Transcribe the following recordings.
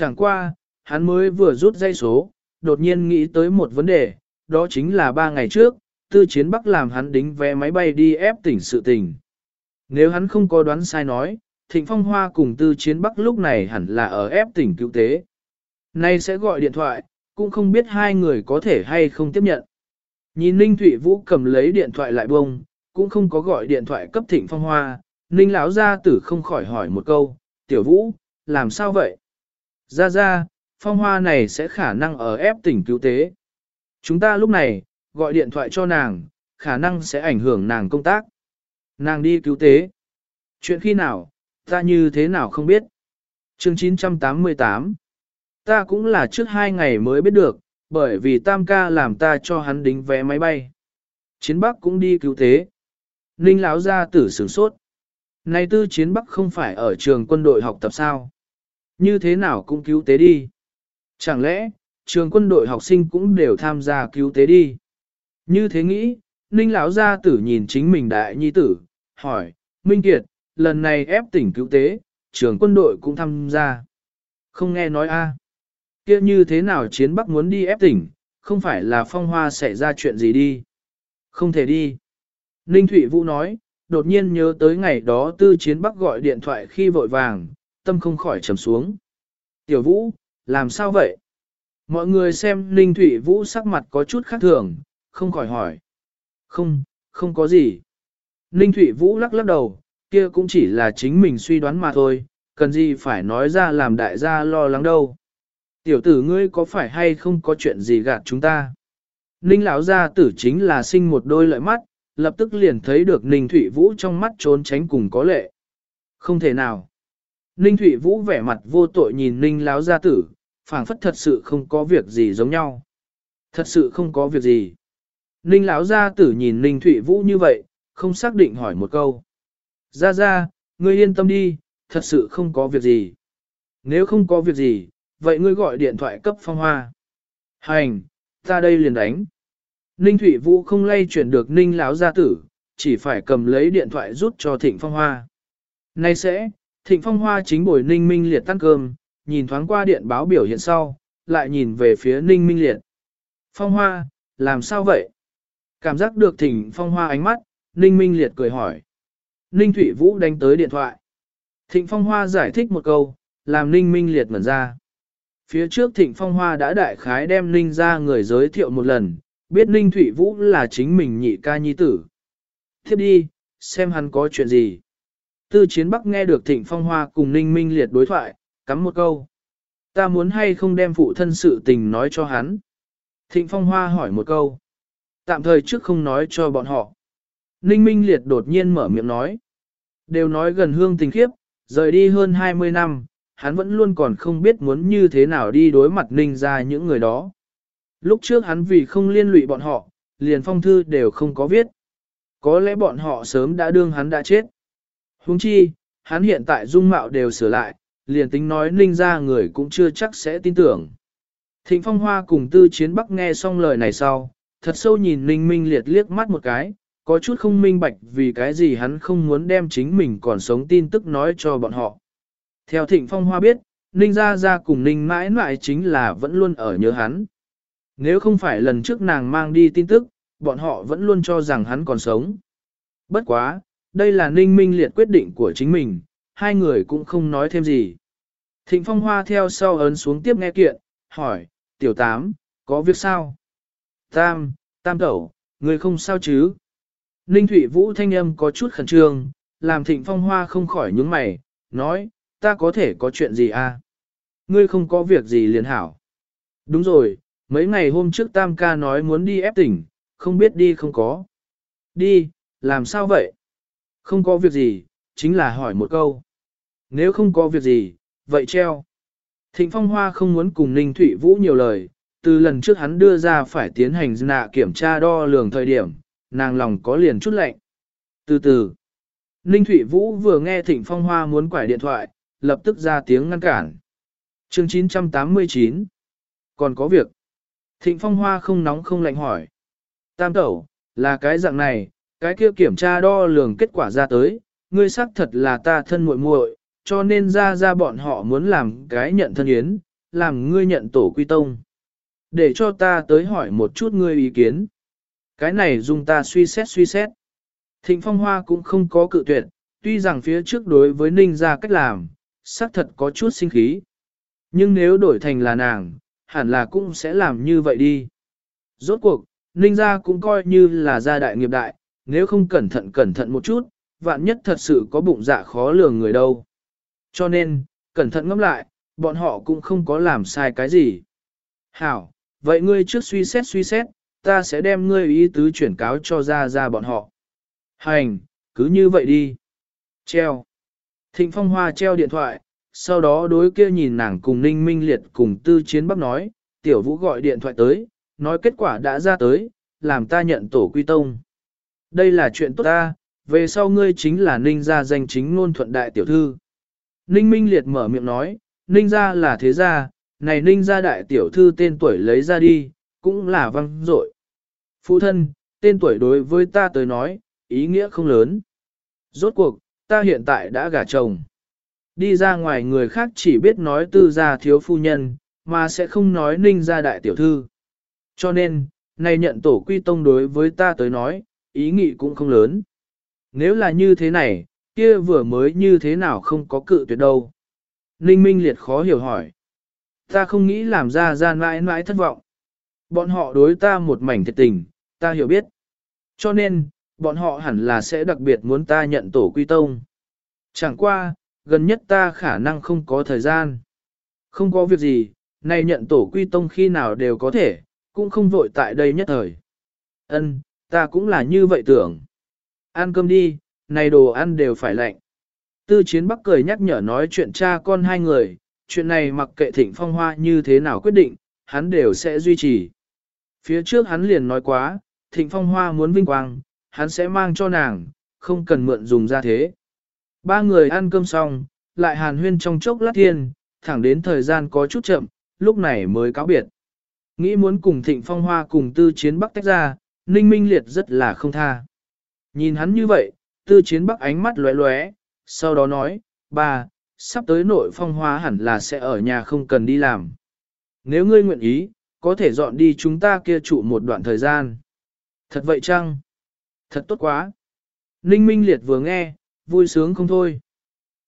Chẳng qua, hắn mới vừa rút dây số, đột nhiên nghĩ tới một vấn đề, đó chính là ba ngày trước, tư chiến bắc làm hắn đính vé máy bay đi ép tỉnh sự tình. Nếu hắn không có đoán sai nói, Thịnh Phong Hoa cùng tư chiến bắc lúc này hẳn là ở ép tỉnh cứu tế. Nay sẽ gọi điện thoại, cũng không biết hai người có thể hay không tiếp nhận. Nhìn Ninh Thụy Vũ cầm lấy điện thoại lại bông, cũng không có gọi điện thoại cấp Thịnh Phong Hoa, Ninh lão gia tử không khỏi hỏi một câu, "Tiểu Vũ, làm sao vậy?" "Ra ra, Phong Hoa này sẽ khả năng ở ép tỉnh cứu tế. Chúng ta lúc này gọi điện thoại cho nàng, khả năng sẽ ảnh hưởng nàng công tác. Nàng đi cứu tế. Chuyện khi nào, ta như thế nào không biết. Chương 988 Ta cũng là trước hai ngày mới biết được, bởi vì Tam ca làm ta cho hắn đính vé máy bay. Chiến Bắc cũng đi cứu tế. Ninh lão gia tử sửng sốt. Này tư chiến Bắc không phải ở trường quân đội học tập sao? Như thế nào cũng cứu tế đi? Chẳng lẽ, trường quân đội học sinh cũng đều tham gia cứu tế đi? Như thế nghĩ, Ninh lão gia tử nhìn chính mình đại nhi tử, hỏi, Minh Kiệt, lần này ép tỉnh cứu tế, trường quân đội cũng tham gia. Không nghe nói a kia như thế nào chiến bắc muốn đi ép tỉnh, không phải là phong hoa xảy ra chuyện gì đi. Không thể đi. Ninh Thụy Vũ nói, đột nhiên nhớ tới ngày đó tư chiến bắc gọi điện thoại khi vội vàng, tâm không khỏi trầm xuống. Tiểu Vũ, làm sao vậy? Mọi người xem Ninh thủy Vũ sắc mặt có chút khác thường, không khỏi hỏi. Không, không có gì. Ninh thủy Vũ lắc lắc đầu, kia cũng chỉ là chính mình suy đoán mà thôi, cần gì phải nói ra làm đại gia lo lắng đâu. Tiểu tử ngươi có phải hay không có chuyện gì gạt chúng ta? Ninh lão gia tử chính là sinh một đôi lợi mắt, lập tức liền thấy được Ninh thủy Vũ trong mắt trốn tránh cùng có lệ. Không thể nào. Ninh Thụy Vũ vẻ mặt vô tội nhìn Ninh lão gia tử, phảng phất thật sự không có việc gì giống nhau. Thật sự không có việc gì. Ninh lão gia tử nhìn Ninh Thụy Vũ như vậy, không xác định hỏi một câu. Ra ra, ngươi yên tâm đi, thật sự không có việc gì. Nếu không có việc gì, vậy ngươi gọi điện thoại cấp phong hoa. Hành, ta đây liền đánh. Ninh Thụy Vũ không lay chuyển được Ninh lão gia tử, chỉ phải cầm lấy điện thoại rút cho Thịnh Phong Hoa. Nay sẽ, Thịnh Phong Hoa chính buổi Ninh Minh Liệt tăng cơm, nhìn thoáng qua điện báo biểu hiện sau, lại nhìn về phía Ninh Minh Liệt. Phong Hoa, làm sao vậy? Cảm giác được Thịnh Phong Hoa ánh mắt, Ninh Minh Liệt cười hỏi. Ninh Thụy Vũ đánh tới điện thoại. Thịnh Phong Hoa giải thích một câu, làm Ninh Minh Liệt mở ra. Phía trước Thịnh Phong Hoa đã đại khái đem Ninh ra người giới thiệu một lần, biết Ninh Thụy Vũ là chính mình nhị ca nhi tử. Tiếp đi, xem hắn có chuyện gì. Tư Chiến Bắc nghe được Thịnh Phong Hoa cùng Ninh Minh Liệt đối thoại, cắm một câu. Ta muốn hay không đem phụ thân sự tình nói cho hắn. Thịnh Phong Hoa hỏi một câu. Tạm thời trước không nói cho bọn họ. Ninh Minh Liệt đột nhiên mở miệng nói. Đều nói gần hương tình khiếp, rời đi hơn 20 năm, hắn vẫn luôn còn không biết muốn như thế nào đi đối mặt Ninh ra những người đó. Lúc trước hắn vì không liên lụy bọn họ, liền phong thư đều không có viết. Có lẽ bọn họ sớm đã đương hắn đã chết. Huống chi, hắn hiện tại dung mạo đều sửa lại, liền tính nói Ninh ra người cũng chưa chắc sẽ tin tưởng. Thịnh Phong Hoa cùng Tư Chiến Bắc nghe xong lời này sau, thật sâu nhìn Ninh Minh Liệt liếc mắt một cái, có chút không minh bạch vì cái gì hắn không muốn đem chính mình còn sống tin tức nói cho bọn họ. Theo Thịnh Phong Hoa biết, Ninh Gia Gia cùng Ninh mãi mãi chính là vẫn luôn ở nhớ hắn. Nếu không phải lần trước nàng mang đi tin tức, bọn họ vẫn luôn cho rằng hắn còn sống. Bất quá, đây là Ninh Minh Liệt quyết định của chính mình, hai người cũng không nói thêm gì. Thịnh Phong Hoa theo sau ấn xuống tiếp nghe kiện, hỏi, tiểu tám, có việc sao? Tam, tam tẩu, người không sao chứ? Ninh Thụy Vũ thanh âm có chút khẩn trương, làm Thịnh Phong Hoa không khỏi nhướng mày, nói, ta có thể có chuyện gì à? Ngươi không có việc gì liền hảo. Đúng rồi, mấy ngày hôm trước Tam ca nói muốn đi ép tỉnh, không biết đi không có. Đi, làm sao vậy? Không có việc gì, chính là hỏi một câu. Nếu không có việc gì, vậy treo. Thịnh Phong Hoa không muốn cùng Ninh Thụy Vũ nhiều lời, từ lần trước hắn đưa ra phải tiến hành nạ kiểm tra đo lường thời điểm, nàng lòng có liền chút lạnh. Từ từ, Ninh Thụy Vũ vừa nghe Thịnh Phong Hoa muốn quải điện thoại, lập tức ra tiếng ngăn cản. chương 989 Còn có việc. Thịnh Phong Hoa không nóng không lạnh hỏi. Tam tẩu, là cái dạng này, cái kia kiểm tra đo lường kết quả ra tới, ngươi xác thật là ta thân muội muội, cho nên ra ra bọn họ muốn làm cái nhận thân yến, làm ngươi nhận tổ quy tông. Để cho ta tới hỏi một chút ngươi ý kiến. Cái này dùng ta suy xét suy xét. Thịnh Phong Hoa cũng không có cự tuyệt, tuy rằng phía trước đối với Ninh ra cách làm, xác thật có chút sinh khí. Nhưng nếu đổi thành là nàng, hẳn là cũng sẽ làm như vậy đi. Rốt cuộc, Ninh gia cũng coi như là gia đại nghiệp đại, nếu không cẩn thận cẩn thận một chút, vạn nhất thật sự có bụng dạ khó lường người đâu. Cho nên, cẩn thận ngẫm lại, bọn họ cũng không có làm sai cái gì. Hảo, vậy ngươi trước suy xét suy xét, ta sẽ đem ngươi ý tứ chuyển cáo cho ra ra bọn họ. Hành, cứ như vậy đi. Treo. Thịnh Phong Hoa treo điện thoại, sau đó đối kia nhìn nàng cùng Ninh Minh Liệt cùng Tư Chiến Bắc nói, Tiểu Vũ gọi điện thoại tới, nói kết quả đã ra tới, làm ta nhận tổ quy tông. Đây là chuyện tốt ta, về sau ngươi chính là Ninh gia danh chính ngôn thuận đại tiểu thư. Ninh Minh Liệt mở miệng nói, Ninh gia là thế gia, này Ninh gia đại tiểu thư tên tuổi lấy ra đi, cũng là văng dội. Phụ thân, tên tuổi đối với ta tới nói, ý nghĩa không lớn. Rốt cuộc, ta hiện tại đã gả chồng. Đi ra ngoài người khác chỉ biết nói tư gia thiếu phu nhân, mà sẽ không nói ninh gia đại tiểu thư. Cho nên, này nhận tổ quy tông đối với ta tới nói, ý nghĩ cũng không lớn. Nếu là như thế này, kia vừa mới như thế nào không có cự tuyệt đâu. Ninh Minh Liệt khó hiểu hỏi. Ta không nghĩ làm ra gian mãi mãi thất vọng. Bọn họ đối ta một mảnh thiệt tình, ta hiểu biết. Cho nên, bọn họ hẳn là sẽ đặc biệt muốn ta nhận tổ quy tông. Chẳng qua, gần nhất ta khả năng không có thời gian. Không có việc gì, nay nhận tổ quy tông khi nào đều có thể, cũng không vội tại đây nhất thời. Ân, ta cũng là như vậy tưởng. Ăn cơm đi, này đồ ăn đều phải lạnh. Tư chiến bắc cười nhắc nhở nói chuyện cha con hai người, chuyện này mặc kệ thịnh phong hoa như thế nào quyết định, hắn đều sẽ duy trì. Phía trước hắn liền nói quá, thịnh phong hoa muốn vinh quang, hắn sẽ mang cho nàng, không cần mượn dùng ra thế. Ba người ăn cơm xong, lại hàn huyên trong chốc lát thiên, thẳng đến thời gian có chút chậm, lúc này mới cáo biệt. Nghĩ muốn cùng thịnh phong hoa cùng tư chiến bắc tách ra, ninh minh liệt rất là không tha. Nhìn hắn như vậy, tư chiến bắc ánh mắt lóe lóe, sau đó nói, ba, sắp tới nội phong hoa hẳn là sẽ ở nhà không cần đi làm. Nếu ngươi nguyện ý, có thể dọn đi chúng ta kia trụ một đoạn thời gian. Thật vậy chăng? Thật tốt quá. Ninh Minh Liệt vừa nghe, vui sướng không thôi.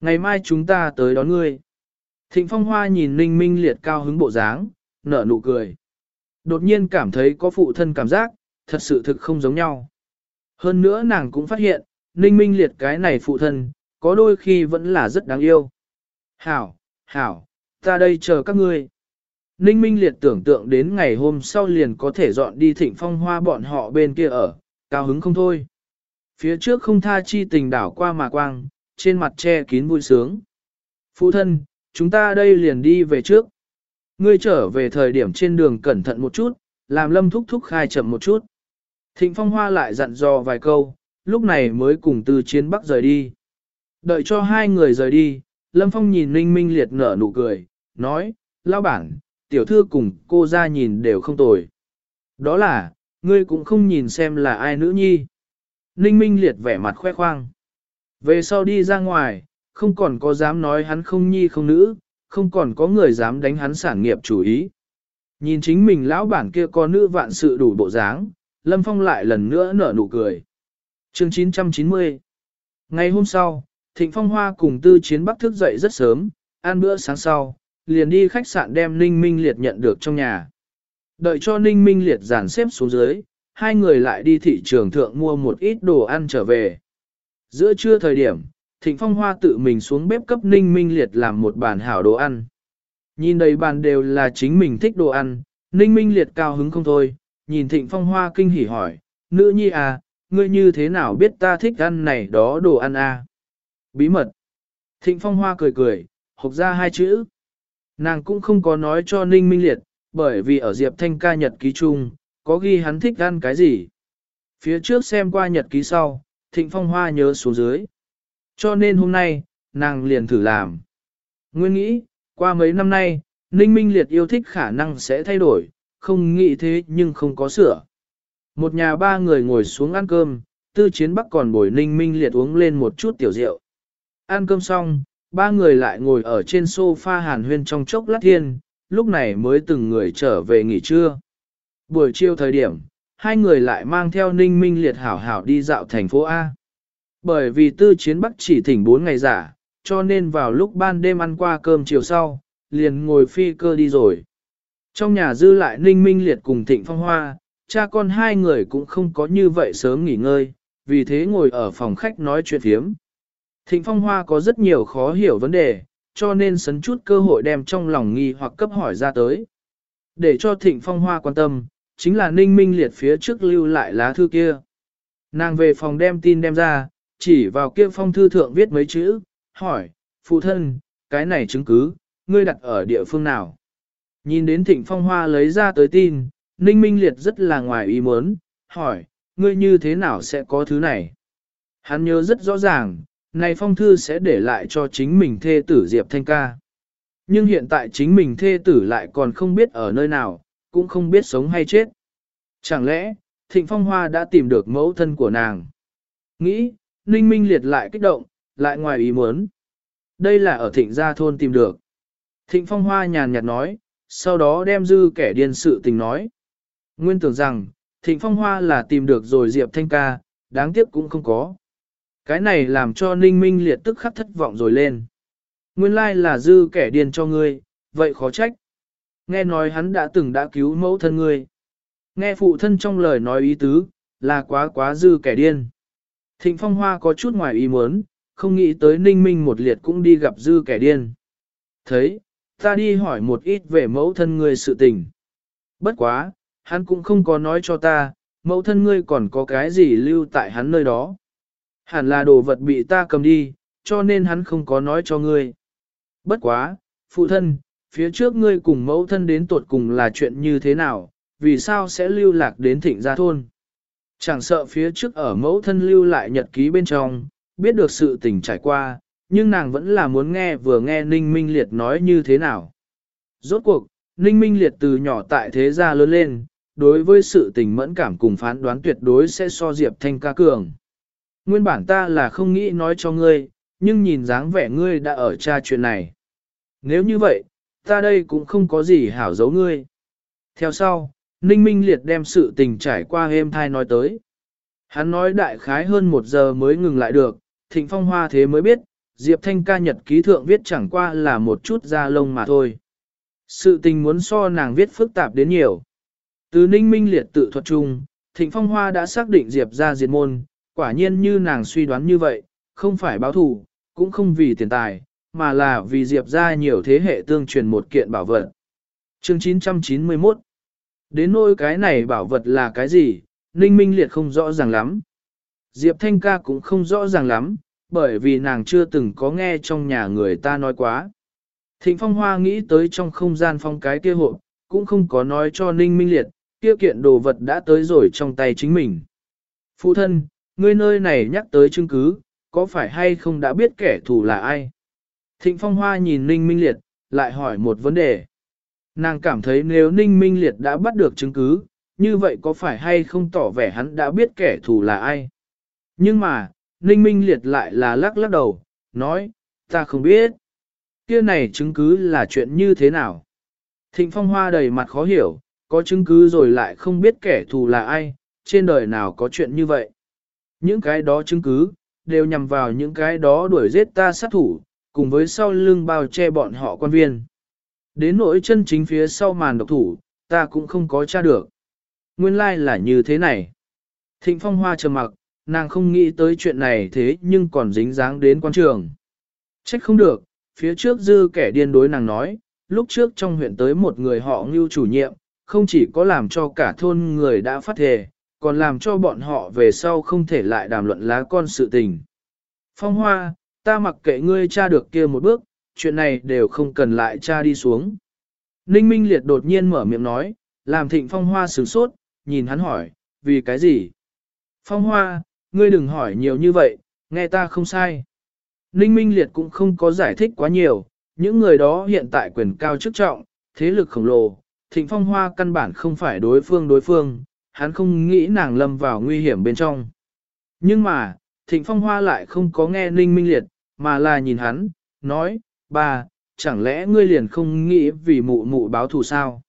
Ngày mai chúng ta tới đón ngươi. Thịnh Phong Hoa nhìn Ninh Minh Liệt cao hứng bộ dáng, nở nụ cười. Đột nhiên cảm thấy có phụ thân cảm giác, thật sự thực không giống nhau. Hơn nữa nàng cũng phát hiện, Ninh Minh Liệt cái này phụ thân, có đôi khi vẫn là rất đáng yêu. Hảo, hảo, ta đây chờ các ngươi. Ninh Minh Liệt tưởng tượng đến ngày hôm sau liền có thể dọn đi thịnh phong hoa bọn họ bên kia ở, cao hứng không thôi. Phía trước không tha chi tình đảo qua mà quang, trên mặt che kín vui sướng. Phụ thân, chúng ta đây liền đi về trước. Ngươi trở về thời điểm trên đường cẩn thận một chút, làm lâm thúc thúc khai chậm một chút. Thịnh phong hoa lại dặn dò vài câu, lúc này mới cùng từ chiến bắc rời đi. Đợi cho hai người rời đi, lâm phong nhìn ninh minh liệt nở nụ cười, nói, lao bản, tiểu thư cùng cô ra nhìn đều không tồi. Đó là, ngươi cũng không nhìn xem là ai nữ nhi. Ninh Minh liệt vẻ mặt khoe khoang. Về sau đi ra ngoài, không còn có dám nói hắn không nhi không nữ, không còn có người dám đánh hắn sản nghiệp chủ ý. Nhìn chính mình lão bản kia có nữ vạn sự đủ bộ dáng, Lâm Phong lại lần nữa nở nụ cười. Chương 990 Ngày hôm sau, Thịnh Phong Hoa cùng Tư Chiến Bắc thức dậy rất sớm, ăn bữa sáng sau, liền đi khách sạn đem Ninh Minh Liệt nhận được trong nhà. Đợi cho Ninh Minh Liệt dàn xếp xuống dưới, hai người lại đi thị trường thượng mua một ít đồ ăn trở về. Giữa trưa thời điểm, Thịnh Phong Hoa tự mình xuống bếp cấp Ninh Minh Liệt làm một bàn hảo đồ ăn. Nhìn đầy bàn đều là chính mình thích đồ ăn, Ninh Minh Liệt cao hứng không thôi, nhìn Thịnh Phong Hoa kinh hỉ hỏi, nữ nhi à, ngươi như thế nào biết ta thích ăn này đó đồ ăn à? Bí mật. Thịnh Phong Hoa cười cười, hộc ra hai chữ. Nàng cũng không có nói cho Ninh Minh Liệt, bởi vì ở Diệp Thanh ca nhật ký chung, có ghi hắn thích ăn cái gì. Phía trước xem qua nhật ký sau, Thịnh Phong Hoa nhớ xuống dưới. Cho nên hôm nay, nàng liền thử làm. Nguyên nghĩ, qua mấy năm nay, Ninh Minh Liệt yêu thích khả năng sẽ thay đổi, không nghĩ thế nhưng không có sửa. Một nhà ba người ngồi xuống ăn cơm, tư chiến bắc còn bồi Ninh Minh Liệt uống lên một chút tiểu rượu. Ăn cơm xong, ba người lại ngồi ở trên sofa hàn huyên trong chốc lát thiên, lúc này mới từng người trở về nghỉ trưa. Buổi chiều thời điểm, hai người lại mang theo ninh minh liệt hảo hảo đi dạo thành phố A. Bởi vì tư chiến bắc chỉ thỉnh 4 ngày giả, cho nên vào lúc ban đêm ăn qua cơm chiều sau, liền ngồi phi cơ đi rồi. Trong nhà dư lại ninh minh liệt cùng thịnh phong hoa, cha con hai người cũng không có như vậy sớm nghỉ ngơi, vì thế ngồi ở phòng khách nói chuyện phiếm. Thịnh phong hoa có rất nhiều khó hiểu vấn đề, cho nên sấn chút cơ hội đem trong lòng nghi hoặc cấp hỏi ra tới. Để cho thịnh phong hoa quan tâm, chính là ninh minh liệt phía trước lưu lại lá thư kia. Nàng về phòng đem tin đem ra, chỉ vào kia phong thư thượng viết mấy chữ, hỏi, phụ thân, cái này chứng cứ, ngươi đặt ở địa phương nào? Nhìn đến thịnh phong hoa lấy ra tới tin, ninh minh liệt rất là ngoài ý muốn, hỏi, ngươi như thế nào sẽ có thứ này? Hắn nhớ rất rõ ràng, này phong thư sẽ để lại cho chính mình thê tử Diệp Thanh ca. Nhưng hiện tại chính mình thê tử lại còn không biết ở nơi nào, cũng không biết sống hay chết. Chẳng lẽ, Thịnh Phong Hoa đã tìm được mẫu thân của nàng? Nghĩ, Ninh Minh liệt lại kích động, lại ngoài ý muốn. Đây là ở Thịnh Gia Thôn tìm được. Thịnh Phong Hoa nhàn nhạt nói, sau đó đem dư kẻ điên sự tình nói. Nguyên tưởng rằng, Thịnh Phong Hoa là tìm được rồi Diệp Thanh ca, đáng tiếc cũng không có. Cái này làm cho Ninh Minh liệt tức khắc thất vọng rồi lên. Nguyên lai là dư kẻ điên cho ngươi, vậy khó trách. Nghe nói hắn đã từng đã cứu mẫu thân ngươi. Nghe phụ thân trong lời nói ý tứ, là quá quá dư kẻ điên. Thịnh Phong Hoa có chút ngoài ý muốn, không nghĩ tới Ninh Minh một liệt cũng đi gặp dư kẻ điên. Thấy, ta đi hỏi một ít về mẫu thân ngươi sự tình. Bất quá, hắn cũng không có nói cho ta, mẫu thân ngươi còn có cái gì lưu tại hắn nơi đó. Hẳn là đồ vật bị ta cầm đi, cho nên hắn không có nói cho ngươi. Bất quá, phụ thân, phía trước ngươi cùng mẫu thân đến tuột cùng là chuyện như thế nào, vì sao sẽ lưu lạc đến thịnh gia thôn. Chẳng sợ phía trước ở mẫu thân lưu lại nhật ký bên trong, biết được sự tình trải qua, nhưng nàng vẫn là muốn nghe vừa nghe Ninh Minh Liệt nói như thế nào. Rốt cuộc, Ninh Minh Liệt từ nhỏ tại thế gia lớn lên, đối với sự tình mẫn cảm cùng phán đoán tuyệt đối sẽ so Diệp Thanh ca cường. Nguyên bản ta là không nghĩ nói cho ngươi, nhưng nhìn dáng vẻ ngươi đã ở tra chuyện này. Nếu như vậy, ta đây cũng không có gì hảo giấu ngươi. Theo sau, Ninh Minh Liệt đem sự tình trải qua êm thai nói tới. Hắn nói đại khái hơn một giờ mới ngừng lại được, thịnh phong hoa thế mới biết, Diệp Thanh ca nhật ký thượng viết chẳng qua là một chút da lông mà thôi. Sự tình muốn so nàng viết phức tạp đến nhiều. Từ Ninh Minh Liệt tự thuật chung, thịnh phong hoa đã xác định Diệp ra diệt môn, quả nhiên như nàng suy đoán như vậy, không phải báo thù, cũng không vì tiền tài, mà là vì Diệp ra nhiều thế hệ tương truyền một kiện bảo vật. Chương 991 Đến nỗi cái này bảo vật là cái gì, Ninh Minh Liệt không rõ ràng lắm. Diệp Thanh ca cũng không rõ ràng lắm, bởi vì nàng chưa từng có nghe trong nhà người ta nói quá. Thịnh Phong Hoa nghĩ tới trong không gian phong cái kia hộ, cũng không có nói cho Ninh Minh Liệt, kia kiện đồ vật đã tới rồi trong tay chính mình. Phụ thân, ngươi nơi này nhắc tới chứng cứ, có phải hay không đã biết kẻ thù là ai? Thịnh Phong Hoa nhìn Ninh Minh Liệt, lại hỏi một vấn đề. Nàng cảm thấy nếu Ninh Minh Liệt đã bắt được chứng cứ, như vậy có phải hay không tỏ vẻ hắn đã biết kẻ thù là ai? Nhưng mà, Ninh Minh Liệt lại là lắc lắc đầu, nói, ta không biết. Kia này chứng cứ là chuyện như thế nào? Thịnh Phong Hoa đầy mặt khó hiểu, có chứng cứ rồi lại không biết kẻ thù là ai, trên đời nào có chuyện như vậy? Những cái đó chứng cứ, đều nhằm vào những cái đó đuổi giết ta sát thủ, cùng với sau lưng bao che bọn họ quan viên. Đến nỗi chân chính phía sau màn độc thủ, ta cũng không có tra được. Nguyên lai like là như thế này. Thịnh phong hoa trầm mặc, nàng không nghĩ tới chuyện này thế nhưng còn dính dáng đến quan trường. Trách không được, phía trước dư kẻ điên đối nàng nói, lúc trước trong huyện tới một người họ ngưu chủ nhiệm, không chỉ có làm cho cả thôn người đã phát thề, còn làm cho bọn họ về sau không thể lại đàm luận lá con sự tình. Phong hoa, ta mặc kệ ngươi tra được kia một bước, chuyện này đều không cần lại tra đi xuống. Ninh Minh Liệt đột nhiên mở miệng nói, làm thịnh phong hoa sửng sốt, nhìn hắn hỏi, vì cái gì? Phong hoa, ngươi đừng hỏi nhiều như vậy, nghe ta không sai. Ninh Minh Liệt cũng không có giải thích quá nhiều, những người đó hiện tại quyền cao chức trọng, thế lực khổng lồ, thịnh phong hoa căn bản không phải đối phương đối phương, hắn không nghĩ nàng lâm vào nguy hiểm bên trong. Nhưng mà, thịnh phong hoa lại không có nghe Ninh Minh Liệt, mà là nhìn hắn, nói, bà, chẳng lẽ ngươi liền không nghĩ vì mụ mụ báo thù sao?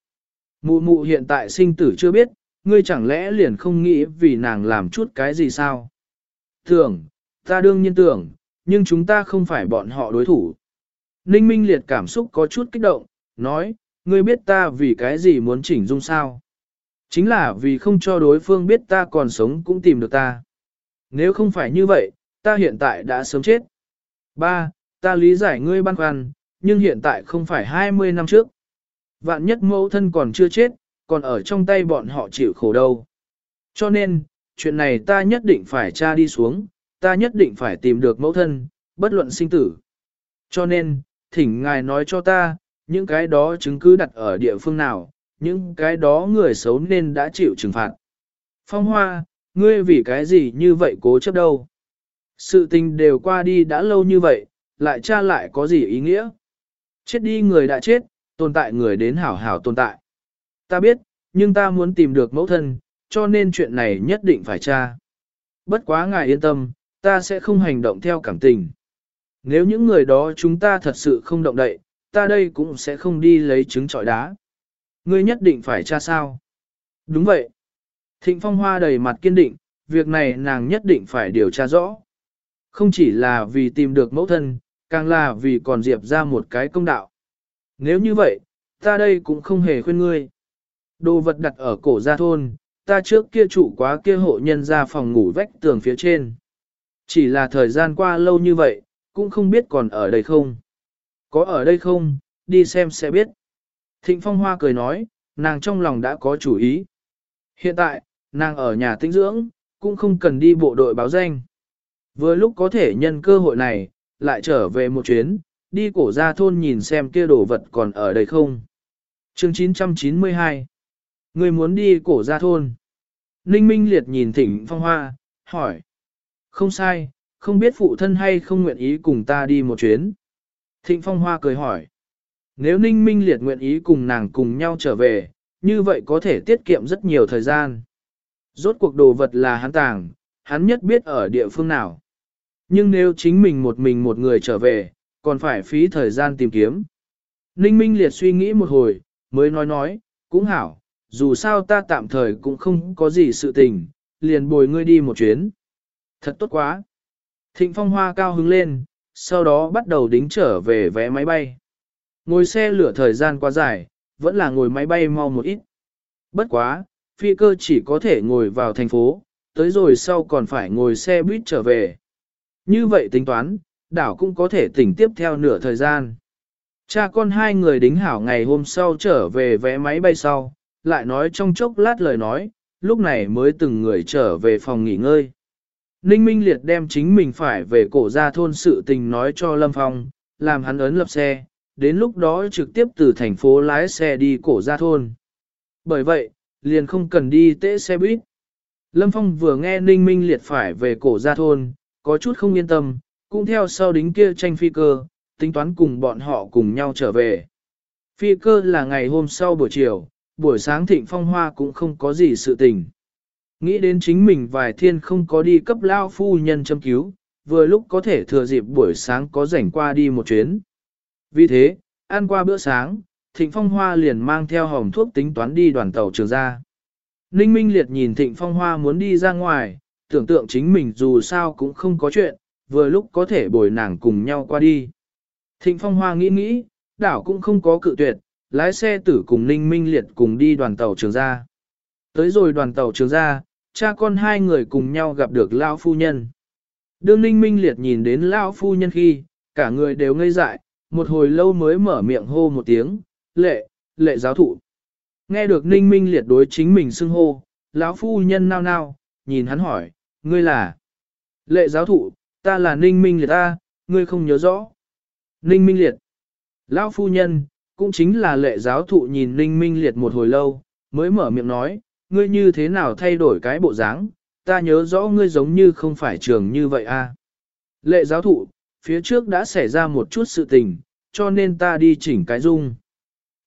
Mụ mụ hiện tại sinh tử chưa biết, ngươi chẳng lẽ liền không nghĩ vì nàng làm chút cái gì sao? Tưởng, ta đương nhiên tưởng, nhưng chúng ta không phải bọn họ đối thủ. Ninh Minh Liệt cảm xúc có chút kích động, nói, ngươi biết ta vì cái gì muốn chỉnh dung sao? Chính là vì không cho đối phương biết ta còn sống cũng tìm được ta. Nếu không phải như vậy, ta hiện tại đã sớm chết. Ba, ta lý giải ngươi băn khoăn, nhưng hiện tại không phải 20 năm trước. Vạn nhất mẫu thân còn chưa chết, còn ở trong tay bọn họ chịu khổ đâu. Cho nên, chuyện này ta nhất định phải tra đi xuống, ta nhất định phải tìm được mẫu thân, bất luận sinh tử. Cho nên, thỉnh ngài nói cho ta, những cái đó chứng cứ đặt ở địa phương nào, những cái đó người xấu nên đã chịu trừng phạt. Phong Hoa, ngươi vì cái gì như vậy cố chấp đâu? Sự tình đều qua đi đã lâu như vậy, lại tra lại có gì ý nghĩa? Chết đi người đã chết, tồn tại người đến hảo hảo tồn tại. Ta biết, nhưng ta muốn tìm được mẫu thân, cho nên chuyện này nhất định phải tra. Bất quá ngài yên tâm, ta sẽ không hành động theo cảm tình. Nếu những người đó chúng ta thật sự không động đậy, ta đây cũng sẽ không đi lấy trứng trọi đá. Ngươi nhất định phải tra sao? Đúng vậy. Thịnh Phong Hoa đầy mặt kiên định, việc này nàng nhất định phải điều tra rõ. Không chỉ là vì tìm được mẫu thân, càng là vì còn diệp ra một cái công đạo. Nếu như vậy, ta đây cũng không hề khuyên ngươi. Đồ vật đặt ở cổ gia thôn, ta trước kia trụ quá kia hộ nhân ra phòng ngủ vách tường phía trên. Chỉ là thời gian qua lâu như vậy, cũng không biết còn ở đây không. Có ở đây không, đi xem sẽ biết. Thịnh Phong Hoa cười nói, nàng trong lòng đã có chủ ý. Hiện tại, nàng ở nhà tinh dưỡng, cũng không cần đi bộ đội báo danh. Vừa lúc có thể nhân cơ hội này, lại trở về một chuyến, đi cổ ra thôn nhìn xem kia đồ vật còn ở đây không. chương 992 Người muốn đi cổ ra thôn. Ninh Minh Liệt nhìn Thịnh Phong Hoa, hỏi. Không sai, không biết phụ thân hay không nguyện ý cùng ta đi một chuyến. Thịnh Phong Hoa cười hỏi. Nếu Ninh Minh Liệt nguyện ý cùng nàng cùng nhau trở về, như vậy có thể tiết kiệm rất nhiều thời gian. Rốt cuộc đồ vật là hắn tàng, hắn nhất biết ở địa phương nào. Nhưng nếu chính mình một mình một người trở về, còn phải phí thời gian tìm kiếm. Ninh Minh Liệt suy nghĩ một hồi, mới nói nói, cũng hảo, dù sao ta tạm thời cũng không có gì sự tình, liền bồi ngươi đi một chuyến. Thật tốt quá. Thịnh Phong Hoa cao hứng lên, sau đó bắt đầu đính trở về vé máy bay. Ngồi xe lửa thời gian quá dài, vẫn là ngồi máy bay mau một ít. Bất quá, phi cơ chỉ có thể ngồi vào thành phố, tới rồi sau còn phải ngồi xe buýt trở về. Như vậy tính toán, đảo cũng có thể tỉnh tiếp theo nửa thời gian. Cha con hai người đính hảo ngày hôm sau trở về vé máy bay sau, lại nói trong chốc lát lời nói, lúc này mới từng người trở về phòng nghỉ ngơi. Ninh Minh Liệt đem chính mình phải về cổ ra thôn sự tình nói cho Lâm Phong, làm hắn ấn lập xe, đến lúc đó trực tiếp từ thành phố lái xe đi cổ ra thôn. Bởi vậy, liền không cần đi tễ xe buýt. Lâm Phong vừa nghe Ninh Minh Liệt phải về cổ ra thôn, có chút không yên tâm, cũng theo sau đính kia tranh phi cơ, tính toán cùng bọn họ cùng nhau trở về. Phi cơ là ngày hôm sau buổi chiều, buổi sáng thịnh phong hoa cũng không có gì sự tình. Nghĩ đến chính mình vài thiên không có đi cấp lao phu nhân châm cứu, vừa lúc có thể thừa dịp buổi sáng có rảnh qua đi một chuyến. Vì thế, ăn qua bữa sáng, Thịnh Phong Hoa liền mang theo hồng thuốc tính toán đi đoàn tàu trường ra. Ninh Minh Liệt nhìn Thịnh Phong Hoa muốn đi ra ngoài, tưởng tượng chính mình dù sao cũng không có chuyện, vừa lúc có thể bồi nàng cùng nhau qua đi. Thịnh Phong Hoa nghĩ nghĩ, đảo cũng không có cự tuyệt, lái xe tử cùng Ninh Minh Liệt cùng đi đoàn tàu trường gia. Tới rồi đoàn tàu trường gia, cha con hai người cùng nhau gặp được Lão Phu Nhân. Đương Ninh Minh Liệt nhìn đến Lão Phu Nhân khi, cả người đều ngây dại, một hồi lâu mới mở miệng hô một tiếng, lệ, lệ giáo thụ. Nghe được Ninh Minh Liệt đối chính mình xưng hô, lão Phu Nhân nao nao, nhìn hắn hỏi, ngươi là? Lệ giáo thụ, ta là Ninh Minh Liệt ta, ngươi không nhớ rõ. Ninh Minh Liệt. Lão Phu Nhân, cũng chính là lệ giáo thụ nhìn Ninh Minh Liệt một hồi lâu, mới mở miệng nói, ngươi như thế nào thay đổi cái bộ dáng, ta nhớ rõ ngươi giống như không phải trường như vậy a. À. Lệ giáo thụ, phía trước đã xảy ra một chút sự tình, cho nên ta đi chỉnh cái dung.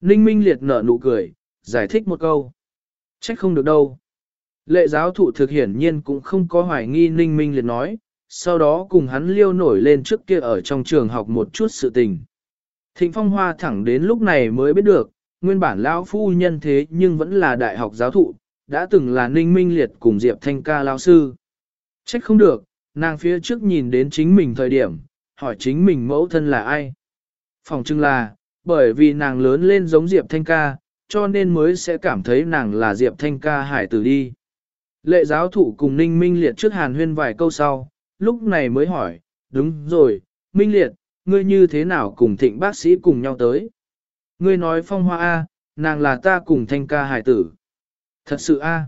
Ninh Minh Liệt nở nụ cười, giải thích một câu. Trách không được đâu. Lệ giáo thụ thực hiển nhiên cũng không có hoài nghi Ninh Minh Liệt nói, sau đó cùng hắn liêu nổi lên trước kia ở trong trường học một chút sự tình. Thịnh Phong Hoa thẳng đến lúc này mới biết được, nguyên bản lão phu nhân thế nhưng vẫn là đại học giáo thụ, đã từng là ninh minh liệt cùng Diệp Thanh ca lão sư. Trách không được, nàng phía trước nhìn đến chính mình thời điểm, hỏi chính mình mẫu thân là ai. Phòng chừng là, bởi vì nàng lớn lên giống Diệp Thanh ca, cho nên mới sẽ cảm thấy nàng là Diệp Thanh ca hải tử đi. Lệ giáo thụ cùng ninh minh liệt trước hàn huyên vài câu sau, lúc này mới hỏi, đúng rồi, minh liệt, ngươi như thế nào cùng thịnh bác sĩ cùng nhau tới? Ngươi nói phong hoa A, nàng là ta cùng thanh ca hải tử. Thật sự A.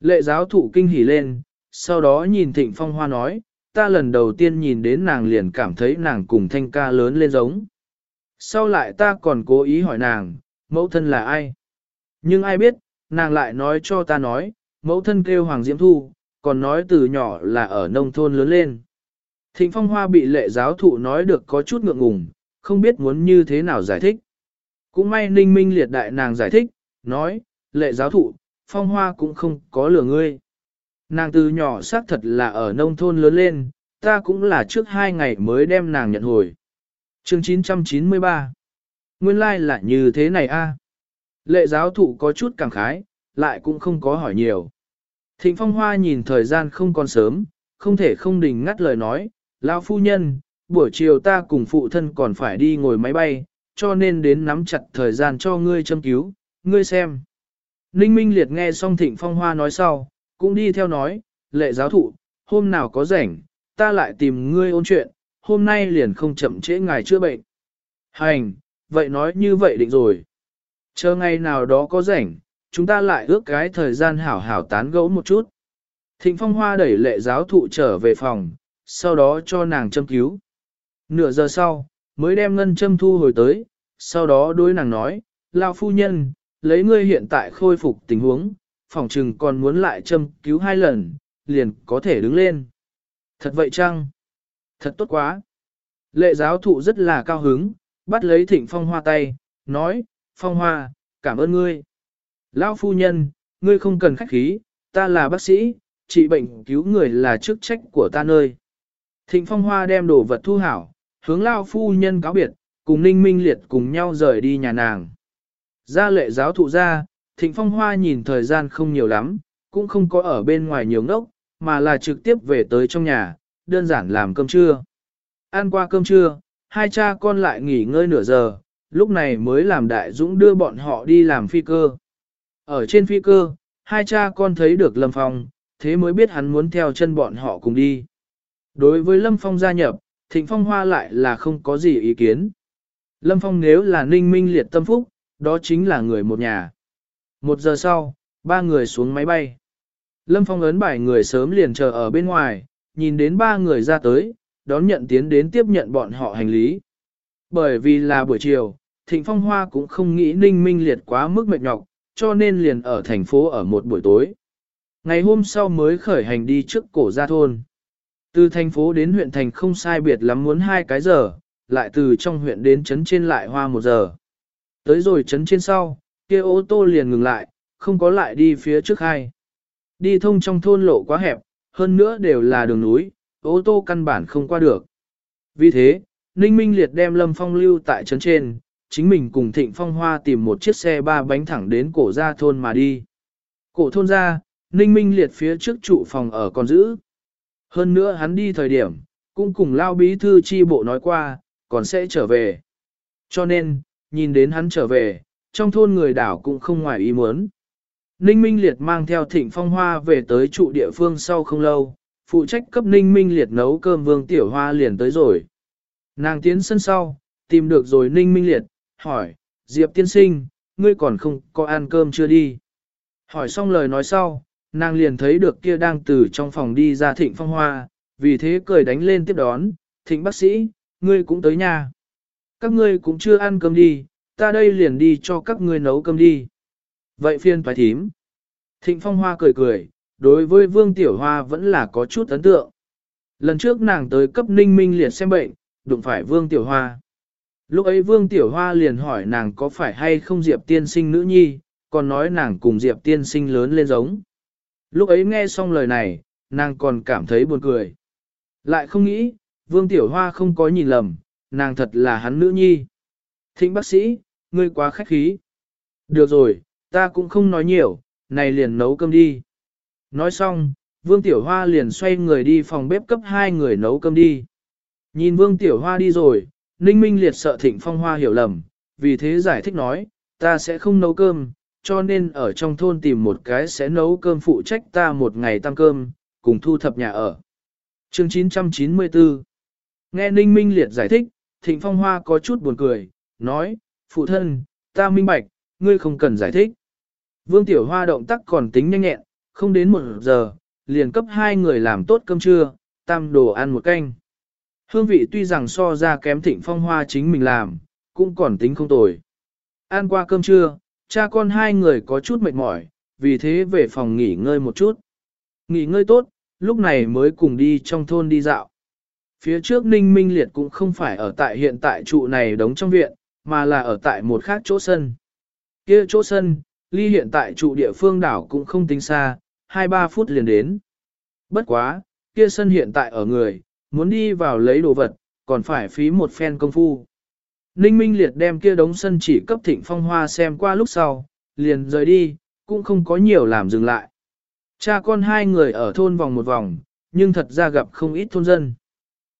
Lệ giáo thụ kinh hỉ lên, sau đó nhìn thịnh phong hoa nói, ta lần đầu tiên nhìn đến nàng liền cảm thấy nàng cùng thanh ca lớn lên giống. Sau lại ta còn cố ý hỏi nàng, mẫu thân là ai? Nhưng ai biết, nàng lại nói cho ta nói, mẫu thân kêu Hoàng Diễm Thu, còn nói từ nhỏ là ở nông thôn lớn lên. Thịnh Phong Hoa bị lệ giáo thụ nói được có chút ngượng ngùng, không biết muốn như thế nào giải thích. Cũng may ninh minh liệt đại nàng giải thích, nói, lệ giáo thụ, Phong Hoa cũng không có lừa ngươi. Nàng từ nhỏ xác thật là ở nông thôn lớn lên, ta cũng là trước hai ngày mới đem nàng nhận hồi. chương 993 Nguyên lai like là như thế này a Lệ giáo thụ có chút cảm khái, lại cũng không có hỏi nhiều. Thịnh Phong Hoa nhìn thời gian không còn sớm, không thể không đình ngắt lời nói, lão phu nhân, buổi chiều ta cùng phụ thân còn phải đi ngồi máy bay, cho nên đến nắm chặt thời gian cho ngươi châm cứu, ngươi xem. Ninh Minh Liệt nghe xong Thịnh Phong Hoa nói sau, cũng đi theo nói, lệ giáo thụ, hôm nào có rảnh, ta lại tìm ngươi ôn chuyện, hôm nay liền không chậm trễ ngài chữa bệnh. Hành, vậy nói như vậy định rồi. Chờ ngày nào đó có rảnh, chúng ta lại ước cái thời gian hảo hảo tán gẫu một chút. Thịnh Phong Hoa đẩy lệ giáo thụ trở về phòng, sau đó cho nàng châm cứu. Nửa giờ sau, mới đem ngân châm thu hồi tới, sau đó đối nàng nói, Lao phu nhân, lấy ngươi hiện tại khôi phục tình huống, phòng trừng còn muốn lại châm cứu hai lần, liền có thể đứng lên. Thật vậy chăng? Thật tốt quá. Lệ giáo thụ rất là cao hứng, bắt lấy thịnh phong hoa tay, nói, phong hoa, cảm ơn ngươi. Lão phu nhân, ngươi không cần khách khí, ta là bác sĩ, trị bệnh cứu người là chức trách của ta nơi. Thịnh phong hoa đem đồ vật thu hảo, hướng lao phu nhân cáo biệt, cùng ninh minh liệt cùng nhau rời đi nhà nàng. Ra lệ giáo thụ ra, thịnh phong hoa nhìn thời gian không nhiều lắm, cũng không có ở bên ngoài nhiều ngốc, mà là trực tiếp về tới trong nhà, đơn giản làm cơm trưa. Ăn qua cơm trưa, hai cha con lại nghỉ ngơi nửa giờ, lúc này mới làm đại dũng đưa bọn họ đi làm phi cơ. Ở trên phi cơ, hai cha con thấy được Lâm Phong, thế mới biết hắn muốn theo chân bọn họ cùng đi. Đối với Lâm Phong gia nhập, Thịnh Phong Hoa lại là không có gì ý kiến. Lâm Phong nếu là ninh minh liệt tâm phúc, đó chính là người một nhà. Một giờ sau, ba người xuống máy bay. Lâm Phong ấn bài người sớm liền chờ ở bên ngoài, nhìn đến ba người ra tới, đón nhận tiến đến tiếp nhận bọn họ hành lý. Bởi vì là buổi chiều, Thịnh Phong Hoa cũng không nghĩ ninh minh liệt quá mức mệt nhọc, cho nên liền ở thành phố ở một buổi tối. Ngày hôm sau mới khởi hành đi trước cổ gia thôn. Từ thành phố đến huyện thành không sai biệt lắm muốn hai cái giờ, lại từ trong huyện đến trấn trên lại hoa một giờ. Tới rồi trấn trên sau, kia ô tô liền ngừng lại, không có lại đi phía trước hai. Đi thông trong thôn lộ quá hẹp, hơn nữa đều là đường núi, ô tô căn bản không qua được. Vì thế, Ninh Minh Liệt đem Lâm Phong lưu tại trấn trên, chính mình cùng Thịnh Phong Hoa tìm một chiếc xe ba bánh thẳng đến cổ gia thôn mà đi. Cổ thôn ra, Ninh Minh Liệt phía trước trụ phòng ở còn giữ. Hơn nữa hắn đi thời điểm, cũng cùng Lao Bí Thư chi bộ nói qua, còn sẽ trở về. Cho nên, nhìn đến hắn trở về, trong thôn người đảo cũng không ngoài ý muốn. Ninh Minh Liệt mang theo thịnh phong hoa về tới trụ địa phương sau không lâu, phụ trách cấp Ninh Minh Liệt nấu cơm vương tiểu hoa liền tới rồi. Nàng tiến sân sau, tìm được rồi Ninh Minh Liệt, hỏi, Diệp tiên sinh, ngươi còn không có ăn cơm chưa đi? Hỏi xong lời nói sau, nàng liền thấy được kia đang từ trong phòng đi ra thịnh phong hoa, vì thế cười đánh lên tiếp đón, thịnh bác sĩ, ngươi cũng tới nhà. Các ngươi cũng chưa ăn cơm đi, ta đây liền đi cho các ngươi nấu cơm đi. Vậy phiên phải thím. Thịnh phong hoa cười cười, đối với vương tiểu hoa vẫn là có chút ấn tượng. Lần trước nàng tới cấp ninh minh liệt xem bệnh, đụng phải vương tiểu hoa. Lúc ấy vương tiểu hoa liền hỏi nàng có phải hay không diệp tiên sinh nữ nhi, còn nói nàng cùng diệp tiên sinh lớn lên giống. Lúc ấy nghe xong lời này, nàng còn cảm thấy buồn cười. Lại không nghĩ, vương tiểu hoa không có nhìn lầm, nàng thật là hắn nữ nhi. Thịnh bác sĩ, ngươi quá khách khí. Được rồi, ta cũng không nói nhiều, này liền nấu cơm đi. Nói xong, Vương Tiểu Hoa liền xoay người đi phòng bếp cấp hai người nấu cơm đi. Nhìn Vương Tiểu Hoa đi rồi, Ninh Minh liệt sợ Thịnh Phong Hoa hiểu lầm, vì thế giải thích nói, ta sẽ không nấu cơm, cho nên ở trong thôn tìm một cái sẽ nấu cơm phụ trách ta một ngày tăng cơm, cùng thu thập nhà ở. Chương 994 Nghe Ninh Minh liệt giải thích, Thịnh Phong Hoa có chút buồn cười, nói, phụ thân, ta minh bạch, ngươi không cần giải thích. Vương Tiểu Hoa động tác còn tính nhanh nhẹn, không đến một giờ, liền cấp hai người làm tốt cơm trưa, tam đồ ăn một canh. Hương vị tuy rằng so ra kém thịnh phong hoa chính mình làm, cũng còn tính không tồi. Ăn qua cơm trưa, cha con hai người có chút mệt mỏi, vì thế về phòng nghỉ ngơi một chút. Nghỉ ngơi tốt, lúc này mới cùng đi trong thôn đi dạo. Phía trước Ninh Minh Liệt cũng không phải ở tại hiện tại trụ này đóng trong viện, mà là ở tại một khác chỗ sân. kia chỗ sân, ly hiện tại trụ địa phương đảo cũng không tính xa, 2-3 phút liền đến. Bất quá, kia sân hiện tại ở người, muốn đi vào lấy đồ vật, còn phải phí một phen công phu. Ninh Minh Liệt đem kia đống sân chỉ cấp thịnh phong hoa xem qua lúc sau, liền rời đi, cũng không có nhiều làm dừng lại. Cha con hai người ở thôn vòng một vòng, nhưng thật ra gặp không ít thôn dân.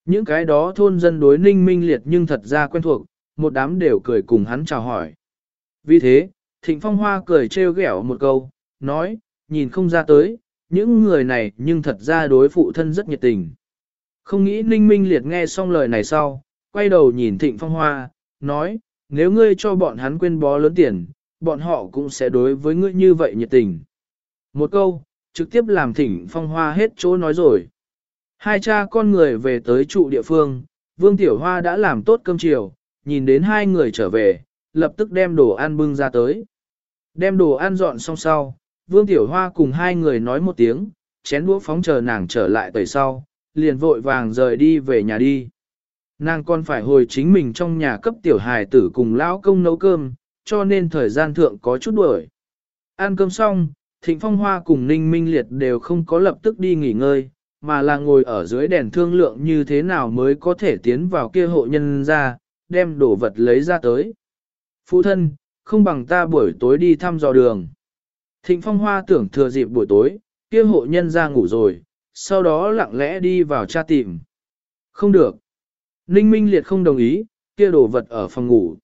Những cái đó thôn dân đối Ninh Minh Liệt nhưng thật ra quen thuộc, một đám đều cười cùng hắn chào hỏi. Vì thế, Thịnh Phong Hoa cười trêu ghẹo một câu, nói, nhìn không ra tới, những người này nhưng thật ra đối phụ thân rất nhiệt tình. Không nghĩ Ninh Minh Liệt nghe xong lời này sau, quay đầu nhìn Thịnh Phong Hoa, nói, nếu ngươi cho bọn hắn quên bó lớn tiền, bọn họ cũng sẽ đối với ngươi như vậy nhiệt tình. Một câu, trực tiếp làm thỉnh Phong Hoa hết chỗ nói rồi. Hai cha con người về tới trụ địa phương, Vương Tiểu Hoa đã làm tốt cơm chiều, nhìn đến hai người trở về, lập tức đem đồ ăn bưng ra tới. Đem đồ ăn dọn xong sau, Vương Tiểu Hoa cùng hai người nói một tiếng, chén đũa phóng chờ nàng trở lại tẩy sau, liền vội vàng rời đi về nhà đi. Nàng còn phải hồi chính mình trong nhà cấp tiểu hài tử cùng lão công nấu cơm, cho nên thời gian thượng có chút đuổi. Ăn cơm xong, Thịnh Phong Hoa cùng Ninh Minh Liệt đều không có lập tức đi nghỉ ngơi, mà là ngồi ở dưới đèn thương lượng như thế nào mới có thể tiến vào kia hộ nhân ra, đem đồ vật lấy ra tới. Phụ thân, không bằng ta buổi tối đi thăm dò đường. Thịnh Phong Hoa tưởng thừa dịp buổi tối, kia hộ nhân ra ngủ rồi, sau đó lặng lẽ đi vào tra tìm. Không được. Ninh Minh Liệt không đồng ý, kia đồ vật ở phòng ngủ.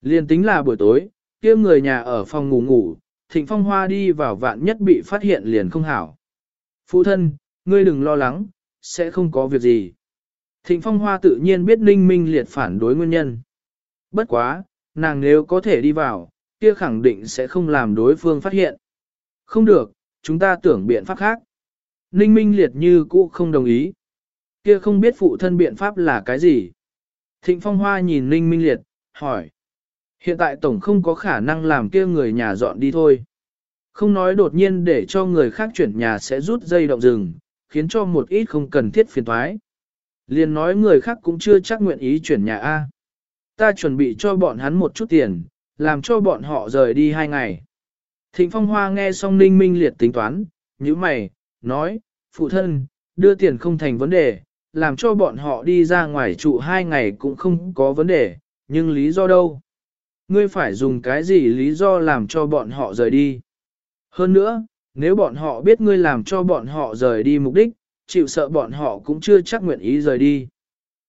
Liên tính là buổi tối, kia người nhà ở phòng ngủ ngủ, Thịnh Phong Hoa đi vào vạn nhất bị phát hiện liền không hảo. Phụ thân, ngươi đừng lo lắng, sẽ không có việc gì. Thịnh Phong Hoa tự nhiên biết Ninh Minh Liệt phản đối nguyên nhân. Bất quá, nàng nếu có thể đi vào, kia khẳng định sẽ không làm đối phương phát hiện. Không được, chúng ta tưởng biện pháp khác. Ninh Minh Liệt như cũ không đồng ý. Kia không biết phụ thân biện pháp là cái gì. Thịnh Phong Hoa nhìn Ninh Minh Liệt, hỏi. Hiện tại Tổng không có khả năng làm kia người nhà dọn đi thôi. Không nói đột nhiên để cho người khác chuyển nhà sẽ rút dây động rừng, khiến cho một ít không cần thiết phiền thoái. Liền nói người khác cũng chưa chắc nguyện ý chuyển nhà A. Ta chuẩn bị cho bọn hắn một chút tiền, làm cho bọn họ rời đi hai ngày. Thịnh Phong Hoa nghe xong Ninh Minh Liệt tính toán, như mày, nói, phụ thân, đưa tiền không thành vấn đề, làm cho bọn họ đi ra ngoài trụ hai ngày cũng không có vấn đề, nhưng lý do đâu? Ngươi phải dùng cái gì lý do làm cho bọn họ rời đi? Hơn nữa, nếu bọn họ biết ngươi làm cho bọn họ rời đi mục đích, chịu sợ bọn họ cũng chưa chắc nguyện ý rời đi.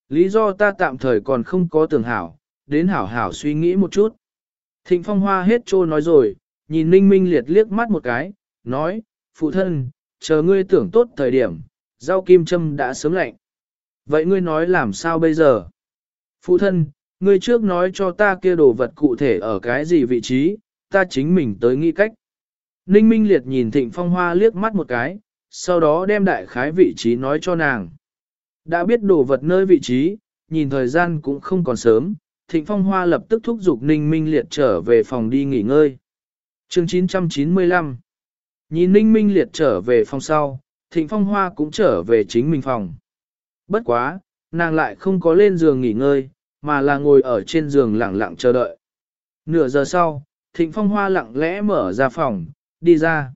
Lý do ta tạm thời còn không có tưởng hảo, đến hảo hảo suy nghĩ một chút. Thịnh Phong Hoa hết trô nói rồi, nhìn Ninh Minh liệt liếc mắt một cái, nói, phụ thân, chờ ngươi tưởng tốt thời điểm, rau kim châm đã sớm lạnh. Vậy ngươi nói làm sao bây giờ? Phụ thân, ngươi trước nói cho ta kia đồ vật cụ thể ở cái gì vị trí, ta chính mình tới nghĩ cách. Ninh Minh liệt nhìn Thịnh Phong Hoa liếc mắt một cái, sau đó đem đại khái vị trí nói cho nàng. Đã biết đồ vật nơi vị trí, nhìn thời gian cũng không còn sớm, Thịnh Phong Hoa lập tức thúc giục Ninh Minh Liệt trở về phòng đi nghỉ ngơi. Chương 995 Nhìn Ninh Minh Liệt trở về phòng sau, Thịnh Phong Hoa cũng trở về chính mình phòng. Bất quá, nàng lại không có lên giường nghỉ ngơi, mà là ngồi ở trên giường lặng lặng chờ đợi. Nửa giờ sau, Thịnh Phong Hoa lặng lẽ mở ra phòng, đi ra.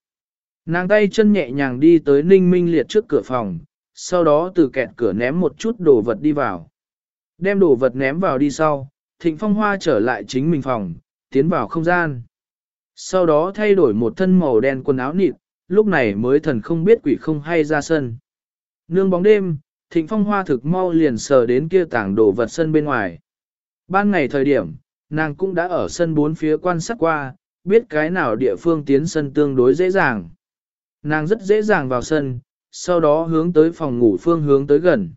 Nàng tay chân nhẹ nhàng đi tới Ninh Minh Liệt trước cửa phòng, sau đó từ kẹt cửa ném một chút đồ vật đi vào. Đem đồ vật ném vào đi sau, Thịnh Phong Hoa trở lại chính mình phòng, tiến vào không gian. Sau đó thay đổi một thân màu đen quần áo nịt, lúc này mới thần không biết quỷ không hay ra sân. Nương bóng đêm, Thịnh Phong Hoa thực mau liền sờ đến kia tảng đồ vật sân bên ngoài. Ban ngày thời điểm, nàng cũng đã ở sân bốn phía quan sát qua, biết cái nào địa phương tiến sân tương đối dễ dàng. Nàng rất dễ dàng vào sân, sau đó hướng tới phòng ngủ phương hướng tới gần.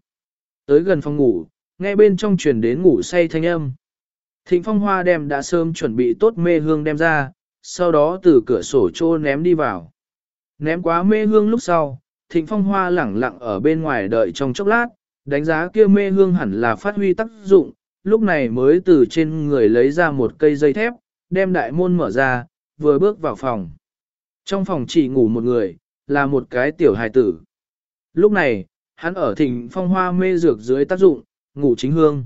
Tới gần phòng ngủ, ngay bên trong truyền đến ngủ say thanh âm. Thịnh phong hoa đem đã sớm chuẩn bị tốt mê hương đem ra, sau đó từ cửa sổ trô ném đi vào. Ném quá mê hương lúc sau, thịnh phong hoa lẳng lặng ở bên ngoài đợi trong chốc lát, đánh giá kia mê hương hẳn là phát huy tác dụng, lúc này mới từ trên người lấy ra một cây dây thép, đem đại môn mở ra, vừa bước vào phòng. Trong phòng chỉ ngủ một người, là một cái tiểu hài tử. Lúc này, hắn ở thịnh phong hoa mê dược dưới tác dụng, ngủ chính hương.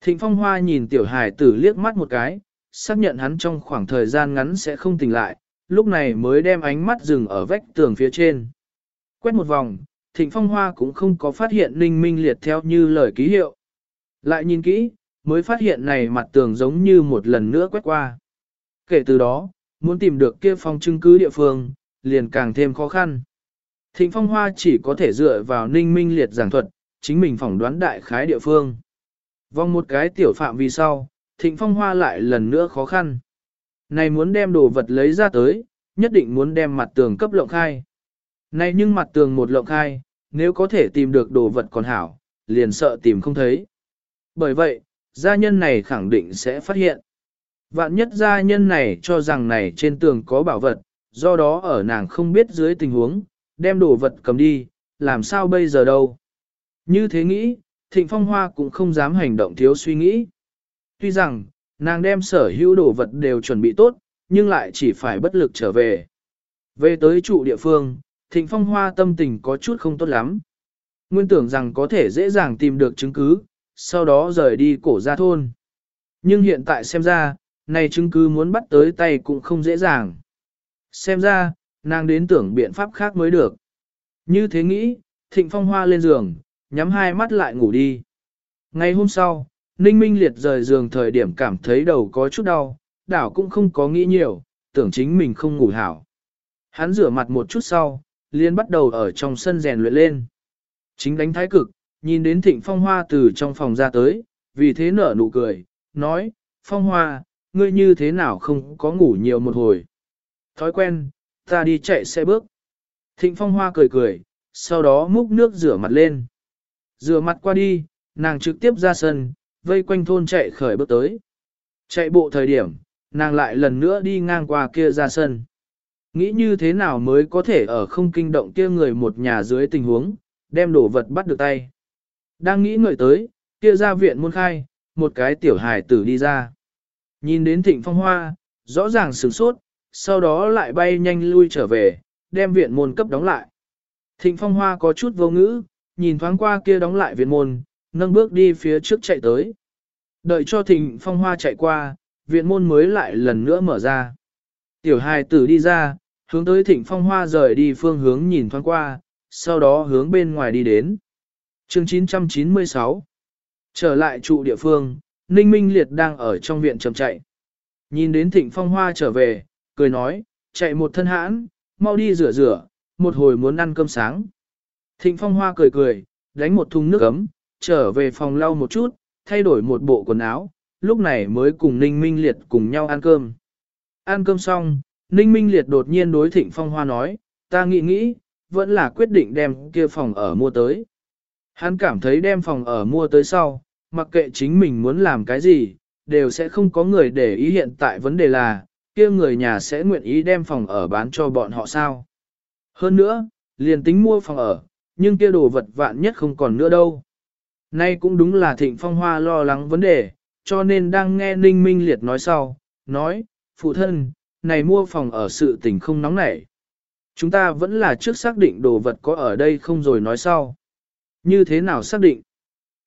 Thịnh phong hoa nhìn tiểu hài tử liếc mắt một cái, xác nhận hắn trong khoảng thời gian ngắn sẽ không tỉnh lại, lúc này mới đem ánh mắt dừng ở vách tường phía trên. Quét một vòng, thịnh phong hoa cũng không có phát hiện ninh minh liệt theo như lời ký hiệu. Lại nhìn kỹ, mới phát hiện này mặt tường giống như một lần nữa quét qua. Kể từ đó, muốn tìm được kia phong chứng cứ địa phương, liền càng thêm khó khăn. Thịnh phong hoa chỉ có thể dựa vào ninh minh liệt giảng thuật, chính mình phỏng đoán đại khái địa phương. Vòng một cái tiểu phạm vì sau, thịnh phong hoa lại lần nữa khó khăn. Này muốn đem đồ vật lấy ra tới, nhất định muốn đem mặt tường cấp lộng khai. Này nhưng mặt tường một lộng khai, nếu có thể tìm được đồ vật còn hảo, liền sợ tìm không thấy. Bởi vậy, gia nhân này khẳng định sẽ phát hiện. Vạn nhất gia nhân này cho rằng này trên tường có bảo vật, do đó ở nàng không biết dưới tình huống, đem đồ vật cầm đi, làm sao bây giờ đâu. Như thế nghĩ, Thịnh Phong Hoa cũng không dám hành động thiếu suy nghĩ. Tuy rằng, nàng đem sở hữu đồ vật đều chuẩn bị tốt, nhưng lại chỉ phải bất lực trở về. Về tới trụ địa phương, Thịnh Phong Hoa tâm tình có chút không tốt lắm. Nguyên tưởng rằng có thể dễ dàng tìm được chứng cứ, sau đó rời đi cổ ra thôn. Nhưng hiện tại xem ra, này chứng cứ muốn bắt tới tay cũng không dễ dàng. Xem ra, nàng đến tưởng biện pháp khác mới được. Như thế nghĩ, Thịnh Phong Hoa lên giường, nhắm hai mắt lại ngủ đi. Ngày hôm sau, Ninh Minh Liệt rời giường thời điểm cảm thấy đầu có chút đau, đảo cũng không có nghĩ nhiều, tưởng chính mình không ngủ hảo. Hắn rửa mặt một chút sau, liền bắt đầu ở trong sân rèn luyện lên. Chính đánh thái cực, nhìn đến thịnh phong hoa từ trong phòng ra tới, vì thế nở nụ cười, nói, phong hoa, ngươi như thế nào không có ngủ nhiều một hồi. Thói quen, ta đi chạy xe bước. Thịnh phong hoa cười cười, sau đó múc nước rửa mặt lên. Rửa mặt qua đi, nàng trực tiếp ra sân, vây quanh thôn chạy khởi bước tới. Chạy bộ thời điểm, nàng lại lần nữa đi ngang qua kia ra sân. Nghĩ như thế nào mới có thể ở không kinh động kia người một nhà dưới tình huống, đem đồ vật bắt được tay. Đang nghĩ ngợi tới, kia ra viện môn khai, một cái tiểu hài tử đi ra. Nhìn đến thịnh phong hoa, rõ ràng sửng sốt, sau đó lại bay nhanh lui trở về, đem viện môn cấp đóng lại. Thịnh phong hoa có chút vô ngữ, nhìn thoáng qua kia đóng lại viện môn, nâng bước đi phía trước chạy tới. Đợi cho thịnh phong hoa chạy qua, viện môn mới lại lần nữa mở ra. Tiểu hài tử đi ra, hướng tới thịnh phong hoa rời đi phương hướng nhìn thoáng qua, sau đó hướng bên ngoài đi đến. chương 996 Trở lại trụ địa phương, Ninh Minh Liệt đang ở trong viện chậm chạy. Nhìn đến thịnh phong hoa trở về, cười nói, chạy một thân hãn, mau đi rửa rửa, một hồi muốn ăn cơm sáng. Thịnh phong hoa cười cười, đánh một thùng nước ấm, trở về phòng lau một chút, thay đổi một bộ quần áo, lúc này mới cùng Ninh Minh Liệt cùng nhau ăn cơm. Ăn cơm xong, Ninh Minh Liệt đột nhiên đối Thịnh Phong Hoa nói, ta nghĩ nghĩ, vẫn là quyết định đem kia phòng ở mua tới. Hắn cảm thấy đem phòng ở mua tới sau, mặc kệ chính mình muốn làm cái gì, đều sẽ không có người để ý hiện tại vấn đề là, kia người nhà sẽ nguyện ý đem phòng ở bán cho bọn họ sao. Hơn nữa, liền tính mua phòng ở, nhưng kia đồ vật vạn nhất không còn nữa đâu. Nay cũng đúng là thịnh phong hoa lo lắng vấn đề, cho nên đang nghe Ninh Minh Liệt nói sau, nói, phụ thân, này mua phòng ở sự tình không nóng nảy. Chúng ta vẫn là trước xác định đồ vật có ở đây không rồi nói sau. Như thế nào xác định?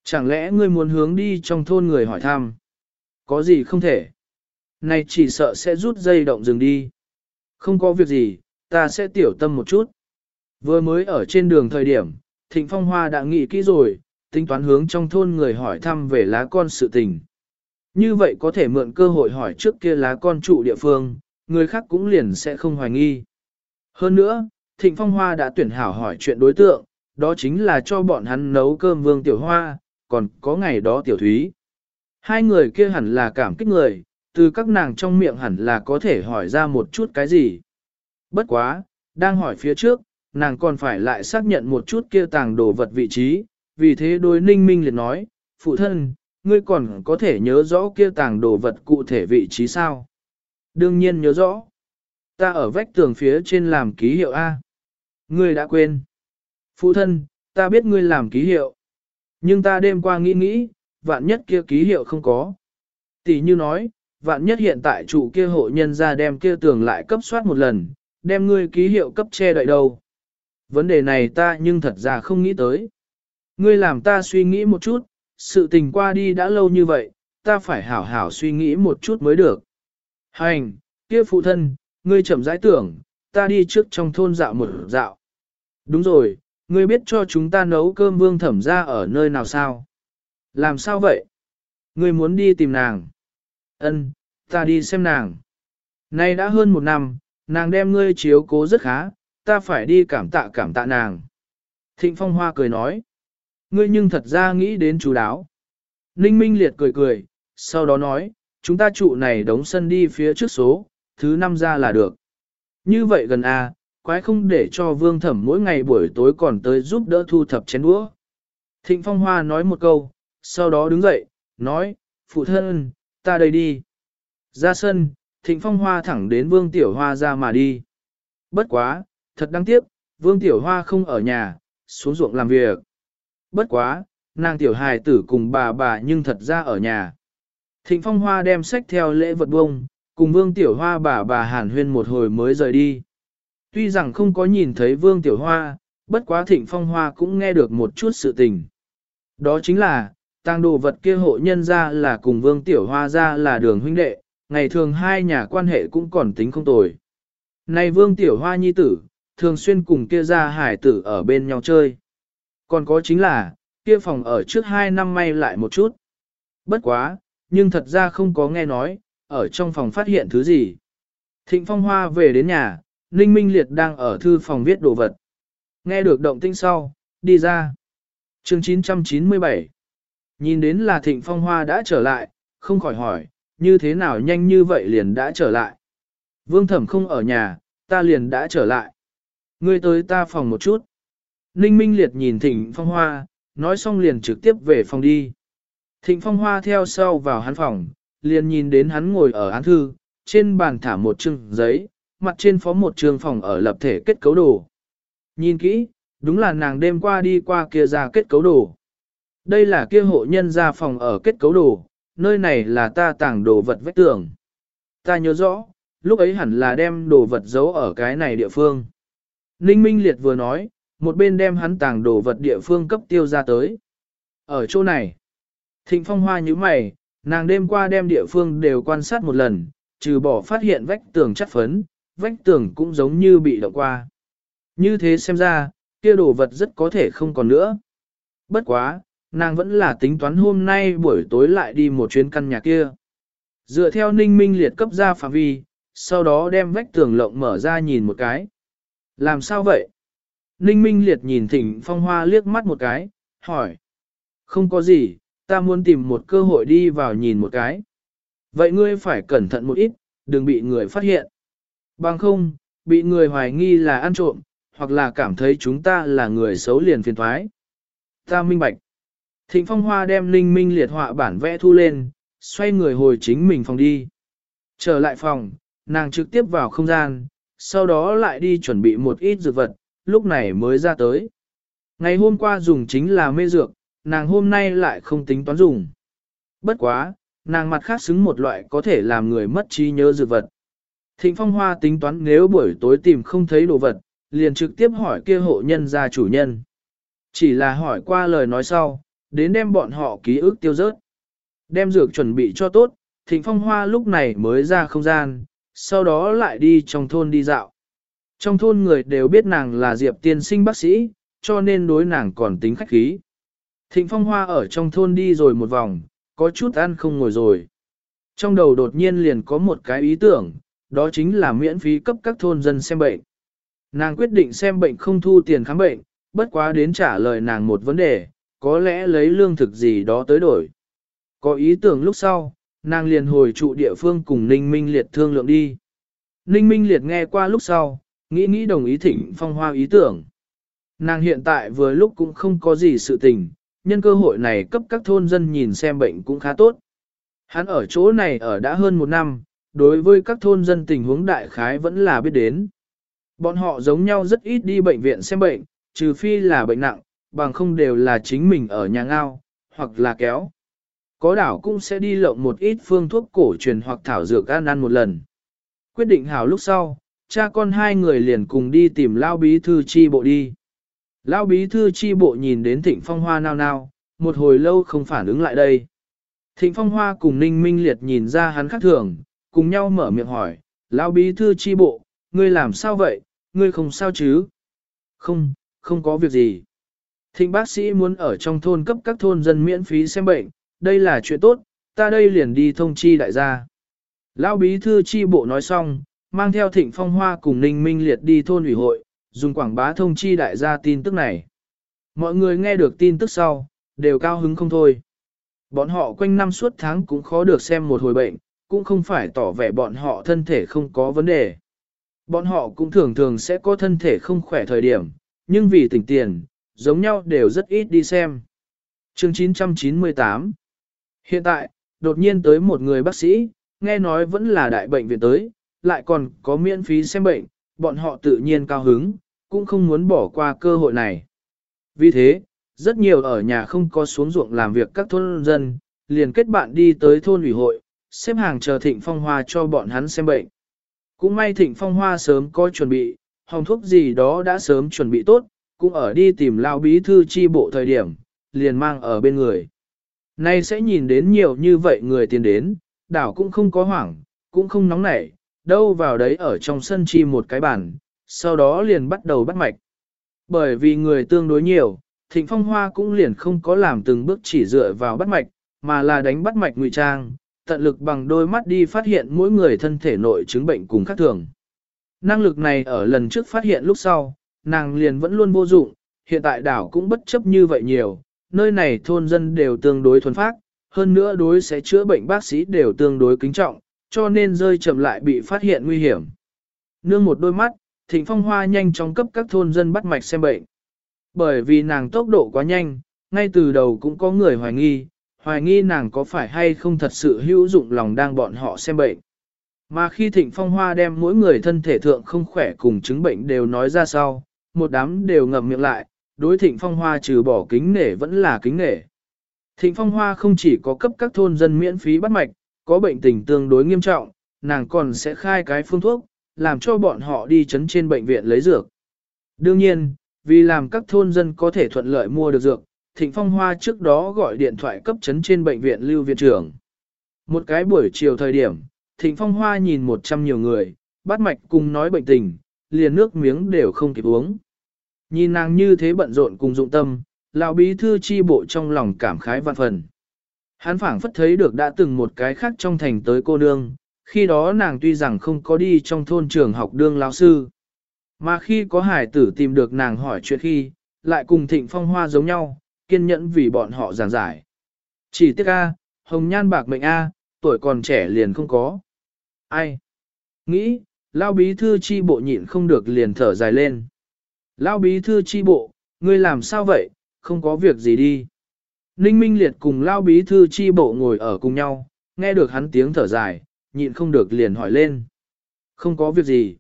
Chẳng lẽ ngươi muốn hướng đi trong thôn người hỏi thăm? Có gì không thể? Này chỉ sợ sẽ rút dây động dừng đi. Không có việc gì, ta sẽ tiểu tâm một chút. Vừa mới ở trên đường thời điểm, Thịnh Phong Hoa đã nghĩ kỹ rồi, tính toán hướng trong thôn người hỏi thăm về lá con sự tình. Như vậy có thể mượn cơ hội hỏi trước kia lá con trụ địa phương, người khác cũng liền sẽ không hoài nghi. Hơn nữa, Thịnh Phong Hoa đã tuyển hảo hỏi chuyện đối tượng, đó chính là cho bọn hắn nấu cơm vương tiểu hoa, còn có ngày đó tiểu thúy. Hai người kia hẳn là cảm kích người, từ các nàng trong miệng hẳn là có thể hỏi ra một chút cái gì. Bất quá, đang hỏi phía trước, nàng còn phải lại xác nhận một chút kia tàng đồ vật vị trí, vì thế đối ninh minh liền nói, phụ thân, ngươi còn có thể nhớ rõ kia tàng đồ vật cụ thể vị trí sao? Đương nhiên nhớ rõ. Ta ở vách tường phía trên làm ký hiệu A. Ngươi đã quên. Phụ thân, ta biết ngươi làm ký hiệu. Nhưng ta đêm qua nghĩ nghĩ, vạn nhất kia ký hiệu không có. Tỷ như nói, vạn nhất hiện tại chủ kia hộ nhân ra đem kia tường lại cấp soát một lần, đem ngươi ký hiệu cấp che đậy đâu. Vấn đề này ta nhưng thật ra không nghĩ tới. Ngươi làm ta suy nghĩ một chút, sự tình qua đi đã lâu như vậy, ta phải hảo hảo suy nghĩ một chút mới được. Hành, kia phụ thân, ngươi chậm rãi tưởng, ta đi trước trong thôn dạo một dạo. Đúng rồi, ngươi biết cho chúng ta nấu cơm vương thẩm ra ở nơi nào sao? Làm sao vậy? Ngươi muốn đi tìm nàng. Ân, ta đi xem nàng. Nay đã hơn một năm, nàng đem ngươi chiếu cố rất khá, ta phải đi cảm tạ cảm tạ nàng. Thịnh Phong Hoa cười nói. Ngươi nhưng thật ra nghĩ đến chú đáo. Ninh Minh Liệt cười cười, sau đó nói, chúng ta trụ này đóng sân đi phía trước số, thứ năm ra là được. Như vậy gần a, à, quái không để cho vương thẩm mỗi ngày buổi tối còn tới giúp đỡ thu thập chén đũa. Thịnh Phong Hoa nói một câu, sau đó đứng dậy, nói, phụ thân, ta đây đi. Ra sân, Thịnh Phong Hoa thẳng đến Vương Tiểu Hoa ra mà đi. Bất quá, thật đáng tiếc, Vương Tiểu Hoa không ở nhà, xuống ruộng làm việc. Bất quá, nàng Tiểu Hài tử cùng bà bà nhưng thật ra ở nhà. Thịnh Phong Hoa đem sách theo lễ vật bông, cùng Vương Tiểu Hoa bà bà hàn huyên một hồi mới rời đi. Tuy rằng không có nhìn thấy Vương Tiểu Hoa, bất quá Thịnh Phong Hoa cũng nghe được một chút sự tình. Đó chính là, tang đồ vật kia hộ nhân ra là cùng Vương Tiểu Hoa ra là đường huynh đệ, ngày thường hai nhà quan hệ cũng còn tính không tồi. Này Vương Tiểu Hoa nhi tử, thường xuyên cùng kia ra hải tử ở bên nhau chơi. Còn có chính là, kia phòng ở trước hai năm may lại một chút. Bất quá, nhưng thật ra không có nghe nói, ở trong phòng phát hiện thứ gì. Thịnh Phong Hoa về đến nhà, Ninh Minh Liệt đang ở thư phòng viết đồ vật. Nghe được động tinh sau, đi ra. chương 997 Nhìn đến là Thịnh Phong Hoa đã trở lại, không khỏi hỏi, như thế nào nhanh như vậy liền đã trở lại. Vương Thẩm không ở nhà, ta liền đã trở lại. Ngươi tới ta phòng một chút. Ninh Minh Liệt nhìn Thịnh Phong Hoa, nói xong liền trực tiếp về phòng đi. Thịnh Phong Hoa theo sau vào hắn phòng, liền nhìn đến hắn ngồi ở án thư, trên bàn thả một chương giấy, mặt trên phó một trường phòng ở lập thể kết cấu đồ. Nhìn kỹ, đúng là nàng đêm qua đi qua kia ra kết cấu đồ. Đây là kia hộ nhân ra phòng ở kết cấu đồ, nơi này là ta tàng đồ vật vách tường. Ta nhớ rõ, lúc ấy hẳn là đem đồ vật giấu ở cái này địa phương. Ninh Minh Liệt vừa nói, một bên đem hắn tàng đồ vật địa phương cấp tiêu ra tới. Ở chỗ này, Thịnh Phong Hoa như mày, nàng đêm qua đem địa phương đều quan sát một lần, trừ bỏ phát hiện vách tường chất phấn, vách tường cũng giống như bị động qua. Như thế xem ra, kia đồ vật rất có thể không còn nữa. Bất quá, nàng vẫn là tính toán hôm nay buổi tối lại đi một chuyến căn nhà kia. Dựa theo ninh minh liệt cấp ra phạm vi, sau đó đem vách tường lộng mở ra nhìn một cái. Làm sao vậy? Ninh minh liệt nhìn thỉnh phong hoa liếc mắt một cái, hỏi. Không có gì, ta muốn tìm một cơ hội đi vào nhìn một cái. Vậy ngươi phải cẩn thận một ít, đừng bị người phát hiện. Bằng không, bị người hoài nghi là ăn trộm, hoặc là cảm thấy chúng ta là người xấu liền phiền thoái. Ta minh bạch. Thịnh Phong Hoa đem Linh Minh liệt họa bản vẽ thu lên, xoay người hồi chính mình phòng đi. Trở lại phòng, nàng trực tiếp vào không gian, sau đó lại đi chuẩn bị một ít dược vật, lúc này mới ra tới. Ngày hôm qua dùng chính là mê dược, nàng hôm nay lại không tính toán dùng. Bất quá, nàng mặt khác xứng một loại có thể làm người mất trí nhớ dược vật. Thịnh Phong Hoa tính toán nếu buổi tối tìm không thấy đồ vật, liền trực tiếp hỏi kia hộ nhân gia chủ nhân. Chỉ là hỏi qua lời nói sau, đến đem bọn họ ký ức tiêu rớt. Đem dược chuẩn bị cho tốt, Thịnh Phong Hoa lúc này mới ra không gian, sau đó lại đi trong thôn đi dạo. Trong thôn người đều biết nàng là Diệp tiên sinh bác sĩ, cho nên đối nàng còn tính khách khí. Thịnh Phong Hoa ở trong thôn đi rồi một vòng, có chút ăn không ngồi rồi. Trong đầu đột nhiên liền có một cái ý tưởng, đó chính là miễn phí cấp các thôn dân xem bệnh. Nàng quyết định xem bệnh không thu tiền khám bệnh, bất quá đến trả lời nàng một vấn đề, có lẽ lấy lương thực gì đó tới đổi. Có ý tưởng lúc sau, nàng liền hồi trụ địa phương cùng Ninh Minh Liệt thương lượng đi. Ninh Minh Liệt nghe qua lúc sau, nghĩ nghĩ đồng ý thỉnh phong hoa ý tưởng. Nàng hiện tại vừa lúc cũng không có gì sự tình, nhân cơ hội này cấp các thôn dân nhìn xem bệnh cũng khá tốt. Hắn ở chỗ này ở đã hơn một năm, đối với các thôn dân tình huống đại khái vẫn là biết đến. Bọn họ giống nhau rất ít đi bệnh viện xem bệnh, trừ phi là bệnh nặng, bằng không đều là chính mình ở nhà ngao, hoặc là kéo. Có đảo cũng sẽ đi lộng một ít phương thuốc cổ truyền hoặc thảo dược ăn ăn một lần. Quyết định hảo lúc sau, cha con hai người liền cùng đi tìm Lao Bí Thư Chi Bộ đi lão Bí Thư Chi Bộ nhìn đến Thịnh Phong Hoa nao nao, một hồi lâu không phản ứng lại đây. Thịnh Phong Hoa cùng Ninh Minh Liệt nhìn ra hắn khác thường, cùng nhau mở miệng hỏi, lão Bí Thư Chi Bộ, ngươi làm sao vậy, ngươi không sao chứ? Không, không có việc gì. Thịnh bác sĩ muốn ở trong thôn cấp các thôn dân miễn phí xem bệnh, đây là chuyện tốt, ta đây liền đi thông chi đại gia. Lão bí thư chi bộ nói xong, mang theo thịnh phong hoa cùng ninh minh liệt đi thôn ủy hội, dùng quảng bá thông chi đại gia tin tức này. Mọi người nghe được tin tức sau, đều cao hứng không thôi. Bọn họ quanh năm suốt tháng cũng khó được xem một hồi bệnh, cũng không phải tỏ vẻ bọn họ thân thể không có vấn đề. Bọn họ cũng thường thường sẽ có thân thể không khỏe thời điểm, nhưng vì tỉnh tiền, giống nhau đều rất ít đi xem. Chương 998 Hiện tại, đột nhiên tới một người bác sĩ, nghe nói vẫn là đại bệnh viện tới, lại còn có miễn phí xem bệnh, bọn họ tự nhiên cao hứng, cũng không muốn bỏ qua cơ hội này. Vì thế, rất nhiều ở nhà không có xuống ruộng làm việc các thôn dân, liền kết bạn đi tới thôn ủy hội, xếp hàng chờ thịnh phong hoa cho bọn hắn xem bệnh. Cũng may thịnh phong hoa sớm có chuẩn bị, hồng thuốc gì đó đã sớm chuẩn bị tốt, cũng ở đi tìm lao bí thư chi bộ thời điểm, liền mang ở bên người. Nay sẽ nhìn đến nhiều như vậy người tiền đến, đảo cũng không có hoảng, cũng không nóng nảy, đâu vào đấy ở trong sân chi một cái bàn, sau đó liền bắt đầu bắt mạch. Bởi vì người tương đối nhiều, thịnh phong hoa cũng liền không có làm từng bước chỉ dựa vào bắt mạch, mà là đánh bắt mạch ngụy trang, tận lực bằng đôi mắt đi phát hiện mỗi người thân thể nội chứng bệnh cùng khác thường. Năng lực này ở lần trước phát hiện lúc sau, nàng liền vẫn luôn vô dụng, hiện tại đảo cũng bất chấp như vậy nhiều, nơi này thôn dân đều tương đối thuần phát, hơn nữa đối sẽ chữa bệnh bác sĩ đều tương đối kính trọng, cho nên rơi chậm lại bị phát hiện nguy hiểm. Nương một đôi mắt, Thịnh Phong Hoa nhanh chóng cấp các thôn dân bắt mạch xem bệnh. Bởi vì nàng tốc độ quá nhanh, ngay từ đầu cũng có người hoài nghi, hoài nghi nàng có phải hay không thật sự hữu dụng lòng đang bọn họ xem bệnh. Mà khi Thịnh Phong Hoa đem mỗi người thân thể thượng không khỏe cùng chứng bệnh đều nói ra sau, một đám đều ngậm miệng lại, đối Thịnh Phong Hoa trừ bỏ kính nể vẫn là kính nể. Thịnh Phong Hoa không chỉ có cấp các thôn dân miễn phí bắt mạch, có bệnh tình tương đối nghiêm trọng, nàng còn sẽ khai cái phương thuốc, làm cho bọn họ đi chấn trên bệnh viện lấy dược. Đương nhiên, vì làm các thôn dân có thể thuận lợi mua được dược, Thịnh Phong Hoa trước đó gọi điện thoại cấp chấn trên bệnh viện lưu viện trưởng. Một cái buổi chiều thời điểm, Thịnh Phong Hoa nhìn một trăm nhiều người, bắt mạch cùng nói bệnh tình, liền nước miếng đều không kịp uống. Nhìn nàng như thế bận rộn cùng dụng tâm, lão bí thư chi bộ trong lòng cảm khái vạn phần. Hắn phảng phất thấy được đã từng một cái khác trong thành tới cô nương, khi đó nàng tuy rằng không có đi trong thôn trường học đương lão sư. Mà khi có hải tử tìm được nàng hỏi chuyện khi, lại cùng thịnh phong hoa giống nhau, kiên nhẫn vì bọn họ giảng giải. Chỉ tiếc A, hồng nhan bạc mệnh A, tuổi còn trẻ liền không có. Ai? Nghĩ, lao bí thư chi bộ nhịn không được liền thở dài lên. Lao bí thư chi bộ, ngươi làm sao vậy, không có việc gì đi. Ninh Minh Liệt cùng Lao bí thư chi bộ ngồi ở cùng nhau, nghe được hắn tiếng thở dài, nhịn không được liền hỏi lên. Không có việc gì.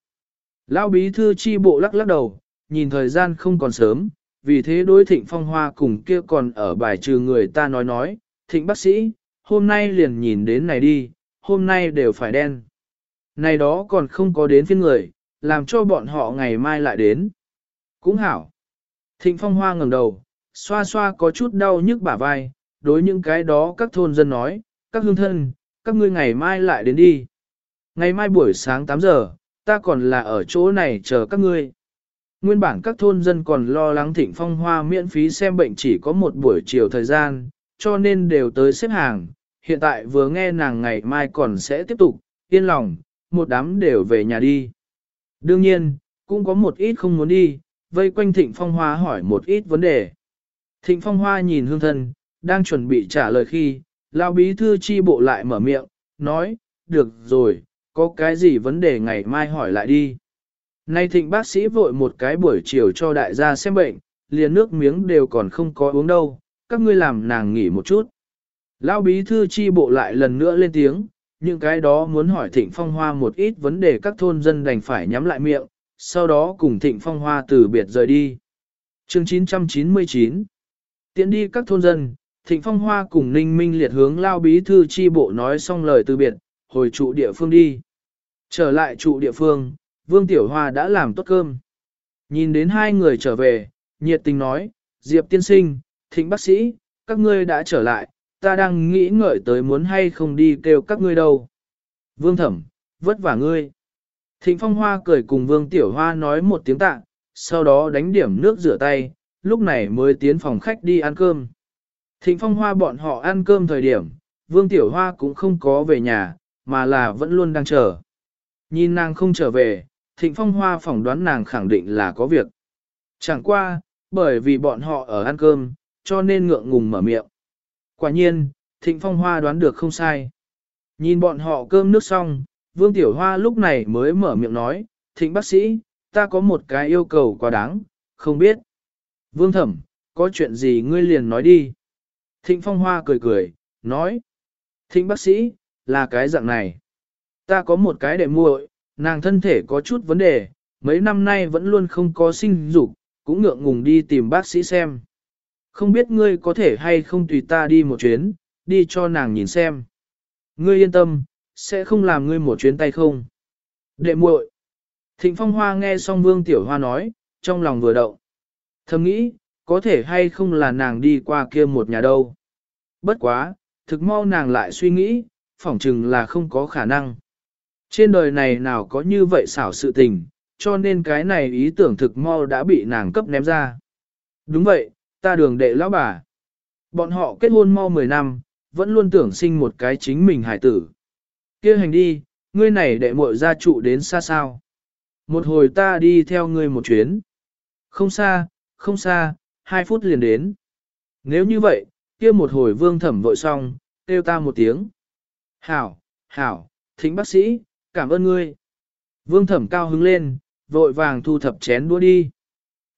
lão bí thư chi bộ lắc lắc đầu, nhìn thời gian không còn sớm, vì thế đối thịnh phong hoa cùng kia còn ở bài trừ người ta nói nói, thịnh bác sĩ, hôm nay liền nhìn đến này đi, hôm nay đều phải đen. Này đó còn không có đến phiên người, làm cho bọn họ ngày mai lại đến. Cũng hảo. Thịnh phong hoa ngẩng đầu, xoa xoa có chút đau nhức bả vai, đối những cái đó các thôn dân nói, các hương thân, các ngươi ngày mai lại đến đi. Ngày mai buổi sáng 8 giờ, ta còn là ở chỗ này chờ các ngươi. Nguyên bản các thôn dân còn lo lắng thịnh phong hoa miễn phí xem bệnh chỉ có một buổi chiều thời gian, cho nên đều tới xếp hàng, hiện tại vừa nghe nàng ngày mai còn sẽ tiếp tục, yên lòng, một đám đều về nhà đi. Đương nhiên, cũng có một ít không muốn đi, vây quanh Thịnh Phong Hoa hỏi một ít vấn đề. Thịnh Phong Hoa nhìn hương thân, đang chuẩn bị trả lời khi, Lao bí thư chi bộ lại mở miệng, nói, được rồi, có cái gì vấn đề ngày mai hỏi lại đi. Nay thịnh bác sĩ vội một cái buổi chiều cho đại gia xem bệnh, liền nước miếng đều còn không có uống đâu, các ngươi làm nàng nghỉ một chút. Lão bí thư chi bộ lại lần nữa lên tiếng, những cái đó muốn hỏi thịnh phong hoa một ít vấn đề các thôn dân đành phải nhắm lại miệng, sau đó cùng thịnh phong hoa từ biệt rời đi. Chương 999 Tiến đi các thôn dân, thịnh phong hoa cùng ninh minh liệt hướng lao bí thư chi bộ nói xong lời từ biệt, hồi trụ địa phương đi. Trở lại trụ địa phương, Vương Tiểu Hoa đã làm tốt cơm. Nhìn đến hai người trở về, nhiệt tình nói, Diệp tiên sinh, thịnh bác sĩ, các ngươi đã trở lại, ta đang nghĩ ngợi tới muốn hay không đi kêu các ngươi đâu. Vương Thẩm, vất vả ngươi. Thịnh Phong Hoa cười cùng Vương Tiểu Hoa nói một tiếng tạ, sau đó đánh điểm nước rửa tay, lúc này mới tiến phòng khách đi ăn cơm. Thịnh Phong Hoa bọn họ ăn cơm thời điểm, Vương Tiểu Hoa cũng không có về nhà, mà là vẫn luôn đang chờ. Nhìn nàng không trở về, Thịnh Phong Hoa phỏng đoán nàng khẳng định là có việc. Chẳng qua, bởi vì bọn họ ở ăn cơm, cho nên ngượng ngùng mở miệng. Quả nhiên, Thịnh Phong Hoa đoán được không sai. Nhìn bọn họ cơm nước xong, Vương Tiểu Hoa lúc này mới mở miệng nói, Thịnh bác sĩ, ta có một cái yêu cầu quá đáng, không biết. Vương Thẩm, có chuyện gì ngươi liền nói đi. Thịnh Phong Hoa cười cười, nói. Thịnh bác sĩ, là cái dạng này. Ta có một cái để muội, nàng thân thể có chút vấn đề, mấy năm nay vẫn luôn không có sinh dục, cũng ngượng ngùng đi tìm bác sĩ xem. Không biết ngươi có thể hay không tùy ta đi một chuyến, đi cho nàng nhìn xem. Ngươi yên tâm, sẽ không làm ngươi một chuyến tay không. Đệ muội. Thịnh Phong Hoa nghe xong Vương Tiểu Hoa nói, trong lòng vừa động. Thầm nghĩ, có thể hay không là nàng đi qua kia một nhà đâu. Bất quá, thực mau nàng lại suy nghĩ, phỏng chừng là không có khả năng. Trên đời này nào có như vậy xảo sự tình, cho nên cái này ý tưởng thực mau đã bị nàng cấp ném ra. Đúng vậy, ta đường đệ lão bà. Bọn họ kết hôn mau 10 năm, vẫn luôn tưởng sinh một cái chính mình hải tử. kia hành đi, ngươi này đệ muội gia trụ đến xa sao. Một hồi ta đi theo ngươi một chuyến. Không xa, không xa, hai phút liền đến. Nếu như vậy, kia một hồi vương thẩm vội xong, kêu ta một tiếng. Hảo, hảo, thính bác sĩ, cảm ơn ngươi. Vương thẩm cao hứng lên, vội vàng thu thập chén đũa đi.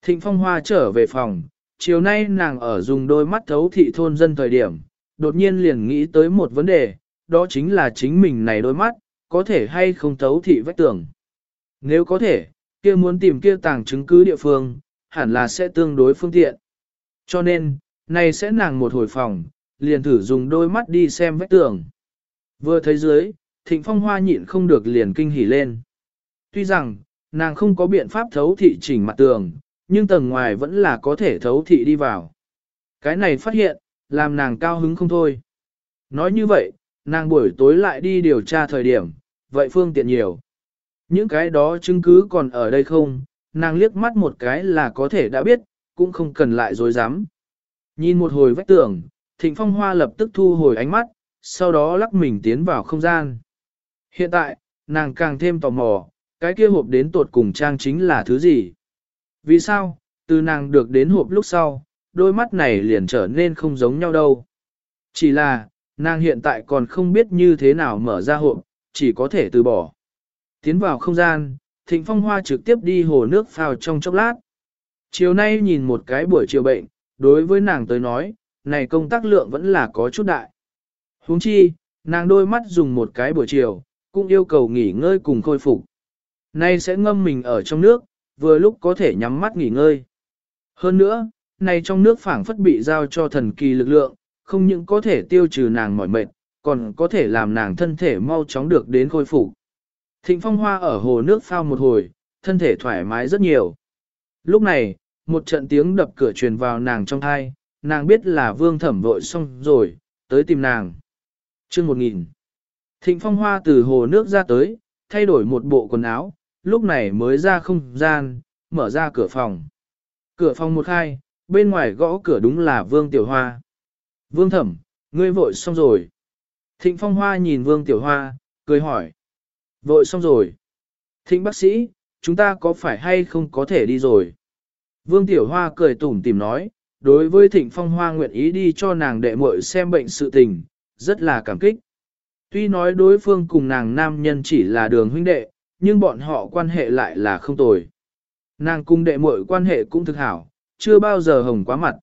Thịnh phong hoa trở về phòng, chiều nay nàng ở dùng đôi mắt thấu thị thôn dân thời điểm, đột nhiên liền nghĩ tới một vấn đề, đó chính là chính mình này đôi mắt, có thể hay không thấu thị vách tường. Nếu có thể, kia muốn tìm kia tàng chứng cứ địa phương, hẳn là sẽ tương đối phương tiện. Cho nên, này sẽ nàng một hồi phòng, liền thử dùng đôi mắt đi xem vách tường. Vừa thấy dưới, thịnh phong hoa nhịn không được liền kinh hỉ lên. Tuy rằng, nàng không có biện pháp thấu thị chỉnh mặt tường, nhưng tầng ngoài vẫn là có thể thấu thị đi vào. Cái này phát hiện, làm nàng cao hứng không thôi. Nói như vậy, nàng buổi tối lại đi điều tra thời điểm, vậy phương tiện nhiều. Những cái đó chứng cứ còn ở đây không, nàng liếc mắt một cái là có thể đã biết, cũng không cần lại dối dám. Nhìn một hồi vách tường, Thịnh Phong Hoa lập tức thu hồi ánh mắt, sau đó lắc mình tiến vào không gian. Hiện tại, nàng càng thêm tò mò, cái kia hộp đến tột cùng trang chính là thứ gì. Vì sao, từ nàng được đến hộp lúc sau, đôi mắt này liền trở nên không giống nhau đâu. Chỉ là, nàng hiện tại còn không biết như thế nào mở ra hộp, chỉ có thể từ bỏ. Tiến vào không gian, Thịnh Phong Hoa trực tiếp đi hồ nước phao trong chốc lát. Chiều nay nhìn một cái buổi chiều bệnh, đối với nàng tới nói, này công tác lượng vẫn là có chút đại. huống chi, nàng đôi mắt dùng một cái buổi chiều, cũng yêu cầu nghỉ ngơi cùng khôi phục. Nay sẽ ngâm mình ở trong nước, vừa lúc có thể nhắm mắt nghỉ ngơi. Hơn nữa, này trong nước phảng phất bị giao cho thần kỳ lực lượng, không những có thể tiêu trừ nàng mỏi mệt, còn có thể làm nàng thân thể mau chóng được đến khôi phục. Thịnh phong hoa ở hồ nước phao một hồi, thân thể thoải mái rất nhiều. Lúc này, một trận tiếng đập cửa truyền vào nàng trong thai, nàng biết là vương thẩm vội xong rồi, tới tìm nàng. chương một nghìn. Thịnh phong hoa từ hồ nước ra tới, thay đổi một bộ quần áo, lúc này mới ra không gian, mở ra cửa phòng. Cửa phòng một khai, bên ngoài gõ cửa đúng là vương tiểu hoa. Vương thẩm, ngươi vội xong rồi. Thịnh Phong Hoa nhìn Vương Tiểu Hoa, cười hỏi. Vội xong rồi. Thịnh bác sĩ, chúng ta có phải hay không có thể đi rồi? Vương Tiểu Hoa cười tủm tìm nói, đối với Thịnh Phong Hoa nguyện ý đi cho nàng đệ muội xem bệnh sự tình, rất là cảm kích. Tuy nói đối phương cùng nàng nam nhân chỉ là đường huynh đệ, nhưng bọn họ quan hệ lại là không tồi. Nàng cung đệ muội quan hệ cũng thực hảo, chưa bao giờ hồng quá mặt.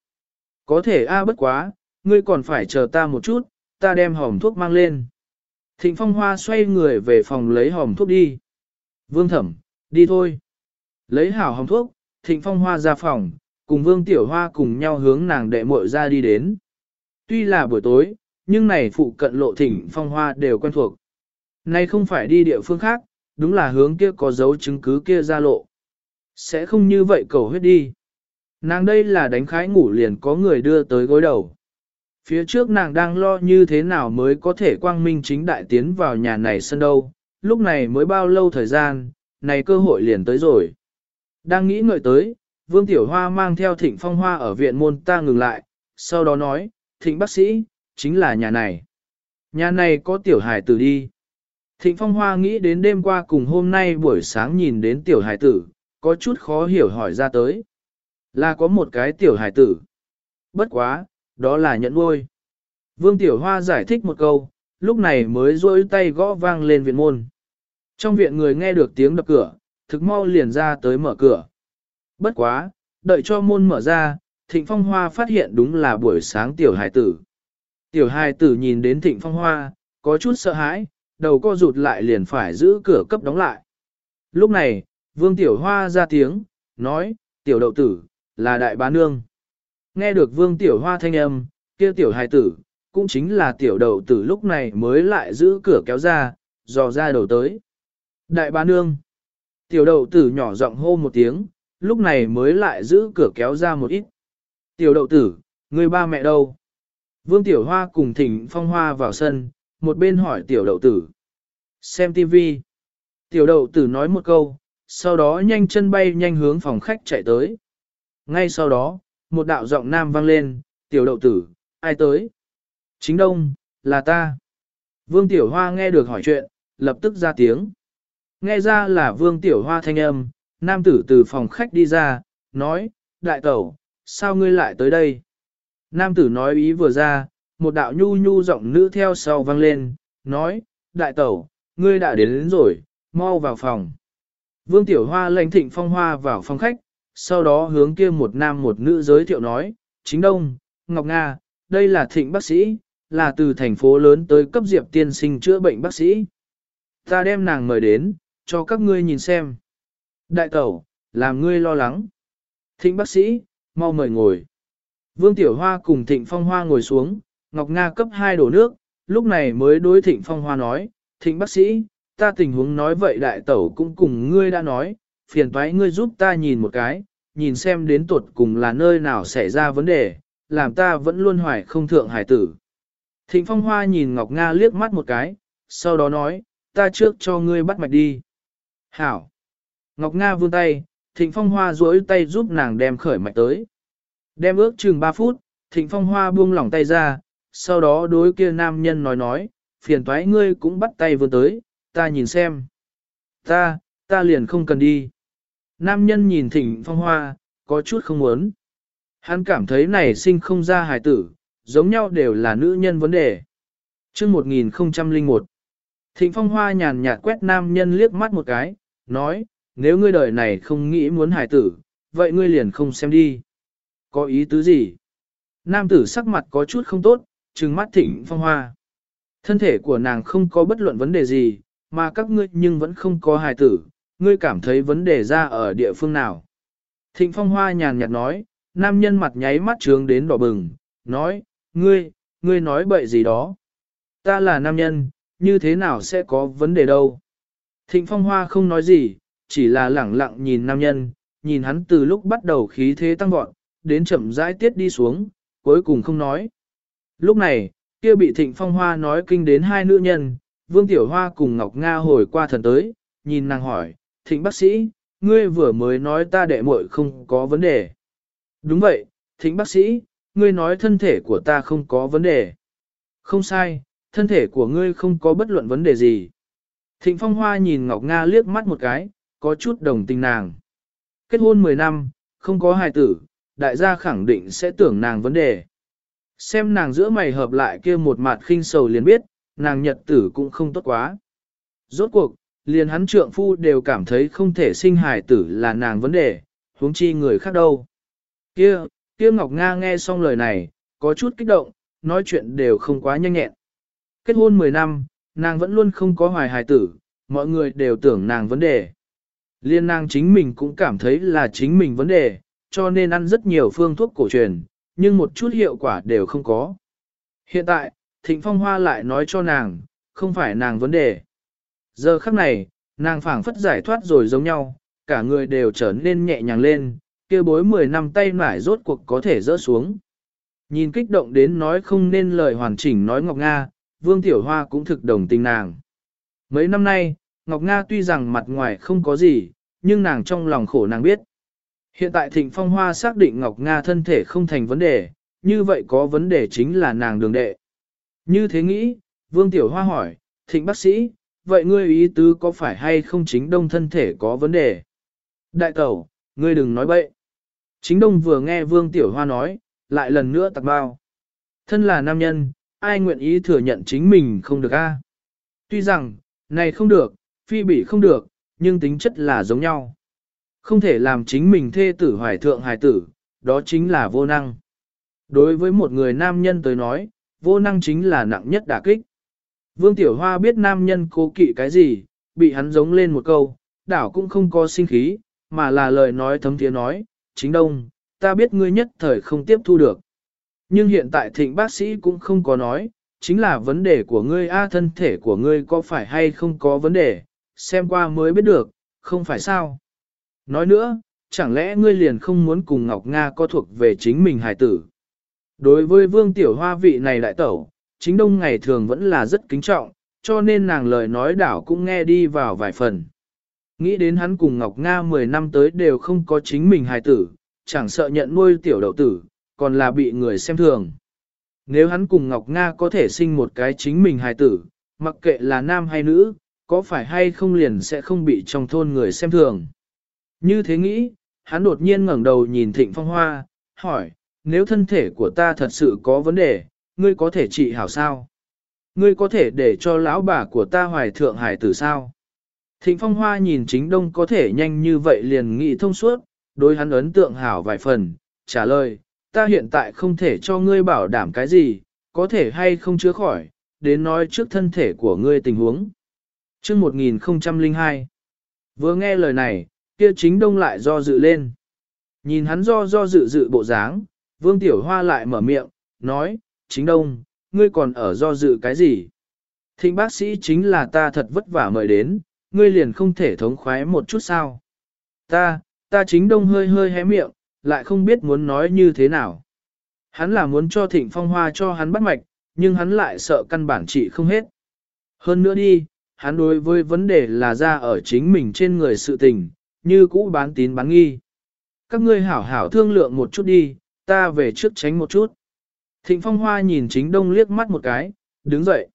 Có thể a bất quá, ngươi còn phải chờ ta một chút, ta đem hồng thuốc mang lên. Thịnh Phong Hoa xoay người về phòng lấy hòm thuốc đi. Vương Thẩm, đi thôi. Lấy hảo hòm thuốc, Thịnh Phong Hoa ra phòng, cùng Vương Tiểu Hoa cùng nhau hướng nàng đệ muội ra đi đến. Tuy là buổi tối, nhưng này phụ cận lộ Thịnh Phong Hoa đều quen thuộc. Này không phải đi địa phương khác, đúng là hướng kia có dấu chứng cứ kia ra lộ. Sẽ không như vậy cầu huyết đi. Nàng đây là đánh khái ngủ liền có người đưa tới gối đầu. Phía trước nàng đang lo như thế nào mới có thể quang minh chính đại tiến vào nhà này sân đâu, lúc này mới bao lâu thời gian, này cơ hội liền tới rồi. Đang nghĩ ngợi tới, Vương Tiểu Hoa mang theo thịnh phong hoa ở viện môn ta ngừng lại, sau đó nói, thịnh bác sĩ, chính là nhà này. Nhà này có tiểu hải tử đi. Thịnh phong hoa nghĩ đến đêm qua cùng hôm nay buổi sáng nhìn đến tiểu hải tử, có chút khó hiểu hỏi ra tới. Là có một cái tiểu hải tử. Bất quá, đó là nhận nuôi. Vương Tiểu Hoa giải thích một câu, lúc này mới rôi tay gõ vang lên viện môn. Trong viện người nghe được tiếng đập cửa, thực mau liền ra tới mở cửa. Bất quá, đợi cho môn mở ra, Thịnh Phong Hoa phát hiện đúng là buổi sáng tiểu hải tử. Tiểu hải tử nhìn đến Thịnh Phong Hoa, có chút sợ hãi, đầu co rụt lại liền phải giữ cửa cấp đóng lại. Lúc này, Vương Tiểu Hoa ra tiếng, nói, tiểu đậu tử, là đại bá nương. Nghe được Vương Tiểu Hoa thanh âm, kia tiểu hài tử, cũng chính là tiểu đậu tử lúc này mới lại giữ cửa kéo ra, dò ra đầu tới. Đại bá nương. Tiểu đậu tử nhỏ giọng hô một tiếng, lúc này mới lại giữ cửa kéo ra một ít. Tiểu đậu tử, người ba mẹ đâu? Vương Tiểu Hoa cùng thỉnh phong hoa vào sân, một bên hỏi tiểu đậu tử. Xem tivi, Tiểu đậu tử nói một câu, sau đó nhanh chân bay nhanh hướng phòng khách chạy tới. Ngay sau đó, một đạo giọng nam vang lên, tiểu đậu tử, ai tới? Chính đông, là ta. Vương Tiểu Hoa nghe được hỏi chuyện, lập tức ra tiếng. Nghe ra là Vương Tiểu Hoa thanh âm, nam tử từ phòng khách đi ra, nói, đại tẩu, sao ngươi lại tới đây? Nam tử nói ý vừa ra, một đạo nhu nhu giọng nữ theo sau vang lên, nói, đại tẩu, ngươi đã đến, đến rồi, mau vào phòng. Vương Tiểu Hoa lệnh thịnh phong hoa vào phòng khách, sau đó hướng kia một nam một nữ giới thiệu nói, chính đông, Ngọc Nga, đây là thịnh bác sĩ, là từ thành phố lớn tới cấp diệp tiên sinh chữa bệnh bác sĩ. Ta đem nàng mời đến, cho các ngươi nhìn xem. Đại tẩu, làm ngươi lo lắng. Thịnh bác sĩ, mau mời ngồi. Vương Tiểu Hoa cùng Thịnh Phong Hoa ngồi xuống, Ngọc Nga cấp hai đổ nước, lúc này mới đối Thịnh Phong Hoa nói, Thịnh bác sĩ, ta tình huống nói vậy đại tẩu cũng cùng ngươi đã nói, phiền toái ngươi giúp ta nhìn một cái, nhìn xem đến tuột cùng là nơi nào xảy ra vấn đề, làm ta vẫn luôn hoài không thượng hải tử. Thịnh Phong Hoa nhìn Ngọc Nga liếc mắt một cái, sau đó nói, ta trước cho ngươi bắt mạch đi. Hảo. Ngọc Nga vươn tay, Thịnh Phong Hoa duỗi tay giúp nàng đem khởi mạch tới. Đem ước chừng 3 phút, Thịnh Phong Hoa buông lỏng tay ra, sau đó đối kia nam nhân nói nói, phiền toái ngươi cũng bắt tay vươn tới, ta nhìn xem. Ta, ta liền không cần đi. Nam nhân nhìn thịnh phong hoa, có chút không muốn. Hắn cảm thấy này sinh không ra hài tử, giống nhau đều là nữ nhân vấn đề. chương 1001 Thịnh phong hoa nhàn nhạt quét nam nhân liếc mắt một cái, nói, nếu ngươi đời này không nghĩ muốn hài tử, vậy ngươi liền không xem đi. Có ý tứ gì? Nam tử sắc mặt có chút không tốt, trừng mắt thịnh phong hoa. Thân thể của nàng không có bất luận vấn đề gì, mà các ngươi nhưng vẫn không có hài tử, ngươi cảm thấy vấn đề ra ở địa phương nào. Thịnh Phong Hoa nhàn nhạt nói, nam nhân mặt nháy mắt trướng đến đỏ bừng, nói, ngươi, ngươi nói bậy gì đó. Ta là nam nhân, như thế nào sẽ có vấn đề đâu. Thịnh Phong Hoa không nói gì, chỉ là lẳng lặng nhìn nam nhân, nhìn hắn từ lúc bắt đầu khí thế tăng vọt, đến chậm rãi tiết đi xuống, cuối cùng không nói. Lúc này, kia bị Thịnh Phong Hoa nói kinh đến hai nữ nhân, Vương Tiểu Hoa cùng Ngọc Nga hồi qua thần tới, nhìn nàng hỏi, thịnh bác sĩ, ngươi vừa mới nói ta đệ muội không có vấn đề. Đúng vậy, thịnh bác sĩ, ngươi nói thân thể của ta không có vấn đề. Không sai, Thân thể của ngươi không có bất luận vấn đề gì. Thịnh Phong Hoa nhìn Ngọc Nga liếc mắt một cái, có chút đồng tình nàng. Kết hôn 10 năm, không có hài tử, đại gia khẳng định sẽ tưởng nàng vấn đề. Xem nàng giữa mày hợp lại kia một mặt khinh sầu liền biết, nàng nhật tử cũng không tốt quá. Rốt cuộc, liền hắn trượng phu đều cảm thấy không thể sinh hài tử là nàng vấn đề, huống chi người khác đâu. Kia, kia Ngọc Nga nghe xong lời này, có chút kích động, nói chuyện đều không quá nhanh nhẹn. Kết hôn 10 năm, nàng vẫn luôn không có hoài hài tử, mọi người đều tưởng nàng vấn đề. Liên nàng chính mình cũng cảm thấy là chính mình vấn đề, cho nên ăn rất nhiều phương thuốc cổ truyền, nhưng một chút hiệu quả đều không có. Hiện tại, Thịnh Phong Hoa lại nói cho nàng, không phải nàng vấn đề. Giờ khắc này, nàng phảng phất giải thoát rồi giống nhau, cả người đều trở nên nhẹ nhàng lên, kia bối 10 năm tay nải rốt cuộc có thể rỡ xuống. Nhìn kích động đến nói không nên lời hoàn chỉnh nói Ngọc Nga, Vương Tiểu Hoa cũng thực đồng tình nàng. Mấy năm nay, Ngọc Nga tuy rằng mặt ngoài không có gì, nhưng nàng trong lòng khổ nàng biết. Hiện tại Thịnh Phong Hoa xác định Ngọc Nga thân thể không thành vấn đề, như vậy có vấn đề chính là nàng đường đệ. Như thế nghĩ, Vương Tiểu Hoa hỏi, Thịnh bác sĩ, vậy ngươi ý tứ có phải hay không chính đông thân thể có vấn đề? Đại tẩu, ngươi đừng nói bậy. Chính đông vừa nghe Vương Tiểu Hoa nói, lại lần nữa tặc bao. Thân là nam nhân, ai nguyện ý thừa nhận chính mình không được a? Tuy rằng, này không được, phi bị không được, nhưng tính chất là giống nhau. Không thể làm chính mình thê tử hoài thượng hài tử, đó chính là vô năng. Đối với một người nam nhân tới nói, vô năng chính là nặng nhất đả kích. Vương Tiểu Hoa biết nam nhân cố kỵ cái gì, bị hắn giống lên một câu, đảo cũng không có sinh khí, mà là lời nói thấm tiếng nói, chính đông, ta biết ngươi nhất thời không tiếp thu được. Nhưng hiện tại thịnh bác sĩ cũng không có nói, chính là vấn đề của ngươi a thân thể của ngươi có phải hay không có vấn đề, xem qua mới biết được, không phải sao. Nói nữa, chẳng lẽ ngươi liền không muốn cùng Ngọc Nga có thuộc về chính mình hài tử. Đối với vương tiểu hoa vị này đại tẩu, chính đông ngày thường vẫn là rất kính trọng, cho nên nàng lời nói đảo cũng nghe đi vào vài phần. Nghĩ đến hắn cùng Ngọc Nga 10 năm tới đều không có chính mình hài tử, chẳng sợ nhận nuôi tiểu đậu tử, còn là bị người xem thường. Nếu hắn cùng Ngọc Nga có thể sinh một cái chính mình hài tử, mặc kệ là nam hay nữ, có phải hay không liền sẽ không bị trong thôn người xem thường. Như thế nghĩ, hắn đột nhiên ngẩng đầu nhìn Thịnh Phong Hoa, hỏi, nếu thân thể của ta thật sự có vấn đề, ngươi có thể trị hảo sao? Ngươi có thể để cho lão bà của ta hoài thượng hải tử sao? Thịnh Phong Hoa nhìn chính đông có thể nhanh như vậy liền nghĩ thông suốt, đối hắn ấn tượng hảo vài phần, trả lời, ta hiện tại không thể cho ngươi bảo đảm cái gì, có thể hay không chứa khỏi, đến nói trước thân thể của ngươi tình huống. Trước 1002, vừa nghe lời này, kia chính đông lại do dự lên. Nhìn hắn do do dự dự bộ dáng, vương tiểu hoa lại mở miệng, nói, chính đông, ngươi còn ở do dự cái gì? Thịnh bác sĩ chính là ta thật vất vả mời đến, ngươi liền không thể thống khoái một chút sao? Ta, ta chính đông hơi hơi hé miệng, lại không biết muốn nói như thế nào. Hắn là muốn cho thịnh phong hoa cho hắn bắt mạch, nhưng hắn lại sợ căn bản trị không hết. Hơn nữa đi, hắn đối với vấn đề là ra ở chính mình trên người sự tình, như cũ bán tín bán nghi. Các ngươi hảo hảo thương lượng một chút đi, ta về trước tránh một chút. Thịnh phong hoa nhìn chính đông liếc mắt một cái, đứng dậy.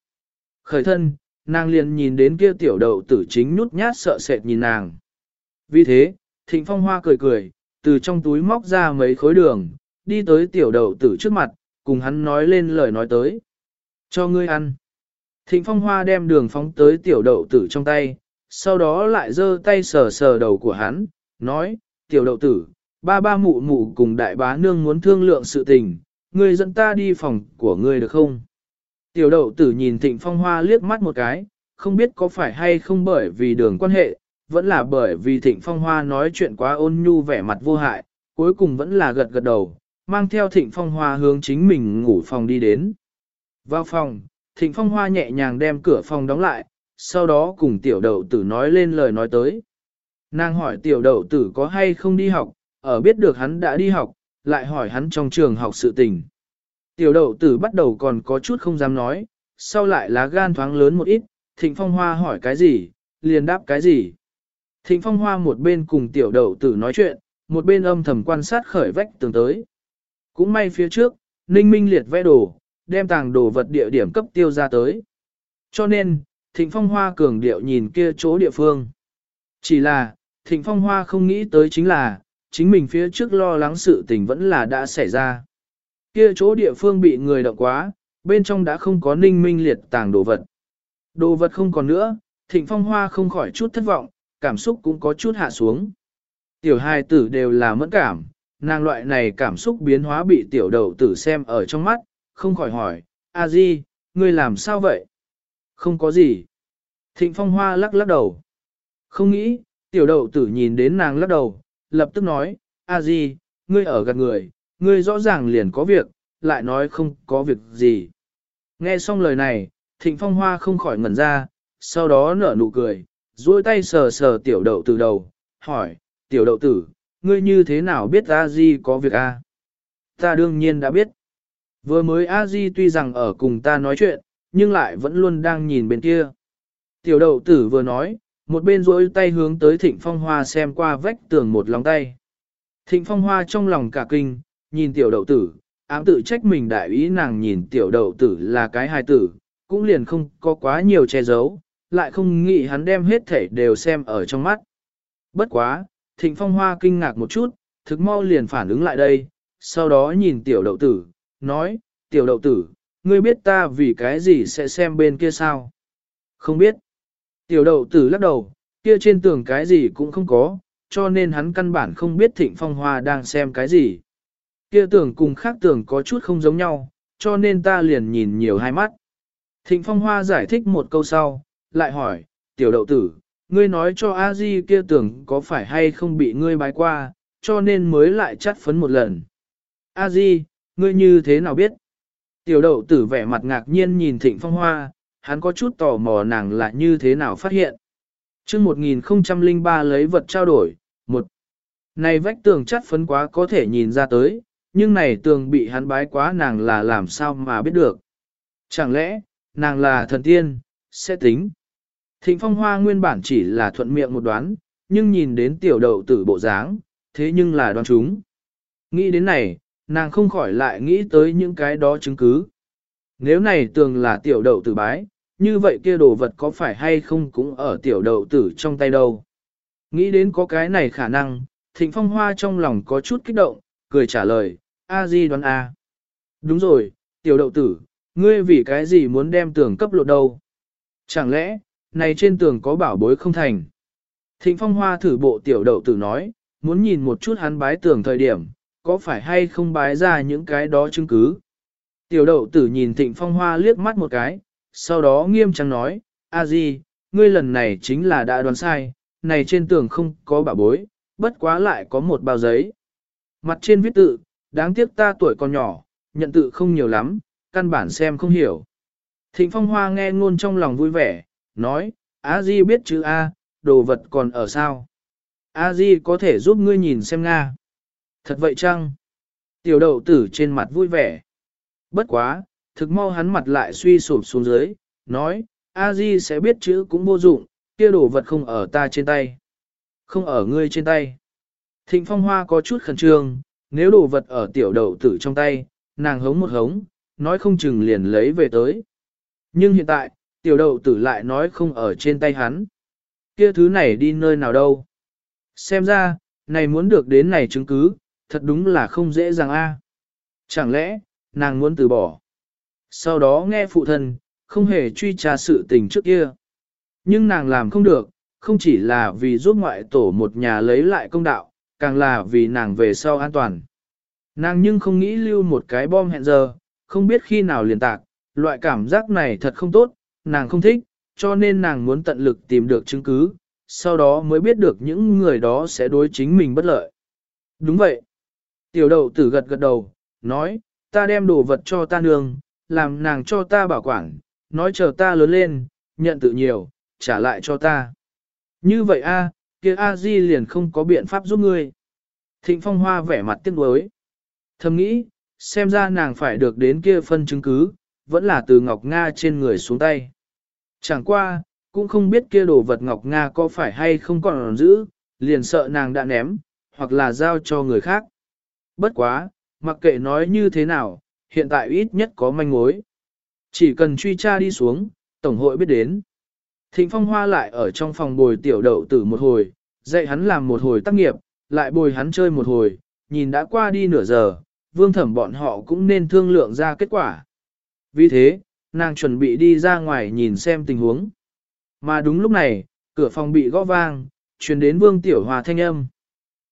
Khởi thân, nàng liền nhìn đến kia tiểu đậu tử chính nhút nhát sợ sệt nhìn nàng. Vì thế, thịnh phong hoa cười cười, từ trong túi móc ra mấy khối đường, đi tới tiểu đậu tử trước mặt, cùng hắn nói lên lời nói tới. Cho ngươi ăn. Thịnh phong hoa đem đường phóng tới tiểu đậu tử trong tay, sau đó lại giơ tay sờ sờ đầu của hắn, nói, tiểu đậu tử, ba ba mụ mụ cùng đại bá nương muốn thương lượng sự tình, ngươi dẫn ta đi phòng của ngươi được không? Tiểu đậu tử nhìn thịnh phong hoa liếc mắt một cái, không biết có phải hay không bởi vì đường quan hệ, vẫn là bởi vì thịnh phong hoa nói chuyện quá ôn nhu vẻ mặt vô hại, cuối cùng vẫn là gật gật đầu, mang theo thịnh phong hoa hướng chính mình ngủ phòng đi đến. Vào phòng, thịnh phong hoa nhẹ nhàng đem cửa phòng đóng lại, sau đó cùng tiểu đậu tử nói lên lời nói tới. Nàng hỏi tiểu đậu tử có hay không đi học, ở biết được hắn đã đi học, lại hỏi hắn trong trường học sự tình. Tiểu đậu tử bắt đầu còn có chút không dám nói, sau lại lá gan thoáng lớn một ít, thịnh phong hoa hỏi cái gì, liền đáp cái gì. Thịnh phong hoa một bên cùng tiểu đậu tử nói chuyện, một bên âm thầm quan sát khởi vách tường tới. Cũng may phía trước, ninh minh liệt vẽ đồ, đem tàng đồ vật địa điểm cấp tiêu ra tới. Cho nên, Thịnh Phong Hoa cường điệu nhìn kia chỗ địa phương. Chỉ là, Thịnh Phong Hoa không nghĩ tới chính là, chính mình phía trước lo lắng sự tình vẫn là đã xảy ra. Kia chỗ địa phương bị người động quá, bên trong đã không có ninh minh liệt tàng đồ vật. Đồ vật không còn nữa, Thịnh Phong Hoa không khỏi chút thất vọng, cảm xúc cũng có chút hạ xuống. Tiểu hai tử đều là mẫn cảm, nàng loại này cảm xúc biến hóa bị tiểu đầu tử xem ở trong mắt, không khỏi hỏi, a di, ngươi làm sao vậy? Không có gì. Thịnh Phong Hoa lắc lắc đầu. Không nghĩ, tiểu đầu tử nhìn đến nàng lắc đầu, lập tức nói, a di, ngươi ở gần người, ngươi rõ ràng liền có việc, lại nói không có việc gì. Nghe xong lời này, Thịnh Phong Hoa không khỏi ngẩn ra, sau đó nở nụ cười, duỗi tay sờ sờ tiểu đậu tử đầu, hỏi, tiểu đậu tử, ngươi như thế nào biết a di có việc a? Ta đương nhiên đã biết. Vừa mới a di tuy rằng ở cùng ta nói chuyện, nhưng lại vẫn luôn đang nhìn bên kia. Tiểu đậu tử vừa nói, một bên rỗi tay hướng tới thịnh phong hoa xem qua vách tường một lòng tay. Thịnh phong hoa trong lòng cả kinh, nhìn tiểu đậu tử, ám tự trách mình đại ý nàng nhìn tiểu đậu tử là cái hài tử, cũng liền không có quá nhiều che giấu, lại không nghĩ hắn đem hết thể đều xem ở trong mắt. Bất quá, thịnh phong hoa kinh ngạc một chút, thực mau liền phản ứng lại đây, sau đó nhìn tiểu đậu tử, nói, tiểu đậu tử, ngươi biết ta vì cái gì sẽ xem bên kia sao? Không biết. Tiểu đậu tử lắc đầu, kia trên tường cái gì cũng không có, cho nên hắn căn bản không biết thịnh phong hoa đang xem cái gì. Kia tường cùng khác tường có chút không giống nhau, cho nên ta liền nhìn nhiều hai mắt. Thịnh phong hoa giải thích một câu sau, lại hỏi, tiểu đậu tử, ngươi nói cho a di kia tường có phải hay không bị ngươi bái qua, cho nên mới lại chắt phấn một lần. a di, ngươi như thế nào biết? Tiểu đậu tử vẻ mặt ngạc nhiên nhìn thịnh phong hoa, hắn có chút tò mò nàng là như thế nào phát hiện. chương 1003 lấy vật trao đổi, một Này vách tường chắt phấn quá có thể nhìn ra tới, nhưng này tường bị hắn bái quá nàng là làm sao mà biết được. Chẳng lẽ, nàng là thần tiên, sẽ tính. Thịnh phong hoa nguyên bản chỉ là thuận miệng một đoán, nhưng nhìn đến tiểu đậu tử bộ dáng, thế nhưng là đoán chúng. Nghĩ đến này, nàng không khỏi lại nghĩ tới những cái đó chứng cứ. Nếu này tường là tiểu đậu tử bái, như vậy kia đồ vật có phải hay không cũng ở tiểu đậu tử trong tay đâu. Nghĩ đến có cái này khả năng, thịnh phong hoa trong lòng có chút kích động, cười trả lời, A di đoán A. Đúng rồi, tiểu đậu tử, ngươi vì cái gì muốn đem tường cấp lộ đâu? Chẳng lẽ, này trên tường có bảo bối không thành? Thịnh phong hoa thử bộ tiểu đậu tử nói, muốn nhìn một chút hắn bái tường thời điểm, có phải hay không bái ra những cái đó chứng cứ? Tiểu đậu tử nhìn thịnh phong hoa liếc mắt một cái, sau đó nghiêm trang nói, a di, ngươi lần này chính là đã đoán sai, này trên tường không có bảo bối, bất quá lại có một bao giấy. Mặt trên viết tự, đáng tiếc ta tuổi còn nhỏ, nhận tự không nhiều lắm, căn bản xem không hiểu. Thịnh phong hoa nghe ngôn trong lòng vui vẻ, nói, a di biết chữ A, đồ vật còn ở sao? A di có thể giúp ngươi nhìn xem Nga. Thật vậy chăng? Tiểu đậu tử trên mặt vui vẻ. Bất quá, thực mau hắn mặt lại suy sụp xuống dưới, nói, a di sẽ biết chữ cũng vô dụng, kia đồ vật không ở ta trên tay. Không ở ngươi trên tay. Thịnh phong hoa có chút khẩn trương, nếu đồ vật ở tiểu đậu tử trong tay, nàng hống một hống, nói không chừng liền lấy về tới. Nhưng hiện tại, tiểu đậu tử lại nói không ở trên tay hắn. Kia thứ này đi nơi nào đâu. Xem ra, này muốn được đến này chứng cứ, thật đúng là không dễ dàng a. Chẳng lẽ, nàng muốn từ bỏ. Sau đó nghe phụ thân, không hề truy tra sự tình trước kia. Nhưng nàng làm không được, không chỉ là vì giúp ngoại tổ một nhà lấy lại công đạo, càng là vì nàng về sau an toàn. Nàng nhưng không nghĩ lưu một cái bom hẹn giờ, không biết khi nào liền tạc, loại cảm giác này thật không tốt, nàng không thích, cho nên nàng muốn tận lực tìm được chứng cứ, sau đó mới biết được những người đó sẽ đối chính mình bất lợi. Đúng vậy. Tiểu đầu tử gật gật đầu, nói, ta đem đồ vật cho ta nương, làm nàng cho ta bảo quản, nói chờ ta lớn lên, nhận tự nhiều, trả lại cho ta. Như vậy a, kia a di liền không có biện pháp giúp ngươi. Thịnh phong hoa vẻ mặt tiếc nuối. Thầm nghĩ, xem ra nàng phải được đến kia phân chứng cứ, vẫn là từ Ngọc Nga trên người xuống tay. Chẳng qua, cũng không biết kia đồ vật Ngọc Nga có phải hay không còn giữ, liền sợ nàng đã ném, hoặc là giao cho người khác. Bất quá, mặc kệ nói như thế nào, hiện tại ít nhất có manh mối. Chỉ cần truy tra đi xuống, Tổng hội biết đến. Thịnh Phong Hoa lại ở trong phòng bồi tiểu đậu tử một hồi, dạy hắn làm một hồi tác nghiệp, lại bồi hắn chơi một hồi, nhìn đã qua đi nửa giờ, vương thẩm bọn họ cũng nên thương lượng ra kết quả. Vì thế, nàng chuẩn bị đi ra ngoài nhìn xem tình huống. Mà đúng lúc này, cửa phòng bị gõ vang, truyền đến vương tiểu hòa thanh âm.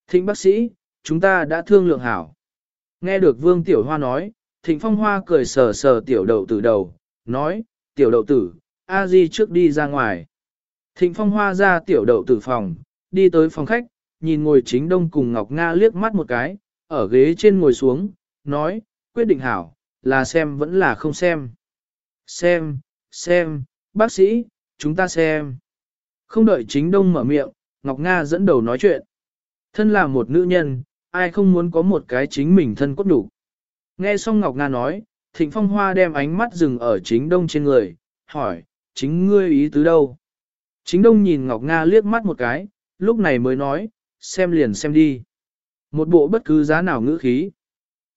Thịnh bác sĩ, chúng ta đã thương lượng hảo. Nghe được vương tiểu hoa nói, thịnh phong hoa cười sờ sờ tiểu đậu tử đầu, nói, tiểu đậu tử, a di trước đi ra ngoài. Thịnh phong hoa ra tiểu đậu tử phòng, đi tới phòng khách, nhìn ngồi chính đông cùng Ngọc Nga liếc mắt một cái, ở ghế trên ngồi xuống, nói, quyết định hảo, là xem vẫn là không xem. Xem, xem, bác sĩ, chúng ta xem. Không đợi chính đông mở miệng, Ngọc Nga dẫn đầu nói chuyện. Thân là một nữ nhân, ai không muốn có một cái chính mình thân cốt đủ. Nghe xong Ngọc Nga nói, Thịnh Phong Hoa đem ánh mắt dừng ở chính đông trên người, hỏi, chính ngươi ý tứ đâu? Chính đông nhìn Ngọc Nga liếc mắt một cái, lúc này mới nói, xem liền xem đi. Một bộ bất cứ giá nào ngữ khí.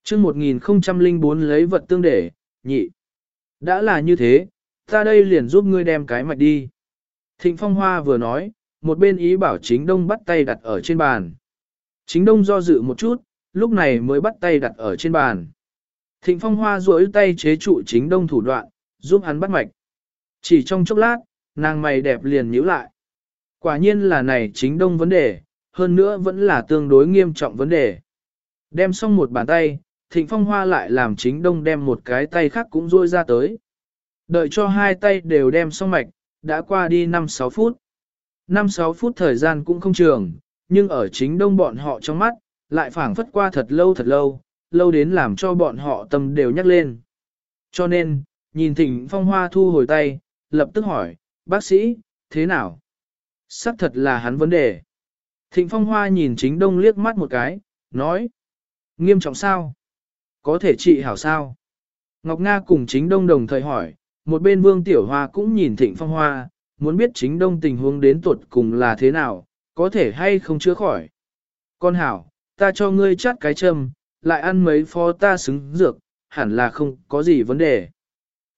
chương 1004 lấy vật tương để, nhị. Đã là như thế, ta đây liền giúp ngươi đem cái mạch đi. Thịnh Phong Hoa vừa nói, một bên ý bảo chính đông bắt tay đặt ở trên bàn. Chính đông do dự một chút, lúc này mới bắt tay đặt ở trên bàn. Thịnh Phong Hoa duỗi tay chế trụ chính đông thủ đoạn, giúp hắn bắt mạch. Chỉ trong chốc lát, nàng mày đẹp liền nhíu lại. Quả nhiên là này chính đông vấn đề, hơn nữa vẫn là tương đối nghiêm trọng vấn đề. Đem xong một bàn tay, Thịnh Phong Hoa lại làm chính đông đem một cái tay khác cũng duỗi ra tới. Đợi cho hai tay đều đem xong mạch, đã qua đi 5-6 phút. 5-6 phút thời gian cũng không trường, nhưng ở chính đông bọn họ trong mắt, lại phảng phất qua thật lâu thật lâu, lâu đến làm cho bọn họ tâm đều nhắc lên. Cho nên, nhìn Thịnh Phong Hoa thu hồi tay, lập tức hỏi, bác sĩ, thế nào? Sắc thật là hắn vấn đề. Thịnh Phong Hoa nhìn chính đông liếc mắt một cái, nói. Nghiêm trọng sao? Có thể trị hảo sao? Ngọc Nga cùng chính đông đồng thời hỏi, một bên Vương Tiểu Hoa cũng nhìn Thịnh Phong Hoa, muốn biết chính đông tình huống đến tuột cùng là thế nào, có thể hay không chữa khỏi. Con hảo, ta cho ngươi chắt cái châm, lại ăn mấy phó ta xứng dược, hẳn là không có gì vấn đề.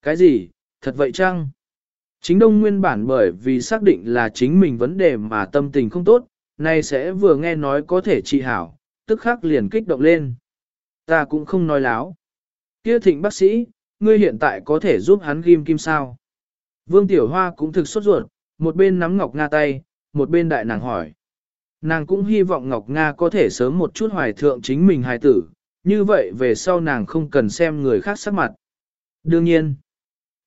Cái gì, thật vậy chăng? Chính đông nguyên bản bởi vì xác định là chính mình vấn đề mà tâm tình không tốt, nay sẽ vừa nghe nói có thể trị hảo, tức khắc liền kích động lên. Ta cũng không nói láo. Kia thịnh bác sĩ, ngươi hiện tại có thể giúp hắn ghim kim sao? Vương Tiểu Hoa cũng thực sốt ruột, một bên nắm Ngọc Nga tay, một bên đại nàng hỏi. Nàng cũng hy vọng Ngọc Nga có thể sớm một chút hoài thượng chính mình hài tử, như vậy về sau nàng không cần xem người khác sắc mặt. Đương nhiên,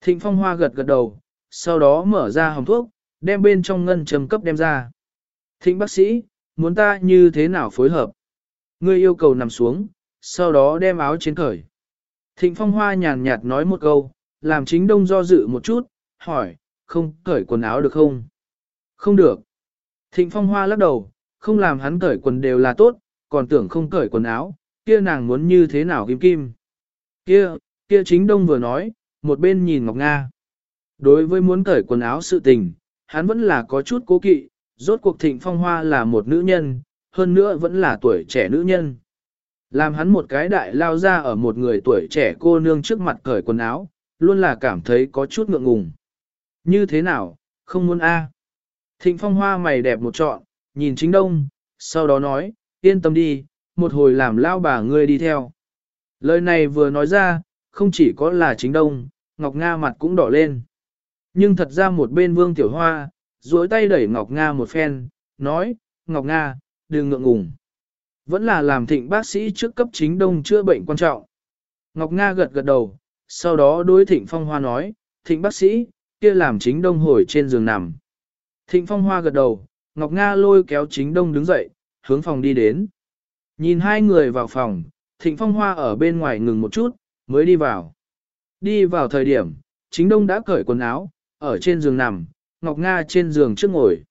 Thịnh Phong Hoa gật gật đầu, sau đó mở ra hồng thuốc, đem bên trong ngân châm cấp đem ra. Thịnh bác sĩ, muốn ta như thế nào phối hợp? Ngươi yêu cầu nằm xuống, sau đó đem áo trên khởi. Thịnh Phong Hoa nhàn nhạt nói một câu, làm chính đông do dự một chút, hỏi, không cởi quần áo được không? Không được. Thịnh Phong Hoa lắc đầu, không làm hắn cởi quần đều là tốt, còn tưởng không cởi quần áo, kia nàng muốn như thế nào kim kim. Kia, kia chính đông vừa nói, một bên nhìn Ngọc Nga. Đối với muốn cởi quần áo sự tình, hắn vẫn là có chút cố kỵ, rốt cuộc thịnh phong hoa là một nữ nhân, hơn nữa vẫn là tuổi trẻ nữ nhân. Làm hắn một cái đại lao ra ở một người tuổi trẻ cô nương trước mặt cởi quần áo, luôn là cảm thấy có chút ngượng ngùng. Như thế nào, không muốn a? Thịnh phong hoa mày đẹp một trọn, nhìn chính đông, sau đó nói, yên tâm đi, một hồi làm lao bà ngươi đi theo. Lời này vừa nói ra, không chỉ có là chính đông, Ngọc Nga mặt cũng đỏ lên. Nhưng thật ra một bên vương tiểu hoa, duỗi tay đẩy Ngọc Nga một phen, nói, Ngọc Nga, đừng ngượng ngùng. Vẫn là làm thịnh bác sĩ trước cấp chính đông chữa bệnh quan trọng. Ngọc Nga gật gật đầu, sau đó đối thịnh phong hoa nói, thịnh bác sĩ, kia làm chính đông hồi trên giường nằm. Thịnh phong hoa gật đầu, Ngọc Nga lôi kéo chính đông đứng dậy, hướng phòng đi đến. Nhìn hai người vào phòng, thịnh phong hoa ở bên ngoài ngừng một chút, mới đi vào. Đi vào thời điểm, chính đông đã cởi quần áo, ở trên giường nằm, Ngọc Nga trên giường trước ngồi.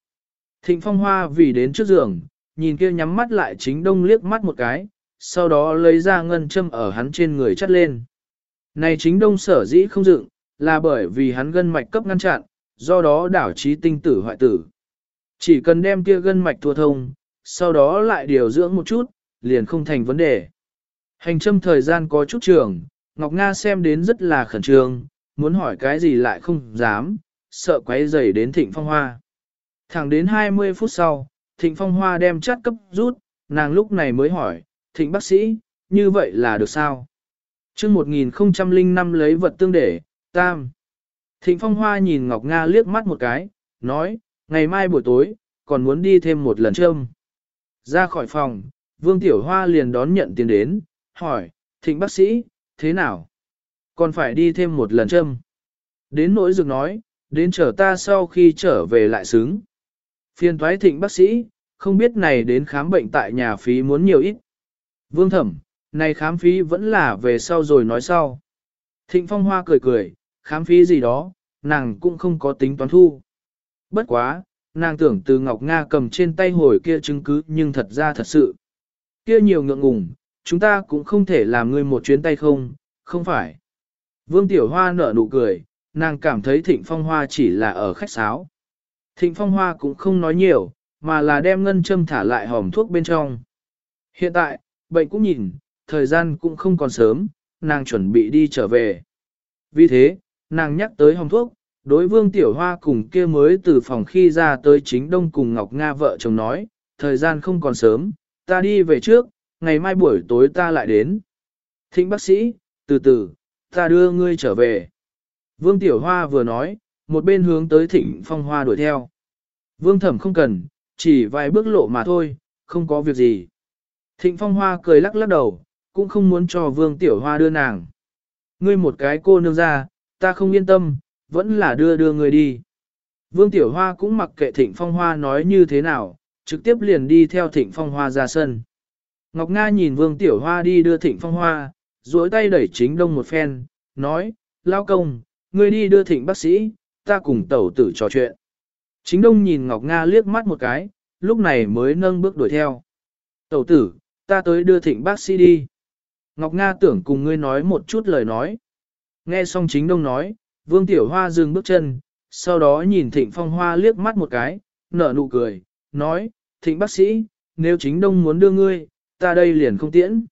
Thịnh phong hoa vì đến trước giường, nhìn kia nhắm mắt lại chính đông liếc mắt một cái, sau đó lấy ra ngân châm ở hắn trên người chắt lên. Này chính đông sở dĩ không dựng, là bởi vì hắn gân mạch cấp ngăn chặn, do đó đảo trí tinh tử hoại tử. Chỉ cần đem kia gân mạch thua thông, sau đó lại điều dưỡng một chút, liền không thành vấn đề. Hành châm thời gian có chút trường, Ngọc Nga xem đến rất là khẩn trương, muốn hỏi cái gì lại không dám, sợ quấy rầy đến thịnh phong hoa. Thẳng đến 20 phút sau, thịnh phong hoa đem chát cấp rút, nàng lúc này mới hỏi, thịnh bác sĩ, như vậy là được sao? chương 1005 lấy vật tương để, tam. Thịnh phong hoa nhìn Ngọc Nga liếc mắt một cái, nói, ngày mai buổi tối, còn muốn đi thêm một lần trâm. Ra khỏi phòng, Vương Tiểu Hoa liền đón nhận tiền đến, hỏi, thịnh bác sĩ, thế nào? Còn phải đi thêm một lần trâm? Đến nỗi dược nói, đến chờ ta sau khi trở về lại xứng. Phiên thoái thịnh bác sĩ, không biết này đến khám bệnh tại nhà phí muốn nhiều ít. Vương thẩm, này khám phí vẫn là về sau rồi nói sau. Thịnh phong hoa cười cười, khám phí gì đó, nàng cũng không có tính toán thu. Bất quá, nàng tưởng từ Ngọc Nga cầm trên tay hồi kia chứng cứ nhưng thật ra thật sự. Kia nhiều ngượng ngùng, chúng ta cũng không thể làm ngươi một chuyến tay không, không phải. Vương Tiểu Hoa nở nụ cười, nàng cảm thấy Thịnh Phong Hoa chỉ là ở khách sáo. Thịnh Phong Hoa cũng không nói nhiều, mà là đem ngân châm thả lại hòm thuốc bên trong. Hiện tại, bệnh cũng nhìn, thời gian cũng không còn sớm, nàng chuẩn bị đi trở về. Vì thế, nàng nhắc tới hồng thuốc, đối vương tiểu hoa cùng kia mới từ phòng khi ra tới chính đông cùng Ngọc Nga vợ chồng nói, thời gian không còn sớm, ta đi về trước, ngày mai buổi tối ta lại đến. Thịnh bác sĩ, từ từ, ta đưa ngươi trở về. Vương tiểu hoa vừa nói, một bên hướng tới thịnh phong hoa đuổi theo. Vương thẩm không cần, chỉ vài bước lộ mà thôi, không có việc gì. Thịnh phong hoa cười lắc lắc đầu, cũng không muốn cho vương tiểu hoa đưa nàng. Ngươi một cái cô nương ra, ta không yên tâm, vẫn là đưa đưa người đi. Vương Tiểu Hoa cũng mặc kệ Thịnh Phong Hoa nói như thế nào, trực tiếp liền đi theo Thịnh Phong Hoa ra sân. Ngọc Nga nhìn Vương Tiểu Hoa đi đưa Thịnh Phong Hoa, duỗi tay đẩy chính đông một phen, nói, lao công, ngươi đi đưa Thịnh bác sĩ, ta cùng tẩu tử trò chuyện. Chính đông nhìn Ngọc Nga liếc mắt một cái, lúc này mới nâng bước đuổi theo. Tẩu tử, ta tới đưa Thịnh bác sĩ đi. Ngọc Nga tưởng cùng ngươi nói một chút lời nói. Nghe xong chính đông nói, Vương Tiểu Hoa dừng bước chân, sau đó nhìn Thịnh Phong Hoa liếc mắt một cái, nở nụ cười, nói, Thịnh bác sĩ, nếu chính đông muốn đưa ngươi, ta đây liền không tiễn.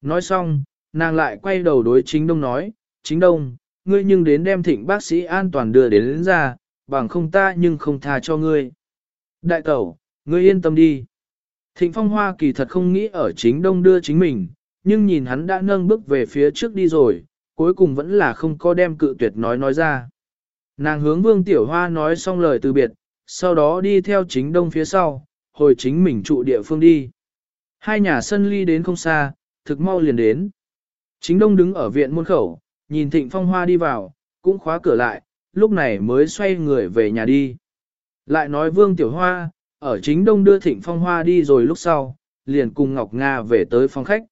Nói xong, nàng lại quay đầu đối chính đông nói, chính đông, ngươi nhưng đến đem thịnh bác sĩ an toàn đưa đến, đến ra, bằng không ta nhưng không tha cho ngươi. Đại tẩu, ngươi yên tâm đi. Thịnh phong hoa kỳ thật không nghĩ ở chính đông đưa chính mình, nhưng nhìn hắn đã nâng bước về phía trước đi rồi, cuối cùng vẫn là không có đem cự tuyệt nói nói ra. Nàng hướng vương tiểu hoa nói xong lời từ biệt, sau đó đi theo chính đông phía sau, hồi chính mình trụ địa phương đi. Hai nhà sân ly đến không xa, thực mau liền đến. Chính đông đứng ở viện môn khẩu, nhìn thịnh phong hoa đi vào, cũng khóa cửa lại, lúc này mới xoay người về nhà đi. Lại nói vương tiểu hoa, ở chính đông đưa thịnh phong hoa đi rồi lúc sau, liền cùng Ngọc Nga về tới phòng khách.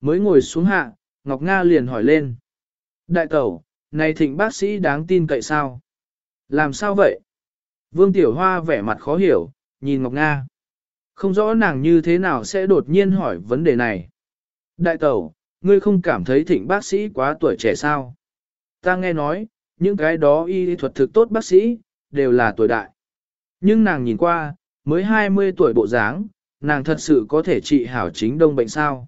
Mới ngồi xuống hạ, Ngọc Nga liền hỏi lên. Đại tẩu, này thịnh bác sĩ đáng tin cậy sao? Làm sao vậy? Vương Tiểu Hoa vẻ mặt khó hiểu, nhìn Ngọc Nga. Không rõ nàng như thế nào sẽ đột nhiên hỏi vấn đề này. Đại tẩu, ngươi không cảm thấy thịnh bác sĩ quá tuổi trẻ sao? Ta nghe nói, những cái đó y thuật thực tốt bác sĩ, đều là tuổi đại. Nhưng nàng nhìn qua, mới 20 tuổi bộ dáng, nàng thật sự có thể trị hảo chính đông bệnh sao?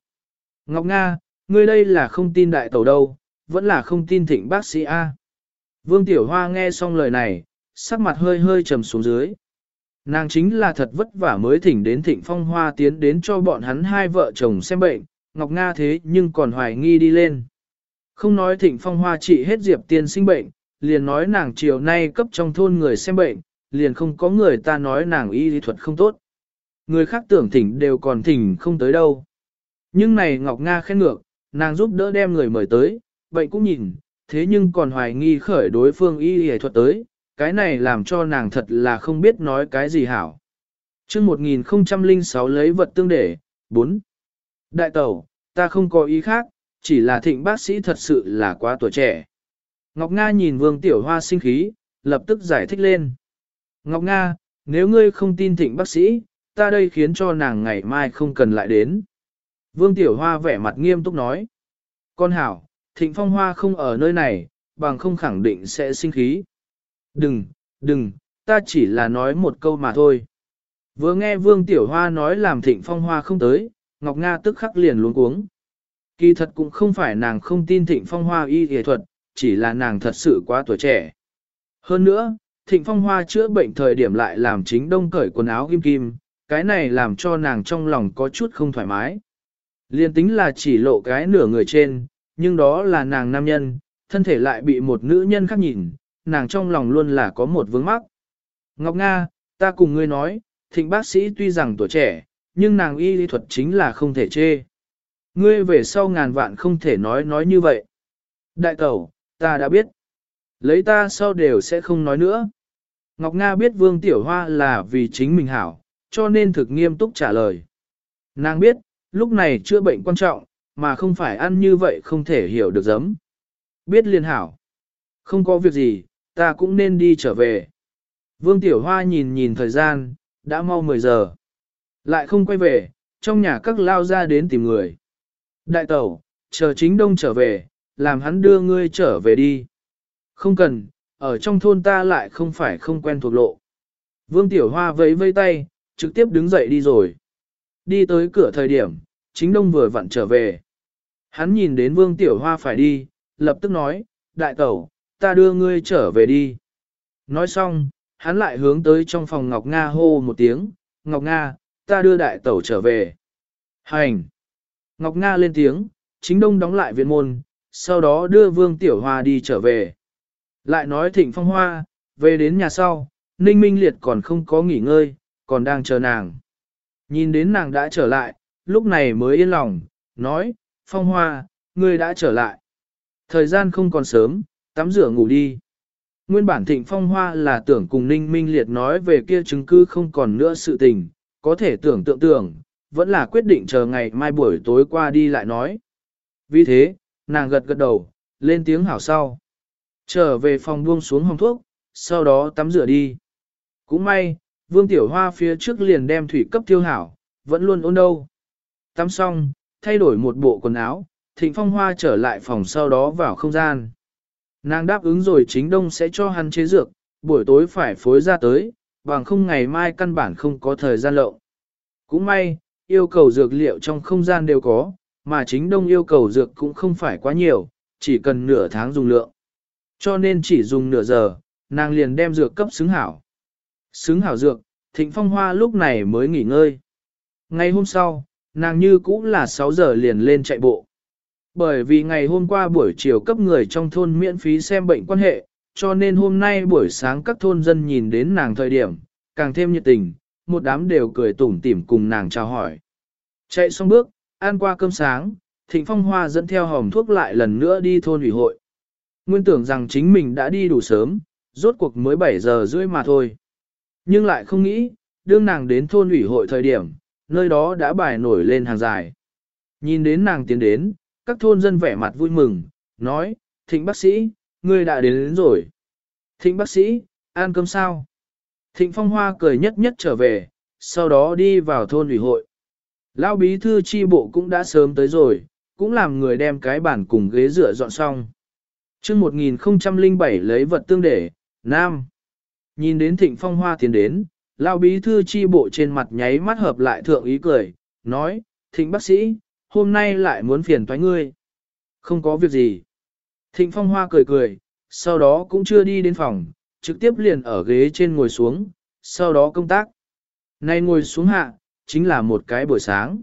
Ngọc Nga, ngươi đây là không tin đại tẩu đâu, vẫn là không tin thịnh bác sĩ A. Vương Tiểu Hoa nghe xong lời này, sắc mặt hơi hơi trầm xuống dưới. Nàng chính là thật vất vả mới thỉnh đến thịnh phong hoa tiến đến cho bọn hắn hai vợ chồng xem bệnh, Ngọc Nga thế nhưng còn hoài nghi đi lên. Không nói thịnh phong hoa trị hết diệp tiên sinh bệnh, liền nói nàng chiều nay cấp trong thôn người xem bệnh, liền không có người ta nói nàng y lý thuật không tốt. Người khác tưởng thỉnh đều còn thỉnh không tới đâu. Nhưng này Ngọc Nga khen ngược, nàng giúp đỡ đem người mời tới, bệnh cũng nhìn, thế nhưng còn hoài nghi khởi đối phương y y thuật tới, cái này làm cho nàng thật là không biết nói cái gì hảo. chương 1006 lấy vật tương để, 4. Đại tẩu, ta không có ý khác, chỉ là thịnh bác sĩ thật sự là quá tuổi trẻ. Ngọc Nga nhìn vương tiểu hoa sinh khí, lập tức giải thích lên. Ngọc Nga, nếu ngươi không tin thịnh bác sĩ, ta đây khiến cho nàng ngày mai không cần lại đến. Vương tiểu hoa vẻ mặt nghiêm túc nói. Con hảo, thịnh phong hoa không ở nơi này, bằng không khẳng định sẽ sinh khí. Đừng, đừng, ta chỉ là nói một câu mà thôi. Vừa nghe Vương Tiểu Hoa nói làm thịnh phong hoa không tới, Ngọc Nga tức khắc liền luống cuống. Kỳ thật cũng không phải nàng không tin thịnh phong hoa y y thuật, chỉ là nàng thật sự quá tuổi trẻ. Hơn nữa, Thịnh Phong Hoa chữa bệnh thời điểm lại làm chính đông cởi quần áo kim kim, cái này làm cho nàng trong lòng có chút không thoải mái. Liên tính là chỉ lộ cái nửa người trên, nhưng đó là nàng nam nhân, thân thể lại bị một nữ nhân khác nhìn, nàng trong lòng luôn là có một vướng mắc. Ngọc Nga, ta cùng ngươi nói, thịnh bác sĩ tuy rằng tuổi trẻ, nhưng nàng y lý thuật chính là không thể chê. Ngươi về sau ngàn vạn không thể nói nói như vậy. Đại tẩu, ta đã biết. Lấy ta sau đều sẽ không nói nữa. Ngọc Nga biết Vương Tiểu Hoa là vì chính mình hảo, cho nên thực nghiêm túc trả lời. Nàng biết, lúc này chữa bệnh quan trọng, mà không phải ăn như vậy không thể hiểu được giấm. Biết liên hảo. Không có việc gì, ta cũng nên đi trở về. Vương Tiểu Hoa nhìn nhìn thời gian, đã mau 10 giờ. Lại không quay về, trong nhà các lao ra đến tìm người. Đại tẩu, chờ chính đông trở về, làm hắn đưa ngươi trở về đi. Không cần, ở trong thôn ta lại không phải không quen thuộc lộ. Vương Tiểu Hoa vẫy vây tay, trực tiếp đứng dậy đi rồi. Đi tới cửa thời điểm, chính đông vừa vặn trở về. Hắn nhìn đến Vương Tiểu Hoa phải đi, lập tức nói, đại tẩu, ta đưa ngươi trở về đi. Nói xong, hắn lại hướng tới trong phòng Ngọc Nga hô một tiếng, Ngọc Nga, ta đưa đại tẩu trở về. Hành! Ngọc Nga lên tiếng, chính đông đóng lại viện môn, sau đó đưa Vương Tiểu Hoa đi trở về. Lại nói thịnh phong hoa, về đến nhà sau, Ninh Minh Liệt còn không có nghỉ ngơi, còn đang chờ nàng. Nhìn đến nàng đã trở lại, lúc này mới yên lòng, nói, phong hoa, ngươi đã trở lại. Thời gian không còn sớm, tắm rửa ngủ đi. Nguyên bản thịnh phong hoa là tưởng cùng Ninh Minh Liệt nói về kia chứng cứ không còn nữa sự tình, có thể tưởng tượng tưởng, vẫn là quyết định chờ ngày mai buổi tối qua đi lại nói. Vì thế, nàng gật gật đầu, lên tiếng hảo sau. Trở về phòng buông xuống hồng thuốc, sau đó tắm rửa đi. Cũng may, Vương Tiểu Hoa phía trước liền đem thủy cấp tiêu hảo, vẫn luôn ôn đâu. Tắm xong, thay đổi một bộ quần áo, Thịnh Phong Hoa trở lại phòng sau đó vào không gian. Nàng đáp ứng rồi chính đông sẽ cho hắn chế dược, buổi tối phải phối ra tới, bằng không ngày mai căn bản không có thời gian lậu. Cũng may, yêu cầu dược liệu trong không gian đều có, mà chính đông yêu cầu dược cũng không phải quá nhiều, chỉ cần nửa tháng dùng lượng. Cho nên chỉ dùng nửa giờ, nàng liền đem dược cấp xứng hảo. Xứng hảo dược, thịnh phong hoa lúc này mới nghỉ ngơi. Ngày hôm sau, nàng như cũng là 6 giờ liền lên chạy bộ. Bởi vì ngày hôm qua buổi chiều cấp người trong thôn miễn phí xem bệnh quan hệ, cho nên hôm nay buổi sáng các thôn dân nhìn đến nàng thời điểm, càng thêm nhiệt tình, một đám đều cười tủm tỉm cùng nàng chào hỏi. Chạy xong bước, ăn qua cơm sáng, Thịnh Phong Hoa dẫn theo hòm thuốc lại lần nữa đi thôn ủy hội. Nguyên tưởng rằng chính mình đã đi đủ sớm, rốt cuộc mới 7 giờ rưỡi mà thôi. Nhưng lại không nghĩ, đương nàng đến thôn ủy hội thời điểm, nơi đó đã bài nổi lên hàng dài. Nhìn đến nàng tiến đến, các thôn dân vẻ mặt vui mừng, nói, thịnh bác sĩ, ngươi đã đến, đến rồi. Thịnh bác sĩ, ăn cơm sao? Thịnh phong hoa cười nhất nhất trở về, sau đó đi vào thôn ủy hội. Lão bí thư chi bộ cũng đã sớm tới rồi, cũng làm người đem cái bàn cùng ghế dựa dọn xong. chương 1007 lấy vật tương để, Nam. Nhìn đến thịnh phong hoa tiến đến, Lão bí thư chi bộ trên mặt nháy mắt hợp lại thượng ý cười, nói, thịnh bác sĩ, hôm nay lại muốn phiền toái ngươi. Không có việc gì. Thịnh phong hoa cười cười, sau đó cũng chưa đi đến phòng, trực tiếp liền ở ghế trên ngồi xuống, sau đó công tác. Nay ngồi xuống hạ, chính là một cái buổi sáng.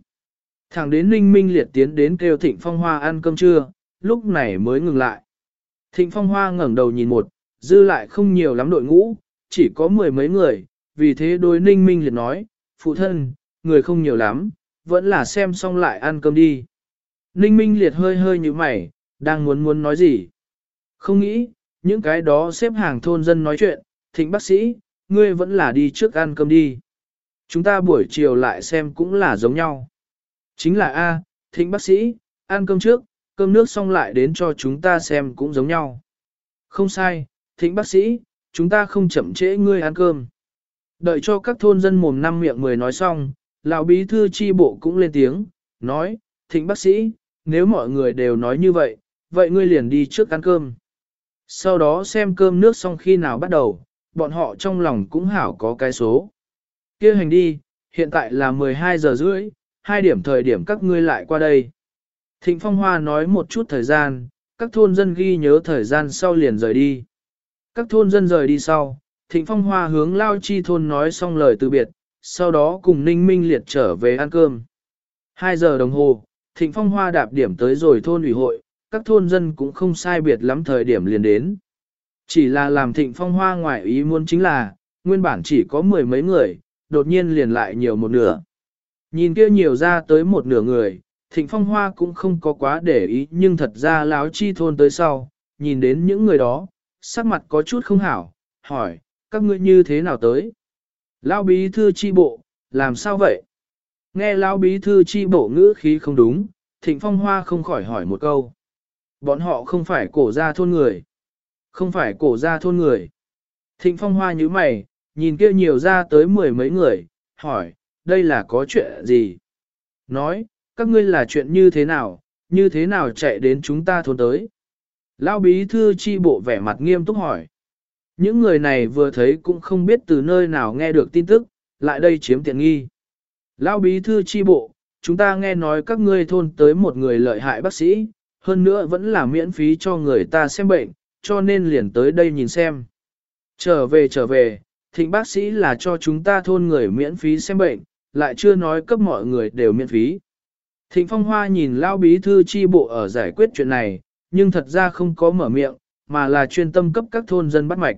Thẳng đến Ninh Minh liệt tiến đến kêu Thịnh Phong Hoa ăn cơm trưa, lúc này mới ngừng lại. Thịnh Phong Hoa ngẩng đầu nhìn một, dư lại không nhiều lắm đội ngũ, chỉ có mười mấy người, vì thế đối Ninh Minh liệt nói, phụ thân, người không nhiều lắm, vẫn là xem xong lại ăn cơm đi. Ninh Minh liệt hơi hơi như mày, đang muốn muốn nói gì. Không nghĩ, những cái đó xếp hàng thôn dân nói chuyện, thịnh bác sĩ, ngươi vẫn là đi trước ăn cơm đi. Chúng ta buổi chiều lại xem cũng là giống nhau. Chính là A, thịnh bác sĩ, ăn cơm trước, cơm nước xong lại đến cho chúng ta xem cũng giống nhau. Không sai, thịnh bác sĩ, chúng ta không chậm trễ ngươi ăn cơm. Đợi cho các thôn dân mồm năm miệng mười nói xong, lão bí thư chi bộ cũng lên tiếng, nói, thịnh bác sĩ, nếu mọi người đều nói như vậy, vậy ngươi liền đi trước ăn cơm. Sau đó xem cơm nước xong khi nào bắt đầu, bọn họ trong lòng cũng hảo có cái số. kia hành đi, hiện tại là 12 giờ rưỡi, hai điểm thời điểm các ngươi lại qua đây. Thịnh Phong Hoa nói một chút thời gian, các thôn dân ghi nhớ thời gian sau liền rời đi. Các thôn dân rời đi sau, Thịnh Phong Hoa hướng Lao Chi thôn nói xong lời từ biệt, sau đó cùng Ninh Minh Liệt trở về ăn cơm. 2 giờ đồng hồ, Thịnh Phong Hoa đạp điểm tới rồi thôn ủy hội, các thôn dân cũng không sai biệt lắm thời điểm liền đến. Chỉ là làm Thịnh Phong Hoa ngoại ý muốn chính là, nguyên bản chỉ có mười mấy người, đột nhiên liền lại nhiều một nửa. Nhìn kia nhiều ra tới một nửa người, Thịnh Phong Hoa cũng không có quá để ý nhưng thật ra láo chi thôn tới sau, nhìn đến những người đó, sắc mặt có chút không hảo, hỏi, các ngươi như thế nào tới? Lão bí thư chi bộ, làm sao vậy? Nghe lão bí thư chi bộ ngữ khí không đúng, Thịnh Phong Hoa không khỏi hỏi một câu. Bọn họ không phải cổ gia thôn người. Không phải cổ gia thôn người. Thịnh Phong Hoa như mày, nhìn kia nhiều ra tới mười mấy người, hỏi, đây là có chuyện gì? Nói, các ngươi là chuyện như thế nào, như thế nào chạy đến chúng ta thôn tới? Lão bí thư chi bộ vẻ mặt nghiêm túc hỏi. Những người này vừa thấy cũng không biết từ nơi nào nghe được tin tức, lại đây chiếm tiện nghi. Lão bí thư chi bộ, chúng ta nghe nói các ngươi thôn tới một người lợi hại bác sĩ, hơn nữa vẫn là miễn phí cho người ta xem bệnh, cho nên liền tới đây nhìn xem. Trở về trở về, thịnh bác sĩ là cho chúng ta thôn người miễn phí xem bệnh, lại chưa nói cấp mọi người đều miễn phí. Thịnh Phong Hoa nhìn Lão bí thư chi bộ ở giải quyết chuyện này, nhưng thật ra không có mở miệng, mà là chuyên tâm cấp các thôn dân bắt mạch.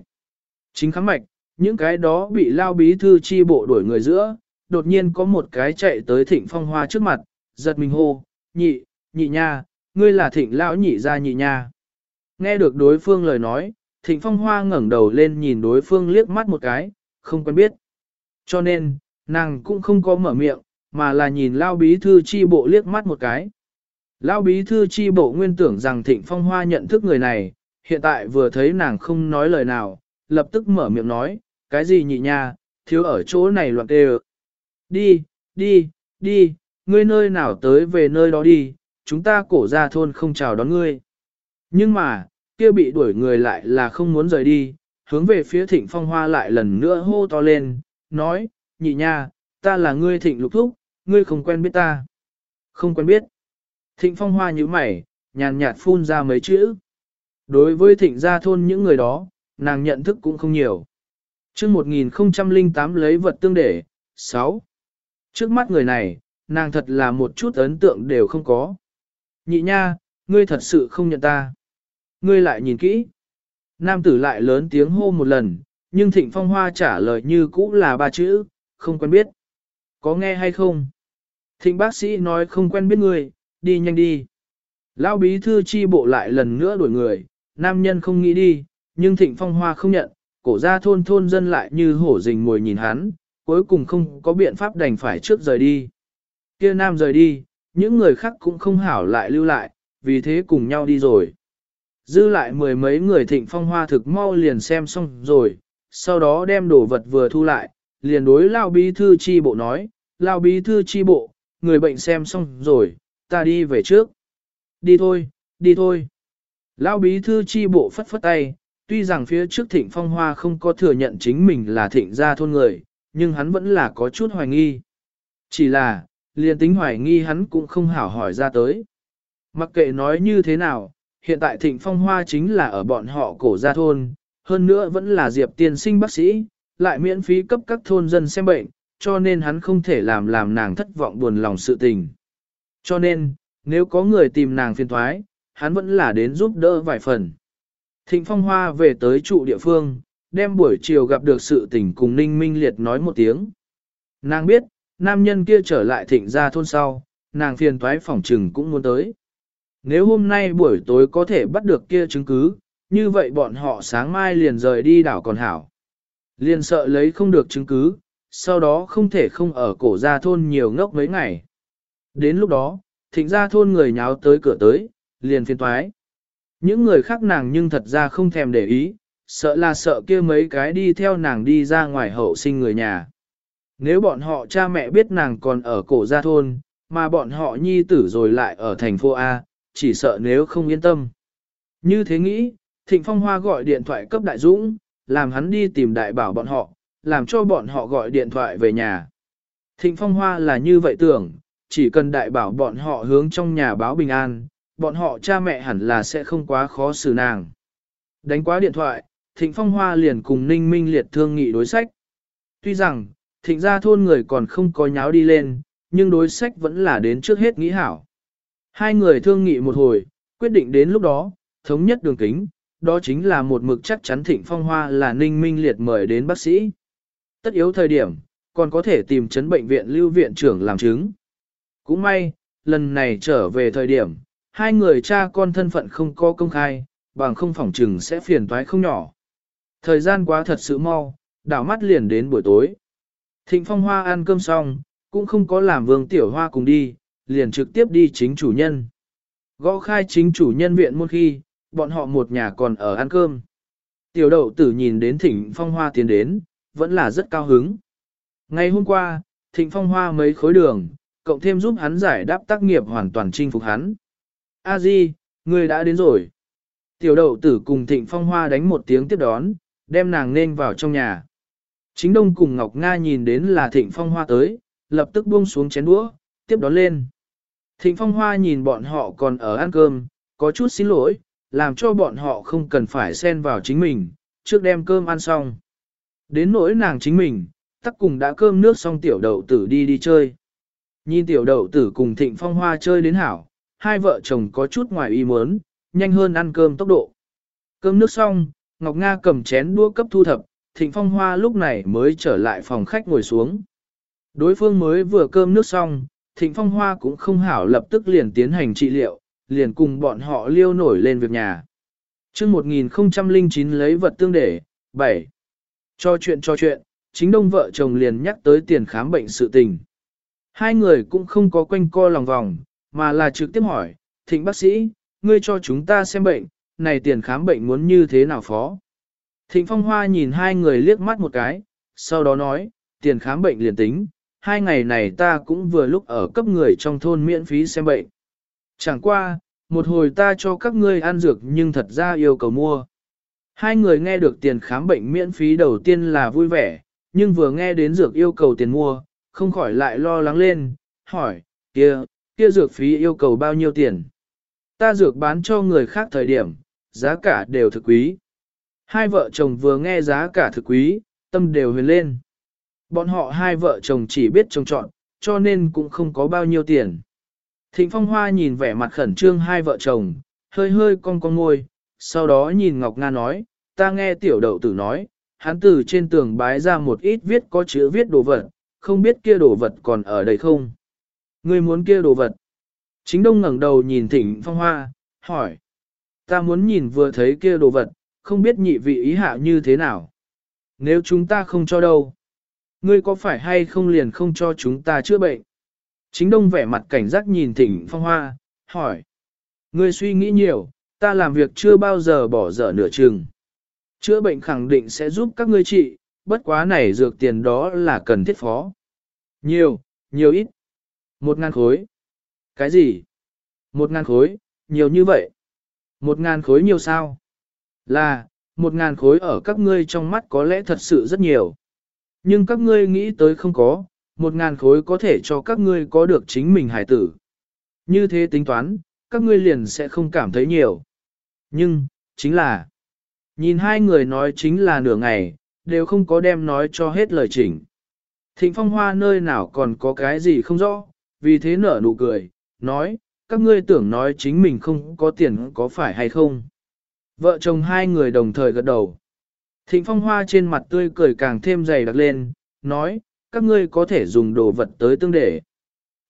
Chính khám mạch, những cái đó bị Lão bí thư chi bộ đuổi người giữa, đột nhiên có một cái chạy tới Thịnh Phong Hoa trước mặt, giật mình hô, nhị, nhị nha, ngươi là Thịnh Lão nhị gia nhị nha. Nghe được đối phương lời nói, Thịnh Phong Hoa ngẩng đầu lên nhìn đối phương liếc mắt một cái, không quen biết. Cho nên, nàng cũng không có mở miệng, mà là nhìn Lao Bí Thư chi bộ liếc mắt một cái. Lao Bí Thư chi bộ nguyên tưởng rằng Thịnh Phong Hoa nhận thức người này, hiện tại vừa thấy nàng không nói lời nào, lập tức mở miệng nói, cái gì nhị nha, thiếu ở chỗ này loạn tê Đi, đi, đi, ngươi nơi nào tới về nơi đó đi, chúng ta cổ ra thôn không chào đón ngươi. Nhưng mà, kia bị đuổi người lại là không muốn rời đi, hướng về phía thịnh phong hoa lại lần nữa hô to lên, nói, nhị nha, ta là ngươi thịnh lục thúc, ngươi không quen biết ta. Không quen biết. Thịnh phong hoa như mày, nhàn nhạt phun ra mấy chữ. Đối với thịnh gia thôn những người đó, nàng nhận thức cũng không nhiều. chương 1008 lấy vật tương để, 6. Trước mắt người này, nàng thật là một chút ấn tượng đều không có. Nhị nha, ngươi thật sự không nhận ta. Ngươi lại nhìn kỹ. Nam tử lại lớn tiếng hô một lần, nhưng thịnh phong hoa trả lời như cũ là ba chữ, không quen biết. Có nghe hay không? Thịnh bác sĩ nói không quen biết ngươi, đi nhanh đi. Lão bí thư chi bộ lại lần nữa đuổi người, nam nhân không nghĩ đi, nhưng thịnh phong hoa không nhận, cổ ra thôn thôn dân lại như hổ rình mồi nhìn hắn, cuối cùng không có biện pháp đành phải trước rời đi. Kia nam rời đi, những người khác cũng không hảo lại lưu lại, vì thế cùng nhau đi rồi. Dư lại mười mấy người thịnh phong hoa thực mau liền xem xong rồi, sau đó đem đồ vật vừa thu lại, liền đối lao bí thư chi bộ nói, lao bí thư chi bộ, người bệnh xem xong rồi, ta đi về trước. Đi thôi, đi thôi lão bí thư chi bộ phất phất tay, tuy rằng phía trước thịnh phong hoa không có thừa nhận chính mình là thịnh gia thôn người, nhưng hắn vẫn là có chút hoài nghi. Chỉ là, liền tính hoài nghi hắn cũng không hảo hỏi ra tới. Mặc kệ nói như thế nào, hiện tại thịnh phong hoa chính là ở bọn họ cổ gia thôn, hơn nữa vẫn là diệp tiên sinh bác sĩ, lại miễn phí cấp các thôn dân xem bệnh, cho nên hắn không thể làm làm nàng thất vọng buồn lòng sự tình. Cho nên, nếu có người tìm nàng phiền thoái, hắn vẫn là đến giúp đỡ vài phần. Thịnh phong hoa về tới trụ địa phương, đem buổi chiều gặp được sự tình cùng Ninh Minh Liệt nói một tiếng. Nàng biết, nam nhân kia trở lại thịnh ra thôn sau, nàng phiền toái phỏng trừng cũng muốn tới. Nếu hôm nay buổi tối có thể bắt được kia chứng cứ, như vậy bọn họ sáng mai liền rời đi đảo còn hảo. Liền sợ lấy không được chứng cứ, sau đó không thể không ở cổ gia thôn nhiều ngốc mấy ngày. Đến lúc đó, thịnh gia thôn người nháo tới cửa tới, liền phiền toái. Những người khác nàng nhưng thật ra không thèm để ý, sợ là sợ kia mấy cái đi theo nàng đi ra ngoài hậu sinh người nhà. Nếu bọn họ cha mẹ biết nàng còn ở cổ gia thôn, mà bọn họ nhi tử rồi lại ở thành phố A, chỉ sợ nếu không yên tâm. Như thế nghĩ, Thịnh Phong Hoa gọi điện thoại cấp Đại Dũng, làm hắn đi tìm đại bảo bọn họ, làm cho bọn họ gọi điện thoại về nhà. Thịnh Phong Hoa là như vậy tưởng, chỉ cần đại bảo bọn họ hướng trong nhà báo bình an, bọn họ cha mẹ hẳn là sẽ không quá khó xử nàng. Đánh quá điện thoại, Thịnh Phong Hoa liền cùng Ninh Minh Liệt thương nghị đối sách. Tuy rằng, thịnh gia thôn người còn không có nháo đi lên, nhưng đối sách vẫn là đến trước hết nghĩ hảo. Hai người thương nghị một hồi, quyết định đến lúc đó, thống nhất đường kính, đó chính là một mực chắc chắn thịnh phong hoa là ninh minh liệt mời đến bác sĩ. Tất yếu thời điểm, còn có thể tìm chấn bệnh viện lưu viện trưởng làm chứng. Cũng may, lần này trở về thời điểm, hai người cha con thân phận không có công khai, bằng không phỏng trừng sẽ phiền toái không nhỏ. Thời gian quá thật sự mau, đảo mắt liền đến buổi tối. Thịnh phong hoa ăn cơm xong, cũng không có làm vương tiểu hoa cùng đi, liền trực tiếp đi chính chủ nhân. Gõ khai chính chủ nhân viện môn khi, bọn họ một nhà còn ở ăn cơm. Tiểu đậu tử nhìn đến thịnh phong hoa tiến đến, vẫn là rất cao hứng. Ngày hôm qua, thịnh phong hoa mấy khối đường, cộng thêm giúp hắn giải đáp tác nghiệp hoàn toàn chinh phục hắn. A Di, người đã đến rồi. Tiểu đậu tử cùng thịnh phong hoa đánh một tiếng tiếp đón, đem nàng nên vào trong nhà. Chính đông cùng Ngọc Nga nhìn đến là thịnh phong hoa tới, lập tức buông xuống chén đũa, tiếp đón lên. Thịnh phong hoa nhìn bọn họ còn ở ăn cơm, có chút xin lỗi, làm cho bọn họ không cần phải xen vào chính mình, trước đem cơm ăn xong. Đến nỗi nàng chính mình, tắc cùng đã cơm nước xong tiểu đậu tử đi đi chơi. Nhìn tiểu đậu tử cùng thịnh phong hoa chơi đến hảo, hai vợ chồng có chút ngoài ý muốn, nhanh hơn ăn cơm tốc độ. Cơm nước xong, Ngọc Nga cầm chén đua cấp thu thập, thịnh phong hoa lúc này mới trở lại phòng khách ngồi xuống. Đối phương mới vừa cơm nước xong, thịnh phong hoa cũng không hảo lập tức liền tiến hành trị liệu, liền cùng bọn họ liêu nổi lên việc nhà. chương 1009 lấy vật tương để, 7. Cho chuyện cho chuyện, chính đông vợ chồng liền nhắc tới tiền khám bệnh sự tình. Hai người cũng không có quanh co lòng vòng, mà là trực tiếp hỏi, thịnh bác sĩ, ngươi cho chúng ta xem bệnh, này tiền khám bệnh muốn như thế nào phó? Thịnh Phong Hoa nhìn hai người liếc mắt một cái, sau đó nói, tiền khám bệnh liền tính, hai ngày này ta cũng vừa lúc ở cấp người trong thôn miễn phí xem bệnh. Chẳng qua, một hồi ta cho các ngươi ăn dược nhưng thật ra yêu cầu mua. Hai người nghe được tiền khám bệnh miễn phí đầu tiên là vui vẻ, nhưng vừa nghe đến dược yêu cầu tiền mua, không khỏi lại lo lắng lên, hỏi, kia, kia dược phí yêu cầu bao nhiêu tiền? Ta dược bán cho người khác thời điểm, giá cả đều thực quý. Hai vợ chồng vừa nghe giá cả thực quý, tâm đều huyền lên. Bọn họ hai vợ chồng chỉ biết trông chọn, cho nên cũng không có bao nhiêu tiền. Thịnh Phong Hoa nhìn vẻ mặt khẩn trương hai vợ chồng, hơi hơi cong cong ngôi, sau đó nhìn Ngọc Nga nói, ta nghe tiểu đậu tử nói, hắn từ trên tường bái ra một ít viết có chữ viết đồ vật, không biết kia đồ vật còn ở đây không? Ngươi muốn kia đồ vật? Chính đông ngẩng đầu nhìn Thỉnh Phong Hoa, hỏi, ta muốn nhìn vừa thấy kia đồ vật, không biết nhị vị ý hạ như thế nào? Nếu chúng ta không cho đâu, ngươi có phải hay không liền không cho chúng ta chữa bệnh? Chính đông vẻ mặt cảnh giác nhìn thỉnh phong hoa, hỏi. Ngươi suy nghĩ nhiều, ta làm việc chưa bao giờ bỏ dở nửa chừng. Chữa bệnh khẳng định sẽ giúp các ngươi trị, bất quá này dược tiền đó là cần thiết phó. Nhiều, nhiều ít. Một ngàn khối. Cái gì? Một ngàn khối, nhiều như vậy. Một ngàn khối nhiều sao? Là, một ngàn khối ở các ngươi trong mắt có lẽ thật sự rất nhiều. Nhưng các ngươi nghĩ tới không có, một ngàn khối có thể cho các ngươi có được chính mình hải tử. Như thế tính toán, các ngươi liền sẽ không cảm thấy nhiều. Nhưng, chính là, nhìn hai người nói chính là nửa ngày, đều không có đem nói cho hết lời chỉnh. Thịnh phong hoa nơi nào còn có cái gì không rõ, vì thế nở nụ cười, nói, các ngươi tưởng nói chính mình không có tiền có phải hay không. Vợ chồng hai người đồng thời gật đầu. Thịnh phong hoa trên mặt tươi cười càng thêm dày đặc lên, nói, các ngươi có thể dùng đồ vật tới tương để.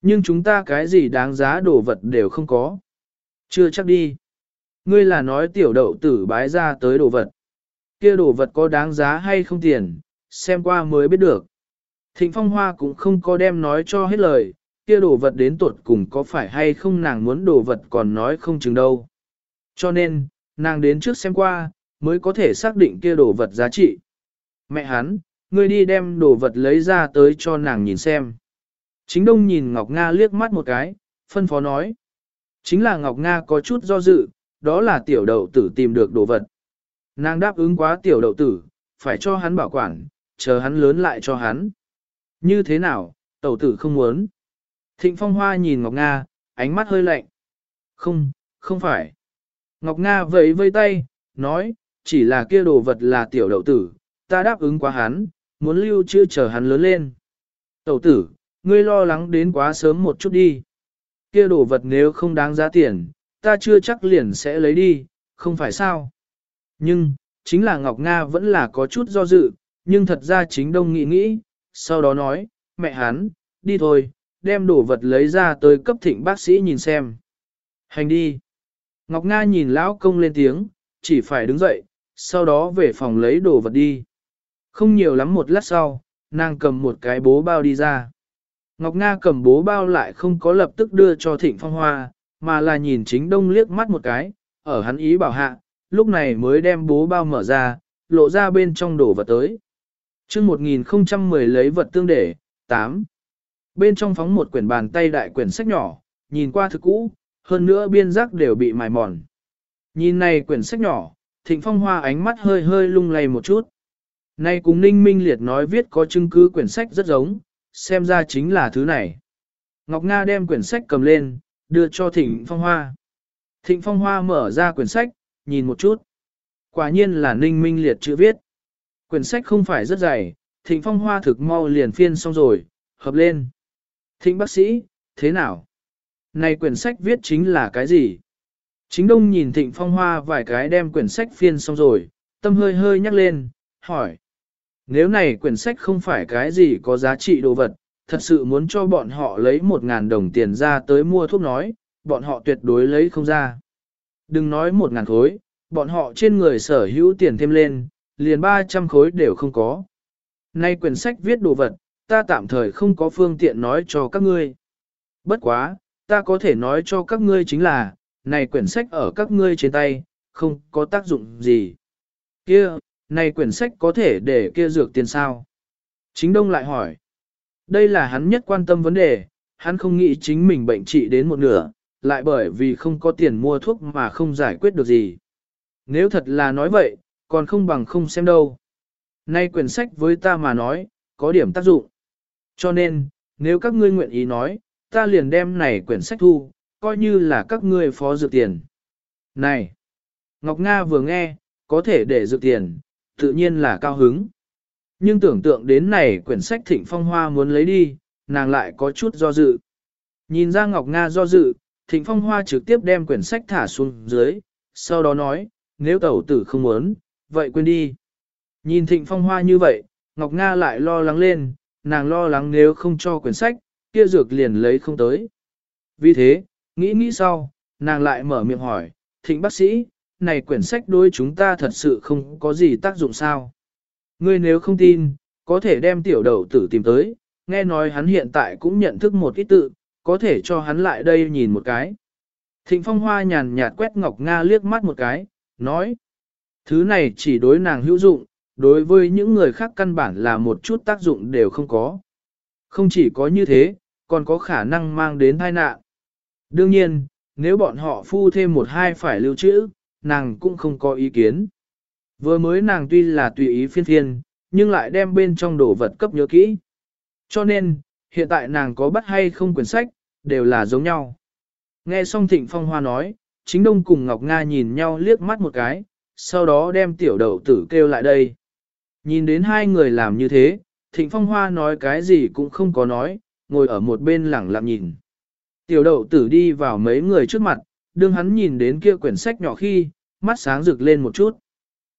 Nhưng chúng ta cái gì đáng giá đồ vật đều không có. Chưa chắc đi. Ngươi là nói tiểu đậu tử bái ra tới đồ vật. kia đồ vật có đáng giá hay không tiền, xem qua mới biết được. Thịnh phong hoa cũng không có đem nói cho hết lời, kia đồ vật đến tuột cùng có phải hay không nàng muốn đồ vật còn nói không chừng đâu. Cho nên, nàng đến trước xem qua, mới có thể xác định kia đồ vật giá trị. Mẹ hắn, ngươi đi đem đồ vật lấy ra tới cho nàng nhìn xem. Chính đông nhìn Ngọc Nga liếc mắt một cái, phân phó nói. Chính là Ngọc Nga có chút do dự, đó là tiểu đậu tử tìm được đồ vật. Nàng đáp ứng quá tiểu đậu tử, phải cho hắn bảo quản, chờ hắn lớn lại cho hắn. Như thế nào, tẩu tử không muốn. Thịnh Phong Hoa nhìn Ngọc Nga, ánh mắt hơi lạnh. Không, không phải. Ngọc Nga vẫy vây tay, nói, chỉ là kia đồ vật là tiểu đậu tử, ta đáp ứng quá hắn, muốn lưu chưa chờ hắn lớn lên. Tẩu tử, ngươi lo lắng đến quá sớm một chút đi. Kia đồ vật nếu không đáng giá tiền, ta chưa chắc liền sẽ lấy đi, không phải sao. Nhưng, chính là Ngọc Nga vẫn là có chút do dự, nhưng thật ra chính đông nghĩ nghĩ, sau đó nói, mẹ hắn, đi thôi, đem đồ vật lấy ra tới cấp thịnh bác sĩ nhìn xem. Hành đi. Ngọc Nga nhìn lão công lên tiếng, chỉ phải đứng dậy, sau đó về phòng lấy đồ vật đi. Không nhiều lắm một lát sau, nàng cầm một cái bố bao đi ra. Ngọc Nga cầm bố bao lại không có lập tức đưa cho Thịnh Phong Hoa, mà là nhìn chính đông liếc mắt một cái, ở hắn ý bảo hạ, lúc này mới đem bố bao mở ra, lộ ra bên trong đồ vật tới. chương 1010 lấy vật tương để, 8. Bên trong phóng một quyển bàn tay đại quyển sách nhỏ, nhìn qua thực cũ, hơn nữa biên giác đều bị mài mòn. Nhìn này quyển sách nhỏ, Thịnh Phong Hoa ánh mắt hơi hơi lung lay một chút. Nay cùng Ninh Minh Liệt nói viết có chứng cứ quyển sách rất giống, xem ra chính là thứ này. Ngọc Nga đem quyển sách cầm lên, đưa cho Thịnh Phong Hoa. Thịnh Phong Hoa mở ra quyển sách, nhìn một chút. Quả nhiên là Ninh Minh Liệt chữ viết. Quyển sách không phải rất dày, Thịnh Phong Hoa thực mau liền phiên xong rồi, hợp lên. Thịnh bác sĩ, thế nào? Này quyển sách viết chính là cái gì? Chính đông nhìn Thịnh Phong Hoa vài cái đem quyển sách phiên xong rồi, tâm hơi hơi nhắc lên, hỏi. Nếu này quyển sách không phải cái gì có giá trị đồ vật, thật sự muốn cho bọn họ lấy một ngàn đồng tiền ra tới mua thuốc nói, bọn họ tuyệt đối lấy không ra. Đừng nói một ngàn khối, bọn họ trên người sở hữu tiền thêm lên, liền 300 khối đều không có. Nay quyển sách viết đồ vật, ta tạm thời không có phương tiện nói cho các ngươi. Bất quá, ta có thể nói cho các ngươi chính là, này quyển sách ở các ngươi trên tay, không có tác dụng gì. Kia, này quyển sách có thể để kia dược tiền sao? Chính đông lại hỏi. Đây là hắn nhất quan tâm vấn đề, hắn không nghĩ chính mình bệnh trị đến một nửa, lại bởi vì không có tiền mua thuốc mà không giải quyết được gì. Nếu thật là nói vậy, còn không bằng không xem đâu. Nay quyển sách với ta mà nói, có điểm tác dụng. Cho nên, nếu các ngươi nguyện ý nói, ta liền đem này quyển sách thu, coi như là các ngươi phó dược tiền. Này! Ngọc Nga vừa nghe, có thể để dược tiền, tự nhiên là cao hứng. Nhưng tưởng tượng đến này quyển sách thịnh phong hoa muốn lấy đi, nàng lại có chút do dự. Nhìn ra Ngọc Nga do dự, thịnh phong hoa trực tiếp đem quyển sách thả xuống dưới, sau đó nói, nếu tẩu tử không muốn, vậy quên đi. Nhìn thịnh phong hoa như vậy, Ngọc Nga lại lo lắng lên, nàng lo lắng nếu không cho quyển sách, kia dược liền lấy không tới. Vì thế, nghĩ nghĩ sau, nàng lại mở miệng hỏi, thịnh bác sĩ, này quyển sách đối chúng ta thật sự không có gì tác dụng sao? Ngươi nếu không tin, có thể đem tiểu đầu tử tìm tới, nghe nói hắn hiện tại cũng nhận thức một ít tự, có thể cho hắn lại đây nhìn một cái. Thịnh phong hoa nhàn nhạt quét Ngọc Nga liếc mắt một cái, nói. Thứ này chỉ đối nàng hữu dụng, đối với những người khác căn bản là một chút tác dụng đều không có. Không chỉ có như thế, còn có khả năng mang đến tai nạn. Đương nhiên, nếu bọn họ phu thêm một hai phải lưu trữ, nàng cũng không có ý kiến. Vừa mới nàng tuy là tùy ý phiên thiên, nhưng lại đem bên trong đồ vật cấp nhớ kỹ. Cho nên, hiện tại nàng có bắt hay không quyển sách, đều là giống nhau. Nghe xong Thịnh Phong Hoa nói, chính đông cùng Ngọc Nga nhìn nhau liếc mắt một cái, sau đó đem tiểu đậu tử kêu lại đây. Nhìn đến hai người làm như thế, Thịnh Phong Hoa nói cái gì cũng không có nói, ngồi ở một bên lẳng lặng nhìn. Tiểu đậu tử đi vào mấy người trước mặt, đương hắn nhìn đến kia quyển sách nhỏ khi, mắt sáng rực lên một chút.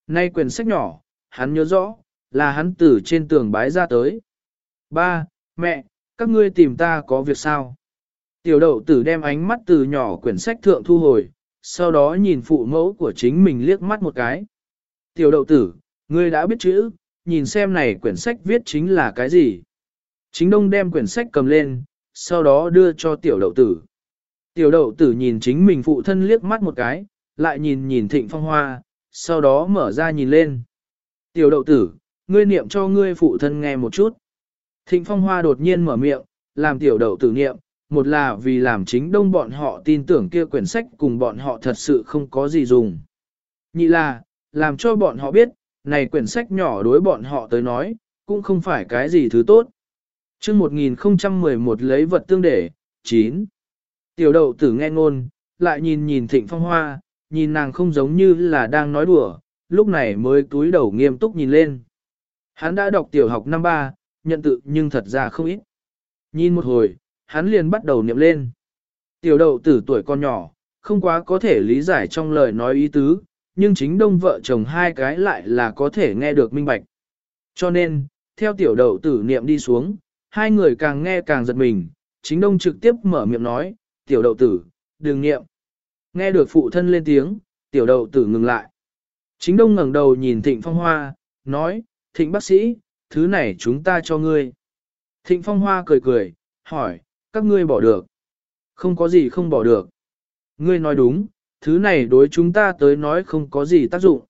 Nay quyển sách nhỏ, hắn nhớ rõ, là hắn từ trên tường bái ra tới. Ba, mẹ, các ngươi tìm ta có việc sao? Tiểu đậu tử đem ánh mắt từ nhỏ quyển sách thượng thu hồi, sau đó nhìn phụ mẫu của chính mình liếc mắt một cái. Tiểu đậu tử, ngươi đã biết chữ, nhìn xem này quyển sách viết chính là cái gì. Chính đông đem quyển sách cầm lên, sau đó đưa cho tiểu đậu tử. Tiểu đậu tử nhìn chính mình phụ thân liếc mắt một cái, lại nhìn nhìn thịnh phong hoa, sau đó mở ra nhìn lên. Tiểu đậu tử, ngươi niệm cho ngươi phụ thân nghe một chút. Thịnh phong hoa đột nhiên mở miệng, làm tiểu đậu tử niệm, một là vì làm chính đông bọn họ tin tưởng kia quyển sách cùng bọn họ thật sự không có gì dùng. Nhị là, làm cho bọn họ biết, này quyển sách nhỏ đối bọn họ tới nói, cũng không phải cái gì thứ tốt. chương 1011 lấy vật tương để, 9. Tiểu đậu tử nghe ngôn, lại nhìn nhìn thịnh phong hoa, nhìn nàng không giống như là đang nói đùa, lúc này mới túi đầu nghiêm túc nhìn lên. Hắn đã đọc tiểu học năm ba, nhận tự nhưng thật ra không ít. Nhìn một hồi, hắn liền bắt đầu niệm lên. Tiểu đậu tử tuổi con nhỏ, không quá có thể lý giải trong lời nói ý tứ, nhưng chính đông vợ chồng hai cái lại là có thể nghe được minh bạch. Cho nên, theo tiểu đậu tử niệm đi xuống, hai người càng nghe càng giật mình, chính đông trực tiếp mở miệng nói, tiểu đậu tử, đừng niệm. Nghe được phụ thân lên tiếng, tiểu đậu tử ngừng lại. Chính đông ngẩng đầu nhìn thịnh phong hoa, nói, thịnh bác sĩ, thứ này chúng ta cho ngươi. Thịnh phong hoa cười cười, hỏi, các ngươi bỏ được. Không có gì không bỏ được. Ngươi nói đúng, thứ này đối chúng ta tới nói không có gì tác dụng.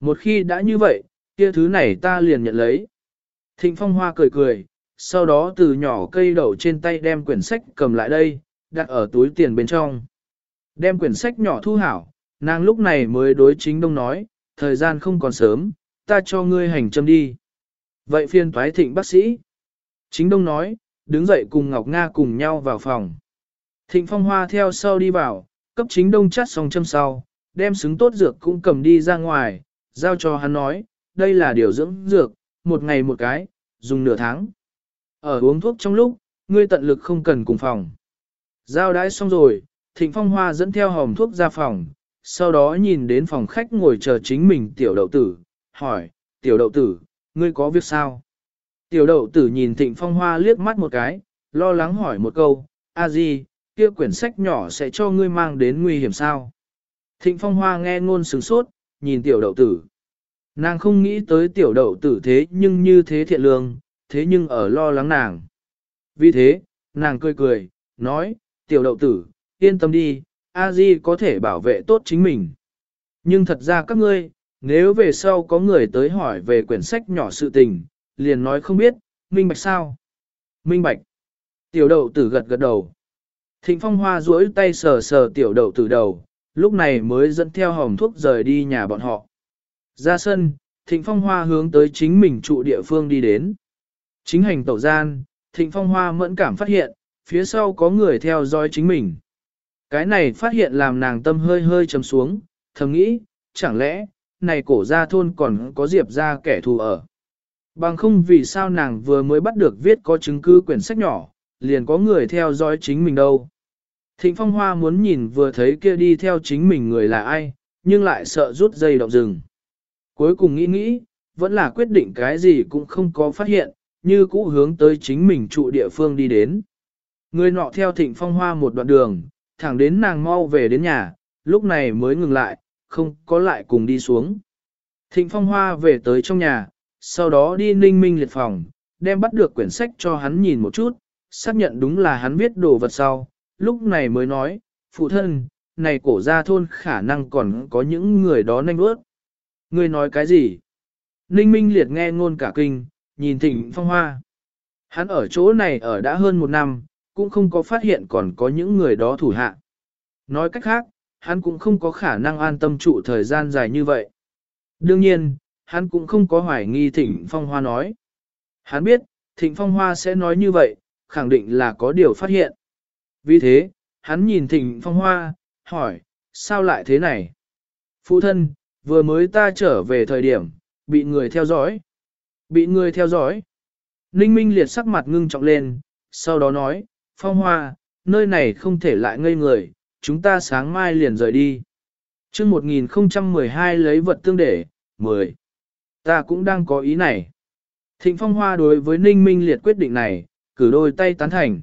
Một khi đã như vậy, kia thứ này ta liền nhận lấy. Thịnh phong hoa cười cười, sau đó từ nhỏ cây đậu trên tay đem quyển sách cầm lại đây, đặt ở túi tiền bên trong. Đem quyển sách nhỏ thu hảo, nàng lúc này mới đối chính đông nói, thời gian không còn sớm, ta cho ngươi hành châm đi. Vậy phiên thoái thịnh bác sĩ. Chính đông nói, đứng dậy cùng Ngọc Nga cùng nhau vào phòng. Thịnh phong hoa theo sau đi vào, cấp chính đông chát xong châm sau, đem xứng tốt dược cũng cầm đi ra ngoài, giao cho hắn nói, đây là điều dưỡng dược, một ngày một cái, dùng nửa tháng. Ở uống thuốc trong lúc, ngươi tận lực không cần cùng phòng. Giao đãi xong rồi, Thịnh Phong Hoa dẫn theo hòm thuốc ra phòng, sau đó nhìn đến phòng khách ngồi chờ chính mình tiểu đậu tử, hỏi, tiểu đậu tử, ngươi có việc sao? Tiểu đậu tử nhìn Thịnh Phong Hoa liếc mắt một cái, lo lắng hỏi một câu, a di, kia quyển sách nhỏ sẽ cho ngươi mang đến nguy hiểm sao? Thịnh Phong Hoa nghe ngôn sướng sốt, nhìn tiểu đậu tử. Nàng không nghĩ tới tiểu đậu tử thế nhưng như thế thiện lương, thế nhưng ở lo lắng nàng. Vì thế, nàng cười cười, nói, tiểu đậu tử, yên tâm đi, a di có thể bảo vệ tốt chính mình. Nhưng thật ra các ngươi, nếu về sau có người tới hỏi về quyển sách nhỏ sự tình, liền nói không biết, minh bạch sao? Minh bạch. Tiểu đậu tử gật gật đầu. Thịnh phong hoa duỗi tay sờ sờ tiểu đậu từ đầu, lúc này mới dẫn theo hồng thuốc rời đi nhà bọn họ. Ra sân, thịnh phong hoa hướng tới chính mình trụ địa phương đi đến. Chính hành tẩu gian, thịnh phong hoa mẫn cảm phát hiện, phía sau có người theo dõi chính mình. Cái này phát hiện làm nàng tâm hơi hơi trầm xuống, thầm nghĩ, chẳng lẽ, này cổ gia thôn còn có diệp ra kẻ thù ở. Bằng không vì sao nàng vừa mới bắt được viết có chứng cứ quyển sách nhỏ, liền có người theo dõi chính mình đâu. Thịnh Phong Hoa muốn nhìn vừa thấy kia đi theo chính mình người là ai, nhưng lại sợ rút dây động rừng. Cuối cùng nghĩ nghĩ, vẫn là quyết định cái gì cũng không có phát hiện, như cũ hướng tới chính mình trụ địa phương đi đến. Người nọ theo Thịnh Phong Hoa một đoạn đường, thẳng đến nàng mau về đến nhà, lúc này mới ngừng lại, không có lại cùng đi xuống. Thịnh Phong Hoa về tới trong nhà, sau đó đi ninh minh liệt phòng, đem bắt được quyển sách cho hắn nhìn một chút, xác nhận đúng là hắn viết đồ vật sau, lúc này mới nói, phụ thân, này cổ gia thôn khả năng còn có những người đó nanh bước. người nói cái gì? Ninh Minh liệt nghe ngôn cả kinh, nhìn thịnh phong hoa. Hắn ở chỗ này ở đã hơn một năm, cũng không có phát hiện còn có những người đó thủ hạ. Nói cách khác, hắn cũng không có khả năng an tâm trụ thời gian dài như vậy. Đương nhiên, hắn cũng không có hoài nghi thịnh phong hoa nói. Hắn biết, thịnh phong hoa sẽ nói như vậy, khẳng định là có điều phát hiện. Vì thế, hắn nhìn thịnh phong hoa, hỏi, sao lại thế này? Phụ thân, vừa mới ta trở về thời điểm, bị người theo dõi. Bị người theo dõi. Ninh Minh liệt sắc mặt ngưng trọng lên, sau đó nói, phong hoa, nơi này không thể lại ngây người, chúng ta sáng mai liền rời đi. chương 1012 lấy vật tương để, 10. Ta cũng đang có ý này. Thịnh phong hoa đối với Ninh Minh liệt quyết định này, cử đôi tay tán thành.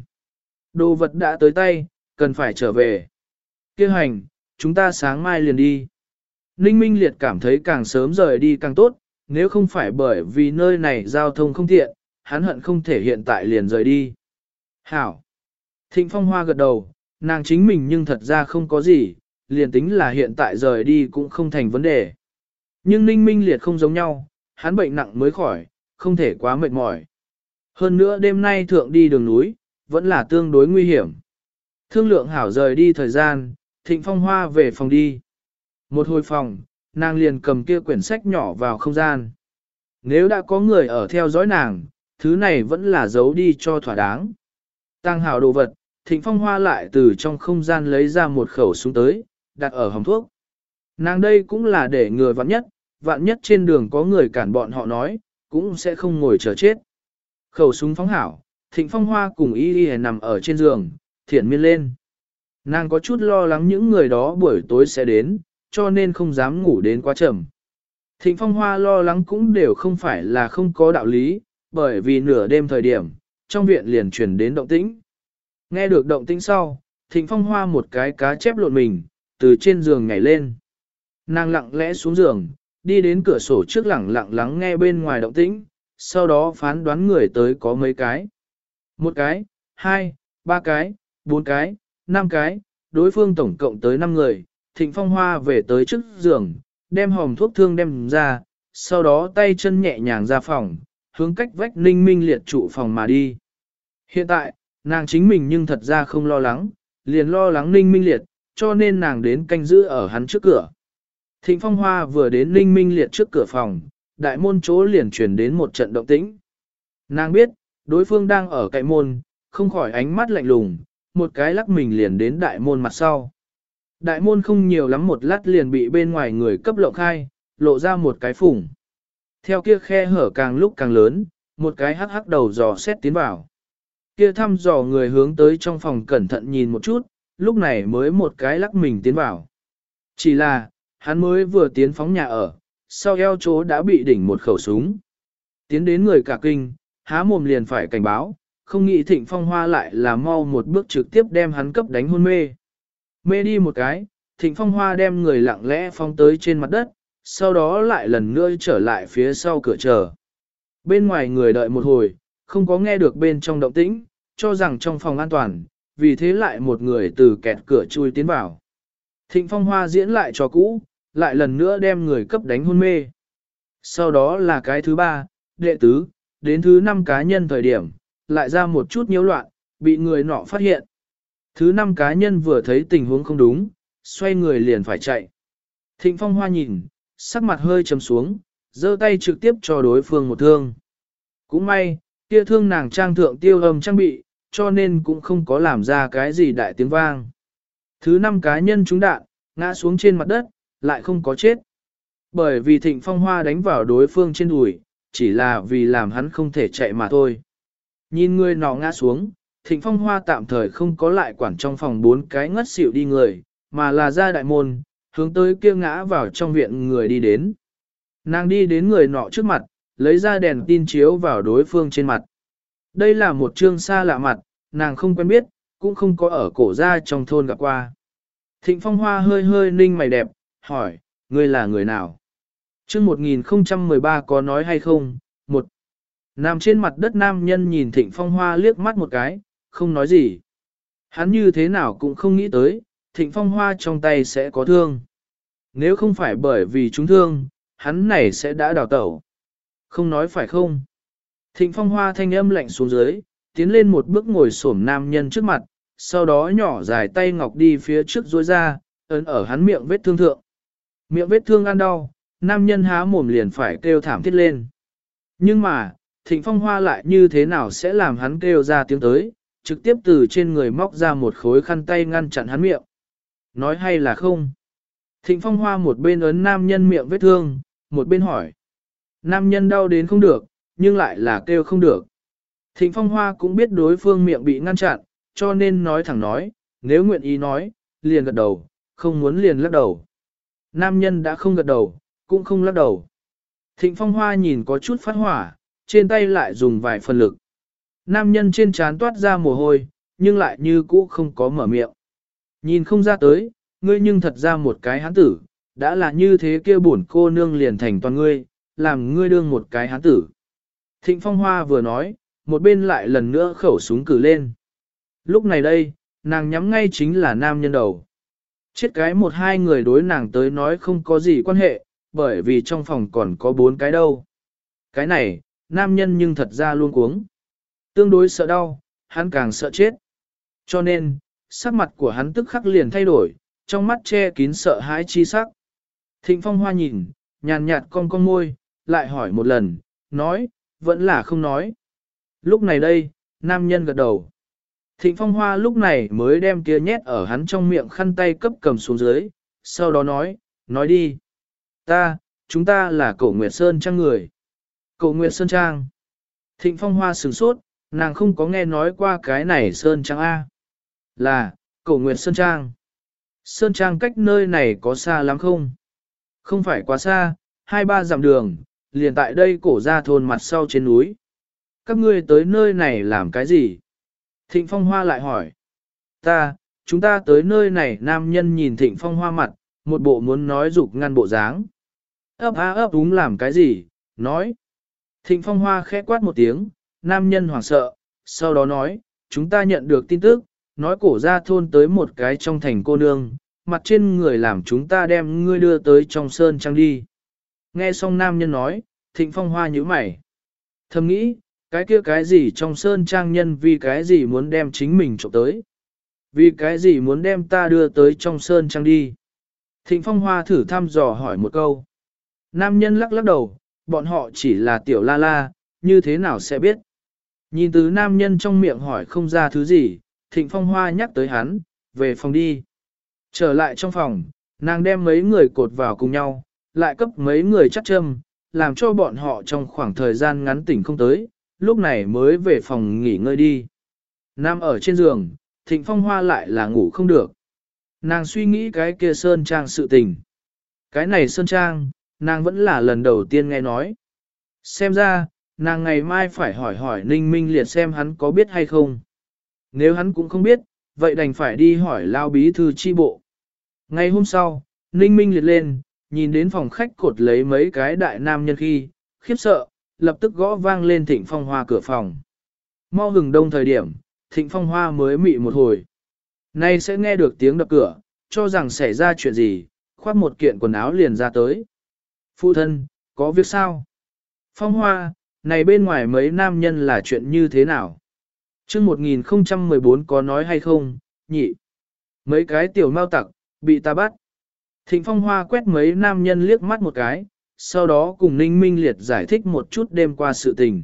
Đồ vật đã tới tay, cần phải trở về. Kêu hành, chúng ta sáng mai liền đi. Ninh Minh Liệt cảm thấy càng sớm rời đi càng tốt, nếu không phải bởi vì nơi này giao thông không tiện, hắn hận không thể hiện tại liền rời đi. Hảo! Thịnh Phong Hoa gật đầu, nàng chính mình nhưng thật ra không có gì, liền tính là hiện tại rời đi cũng không thành vấn đề. Nhưng Ninh Minh Liệt không giống nhau, hắn bệnh nặng mới khỏi, không thể quá mệt mỏi. Hơn nữa đêm nay thượng đi đường núi, vẫn là tương đối nguy hiểm. Thương lượng hảo rời đi thời gian, Thịnh Phong Hoa về phòng đi. Một hồi phòng, nàng liền cầm kia quyển sách nhỏ vào không gian. Nếu đã có người ở theo dõi nàng, thứ này vẫn là giấu đi cho thỏa đáng. Tăng hảo đồ vật, thịnh phong hoa lại từ trong không gian lấy ra một khẩu súng tới, đặt ở hồng thuốc. Nàng đây cũng là để người vạn nhất, vạn nhất trên đường có người cản bọn họ nói, cũng sẽ không ngồi chờ chết. Khẩu súng phóng hảo, thịnh phong hoa cùng y y nằm ở trên giường, thiện miên lên. Nàng có chút lo lắng những người đó buổi tối sẽ đến, cho nên không dám ngủ đến quá chậm. Thịnh phong hoa lo lắng cũng đều không phải là không có đạo lý, bởi vì nửa đêm thời điểm, trong viện liền truyền đến động tĩnh. Nghe được động tĩnh sau, thịnh phong hoa một cái cá chép lộn mình, từ trên giường nhảy lên. Nàng lặng lẽ xuống giường, đi đến cửa sổ trước lặng lặng lắng nghe bên ngoài động tĩnh, sau đó phán đoán người tới có mấy cái. Một cái, hai, ba cái, bốn cái, năm cái, đối phương tổng cộng tới năm người, thịnh phong hoa về tới trước giường, đem hòm thuốc thương đem ra, sau đó tay chân nhẹ nhàng ra phòng, hướng cách vách ninh minh liệt trụ phòng mà đi. Hiện tại, nàng chính mình nhưng thật ra không lo lắng, liền lo lắng ninh minh liệt, cho nên nàng đến canh giữ ở hắn trước cửa. Thịnh phong hoa vừa đến ninh minh liệt trước cửa phòng, đại môn chỗ liền truyền đến một trận động tĩnh. Nàng biết, đối phương đang ở cạnh môn, không khỏi ánh mắt lạnh lùng, một cái lắc mình liền đến đại môn mặt sau. Đại môn không nhiều lắm một lát liền bị bên ngoài người cấp lộ khai, lộ ra một cái phủng. Theo kia khe hở càng lúc càng lớn, một cái hắc hắc đầu dò xét tiến vào. Kia thăm dò người hướng tới trong phòng cẩn thận nhìn một chút, lúc này mới một cái lắc mình tiến vào. Chỉ là, hắn mới vừa tiến phóng nhà ở, sau eo chỗ đã bị đỉnh một khẩu súng. Tiến đến người cả kinh, há mồm liền phải cảnh báo, không nghĩ thịnh phong hoa lại là mau một bước trực tiếp đem hắn cấp đánh hôn mê. Mê đi một cái, thịnh phong hoa đem người lặng lẽ phong tới trên mặt đất, sau đó lại lần nữa trở lại phía sau cửa chờ. Bên ngoài người đợi một hồi, không có nghe được bên trong động tĩnh, cho rằng trong phòng an toàn, vì thế lại một người từ kẹt cửa chui tiến vào. Thịnh phong hoa diễn lại cho cũ, lại lần nữa đem người cấp đánh hôn mê. Sau đó là cái thứ ba, đệ tứ, đến thứ năm cá nhân thời điểm, lại ra một chút nhiễu loạn, bị người nọ phát hiện. Thứ năm cá nhân vừa thấy tình huống không đúng, xoay người liền phải chạy. Thịnh phong hoa nhìn, sắc mặt hơi trầm xuống, giơ tay trực tiếp cho đối phương một thương. Cũng may, kia thương nàng trang thượng tiêu âm trang bị, cho nên cũng không có làm ra cái gì đại tiếng vang. Thứ năm cá nhân trúng đạn, ngã xuống trên mặt đất, lại không có chết. Bởi vì thịnh phong hoa đánh vào đối phương trên đùi, chỉ là vì làm hắn không thể chạy mà thôi. Nhìn người nọ ngã xuống, thịnh phong hoa tạm thời không có lại quản trong phòng bốn cái ngất xỉu đi người, mà là ra đại môn, hướng tới kia ngã vào trong viện người đi đến. Nàng đi đến người nọ trước mặt, lấy ra đèn tin chiếu vào đối phương trên mặt. Đây là một trương xa lạ mặt, nàng không quen biết, cũng không có ở cổ ra trong thôn gặp qua. Thịnh phong hoa hơi hơi ninh mày đẹp, hỏi, ngươi là người nào? Chương 1013 có nói hay không? Một. Nằm trên mặt đất nam nhân nhìn thịnh phong hoa liếc mắt một cái, không nói gì. Hắn như thế nào cũng không nghĩ tới, thịnh phong hoa trong tay sẽ có thương. Nếu không phải bởi vì chúng thương, hắn này sẽ đã đào tẩu. Không nói phải không? Thịnh phong hoa thanh âm lạnh xuống dưới, tiến lên một bước ngồi xổm nam nhân trước mặt, sau đó nhỏ dài tay ngọc đi phía trước dối ra, ấn ở hắn miệng vết thương thượng. Miệng vết thương ăn đau, nam nhân há mồm liền phải kêu thảm thiết lên. Nhưng mà, thịnh phong hoa lại như thế nào sẽ làm hắn kêu ra tiếng tới, trực tiếp từ trên người móc ra một khối khăn tay ngăn chặn hắn miệng. Nói hay là không? Thịnh phong hoa một bên ấn nam nhân miệng vết thương, một bên hỏi. Nam nhân đau đến không được, nhưng lại là kêu không được. Thịnh phong hoa cũng biết đối phương miệng bị ngăn chặn, cho nên nói thẳng nói, nếu nguyện ý nói, liền gật đầu, không muốn liền lắc đầu. Nam nhân đã không gật đầu, cũng không lắc đầu. Thịnh phong hoa nhìn có chút phát hỏa, trên tay lại dùng vài phần lực. Nam nhân trên trán toát ra mồ hôi, nhưng lại như cũ không có mở miệng. Nhìn không ra tới, ngươi nhưng thật ra một cái hán tử, đã là như thế kia bổn cô nương liền thành toàn ngươi, làm ngươi đương một cái hán tử. Thịnh phong hoa vừa nói, một bên lại lần nữa khẩu súng cử lên. Lúc này đây, nàng nhắm ngay chính là nam nhân đầu. Chết cái một hai người đối nàng tới nói không có gì quan hệ, bởi vì trong phòng còn có bốn cái đâu. Cái này, nam nhân nhưng thật ra luôn cuống. Tương đối sợ đau, hắn càng sợ chết. Cho nên, sắc mặt của hắn tức khắc liền thay đổi, trong mắt che kín sợ hãi chi sắc. Thịnh phong hoa nhìn, nhàn nhạt con con môi, lại hỏi một lần, nói, vẫn là không nói. Lúc này đây, nam nhân gật đầu. Thịnh phong hoa lúc này mới đem kia nhét ở hắn trong miệng khăn tay cấp cầm xuống dưới, sau đó nói, nói đi. Ta, chúng ta là cổ Nguyệt Sơn Trang người. Cổ Nguyệt Sơn Trang. Thịnh Phong Hoa sửng sốt, nàng không có nghe nói qua cái này Sơn Trang A. Là, cổ Nguyệt Sơn Trang. Sơn Trang cách nơi này có xa lắm không? Không phải quá xa, hai ba dặm đường, liền tại đây cổ ra thôn mặt sau trên núi. Các ngươi tới nơi này làm cái gì? Thịnh Phong Hoa lại hỏi. Ta, chúng ta tới nơi này nam nhân nhìn Thịnh Phong Hoa mặt, một bộ muốn nói dục ngăn bộ dáng. Ấp á ấp úng làm cái gì? Nói. Thịnh Phong Hoa khẽ quát một tiếng, nam nhân hoảng sợ, sau đó nói, chúng ta nhận được tin tức, nói cổ ra thôn tới một cái trong thành cô nương, mặt trên người làm chúng ta đem ngươi đưa tới trong sơn trang đi. Nghe xong nam nhân nói, thịnh phong hoa nhíu mày. Thầm nghĩ, cái kia cái gì trong sơn trang nhân vì cái gì muốn đem chính mình trộm tới. Vì cái gì muốn đem ta đưa tới trong sơn trang đi. Thịnh phong hoa thử thăm dò hỏi một câu. Nam nhân lắc lắc đầu, bọn họ chỉ là tiểu la la, như thế nào sẽ biết. Nhìn từ nam nhân trong miệng hỏi không ra thứ gì, thịnh phong hoa nhắc tới hắn, về phòng đi. Trở lại trong phòng, nàng đem mấy người cột vào cùng nhau, lại cấp mấy người chắc châm, làm cho bọn họ trong khoảng thời gian ngắn tỉnh không tới, lúc này mới về phòng nghỉ ngơi đi. Nam ở trên giường, thịnh phong hoa lại là ngủ không được. Nàng suy nghĩ cái kia Sơn Trang sự tình. Cái này Sơn Trang, nàng vẫn là lần đầu tiên nghe nói. Xem ra, nàng ngày mai phải hỏi hỏi Ninh Minh Liệt xem hắn có biết hay không. Nếu hắn cũng không biết, vậy đành phải đi hỏi lao bí thư chi bộ. Ngày hôm sau, Ninh Minh liệt lên, nhìn đến phòng khách cột lấy mấy cái đại nam nhân khi, khiếp sợ, lập tức gõ vang lên thịnh phong hoa cửa phòng. Mau hừng đông thời điểm, thịnh phong hoa mới mị một hồi. Nay sẽ nghe được tiếng đập cửa, cho rằng xảy ra chuyện gì, khoác một kiện quần áo liền ra tới. Phụ thân, có việc sao? Phong hoa, này bên ngoài mấy nam nhân là chuyện như thế nào? chương 1014 có nói hay không, nhị. Mấy cái tiểu mau tặc, bị ta bắt. Thịnh Phong Hoa quét mấy nam nhân liếc mắt một cái, sau đó cùng Ninh Minh Liệt giải thích một chút đêm qua sự tình.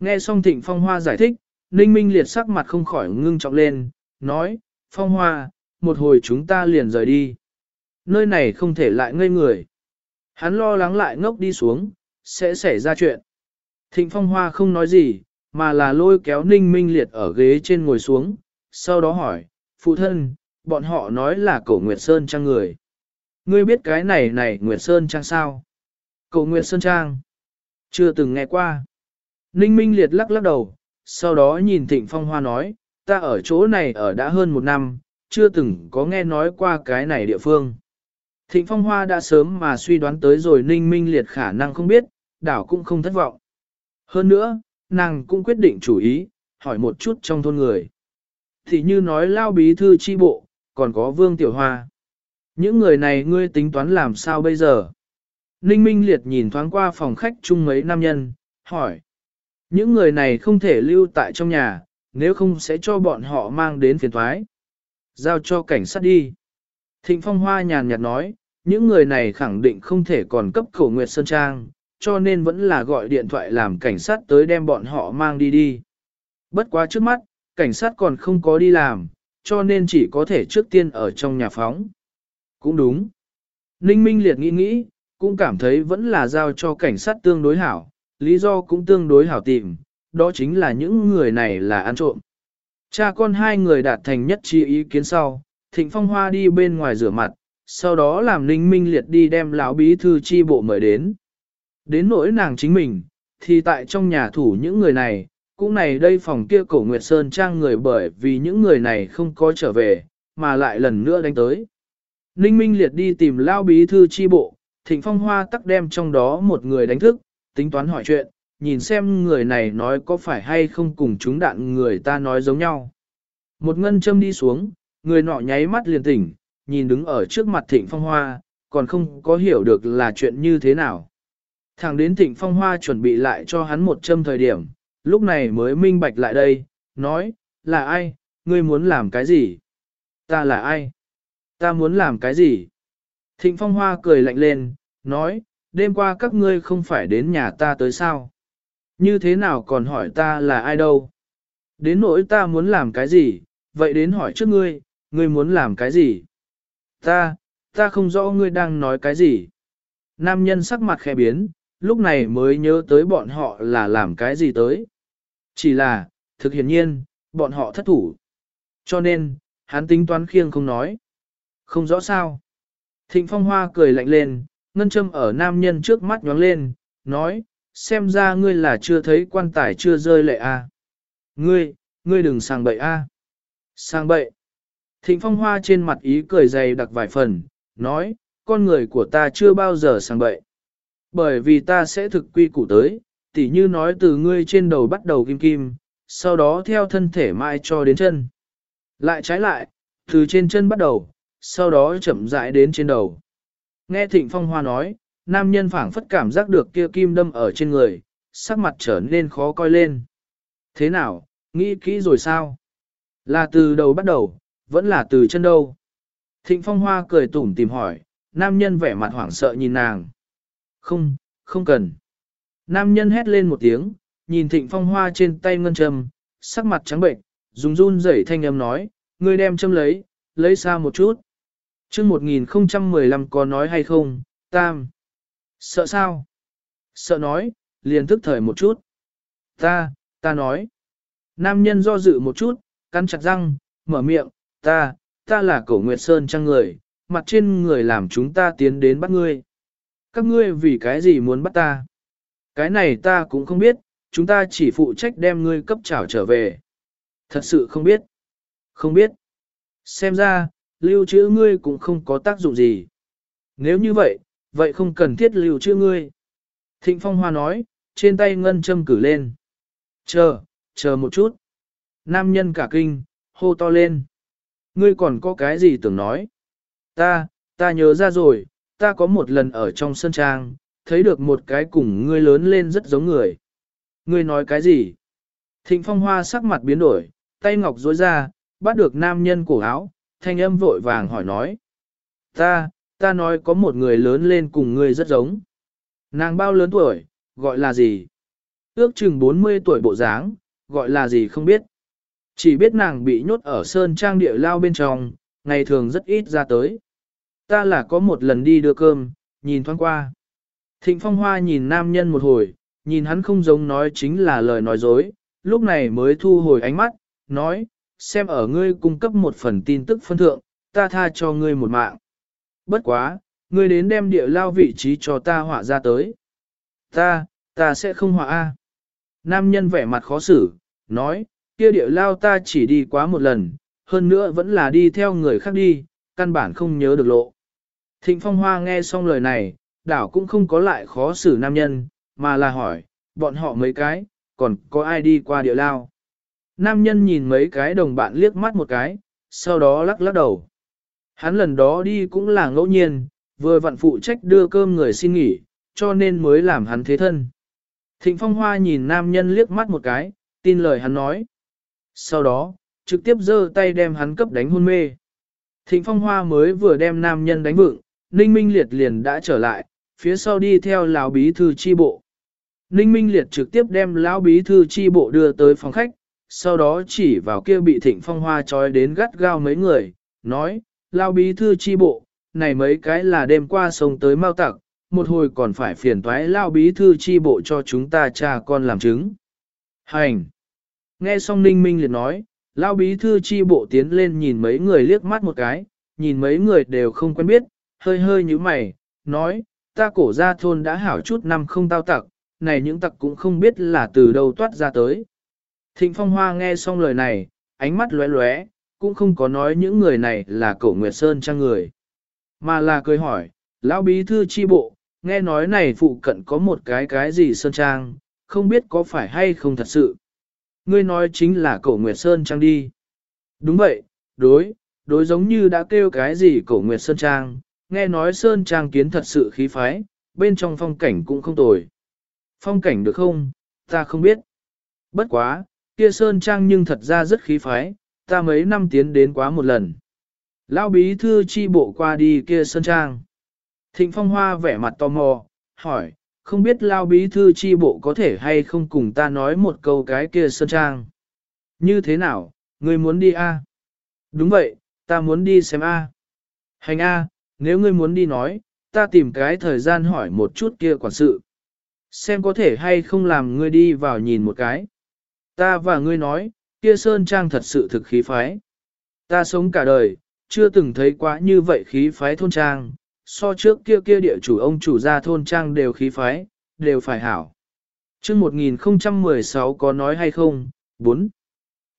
Nghe xong Thịnh Phong Hoa giải thích, Ninh Minh Liệt sắc mặt không khỏi ngưng trọng lên, nói, Phong Hoa, một hồi chúng ta liền rời đi. Nơi này không thể lại ngây người. Hắn lo lắng lại ngốc đi xuống, sẽ xảy ra chuyện. Thịnh Phong Hoa không nói gì, mà là lôi kéo Ninh Minh Liệt ở ghế trên ngồi xuống, sau đó hỏi, phụ thân, bọn họ nói là cổ Nguyệt Sơn Trang người. Ngươi biết cái này này Nguyệt Sơn Trang sao? Cổ Nguyệt Sơn Trang. Chưa từng nghe qua. Ninh Minh Liệt lắc lắc đầu, sau đó nhìn Thịnh Phong Hoa nói, ta ở chỗ này ở đã hơn một năm, chưa từng có nghe nói qua cái này địa phương. Thịnh Phong Hoa đã sớm mà suy đoán tới rồi Ninh Minh Liệt khả năng không biết, đảo cũng không thất vọng. Hơn nữa, nàng cũng quyết định chủ ý, hỏi một chút trong thôn người. Thì như nói lao bí thư chi bộ, còn có vương tiểu hoa. Những người này ngươi tính toán làm sao bây giờ? Ninh Minh Liệt nhìn thoáng qua phòng khách chung mấy nam nhân, hỏi. Những người này không thể lưu tại trong nhà, nếu không sẽ cho bọn họ mang đến phiền thoái. Giao cho cảnh sát đi. Thịnh Phong Hoa nhàn nhạt nói, những người này khẳng định không thể còn cấp khẩu Nguyệt Sơn Trang, cho nên vẫn là gọi điện thoại làm cảnh sát tới đem bọn họ mang đi đi. Bất quá trước mắt, cảnh sát còn không có đi làm, cho nên chỉ có thể trước tiên ở trong nhà phóng. Cũng đúng. Ninh Minh Liệt nghĩ nghĩ, cũng cảm thấy vẫn là giao cho cảnh sát tương đối hảo, lý do cũng tương đối hảo tìm, đó chính là những người này là ăn trộm. Cha con hai người đạt thành nhất trí ý kiến sau, Thịnh Phong Hoa đi bên ngoài rửa mặt, sau đó làm Ninh Minh Liệt đi đem lão bí thư chi bộ mời đến. Đến nỗi nàng chính mình, thì tại trong nhà thủ những người này, cũng này đây phòng kia cổ Nguyệt Sơn trang người bởi vì những người này không có trở về, mà lại lần nữa đánh tới. Ninh Minh Liệt đi tìm lão bí thư chi bộ, thịnh phong hoa tắc đem trong đó một người đánh thức, tính toán hỏi chuyện, nhìn xem người này nói có phải hay không cùng chúng đạn người ta nói giống nhau. Một ngân châm đi xuống, người nọ nháy mắt liền tỉnh, nhìn đứng ở trước mặt thịnh phong hoa, còn không có hiểu được là chuyện như thế nào. thằng đến thịnh phong hoa chuẩn bị lại cho hắn một châm thời điểm, lúc này mới minh bạch lại đây, nói, là ai, ngươi muốn làm cái gì? Ta là ai? Ta muốn làm cái gì? Thịnh phong hoa cười lạnh lên, nói, đêm qua các ngươi không phải đến nhà ta tới sao? Như thế nào còn hỏi ta là ai đâu? Đến nỗi ta muốn làm cái gì, vậy đến hỏi trước ngươi, ngươi muốn làm cái gì? Ta, ta không rõ ngươi đang nói cái gì. Nam nhân sắc mặt khẽ biến, lúc này mới nhớ tới bọn họ là làm cái gì tới. Chỉ là, thực hiện nhiên, bọn họ thất thủ. Cho nên, hắn tính toán khiêng không nói. Không rõ sao. Thịnh phong hoa cười lạnh lên, ngân châm ở nam nhân trước mắt nhóng lên, nói, xem ra ngươi là chưa thấy quan tài chưa rơi lệ a. À. Ngươi, ngươi đừng sang bậy a. À. Sang bậy. Thịnh phong hoa trên mặt ý cười dày đặc vài phần, nói, con người của ta chưa bao giờ sang bậy. Bởi vì ta sẽ thực quy củ tới, tỉ như nói từ ngươi trên đầu bắt đầu kim kim, sau đó theo thân thể mai cho đến chân. Lại trái lại, từ trên chân bắt đầu, sau đó chậm rãi đến trên đầu. Nghe Thịnh Phong Hoa nói, nam nhân phảng phất cảm giác được kia kim đâm ở trên người, sắc mặt trở nên khó coi lên. Thế nào, nghĩ kỹ rồi sao? Là từ đầu bắt đầu, vẫn là từ chân đâu? Thịnh Phong Hoa cười tủm tìm hỏi, nam nhân vẻ mặt hoảng sợ nhìn nàng. Không, không cần. Nam nhân hét lên một tiếng, nhìn Thịnh Phong Hoa trên tay ngân châm, sắc mặt trắng bệnh, dùng run rẩy thanh âm nói, ngươi đem châm lấy, lấy xa một chút. Trước 1015 có nói hay không, tam. Sợ sao? Sợ nói, liền thức thời một chút. Ta, ta nói. Nam nhân do dự một chút, cắn chặt răng, mở miệng, ta, ta là cổ Nguyệt Sơn trăng người, mặt trên người làm chúng ta tiến đến bắt ngươi. Các ngươi vì cái gì muốn bắt ta? Cái này ta cũng không biết, chúng ta chỉ phụ trách đem ngươi cấp trảo trở về. Thật sự không biết. Không biết. Xem ra, lưu trữ ngươi cũng không có tác dụng gì. Nếu như vậy, vậy không cần thiết lưu chữ ngươi. Thịnh Phong Hoa nói, trên tay ngân châm cử lên. Chờ, chờ một chút. Nam nhân cả kinh, hô to lên. Ngươi còn có cái gì tưởng nói? Ta, ta nhớ ra rồi, ta có một lần ở trong sân trang, thấy được một cái cùng ngươi lớn lên rất giống người. Ngươi nói cái gì? Thịnh Phong Hoa sắc mặt biến đổi, tay ngọc rối ra, bắt được nam nhân cổ áo, thanh âm vội vàng hỏi nói. Ta, ta nói có một người lớn lên cùng ngươi rất giống. Nàng bao lớn tuổi, gọi là gì? Ước chừng 40 tuổi bộ dáng, gọi là gì không biết. Chỉ biết nàng bị nhốt ở sơn trang địa lao bên trong, ngày thường rất ít ra tới. Ta là có một lần đi đưa cơm, nhìn thoáng qua. Thịnh Phong Hoa nhìn nam nhân một hồi, nhìn hắn không giống nói chính là lời nói dối, lúc này mới thu hồi ánh mắt, nói, xem ở ngươi cung cấp một phần tin tức phân thượng, ta tha cho ngươi một mạng. Bất quá, ngươi đến đem địa lao vị trí cho ta họa ra tới. Ta, ta sẽ không họa A. Nam nhân vẻ mặt khó xử, nói, kia địa lao ta chỉ đi quá một lần, hơn nữa vẫn là đi theo người khác đi, căn bản không nhớ được lộ. Thịnh Phong Hoa nghe xong lời này, đảo cũng không có lại khó xử nam nhân, mà là hỏi, bọn họ mấy cái, còn có ai đi qua địa lao. Nam nhân nhìn mấy cái đồng bạn liếc mắt một cái, sau đó lắc lắc đầu. Hắn lần đó đi cũng là ngẫu nhiên, vừa vặn phụ trách đưa cơm người xin nghỉ, cho nên mới làm hắn thế thân. Thịnh Phong Hoa nhìn nam nhân liếc mắt một cái, tin lời hắn nói. Sau đó, trực tiếp giơ tay đem hắn cấp đánh hôn mê. Thịnh Phong Hoa mới vừa đem nam nhân đánh vựng, Ninh Minh Liệt liền đã trở lại, phía sau đi theo lão bí thư chi bộ. Ninh Minh Liệt trực tiếp đem lão bí thư chi bộ đưa tới phòng khách, sau đó chỉ vào kia bị thịnh phong hoa trói đến gắt gao mấy người, nói, lão bí thư chi bộ, này mấy cái là đêm qua sông tới mau tặc, một hồi còn phải phiền toái lão bí thư chi bộ cho chúng ta cha con làm chứng. Hành! Nghe xong Ninh Minh Liệt nói, lão bí thư chi bộ tiến lên nhìn mấy người liếc mắt một cái, nhìn mấy người đều không quen biết, hơi hơi như mày, nói, ta cổ ra thôn đã hảo chút năm không tao tặc, này những tặc cũng không biết là từ đâu toát ra tới. Thịnh Phong Hoa nghe xong lời này, ánh mắt lóe lóe, cũng không có nói những người này là cổ Nguyệt Sơn trang người. Mà là cười hỏi, lão bí thư chi bộ, nghe nói này phụ cận có một cái cái gì Sơn Trang, không biết có phải hay không thật sự. Ngươi nói chính là cổ Nguyệt Sơn Trang đi. Đúng vậy, đối, đối giống như đã kêu cái gì cổ Nguyệt Sơn Trang, nghe nói Sơn Trang kiến thật sự khí phái, bên trong phong cảnh cũng không tồi. Phong cảnh được không, ta không biết. Bất quá, kia Sơn Trang nhưng thật ra rất khí phái, ta mấy năm tiến đến quá một lần. Lão bí thư chi bộ qua đi kia Sơn Trang. Thịnh Phong Hoa vẻ mặt tò mò, hỏi, không biết Lão bí thư chi bộ có thể hay không cùng ta nói một câu cái kia Sơn Trang. Như thế nào, ngươi muốn đi a? Đúng vậy, ta muốn đi xem a. Hành a, nếu ngươi muốn đi nói, ta tìm cái thời gian hỏi một chút kia quản sự. Xem có thể hay không làm ngươi đi vào nhìn một cái. Ta và ngươi nói, kia Sơn Trang thật sự thực khí phái. Ta sống cả đời, chưa từng thấy quá như vậy khí phái thôn trang, so trước kia kia địa chủ ông chủ gia thôn trang đều khí phái, đều phải hảo. chương 1016 có nói hay không? 4.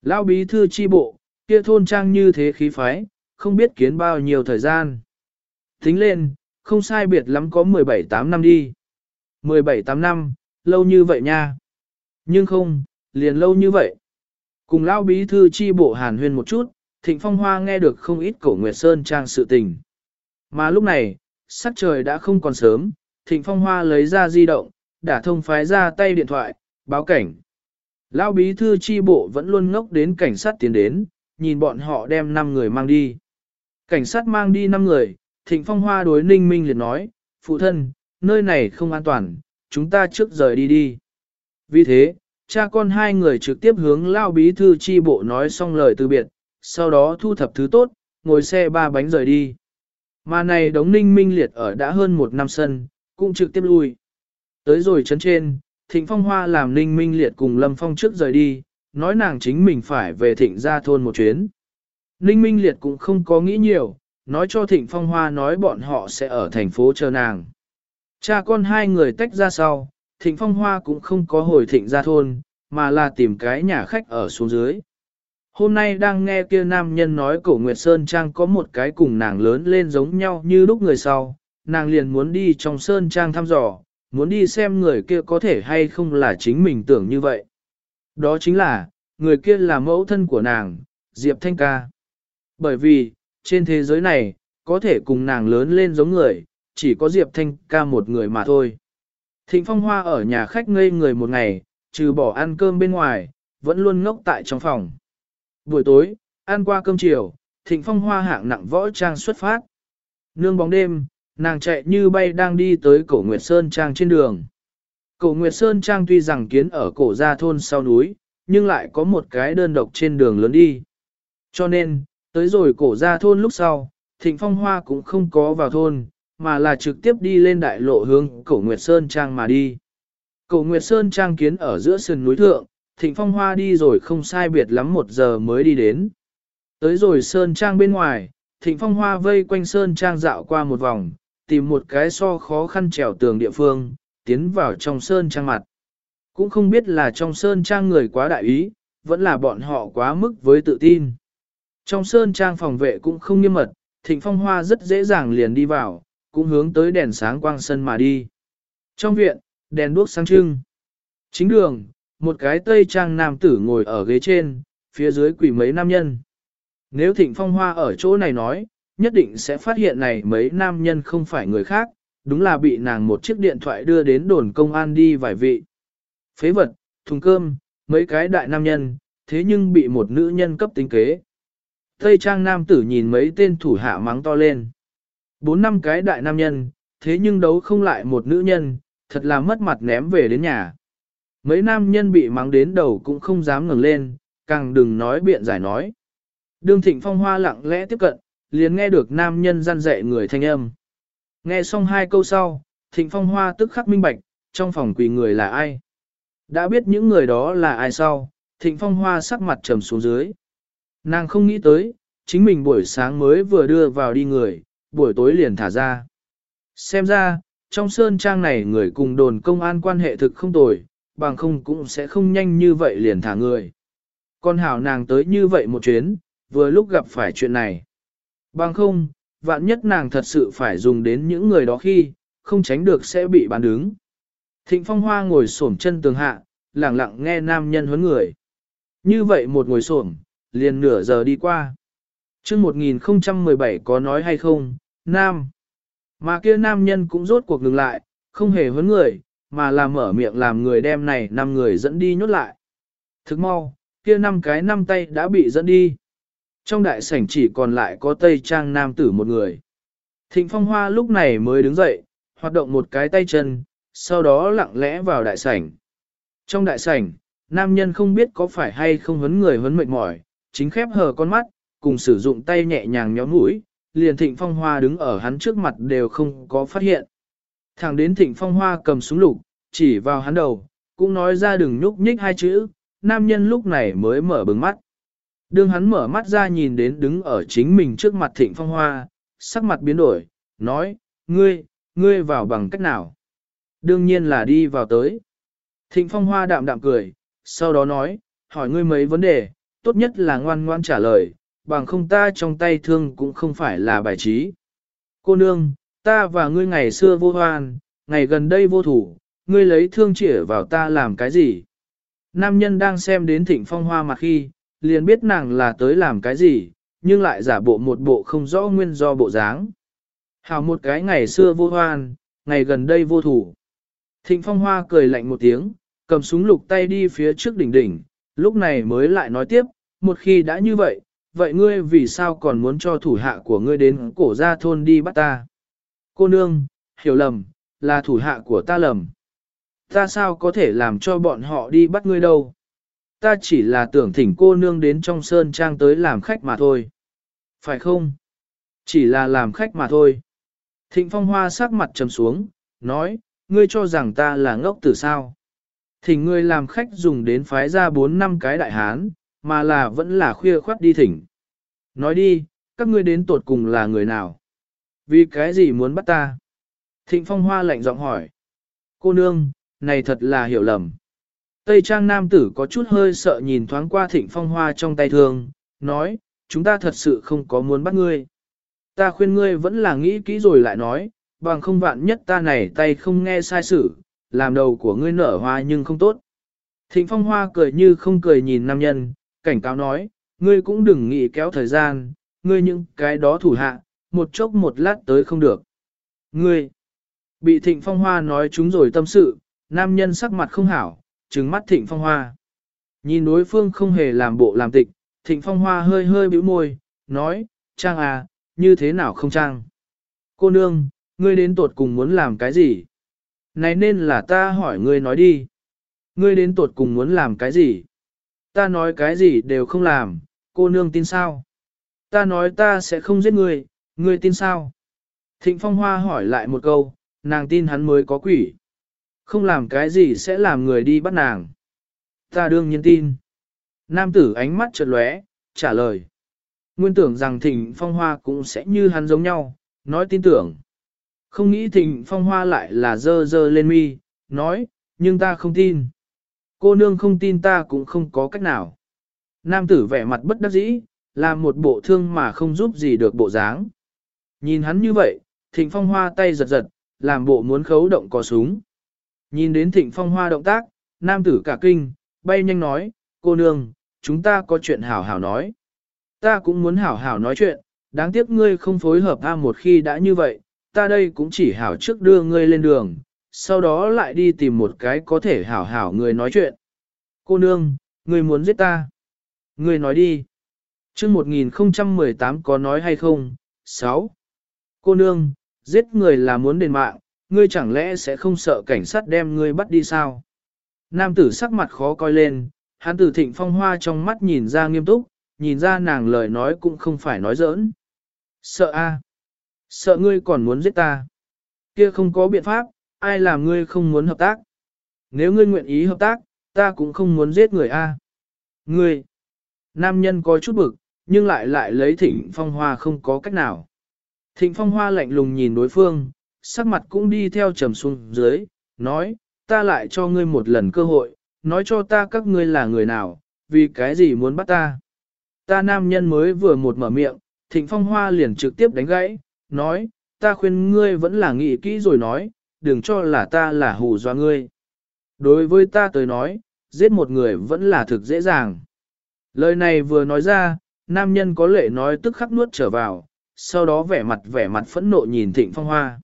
Lão bí thư chi bộ, kia thôn trang như thế khí phái, không biết kiến bao nhiêu thời gian. Tính lên, không sai biệt lắm có 17-8 năm đi. 17-8 năm, lâu như vậy nha. Nhưng không, liền lâu như vậy. Cùng lão bí thư chi bộ hàn huyên một chút, thịnh phong hoa nghe được không ít cổ Nguyệt Sơn trang sự tình. Mà lúc này, sắc trời đã không còn sớm, thịnh phong hoa lấy ra di động, đã thông phái ra tay điện thoại, báo cảnh. Lão bí thư chi bộ vẫn luôn ngốc đến cảnh sát tiến đến, nhìn bọn họ đem 5 người mang đi. Cảnh sát mang đi 5 người, thịnh phong hoa đối ninh minh liền nói, phụ thân, nơi này không an toàn, chúng ta trước rời đi đi. Vì thế, cha con hai người trực tiếp hướng lao bí thư chi bộ nói xong lời từ biệt, sau đó thu thập thứ tốt, ngồi xe ba bánh rời đi. Mà này đống ninh minh liệt ở đã hơn một năm sân, cũng trực tiếp lui. Tới rồi chấn trên, thịnh phong hoa làm ninh minh liệt cùng lâm phong trước rời đi, nói nàng chính mình phải về thịnh ra thôn một chuyến. Ninh minh liệt cũng không có nghĩ nhiều, nói cho thịnh phong hoa nói bọn họ sẽ ở thành phố chờ nàng. Cha con hai người tách ra sau, thịnh phong hoa cũng không có hồi thịnh ra thôn, mà là tìm cái nhà khách ở xuống dưới. Hôm nay đang nghe kia nam nhân nói cổ Nguyệt Sơn Trang có một cái cùng nàng lớn lên giống nhau như lúc người sau, nàng liền muốn đi trong Sơn Trang thăm dò, muốn đi xem người kia có thể hay không là chính mình tưởng như vậy. Đó chính là, người kia là mẫu thân của nàng, Diệp Thanh Ca. Bởi vì, trên thế giới này, có thể cùng nàng lớn lên giống người, chỉ có Diệp Thanh Ca một người mà thôi. Thịnh Phong Hoa ở nhà khách ngây người một ngày, trừ bỏ ăn cơm bên ngoài, vẫn luôn ngốc tại trong phòng. Buổi tối, ăn qua cơm chiều, Thịnh Phong Hoa hạng nặng võ trang xuất phát. Nương bóng đêm, nàng chạy như bay đang đi tới cổ Nguyệt Sơn Trang trên đường. Cổ Nguyệt Sơn Trang tuy rằng kiến ở cổ gia thôn sau núi, nhưng lại có một cái đơn độc trên đường lớn đi. Cho nên, tới rồi cổ gia thôn lúc sau, Thịnh Phong Hoa cũng không có vào thôn, mà là trực tiếp đi lên đại lộ hướng cổ Nguyệt Sơn Trang mà đi. Cổ Nguyệt Sơn Trang kiến ở giữa sườn núi thượng, Thịnh Phong Hoa đi rồi không sai biệt lắm một giờ mới đi đến. Tới rồi Sơn Trang bên ngoài, Thịnh Phong Hoa vây quanh Sơn Trang dạo qua một vòng, tìm một cái so khó khăn trèo tường địa phương, tiến vào trong Sơn Trang mặt. Cũng không biết là trong Sơn Trang người quá đại ý, vẫn là bọn họ quá mức với tự tin. Trong Sơn Trang phòng vệ cũng không nghiêm mật, Thịnh Phong Hoa rất dễ dàng liền đi vào, cũng hướng tới đèn sáng quang sân mà đi. Trong viện, đèn đuốc sáng trưng. Chính đường, một cái tây trang nam tử ngồi ở ghế trên, phía dưới quỷ mấy nam nhân. Nếu Thịnh Phong Hoa ở chỗ này nói, nhất định sẽ phát hiện này mấy nam nhân không phải người khác, đúng là bị nàng một chiếc điện thoại đưa đến đồn công an đi vài vị. Phế vật, thùng cơm, mấy cái đại nam nhân, thế nhưng bị một nữ nhân cấp tính kế. Tây trang nam tử nhìn mấy tên thủ hạ mắng to lên. Bốn năm cái đại nam nhân, thế nhưng đấu không lại một nữ nhân, thật là mất mặt ném về đến nhà. Mấy nam nhân bị mắng đến đầu cũng không dám ngẩng lên, càng đừng nói biện giải nói. Đương thịnh phong hoa lặng lẽ tiếp cận, liền nghe được nam nhân gian dạy người thanh âm. Nghe xong hai câu sau, thịnh phong hoa tức khắc minh bạch, trong phòng quỳ người là ai. Đã biết những người đó là ai sau, thịnh phong hoa sắc mặt trầm xuống dưới. Nàng không nghĩ tới, chính mình buổi sáng mới vừa đưa vào đi người, buổi tối liền thả ra. Xem ra, trong sơn trang này người cùng đồn công an quan hệ thực không tồi, bằng không cũng sẽ không nhanh như vậy liền thả người. Con hảo nàng tới như vậy một chuyến, vừa lúc gặp phải chuyện này. Bằng không, vạn nhất nàng thật sự phải dùng đến những người đó khi, không tránh được sẽ bị bán đứng. Thịnh Phong Hoa ngồi xổm chân tường hạ, lặng lặng nghe nam nhân huấn người. Như vậy một ngồi xổm, liền nửa giờ đi qua. chương 1017 có nói hay không, nam. Mà kia nam nhân cũng rốt cuộc ngừng lại, không hề huấn người, mà là mở miệng làm người đem này năm người dẫn đi nhốt lại. Thức mau, kia năm cái năm tay đã bị dẫn đi. Trong đại sảnh chỉ còn lại có Tây Trang nam tử một người. Thịnh Phong Hoa lúc này mới đứng dậy, hoạt động một cái tay chân, sau đó lặng lẽ vào đại sảnh. Trong đại sảnh, nam nhân không biết có phải hay không huấn người huấn mệt mỏi, chính khép hờ con mắt, cùng sử dụng tay nhẹ nhàng nhóm mũi, liền thịnh phong hoa đứng ở hắn trước mặt đều không có phát hiện. Thẳng đến thịnh phong hoa cầm súng lục, chỉ vào hắn đầu, cũng nói ra đừng nhúc nhích hai chữ, nam nhân lúc này mới mở bừng mắt. Đương hắn mở mắt ra nhìn đến đứng ở chính mình trước mặt thịnh phong hoa, sắc mặt biến đổi, nói, ngươi, ngươi vào bằng cách nào? Đương nhiên là đi vào tới. Thịnh phong hoa đạm đạm cười, sau đó nói, hỏi ngươi mấy vấn đề, tốt nhất là ngoan ngoan trả lời, bằng không ta trong tay thương cũng không phải là bài trí. Cô nương, ta và ngươi ngày xưa vô hoan, ngày gần đây vô thủ, ngươi lấy thương chĩa vào ta làm cái gì? Nam nhân đang xem đến thịnh phong hoa mặt khi, liền biết nàng là tới làm cái gì, nhưng lại giả bộ một bộ không rõ nguyên do bộ dáng. Hào một cái ngày xưa vô hoan, ngày gần đây vô thủ. Thịnh phong hoa cười lạnh một tiếng, cầm súng lục tay đi phía trước đỉnh đỉnh, lúc này mới lại nói tiếp, một khi đã như vậy, vậy ngươi vì sao còn muốn cho thủ hạ của ngươi đến cổ gia thôn đi bắt ta? Cô nương, hiểu lầm, là thủ hạ của ta lầm. Ta sao có thể làm cho bọn họ đi bắt ngươi đâu? Ta chỉ là tưởng thỉnh cô nương đến trong sơn trang tới làm khách mà thôi. Phải không? Chỉ là làm khách mà thôi. Thịnh phong hoa sắc mặt trầm xuống, nói, ngươi cho rằng ta là ngốc tử sao? Thỉnh ngươi làm khách dùng đến phái ra 4 năm cái đại hán, mà là vẫn là khuya khoát đi thỉnh. Nói đi, các ngươi đến tột cùng là người nào? Vì cái gì muốn bắt ta? Thịnh phong hoa lạnh giọng hỏi. Cô nương, này thật là hiểu lầm. Tây trang nam tử có chút hơi sợ nhìn thoáng qua thịnh phong hoa trong tay thương, nói, chúng ta thật sự không có muốn bắt ngươi. Ta khuyên ngươi vẫn là nghĩ kỹ rồi lại nói, bằng không vạn nhất ta này tay không nghe sai sự, làm đầu của ngươi nở hoa nhưng không tốt. Thịnh phong hoa cười như không cười nhìn nam nhân, cảnh cáo nói, ngươi cũng đừng nghĩ kéo thời gian, ngươi những cái đó thủ hạ, một chốc một lát tới không được. Ngươi, bị thịnh phong hoa nói chúng rồi tâm sự, nam nhân sắc mặt không hảo, trừng mắt thịnh phong hoa. Nhìn đối phương không hề làm bộ làm tịch, thịnh phong hoa hơi hơi bĩu môi, nói, trang à, như thế nào không trang. Cô nương, ngươi đến tuột cùng muốn làm cái gì? Này nên là ta hỏi ngươi nói đi. Ngươi đến tuột cùng muốn làm cái gì? Ta nói cái gì đều không làm, cô nương tin sao? Ta nói ta sẽ không giết người, người tin sao? Thịnh Phong Hoa hỏi lại một câu, nàng tin hắn mới có quỷ. Không làm cái gì sẽ làm người đi bắt nàng. Ta đương nhiên tin. Nam tử ánh mắt chợt lóe, trả lời. Nguyên tưởng rằng Thịnh Phong Hoa cũng sẽ như hắn giống nhau, nói tin tưởng. Không nghĩ Thịnh Phong Hoa lại là dơ dơ lên mi, nói, nhưng ta không tin. Cô nương không tin ta cũng không có cách nào. Nam tử vẻ mặt bất đắc dĩ, làm một bộ thương mà không giúp gì được bộ dáng. Nhìn hắn như vậy, Thịnh Phong Hoa tay giật giật, làm bộ muốn khấu động cò súng. Nhìn đến Thịnh Phong Hoa động tác, nam tử cả kinh, bay nhanh nói, cô nương, chúng ta có chuyện hảo hảo nói. Ta cũng muốn hảo hảo nói chuyện, đáng tiếc ngươi không phối hợp a một khi đã như vậy, ta đây cũng chỉ hảo trước đưa ngươi lên đường, sau đó lại đi tìm một cái có thể hảo hảo người nói chuyện. Cô nương, ngươi muốn giết ta. Ngươi nói đi. chương 1018 có nói hay không? 6. Cô nương, giết người là muốn đền mạng, ngươi chẳng lẽ sẽ không sợ cảnh sát đem ngươi bắt đi sao? Nam tử sắc mặt khó coi lên, hắn tử thịnh phong hoa trong mắt nhìn ra nghiêm túc, nhìn ra nàng lời nói cũng không phải nói giỡn. Sợ a? Sợ ngươi còn muốn giết ta? Kia không có biện pháp, ai làm ngươi không muốn hợp tác? Nếu ngươi nguyện ý hợp tác, ta cũng không muốn giết người a. Ngươi! Nam nhân có chút bực, nhưng lại lại lấy thịnh phong hoa không có cách nào. Thịnh phong hoa lạnh lùng nhìn đối phương, sắc mặt cũng đi theo trầm xuống dưới, nói, ta lại cho ngươi một lần cơ hội, nói cho ta các ngươi là người nào, vì cái gì muốn bắt ta. Ta nam nhân mới vừa một mở miệng, thịnh phong hoa liền trực tiếp đánh gãy, nói, ta khuyên ngươi vẫn là nghĩ kỹ rồi nói, đừng cho là ta là hù dọa ngươi. Đối với ta tới nói, giết một người vẫn là thực dễ dàng. Lời này vừa nói ra, nam nhân có lệ nói tức khắc nuốt trở vào, sau đó vẻ mặt vẻ mặt phẫn nộ nhìn thịnh phong hoa.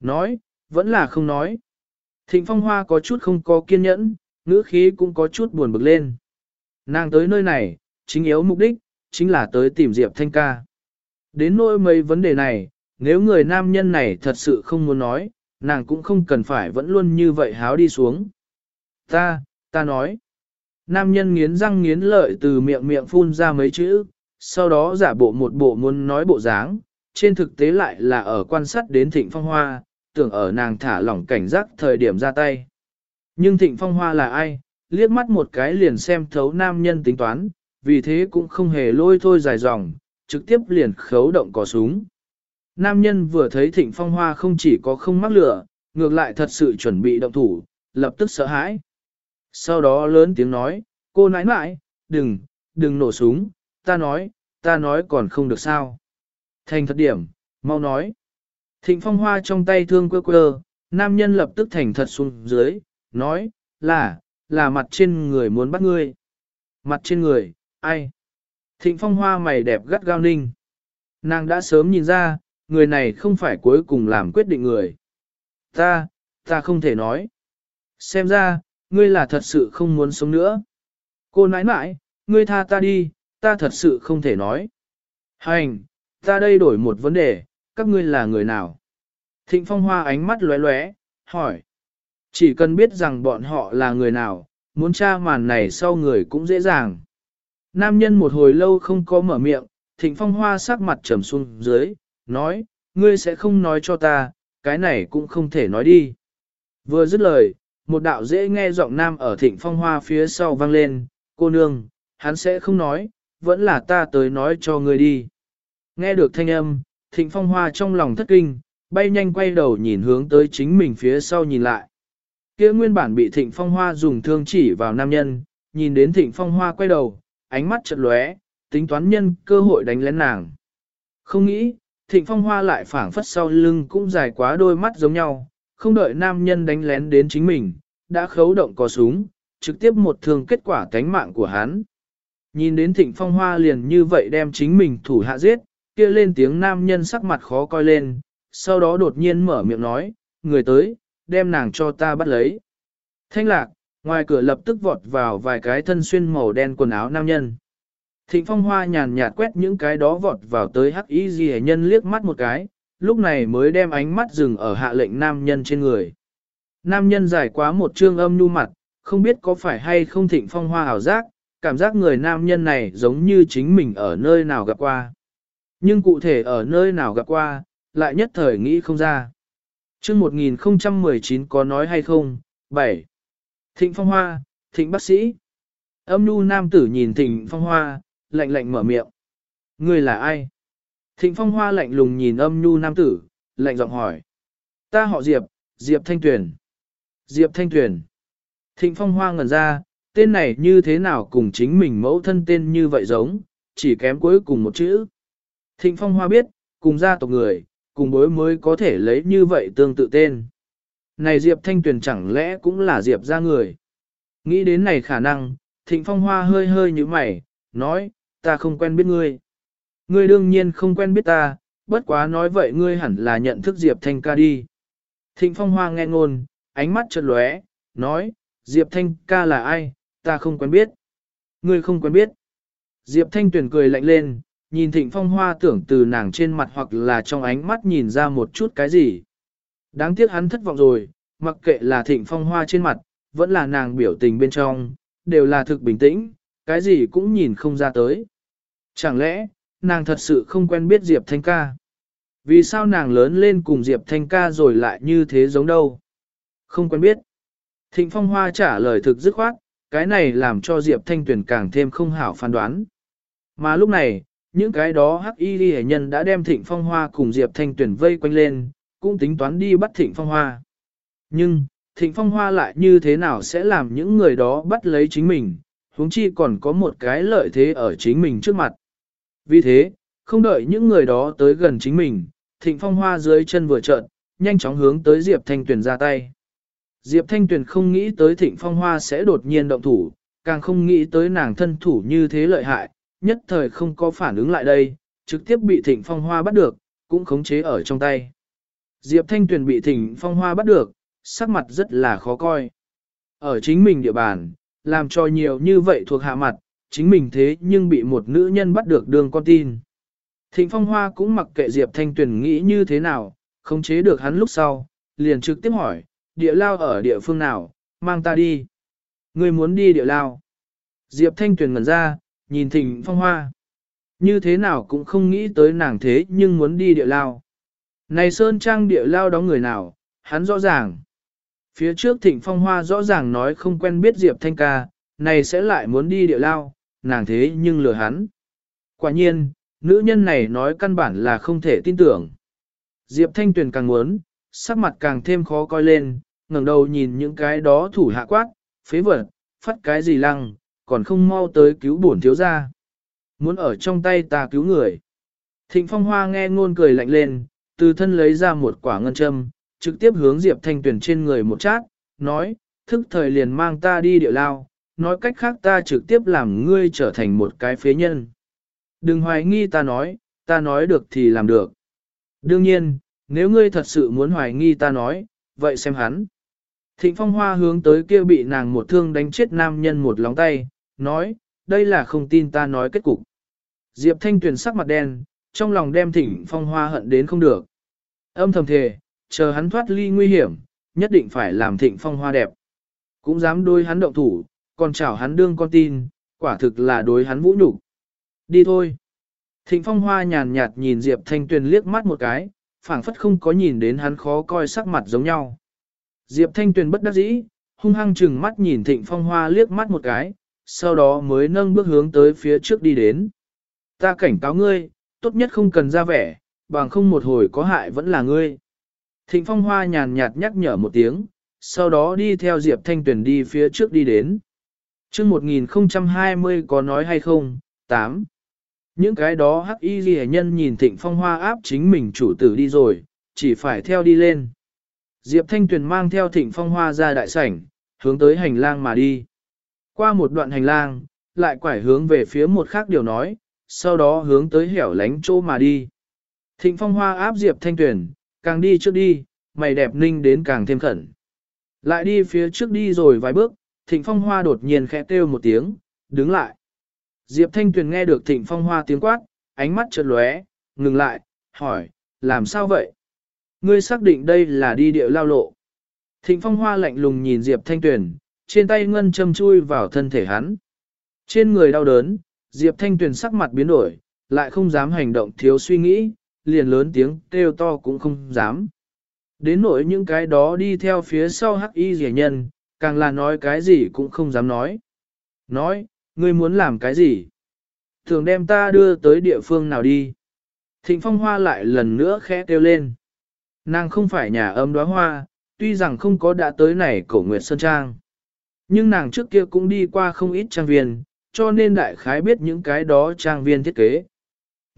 Nói, vẫn là không nói. Thịnh phong hoa có chút không có kiên nhẫn, ngữ khí cũng có chút buồn bực lên. Nàng tới nơi này, chính yếu mục đích, chính là tới tìm Diệp Thanh ca. Đến nỗi mấy vấn đề này, nếu người nam nhân này thật sự không muốn nói, nàng cũng không cần phải vẫn luôn như vậy háo đi xuống. Ta, ta nói. Nam nhân nghiến răng nghiến lợi từ miệng miệng phun ra mấy chữ, sau đó giả bộ một bộ muốn nói bộ dáng, trên thực tế lại là ở quan sát đến thịnh phong hoa, tưởng ở nàng thả lỏng cảnh giác thời điểm ra tay. Nhưng thịnh phong hoa là ai, liếc mắt một cái liền xem thấu nam nhân tính toán, vì thế cũng không hề lôi thôi dài dòng, trực tiếp liền khấu động cò súng. Nam nhân vừa thấy thịnh phong hoa không chỉ có không mắc lửa, ngược lại thật sự chuẩn bị động thủ, lập tức sợ hãi. Sau đó lớn tiếng nói, cô nãi nãi, đừng, đừng nổ súng, ta nói, ta nói còn không được sao. Thành thật điểm, mau nói. Thịnh phong hoa trong tay thương quơ quơ, nam nhân lập tức thành thật xuống dưới, nói, là, là mặt trên người muốn bắt ngươi. Mặt trên người, ai? Thịnh phong hoa mày đẹp gắt gao ninh. Nàng đã sớm nhìn ra, người này không phải cuối cùng làm quyết định người. Ta, ta không thể nói. Xem ra, ngươi là thật sự không muốn sống nữa. Cô nãi nãi, ngươi tha ta đi, ta thật sự không thể nói. Hành, ta đây đổi một vấn đề, các ngươi là người nào? Thịnh phong hoa ánh mắt lóe lóe, hỏi. Chỉ cần biết rằng bọn họ là người nào, muốn tra màn này sau người cũng dễ dàng. Nam nhân một hồi lâu không có mở miệng, thịnh phong hoa sắc mặt trầm xuống dưới, nói, ngươi sẽ không nói cho ta, cái này cũng không thể nói đi. Vừa dứt lời, một đạo dễ nghe giọng nam ở thịnh phong hoa phía sau vang lên, cô nương, hắn sẽ không nói, vẫn là ta tới nói cho ngươi đi. Nghe được thanh âm, thịnh phong hoa trong lòng thất kinh, bay nhanh quay đầu nhìn hướng tới chính mình phía sau nhìn lại. kia nguyên bản bị thịnh phong hoa dùng thương chỉ vào nam nhân, nhìn đến thịnh phong hoa quay đầu, ánh mắt chợt lóe, tính toán nhân cơ hội đánh lén nàng. Không nghĩ, thịnh phong hoa lại phảng phất sau lưng cũng dài quá đôi mắt giống nhau, không đợi nam nhân đánh lén đến chính mình, đã khấu động có súng, trực tiếp một thương kết quả cánh mạng của hắn. Nhìn đến thịnh phong hoa liền như vậy đem chính mình thủ hạ giết, kia lên tiếng nam nhân sắc mặt khó coi lên, sau đó đột nhiên mở miệng nói, người tới, đem nàng cho ta bắt lấy. Thanh lạc, ngoài cửa lập tức vọt vào vài cái thân xuyên màu đen quần áo nam nhân. Thịnh phong hoa nhàn nhạt quét những cái đó vọt vào tới hắc y ghi nhân liếc mắt một cái, lúc này mới đem ánh mắt dừng ở hạ lệnh nam nhân trên người. Nam nhân dài quá một trương âm nhu mặt, không biết có phải hay không thịnh phong hoa ảo giác, cảm giác người nam nhân này giống như chính mình ở nơi nào gặp qua. Nhưng cụ thể ở nơi nào gặp qua, lại nhất thời nghĩ không ra. chương 1019 có nói hay không? 7. Thịnh phong hoa, thịnh bác sĩ. Âm nhu nam tử nhìn thịnh phong hoa, lạnh lạnh mở miệng. Người là ai? Thịnh phong hoa lạnh lùng nhìn âm nhu nam tử, lạnh giọng hỏi. Ta họ Diệp, Diệp Thanh Tuyền. Diệp Thanh Tuyền. Thịnh phong hoa ngẩn ra, tên này như thế nào cùng chính mình mẫu thân tên như vậy giống, chỉ kém cuối cùng một chữ. Thịnh phong hoa biết, cùng gia tộc người, cùng bối mới có thể lấy như vậy tương tự tên. Này Diệp Thanh Tuyền chẳng lẽ cũng là Diệp ra người. Nghĩ đến này khả năng, thịnh phong hoa hơi hơi như mày, nói, ta không quen biết ngươi. Ngươi đương nhiên không quen biết ta, bất quá nói vậy ngươi hẳn là nhận thức Diệp Thanh ca đi. Thịnh phong hoa nghe ngôn, ánh mắt chợt lóe, nói, Diệp Thanh ca là ai, ta không quen biết. Ngươi không quen biết. Diệp Thanh tuyển cười lạnh lên, nhìn thịnh phong hoa tưởng từ nàng trên mặt hoặc là trong ánh mắt nhìn ra một chút cái gì. Đáng tiếc hắn thất vọng rồi, mặc kệ là thịnh phong hoa trên mặt, vẫn là nàng biểu tình bên trong, đều là thực bình tĩnh, cái gì cũng nhìn không ra tới. Chẳng lẽ, nàng thật sự không quen biết Diệp Thanh ca? Vì sao nàng lớn lên cùng Diệp Thanh ca rồi lại như thế giống đâu? Không quen biết. Thịnh Phong Hoa trả lời thực dứt khoát, cái này làm cho Diệp Thanh Tuyền càng thêm không hảo phán đoán. Mà lúc này, những cái đó hắc y ghi nhân đã đem Thịnh Phong Hoa cùng Diệp Thanh Tuyền vây quanh lên, cũng tính toán đi bắt Thịnh Phong Hoa. Nhưng, Thịnh Phong Hoa lại như thế nào sẽ làm những người đó bắt lấy chính mình, huống chi còn có một cái lợi thế ở chính mình trước mặt. Vì thế, không đợi những người đó tới gần chính mình, Thịnh Phong Hoa dưới chân vừa trợn, nhanh chóng hướng tới Diệp Thanh Tuyền ra tay. Diệp Thanh Tuyền không nghĩ tới Thịnh Phong Hoa sẽ đột nhiên động thủ, càng không nghĩ tới nàng thân thủ như thế lợi hại, nhất thời không có phản ứng lại đây, trực tiếp bị Thịnh Phong Hoa bắt được, cũng khống chế ở trong tay. Diệp Thanh Tuyền bị Thịnh Phong Hoa bắt được, sắc mặt rất là khó coi. Ở chính mình địa bàn, làm cho nhiều như vậy thuộc hạ mặt, chính mình thế nhưng bị một nữ nhân bắt được đường con tin. Thịnh Phong Hoa cũng mặc kệ Diệp Thanh Tuyền nghĩ như thế nào, không chế được hắn lúc sau, liền trực tiếp hỏi, địa lao ở địa phương nào, mang ta đi. Ngươi muốn đi địa lao. Diệp Thanh Tuyền ngẩn ra, nhìn Thịnh Phong Hoa. Như thế nào cũng không nghĩ tới nàng thế nhưng muốn đi địa lao. Này Sơn Trang địa lao đó người nào, hắn rõ ràng. Phía trước thịnh phong hoa rõ ràng nói không quen biết Diệp Thanh ca, này sẽ lại muốn đi địa lao, nàng thế nhưng lừa hắn. Quả nhiên, nữ nhân này nói căn bản là không thể tin tưởng. Diệp Thanh Tuyền càng muốn, sắc mặt càng thêm khó coi lên, ngẩng đầu nhìn những cái đó thủ hạ quát, phế vật, phát cái gì lăng, còn không mau tới cứu bổn thiếu gia. Muốn ở trong tay ta cứu người. Thịnh Phong Hoa nghe ngôn cười lạnh lên, từ thân lấy ra một quả ngân châm, trực tiếp hướng Diệp Thanh Tuyền trên người một chát, nói, thức thời liền mang ta đi địa lao, nói cách khác ta trực tiếp làm ngươi trở thành một cái phế nhân. Đừng hoài nghi ta nói, ta nói được thì làm được. Đương nhiên, nếu ngươi thật sự muốn hoài nghi ta nói, vậy xem hắn. Thịnh Phong Hoa hướng tới kia bị nàng một thương đánh chết nam nhân một lóng tay, nói, đây là không tin ta nói kết cục. Diệp Thanh Tuyền sắc mặt đen, trong lòng đem Thịnh Phong Hoa hận đến không được. Âm thầm thề, chờ hắn thoát ly nguy hiểm, nhất định phải làm Thịnh Phong Hoa đẹp. Cũng dám đối hắn động thủ, còn chảo hắn đương con tin, quả thực là đối hắn vũ nhục. Đi thôi. Thịnh Phong Hoa nhàn nhạt nhìn Diệp Thanh Tuyền liếc mắt một cái, phảng phất không có nhìn đến hắn khó coi sắc mặt giống nhau. Diệp Thanh Tuyền bất đắc dĩ, hung hăng chừng mắt nhìn Thịnh Phong Hoa liếc mắt một cái, sau đó mới nâng bước hướng tới phía trước đi đến. Ta cảnh cáo ngươi, tốt nhất không cần ra vẻ, bằng không một hồi có hại vẫn là ngươi. Thịnh Phong Hoa nhàn nhạt nhắc nhở một tiếng, sau đó đi theo Diệp Thanh Tuyền đi phía trước đi đến. chương 1020 có nói hay không? 8. Những cái đó hắc y ghi nhân nhìn Thịnh Phong Hoa áp chính mình chủ tử đi rồi, chỉ phải theo đi lên. Diệp Thanh Tuyền mang theo Thịnh Phong Hoa ra đại sảnh, hướng tới hành lang mà đi. Qua một đoạn hành lang, lại quải hướng về phía một khác điều nói, sau đó hướng tới hẻo lánh chỗ mà đi. Thịnh Phong Hoa áp Diệp Thanh Tuyền, càng đi trước đi, mày đẹp ninh đến càng thêm khẩn. Lại đi phía trước đi rồi vài bước, Thịnh Phong Hoa đột nhiên khẽ kêu một tiếng, đứng lại. Diệp Thanh Tuyền nghe được Thịnh Phong Hoa tiếng quát, ánh mắt chợt lóe, ngừng lại, hỏi, làm sao vậy? Ngươi xác định đây là đi địa lao lộ. Thịnh Phong Hoa lạnh lùng nhìn Diệp Thanh Tuyền, trên tay ngân châm chui vào thân thể hắn. Trên người đau đớn, Diệp Thanh Tuyền sắc mặt biến đổi, lại không dám hành động thiếu suy nghĩ, liền lớn tiếng kêu to cũng không dám. Đến nỗi những cái đó đi theo phía sau hắc y rẻ nhân, càng là nói cái gì cũng không dám nói. Nói, ngươi muốn làm cái gì? Thường đem ta đưa tới địa phương nào đi? Thịnh phong hoa lại lần nữa khẽ kêu lên. Nàng không phải nhà âm đóa hoa, tuy rằng không có đã tới này cổ Nguyệt Sơn Trang. Nhưng nàng trước kia cũng đi qua không ít trang viên, cho nên đại khái biết những cái đó trang viên thiết kế.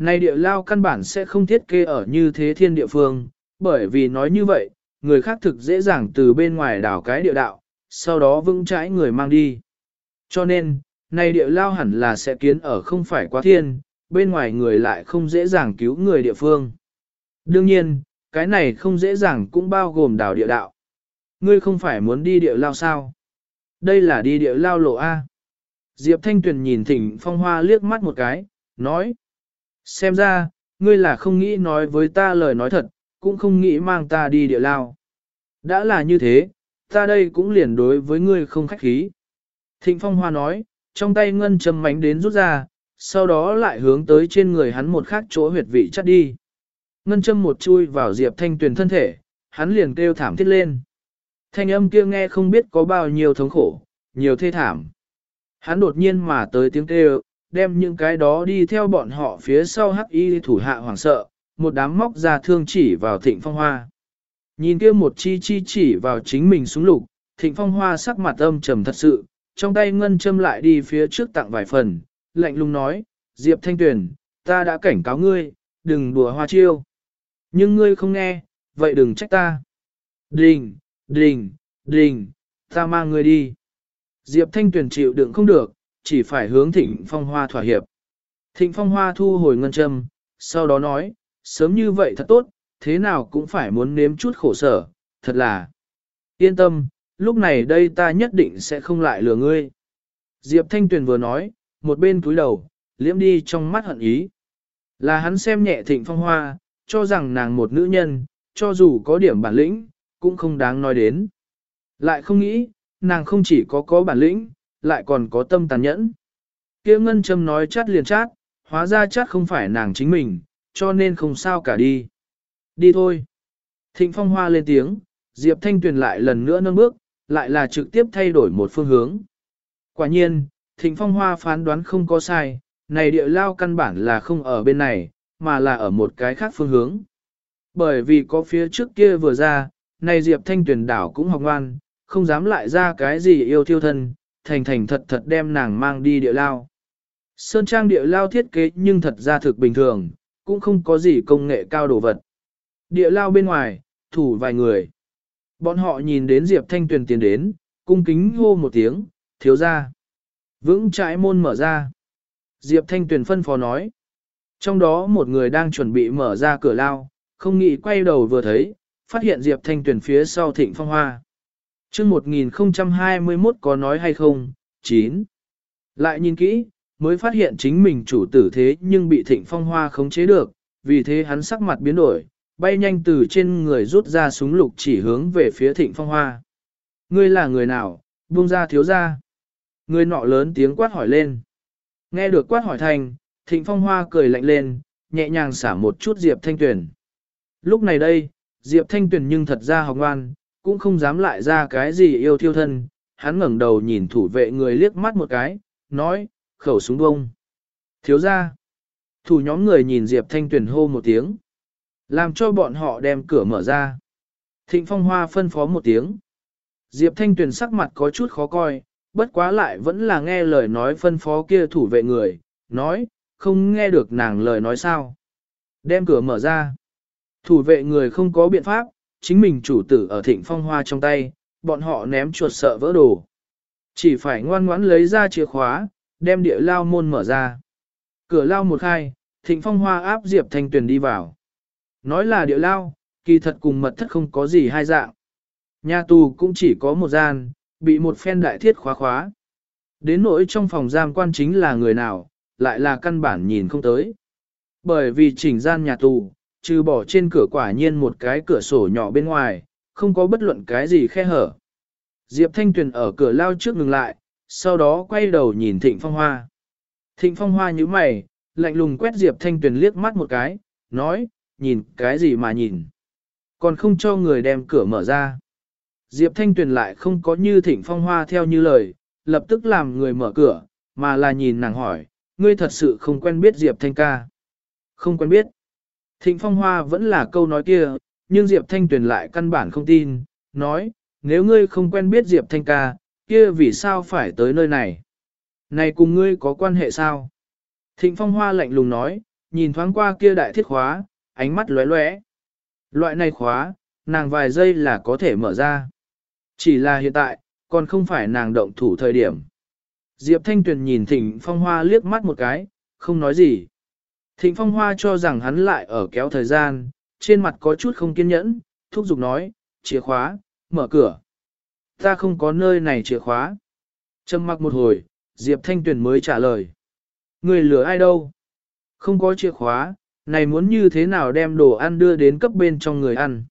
Này địa lao căn bản sẽ không thiết kế ở như thế thiên địa phương, bởi vì nói như vậy, người khác thực dễ dàng từ bên ngoài đảo cái địa đạo, sau đó vững trái người mang đi. Cho nên, này địa lao hẳn là sẽ kiến ở không phải quá thiên, bên ngoài người lại không dễ dàng cứu người địa phương. Đương nhiên, cái này không dễ dàng cũng bao gồm đảo địa đạo. Ngươi không phải muốn đi địa lao sao? Đây là đi địa lao lộ A. Diệp Thanh Tuyền nhìn thỉnh phong hoa liếc mắt một cái, nói. Xem ra, ngươi là không nghĩ nói với ta lời nói thật, cũng không nghĩ mang ta đi địa lao. Đã là như thế, ta đây cũng liền đối với ngươi không khách khí. Thịnh Phong Hoa nói, trong tay ngân châm mánh đến rút ra, sau đó lại hướng tới trên người hắn một khác chỗ huyệt vị chắt đi. Ngân châm một chui vào Diệp Thanh Tuyền thân thể, hắn liền kêu thảm thiết lên. Thanh âm kia nghe không biết có bao nhiêu thống khổ, nhiều thê thảm. Hắn đột nhiên mà tới tiếng kêu, đem những cái đó đi theo bọn họ phía sau hắc y thủ hạ hoảng sợ, một đám móc ra thương chỉ vào thịnh phong hoa. Nhìn kia một chi chi chỉ vào chính mình xuống lục, thịnh phong hoa sắc mặt âm trầm thật sự, trong tay ngân châm lại đi phía trước tặng vài phần, lạnh lùng nói, Diệp Thanh Tuyền, ta đã cảnh cáo ngươi, đừng đùa hoa chiêu. Nhưng ngươi không nghe, vậy đừng trách ta. Đình, đình, đình, ta mang ngươi đi. Diệp Thanh Tuyền chịu đựng không được, chỉ phải hướng thịnh phong hoa thỏa hiệp. Thịnh phong hoa thu hồi ngân châm, sau đó nói, sớm như vậy thật tốt, thế nào cũng phải muốn nếm chút khổ sở, thật là. Yên tâm, lúc này đây ta nhất định sẽ không lại lừa ngươi. Diệp Thanh Tuyền vừa nói, một bên cúi đầu, liễm đi trong mắt hận ý. Là hắn xem nhẹ thịnh phong hoa, cho rằng nàng một nữ nhân, cho dù có điểm bản lĩnh, cũng không đáng nói đến. Lại không nghĩ, nàng không chỉ có có bản lĩnh, lại còn có tâm tàn nhẫn. Kia ngân châm nói chát liền chát, hóa ra chát không phải nàng chính mình, cho nên không sao cả đi. Đi thôi. Thịnh phong hoa lên tiếng, Diệp Thanh Tuyền lại lần nữa nâng bước, lại là trực tiếp thay đổi một phương hướng. Quả nhiên, Thịnh phong hoa phán đoán không có sai, này địa lao căn bản là không ở bên này, mà là ở một cái khác phương hướng. Bởi vì có phía trước kia vừa ra, này Diệp Thanh Tuyền đảo cũng học ngoan, không dám lại ra cái gì yêu thiêu thân, thành thành thật thật đem nàng mang đi địa lao. Sơn trang địa lao thiết kế nhưng thật ra thực bình thường, cũng không có gì công nghệ cao đồ vật. Địa lao bên ngoài, thủ vài người. Bọn họ nhìn đến Diệp Thanh Tuyền tiến đến, cung kính hô một tiếng, thiếu ra. Vững trái môn mở ra. Diệp Thanh Tuyền phân phó nói. Trong đó một người đang chuẩn bị mở ra cửa lao, không nghĩ quay đầu vừa thấy, phát hiện Diệp Thanh Tuyền phía sau thịnh phong hoa chương 1021 có nói hay không? 9. Lại nhìn kỹ, mới phát hiện chính mình chủ tử thế nhưng bị thịnh phong hoa khống chế được, vì thế hắn sắc mặt biến đổi, bay nhanh từ trên người rút ra súng lục chỉ hướng về phía thịnh phong hoa. Ngươi là người nào, buông ra thiếu ra. Người nọ lớn tiếng quát hỏi lên. Nghe được quát hỏi thành, thịnh phong hoa cười lạnh lên, nhẹ nhàng xả một chút Diệp Thanh Tuyền. Lúc này đây, Diệp Thanh Tuyền nhưng thật ra học ngoan, cũng không dám lại ra cái gì yêu thiêu thân, hắn ngẩng đầu nhìn thủ vệ người liếc mắt một cái, nói, khẩu súng bông. Thiếu ra. Thủ nhóm người nhìn Diệp Thanh Tuyền hô một tiếng. Làm cho bọn họ đem cửa mở ra. Thịnh Phong Hoa phân phó một tiếng. Diệp Thanh Tuyền sắc mặt có chút khó coi, bất quá lại vẫn là nghe lời nói phân phó kia thủ vệ người, nói, không nghe được nàng lời nói sao. Đem cửa mở ra. Thủ vệ người không có biện pháp, chính mình chủ tử ở thịnh phong hoa trong tay, bọn họ ném chuột sợ vỡ đồ. Chỉ phải ngoan ngoãn lấy ra chìa khóa, đem địa lao môn mở ra. Cửa lao một khai, thịnh phong hoa áp Diệp Thanh Tuyền đi vào. Nói là địa lao, kỳ thật cùng mật thất không có gì hai dạng. Nhà tù cũng chỉ có một gian, bị một phen đại thiết khóa khóa. Đến nỗi trong phòng giam quan chính là người nào, lại là căn bản nhìn không tới. Bởi vì chỉnh gian nhà tù, trừ bỏ trên cửa quả nhiên một cái cửa sổ nhỏ bên ngoài, không có bất luận cái gì khe hở. Diệp Thanh Tuyền ở cửa lao trước ngừng lại, sau đó quay đầu nhìn Thịnh Phong Hoa. Thịnh Phong Hoa như mày, lạnh lùng quét Diệp Thanh Tuyền liếc mắt một cái, nói, nhìn cái gì mà nhìn. Còn không cho người đem cửa mở ra. Diệp Thanh Tuyền lại không có như Thịnh Phong Hoa theo như lời, lập tức làm người mở cửa, mà là nhìn nàng hỏi, ngươi thật sự không quen biết Diệp Thanh ca. Không quen biết. Thịnh Phong Hoa vẫn là câu nói kia, nhưng Diệp Thanh Tuyền lại căn bản không tin, nói, nếu ngươi không quen biết Diệp Thanh ca, kia vì sao phải tới nơi này? Này cùng ngươi có quan hệ sao? Thịnh Phong Hoa lạnh lùng nói, nhìn thoáng qua kia đại thiết khóa, ánh mắt lóe lóe. Loại này khóa, nàng vài giây là có thể mở ra. Chỉ là hiện tại, còn không phải nàng động thủ thời điểm. Diệp Thanh Tuyền nhìn Thịnh Phong Hoa liếc mắt một cái, không nói gì. Thịnh Phong Hoa cho rằng hắn lại ở kéo thời gian, trên mặt có chút không kiên nhẫn, thúc giục nói, chìa khóa, mở cửa. Ta không có nơi này chìa khóa. Trầm mặc một hồi, Diệp Thanh Tuyền mới trả lời. Người lừa ai đâu? Không có chìa khóa, này muốn như thế nào đem đồ ăn đưa đến cấp bên trong người ăn?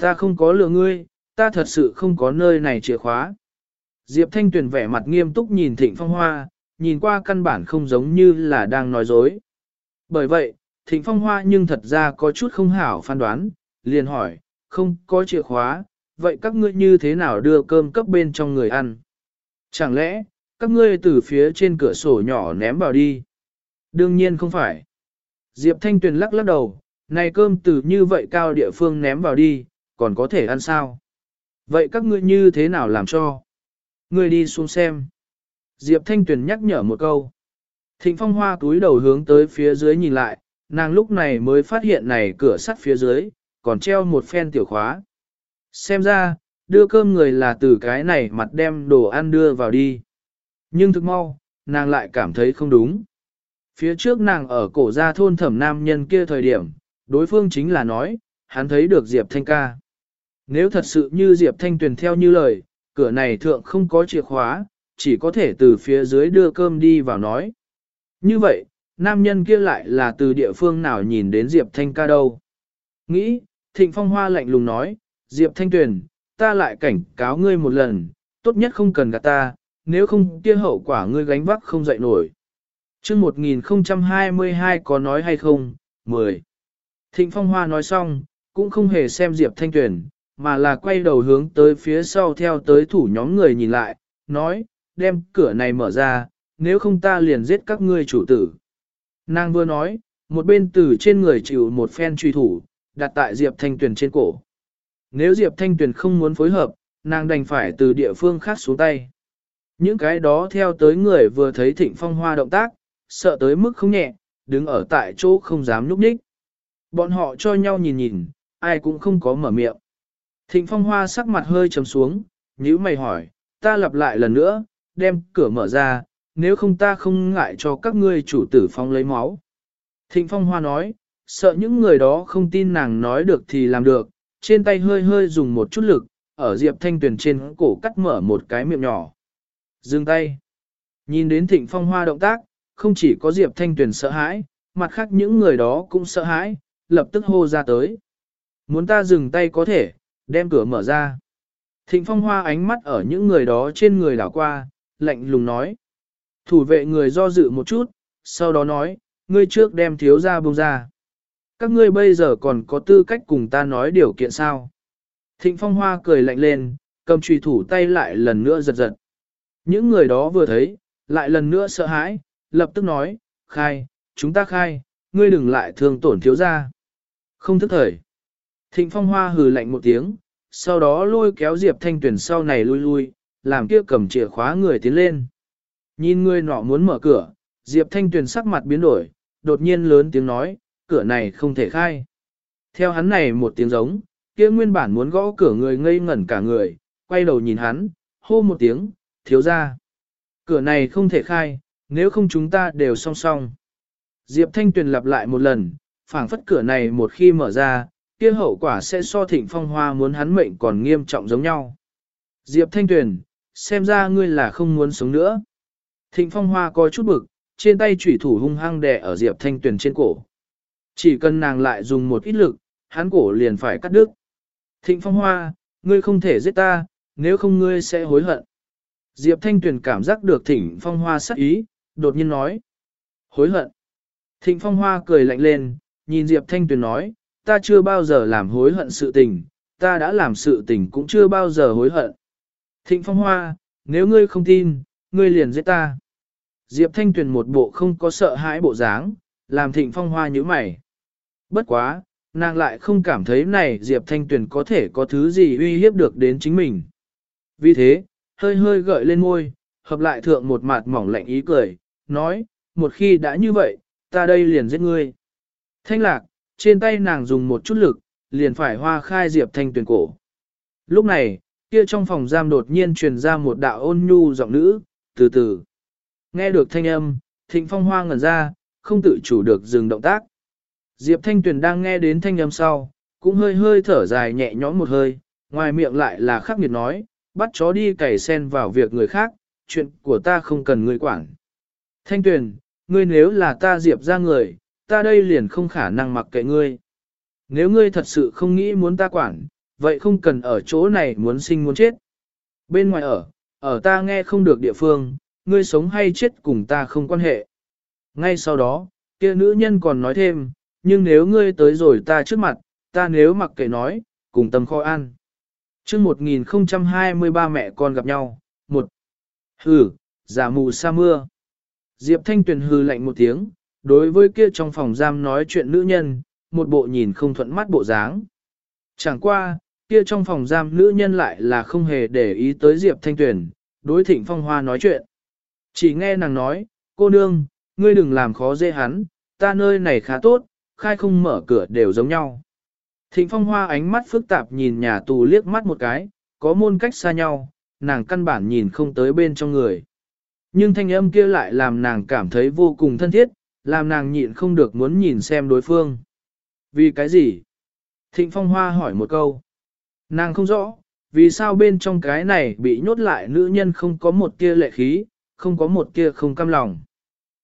Ta không có lừa ngươi, ta thật sự không có nơi này chìa khóa. Diệp Thanh Tuyền vẻ mặt nghiêm túc nhìn Thịnh Phong Hoa, nhìn qua căn bản không giống như là đang nói dối. Bởi vậy, Thịnh Phong Hoa nhưng thật ra có chút không hảo phán đoán, liền hỏi, không có chìa khóa, vậy các ngươi như thế nào đưa cơm cấp bên trong người ăn? Chẳng lẽ, các ngươi từ phía trên cửa sổ nhỏ ném vào đi? Đương nhiên không phải. Diệp Thanh Tuyền lắc lắc đầu, này cơm từ như vậy cao địa phương ném vào đi, còn có thể ăn sao? Vậy các ngươi như thế nào làm cho? Ngươi đi xuống xem. Diệp Thanh Tuyền nhắc nhở một câu. Thịnh Phong Hoa túi đầu hướng tới phía dưới nhìn lại, nàng lúc này mới phát hiện này cửa sắt phía dưới, còn treo một phen tiểu khóa. Xem ra, đưa cơm người là từ cái này mặt đem đồ ăn đưa vào đi. Nhưng thực mau, nàng lại cảm thấy không đúng. Phía trước nàng ở cổ gia thôn thẩm nam nhân kia thời điểm, đối phương chính là nói, hắn thấy được Diệp Thanh ca. Nếu thật sự như Diệp Thanh Tuyền theo như lời, cửa này thượng không có chìa khóa, chỉ có thể từ phía dưới đưa cơm đi vào nói. Như vậy, nam nhân kia lại là từ địa phương nào nhìn đến Diệp Thanh ca đâu. Nghĩ, Thịnh Phong Hoa lạnh lùng nói, Diệp Thanh Tuyền, ta lại cảnh cáo ngươi một lần, tốt nhất không cần gạt ta, nếu không kia hậu quả ngươi gánh vác không dậy nổi. chương 1022 có nói hay không? 10. Thịnh Phong Hoa nói xong, cũng không hề xem Diệp Thanh Tuyền, mà là quay đầu hướng tới phía sau theo tới thủ nhóm người nhìn lại, nói, đem cửa này mở ra, nếu không ta liền giết các ngươi chủ tử. Nàng vừa nói, một bên từ trên người chịu một phen truy thủ, đặt tại Diệp Thanh Tuyền trên cổ. Nếu Diệp Thanh Tuyền không muốn phối hợp, nàng đành phải từ địa phương khác xuống tay. Những cái đó theo tới người vừa thấy thịnh phong hoa động tác, sợ tới mức không nhẹ, đứng ở tại chỗ không dám núp đích. Bọn họ cho nhau nhìn nhìn, ai cũng không có mở miệng. Thịnh phong hoa sắc mặt hơi trầm xuống, nhíu mày hỏi, ta lặp lại lần nữa, đem cửa mở ra, nếu không ta không ngại cho các ngươi chủ tử phong lấy máu. Thịnh phong hoa nói, sợ những người đó không tin nàng nói được thì làm được, trên tay hơi hơi dùng một chút lực, ở Diệp Thanh Tuyền trên cổ cắt mở một cái miệng nhỏ. Dừng tay. Nhìn đến thịnh phong hoa động tác, không chỉ có Diệp Thanh Tuyền sợ hãi, mặt khác những người đó cũng sợ hãi, lập tức hô ra tới. Muốn ta dừng tay có thể, đem cửa mở ra. Thịnh phong hoa ánh mắt ở những người đó trên người đảo qua, lạnh lùng nói. Thủ vệ người do dự một chút, sau đó nói, ngươi trước đem thiếu ra bông ra. Các ngươi bây giờ còn có tư cách cùng ta nói điều kiện sao? Thịnh phong hoa cười lạnh lên, cầm trùy thủ tay lại lần nữa giật giật. Những người đó vừa thấy, lại lần nữa sợ hãi, lập tức nói, khai, chúng ta khai, ngươi đừng lại thương tổn thiếu ra. Không thức thời. Thịnh phong hoa hừ lạnh một tiếng, sau đó lôi kéo Diệp Thanh Tuyển sau này lui lui, làm kia cầm chìa khóa người tiến lên. Nhìn người nọ muốn mở cửa, Diệp Thanh Tuyền sắc mặt biến đổi, đột nhiên lớn tiếng nói, cửa này không thể khai. Theo hắn này một tiếng giống, kia nguyên bản muốn gõ cửa người ngây ngẩn cả người, quay đầu nhìn hắn, hô một tiếng, thiếu ra. Cửa này không thể khai, nếu không chúng ta đều song song. Diệp Thanh Tuyền lặp lại một lần, phảng phất cửa này một khi mở ra, kia hậu quả sẽ so thịnh phong hoa muốn hắn mệnh còn nghiêm trọng giống nhau. Diệp Thanh Tuyền, xem ra ngươi là không muốn sống nữa. Thịnh phong hoa có chút bực, trên tay chủy thủ hung hăng đè ở Diệp Thanh Tuyền trên cổ. Chỉ cần nàng lại dùng một ít lực, hắn cổ liền phải cắt đứt. Thịnh phong hoa, ngươi không thể giết ta, nếu không ngươi sẽ hối hận. Diệp Thanh Tuyền cảm giác được thịnh phong hoa sắc ý, đột nhiên nói. Hối hận. Thịnh phong hoa cười lạnh lên, nhìn Diệp Thanh Tuyền nói, ta chưa bao giờ làm hối hận sự tình, ta đã làm sự tình cũng chưa bao giờ hối hận. Thịnh phong hoa, nếu ngươi không tin, ngươi liền giết ta. Diệp Thanh Tuyền một bộ không có sợ hãi bộ dáng, làm thịnh phong hoa như mày. Bất quá, nàng lại không cảm thấy này Diệp Thanh Tuyền có thể có thứ gì uy hiếp được đến chính mình. Vì thế, hơi hơi gợi lên môi, hợp lại thượng một mặt mỏng lạnh ý cười, nói, một khi đã như vậy, ta đây liền giết ngươi. Thanh lạc, trên tay nàng dùng một chút lực, liền phải hoa khai Diệp Thanh Tuyền cổ. Lúc này, kia trong phòng giam đột nhiên truyền ra một đạo ôn nhu giọng nữ, từ từ. Nghe được thanh âm, thịnh phong hoa ngẩn ra, không tự chủ được dừng động tác. Diệp Thanh Tuyền đang nghe đến thanh âm sau, cũng hơi hơi thở dài nhẹ nhõm một hơi, ngoài miệng lại là khắc nghiệt nói, bắt chó đi cày sen vào việc người khác, chuyện của ta không cần ngươi quản. Thanh Tuyền, ngươi nếu là ta Diệp ra người, ta đây liền không khả năng mặc kệ ngươi. Nếu ngươi thật sự không nghĩ muốn ta quản, vậy không cần ở chỗ này muốn sinh muốn chết. Bên ngoài ở, ở ta nghe không được địa phương, ngươi sống hay chết cùng ta không quan hệ. Ngay sau đó, kia nữ nhân còn nói thêm, nhưng nếu ngươi tới rồi ta trước mặt, ta nếu mặc kệ nói, cùng tâm kho ăn. chương 1023 mẹ con gặp nhau, một Hừ, giả mù sa mưa. Diệp Thanh Tuyền hừ lạnh một tiếng, đối với kia trong phòng giam nói chuyện nữ nhân, một bộ nhìn không thuận mắt bộ dáng. Chẳng qua, kia trong phòng giam nữ nhân lại là không hề để ý tới Diệp Thanh Tuyền, đối thịnh phong hoa nói chuyện. Chỉ nghe nàng nói, cô nương, ngươi đừng làm khó dễ hắn, ta nơi này khá tốt, khai không mở cửa đều giống nhau. Thịnh phong hoa ánh mắt phức tạp nhìn nhà tù liếc mắt một cái, có môn cách xa nhau, nàng căn bản nhìn không tới bên trong người. Nhưng thanh âm kia lại làm nàng cảm thấy vô cùng thân thiết, làm nàng nhịn không được muốn nhìn xem đối phương. Vì cái gì? Thịnh phong hoa hỏi một câu. Nàng không rõ, vì sao bên trong cái này bị nhốt lại nữ nhân không có một tia lệ khí, không có một kia không căm lòng.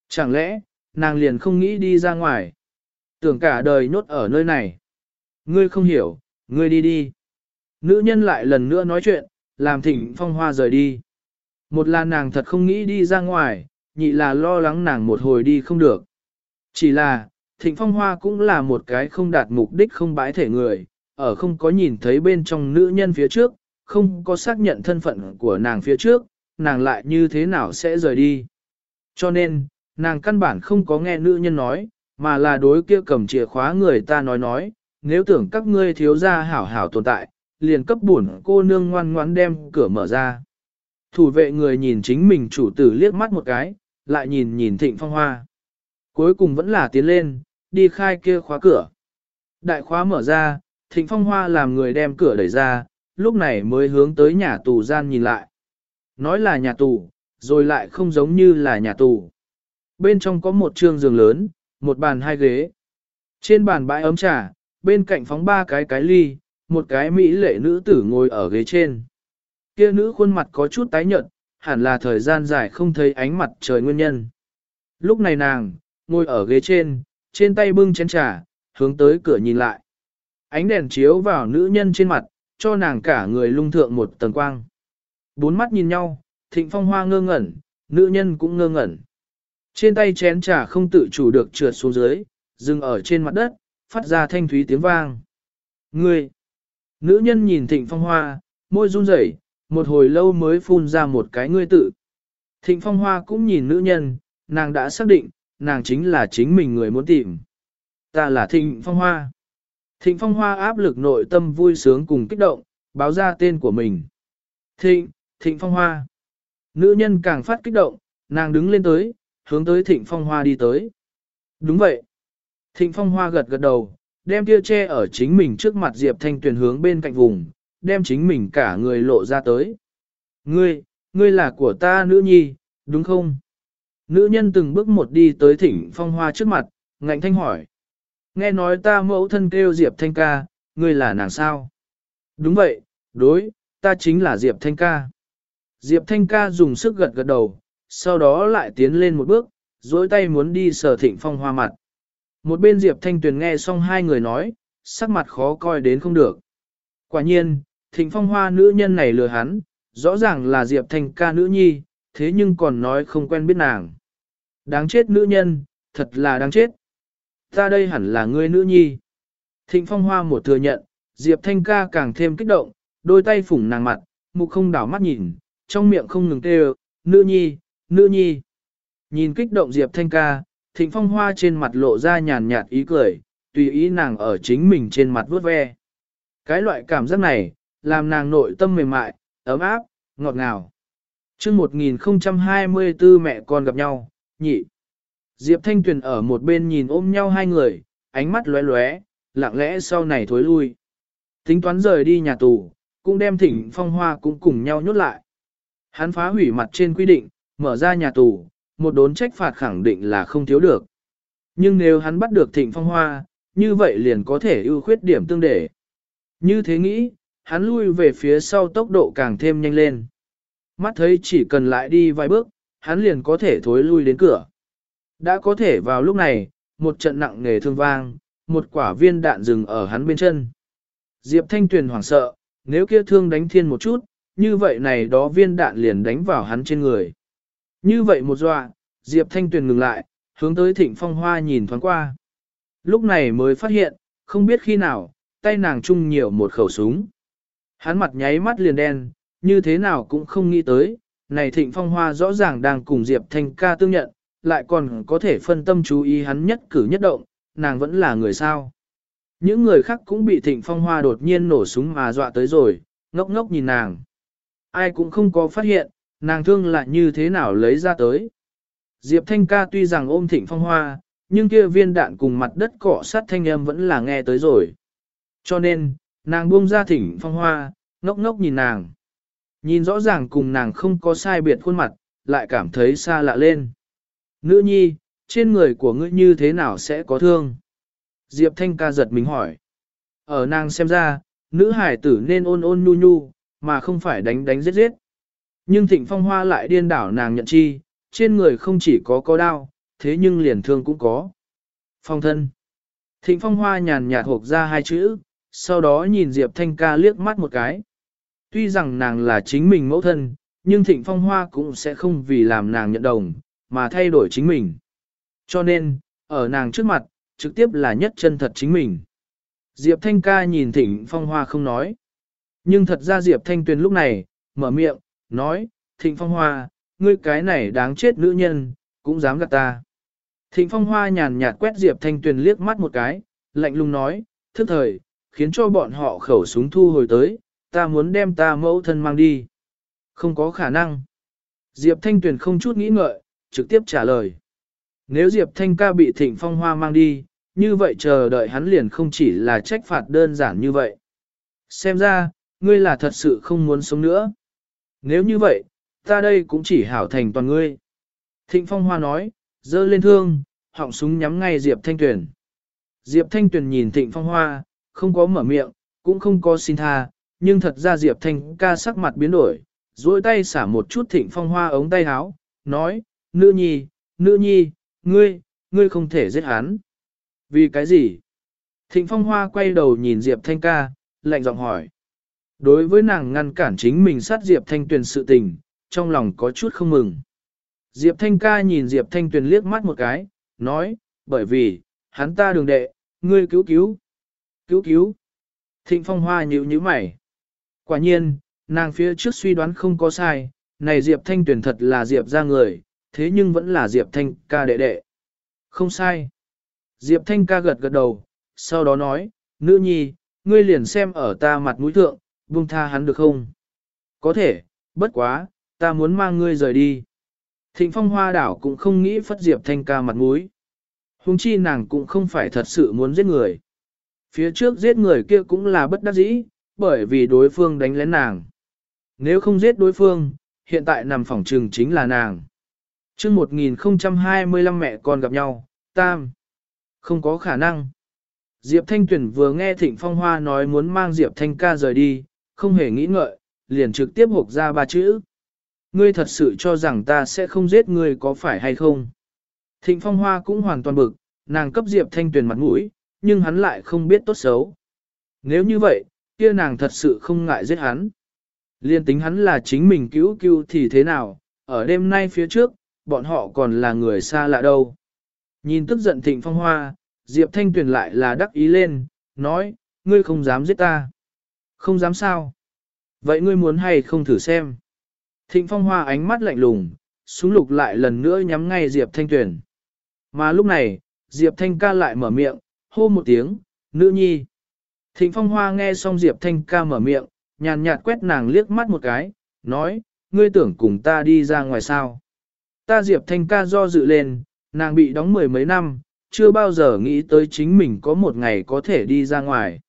Chẳng lẽ, nàng liền không nghĩ đi ra ngoài? Tưởng cả đời nhốt ở nơi này. Ngươi không hiểu, ngươi đi đi. Nữ nhân lại lần nữa nói chuyện, làm thịnh phong hoa rời đi. Một là nàng thật không nghĩ đi ra ngoài, nhị là lo lắng nàng một hồi đi không được. Chỉ là, Thịnh Phong Hoa cũng là một cái không đạt mục đích không bãi thể người, ở không có nhìn thấy bên trong nữ nhân phía trước, không có xác nhận thân phận của nàng phía trước, nàng lại như thế nào sẽ rời đi. Cho nên, nàng căn bản không có nghe nữ nhân nói, mà là đối kia cầm chìa khóa người ta nói nói, nếu tưởng các ngươi thiếu gia hảo hảo tồn tại, liền cấp buồn cô nương ngoan ngoãn đem cửa mở ra. Thủ vệ người nhìn chính mình chủ tử liếc mắt một cái, lại nhìn nhìn thịnh phong hoa. Cuối cùng vẫn là tiến lên, đi khai kia khóa cửa. Đại khóa mở ra, thịnh phong hoa làm người đem cửa đẩy ra, lúc này mới hướng tới nhà tù gian nhìn lại. Nói là nhà tù, rồi lại không giống như là nhà tù. Bên trong có một trương giường lớn, một bàn hai ghế. Trên bàn bãi ấm trà, bên cạnh phóng ba cái cái ly, một cái mỹ lệ nữ tử ngồi ở ghế trên. Kia nữ khuôn mặt có chút tái nhợt, hẳn là thời gian dài không thấy ánh mặt trời nguyên nhân. Lúc này nàng, ngồi ở ghế trên, trên tay bưng chén trà, hướng tới cửa nhìn lại. Ánh đèn chiếu vào nữ nhân trên mặt, cho nàng cả người lung thượng một tầng quang. Bốn mắt nhìn nhau, thịnh phong hoa ngơ ngẩn, nữ nhân cũng ngơ ngẩn. Trên tay chén trà không tự chủ được trượt xuống dưới, dừng ở trên mặt đất, phát ra thanh thúy tiếng vang. Ngươi! Nữ nhân nhìn thịnh phong hoa, môi run rẩy, một hồi lâu mới phun ra một cái ngươi tự. Thịnh phong hoa cũng nhìn nữ nhân, nàng đã xác định, nàng chính là chính mình người muốn tìm. Ta là thịnh phong hoa. Thịnh phong hoa áp lực nội tâm vui sướng cùng kích động, báo ra tên của mình. Thịnh, thịnh phong hoa. Nữ nhân càng phát kích động, nàng đứng lên tới, hướng tới thịnh phong hoa đi tới. Đúng vậy. Thịnh phong hoa gật gật đầu, đem tia che ở chính mình trước mặt Diệp Thanh Tuyền hướng bên cạnh vùng, đem chính mình cả người lộ ra tới. Ngươi, ngươi là của ta nữ nhi, đúng không? Nữ nhân từng bước một đi tới thịnh phong hoa trước mặt, ngạnh thanh hỏi. Nghe nói ta mẫu thân kêu Diệp Thanh ca, ngươi là nàng sao? Đúng vậy, đối, ta chính là Diệp Thanh ca. Diệp Thanh ca dùng sức gật gật đầu, sau đó lại tiến lên một bước, dối tay muốn đi sờ thịnh phong hoa mặt. Một bên Diệp Thanh Tuyền nghe xong hai người nói, sắc mặt khó coi đến không được. Quả nhiên, thịnh phong hoa nữ nhân này lừa hắn, rõ ràng là Diệp Thanh ca nữ nhi, thế nhưng còn nói không quen biết nàng. Đáng chết nữ nhân, thật là đáng chết. Ta đây hẳn là ngươi nữ nhi. Thịnh phong hoa một thừa nhận, Diệp Thanh ca càng thêm kích động, đôi tay phủng nàng mặt, mục không đảo mắt nhìn, trong miệng không ngừng kêu, nữ nhi, nữ nhi. Nhìn kích động Diệp Thanh ca, thịnh phong hoa trên mặt lộ ra nhàn nhạt ý cười, tùy ý nàng ở chính mình trên mặt vuốt ve. Cái loại cảm giác này, làm nàng nội tâm mềm mại, ấm áp, ngọt ngào. chương 1024 mẹ con gặp nhau, nhị. Diệp Thanh Tuyền ở một bên nhìn ôm nhau hai người, ánh mắt lóe lóe, lặng lẽ sau này thối lui. Tính toán rời đi nhà tù, cũng đem thỉnh phong hoa cũng cùng nhau nhốt lại. Hắn phá hủy mặt trên quy định, mở ra nhà tù, một đốn trách phạt khẳng định là không thiếu được. Nhưng nếu hắn bắt được thịnh phong hoa, như vậy liền có thể ưu khuyết điểm tương để. Như thế nghĩ, hắn lui về phía sau tốc độ càng thêm nhanh lên. Mắt thấy chỉ cần lại đi vài bước, hắn liền có thể thối lui đến cửa. Đã có thể vào lúc này, một trận nặng nề thương vang, một quả viên đạn dừng ở hắn bên chân. Diệp Thanh Tuyền hoảng sợ, nếu kia thương đánh thiên một chút, như vậy này đó viên đạn liền đánh vào hắn trên người. Như vậy một dọa, Diệp Thanh Tuyền ngừng lại, hướng tới thịnh phong hoa nhìn thoáng qua. Lúc này mới phát hiện, không biết khi nào, tay nàng chung nhiều một khẩu súng. Hắn mặt nháy mắt liền đen, như thế nào cũng không nghĩ tới, này thịnh phong hoa rõ ràng đang cùng Diệp Thanh ca tương nhận, lại còn có thể phân tâm chú ý hắn nhất cử nhất động, nàng vẫn là người sao. Những người khác cũng bị thịnh phong hoa đột nhiên nổ súng mà dọa tới rồi, ngốc ngốc nhìn nàng. Ai cũng không có phát hiện, nàng thương lại như thế nào lấy ra tới. Diệp Thanh ca tuy rằng ôm thịnh phong hoa, nhưng kia viên đạn cùng mặt đất cọ sát thanh âm vẫn là nghe tới rồi. Cho nên, nàng buông ra thịnh phong hoa, ngốc ngốc nhìn nàng. Nhìn rõ ràng cùng nàng không có sai biệt khuôn mặt, lại cảm thấy xa lạ lên. Nữ nhi, trên người của ngươi như thế nào sẽ có thương? Diệp Thanh ca giật mình hỏi. Ở nàng xem ra, nữ hải tử nên ôn ôn nhu nhu, mà không phải đánh đánh giết giết. Nhưng thịnh phong hoa lại điên đảo nàng nhận chi, trên người không chỉ có có đau, thế nhưng liền thương cũng có. Phong thân. Thịnh phong hoa nhàn nhạt hộp ra hai chữ, sau đó nhìn Diệp Thanh ca liếc mắt một cái. Tuy rằng nàng là chính mình mẫu thân, nhưng thịnh phong hoa cũng sẽ không vì làm nàng nhận đồng, mà thay đổi chính mình. Cho nên, ở nàng trước mặt, trực tiếp là nhất chân thật chính mình. Diệp Thanh ca nhìn Thịnh Phong Hoa không nói. Nhưng thật ra Diệp Thanh Tuyền lúc này, mở miệng, nói, Thịnh Phong Hoa, ngươi cái này đáng chết nữ nhân, cũng dám gạt ta. Thịnh Phong Hoa nhàn nhạt quét Diệp Thanh Tuyền liếc mắt một cái, lạnh lùng nói, thức thời, khiến cho bọn họ khẩu súng thu hồi tới, ta muốn đem ta mẫu thân mang đi. Không có khả năng. Diệp Thanh Tuyền không chút nghĩ ngợi, trực tiếp trả lời. Nếu Diệp Thanh ca bị Thịnh Phong Hoa mang đi, như vậy chờ đợi hắn liền không chỉ là trách phạt đơn giản như vậy. Xem ra, ngươi là thật sự không muốn sống nữa. Nếu như vậy, ta đây cũng chỉ hảo thành toàn ngươi. Thịnh Phong Hoa nói, dơ lên thương, họng súng nhắm ngay Diệp Thanh Tuyền. Diệp Thanh Tuyền nhìn Thịnh Phong Hoa, không có mở miệng, cũng không có xin tha, nhưng thật ra Diệp Thanh ca sắc mặt biến đổi, duỗi tay xả một chút Thịnh Phong Hoa ống tay áo, nói, nữ nhi, nữ nhi, ngươi, ngươi không thể giết hắn. Vì cái gì? Thịnh Phong Hoa quay đầu nhìn Diệp Thanh ca, lạnh giọng hỏi. Đối với nàng ngăn cản chính mình sát Diệp Thanh Tuyền sự tình, trong lòng có chút không mừng. Diệp Thanh ca nhìn Diệp Thanh Tuyền liếc mắt một cái, nói, bởi vì, hắn ta đường đệ, ngươi cứu cứu. Cứu cứu. Thịnh Phong Hoa nhíu nhíu mày. Quả nhiên, nàng phía trước suy đoán không có sai, này Diệp Thanh Tuyền thật là Diệp ra người, thế nhưng vẫn là Diệp Thanh ca đệ đệ. Không sai. Diệp Thanh ca gật gật đầu, sau đó nói, nữ nhi, ngươi liền xem ở ta mặt mũi thượng, buông tha hắn được không? Có thể, bất quá, ta muốn mang ngươi rời đi. Thịnh phong hoa đảo cũng không nghĩ phất Diệp Thanh ca mặt mũi. Hùng chi nàng cũng không phải thật sự muốn giết người. Phía trước giết người kia cũng là bất đắc dĩ, bởi vì đối phương đánh lén nàng. Nếu không giết đối phương, hiện tại nằm phòng trừng chính là nàng. chương 1025 mẹ con gặp nhau, tam. Không có khả năng. Diệp Thanh Tuyển vừa nghe Thịnh Phong Hoa nói muốn mang Diệp Thanh ca rời đi, không hề nghĩ ngợi, liền trực tiếp hộp ra ba chữ. Ngươi thật sự cho rằng ta sẽ không giết ngươi có phải hay không? Thịnh Phong Hoa cũng hoàn toàn bực, nàng cấp Diệp Thanh Tuyền mặt mũi, nhưng hắn lại không biết tốt xấu. Nếu như vậy, kia nàng thật sự không ngại giết hắn. Liên tính hắn là chính mình cứu cứu thì thế nào, ở đêm nay phía trước, bọn họ còn là người xa lạ đâu. Nhìn tức giận Thịnh Phong Hoa, Diệp Thanh Tuyền lại là đắc ý lên, nói, ngươi không dám giết ta. Không dám sao? Vậy ngươi muốn hay không thử xem? Thịnh Phong Hoa ánh mắt lạnh lùng, súng lục lại lần nữa nhắm ngay Diệp Thanh Tuyền. Mà lúc này, Diệp Thanh ca lại mở miệng, hô một tiếng, nữ nhi. Thịnh Phong Hoa nghe xong Diệp Thanh ca mở miệng, nhàn nhạt quét nàng liếc mắt một cái, nói, ngươi tưởng cùng ta đi ra ngoài sao. Ta Diệp Thanh ca do dự lên, nàng bị đóng mười mấy năm, chưa bao giờ nghĩ tới chính mình có một ngày có thể đi ra ngoài.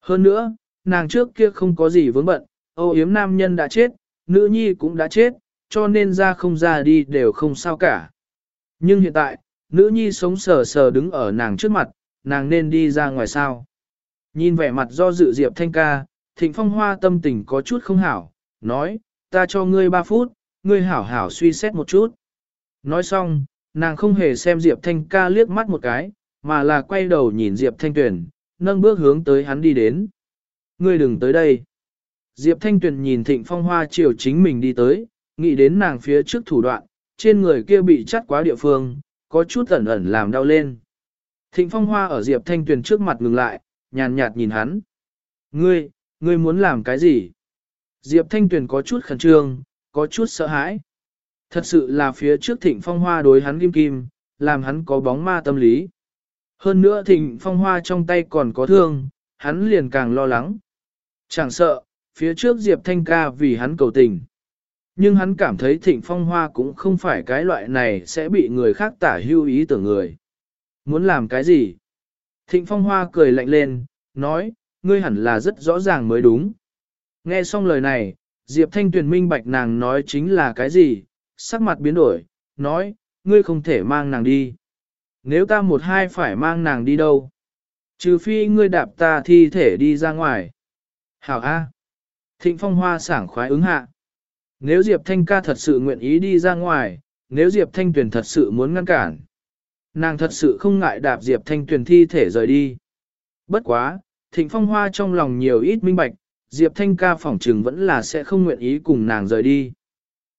Hơn nữa, nàng trước kia không có gì vướng bận, âu yếm nam nhân đã chết, nữ nhi cũng đã chết, cho nên ra không ra đi đều không sao cả. Nhưng hiện tại, nữ nhi sống sờ sờ đứng ở nàng trước mặt, nàng nên đi ra ngoài sao. Nhìn vẻ mặt do dự Diệp Thanh ca, Thịnh Phong Hoa tâm tình có chút không hảo, nói, ta cho ngươi 3 phút, ngươi hảo hảo suy xét một chút. Nói xong, nàng không hề xem Diệp Thanh ca liếc mắt một cái, mà là quay đầu nhìn Diệp Thanh Tuyền, nâng bước hướng tới hắn đi đến. Ngươi đừng tới đây. Diệp Thanh Tuyền nhìn Thịnh Phong Hoa chiều chính mình đi tới, nghĩ đến nàng phía trước thủ đoạn, trên người kia bị chắt quá địa phương, có chút ẩn ẩn làm đau lên. Thịnh Phong Hoa ở Diệp Thanh Tuyền trước mặt ngừng lại, nhàn nhạt nhìn hắn. Ngươi, ngươi muốn làm cái gì? Diệp Thanh Tuyền có chút khẩn trương, có chút sợ hãi. Thật sự là phía trước Thịnh Phong Hoa đối hắn kim kim, làm hắn có bóng ma tâm lý. Hơn nữa Thịnh Phong Hoa trong tay còn có thương, hắn liền càng lo lắng. Chẳng sợ, phía trước Diệp Thanh ca vì hắn cầu tình. Nhưng hắn cảm thấy thịnh phong hoa cũng không phải cái loại này sẽ bị người khác tả hưu ý tưởng người. Muốn làm cái gì? Thịnh phong hoa cười lạnh lên, nói, ngươi hẳn là rất rõ ràng mới đúng. Nghe xong lời này, Diệp Thanh Tuyền minh bạch nàng nói chính là cái gì, sắc mặt biến đổi, nói, ngươi không thể mang nàng đi. Nếu ta một hai phải mang nàng đi đâu? Trừ phi ngươi đạp ta thi thể đi ra ngoài. Hảo A. Thịnh phong hoa sảng khoái ứng hạ. Nếu Diệp Thanh ca thật sự nguyện ý đi ra ngoài, nếu Diệp Thanh Tuyền thật sự muốn ngăn cản, nàng thật sự không ngại đạp Diệp Thanh Tuyền thi thể rời đi. Bất quá, Thịnh Phong Hoa trong lòng nhiều ít minh bạch, Diệp Thanh ca phỏng trừng vẫn là sẽ không nguyện ý cùng nàng rời đi.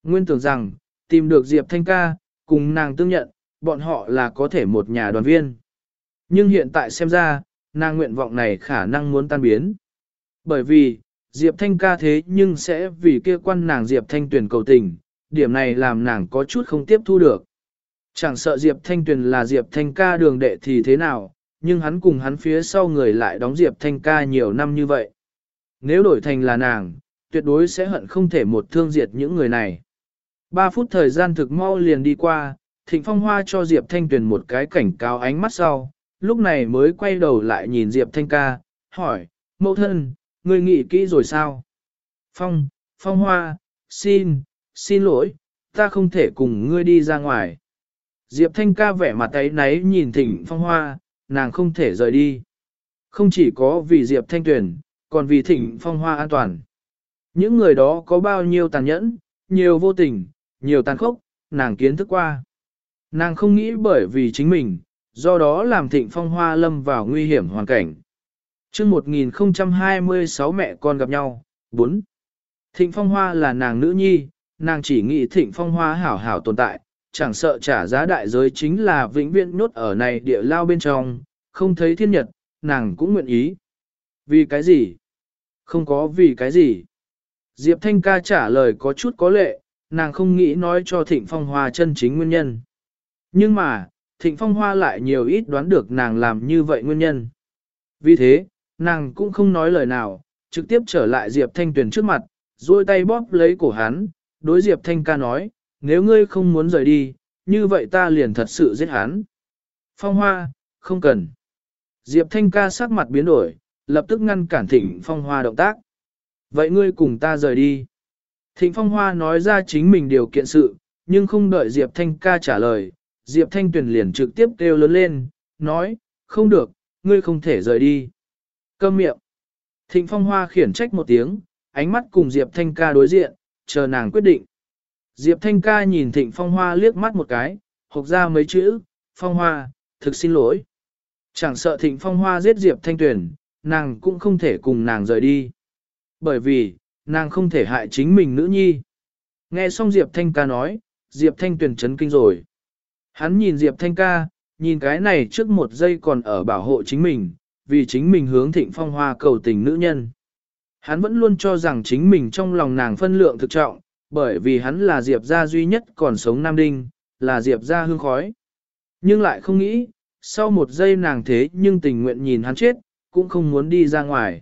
Nguyên tưởng rằng, tìm được Diệp Thanh ca, cùng nàng tương nhận, bọn họ là có thể một nhà đoàn viên. Nhưng hiện tại xem ra, nàng nguyện vọng này khả năng muốn tan biến. Bởi vì, Diệp Thanh ca thế nhưng sẽ vì kia quan nàng Diệp Thanh tuyển cầu tình, điểm này làm nàng có chút không tiếp thu được. Chẳng sợ Diệp Thanh tuyển là Diệp Thanh ca đường đệ thì thế nào, nhưng hắn cùng hắn phía sau người lại đóng Diệp Thanh ca nhiều năm như vậy. Nếu đổi thành là nàng, tuyệt đối sẽ hận không thể một thương diệt những người này. Ba phút thời gian thực mau liền đi qua, Thịnh Phong Hoa cho Diệp Thanh Tuyền một cái cảnh cáo ánh mắt sau, lúc này mới quay đầu lại nhìn Diệp Thanh ca, hỏi, mẫu thân, ngươi nghĩ kỹ rồi sao? Phong, Phong Hoa, xin, xin lỗi, ta không thể cùng ngươi đi ra ngoài. Diệp Thanh ca vẻ mặt ấy náy nhìn Thịnh Phong Hoa, nàng không thể rời đi. Không chỉ có vì Diệp Thanh Tuyền, còn vì Thịnh Phong Hoa an toàn. Những người đó có bao nhiêu tàn nhẫn, nhiều vô tình, nhiều tàn khốc, nàng kiến thức qua. Nàng không nghĩ bởi vì chính mình, do đó làm thịnh phong hoa lâm vào nguy hiểm hoàn cảnh chương 1026 mẹ con gặp nhau, 4. Thịnh phong hoa là nàng nữ nhi, nàng chỉ nghĩ thịnh phong hoa hảo hảo tồn tại, chẳng sợ trả giá đại giới chính là vĩnh viễn nhốt ở này địa lao bên trong, không thấy thiên nhật, nàng cũng nguyện ý. Vì cái gì? Không có vì cái gì. Diệp Thanh ca trả lời có chút có lệ, nàng không nghĩ nói cho Thịnh Phong Hoa chân chính nguyên nhân. Nhưng mà, Thịnh Phong Hoa lại nhiều ít đoán được nàng làm như vậy nguyên nhân. Vì thế, nàng cũng không nói lời nào, trực tiếp trở lại Diệp Thanh Tuyền trước mặt, duỗi tay bóp lấy cổ hắn, đối Diệp Thanh ca nói, nếu ngươi không muốn rời đi, như vậy ta liền thật sự giết hắn. Phong Hoa, không cần. Diệp Thanh ca sắc mặt biến đổi, lập tức ngăn cản Thịnh Phong Hoa động tác. Vậy ngươi cùng ta rời đi. Thịnh Phong Hoa nói ra chính mình điều kiện sự, nhưng không đợi Diệp Thanh ca trả lời, Diệp Thanh Tuyền liền trực tiếp kêu lớn lên, nói, không được, ngươi không thể rời đi. Câm miệng. Thịnh Phong Hoa khiển trách một tiếng, ánh mắt cùng Diệp Thanh ca đối diện, chờ nàng quyết định. Diệp Thanh ca nhìn Thịnh Phong Hoa liếc mắt một cái, hộc ra mấy chữ, Phong Hoa, thực xin lỗi. Chẳng sợ Thịnh Phong Hoa giết Diệp Thanh Tuyền, nàng cũng không thể cùng nàng rời đi. Bởi vì, nàng không thể hại chính mình nữ nhi. Nghe xong Diệp Thanh ca nói, Diệp Thanh Tuyền chấn kinh rồi. Hắn nhìn Diệp Thanh ca, nhìn cái này trước một giây còn ở bảo hộ chính mình, vì chính mình hướng thịnh phong hoa cầu tình nữ nhân. Hắn vẫn luôn cho rằng chính mình trong lòng nàng phân lượng thực trọng, bởi vì hắn là Diệp gia duy nhất còn sống Nam Đinh, là Diệp gia hương khói. Nhưng lại không nghĩ, sau một giây nàng thế nhưng tình nguyện nhìn hắn chết, cũng không muốn đi ra ngoài.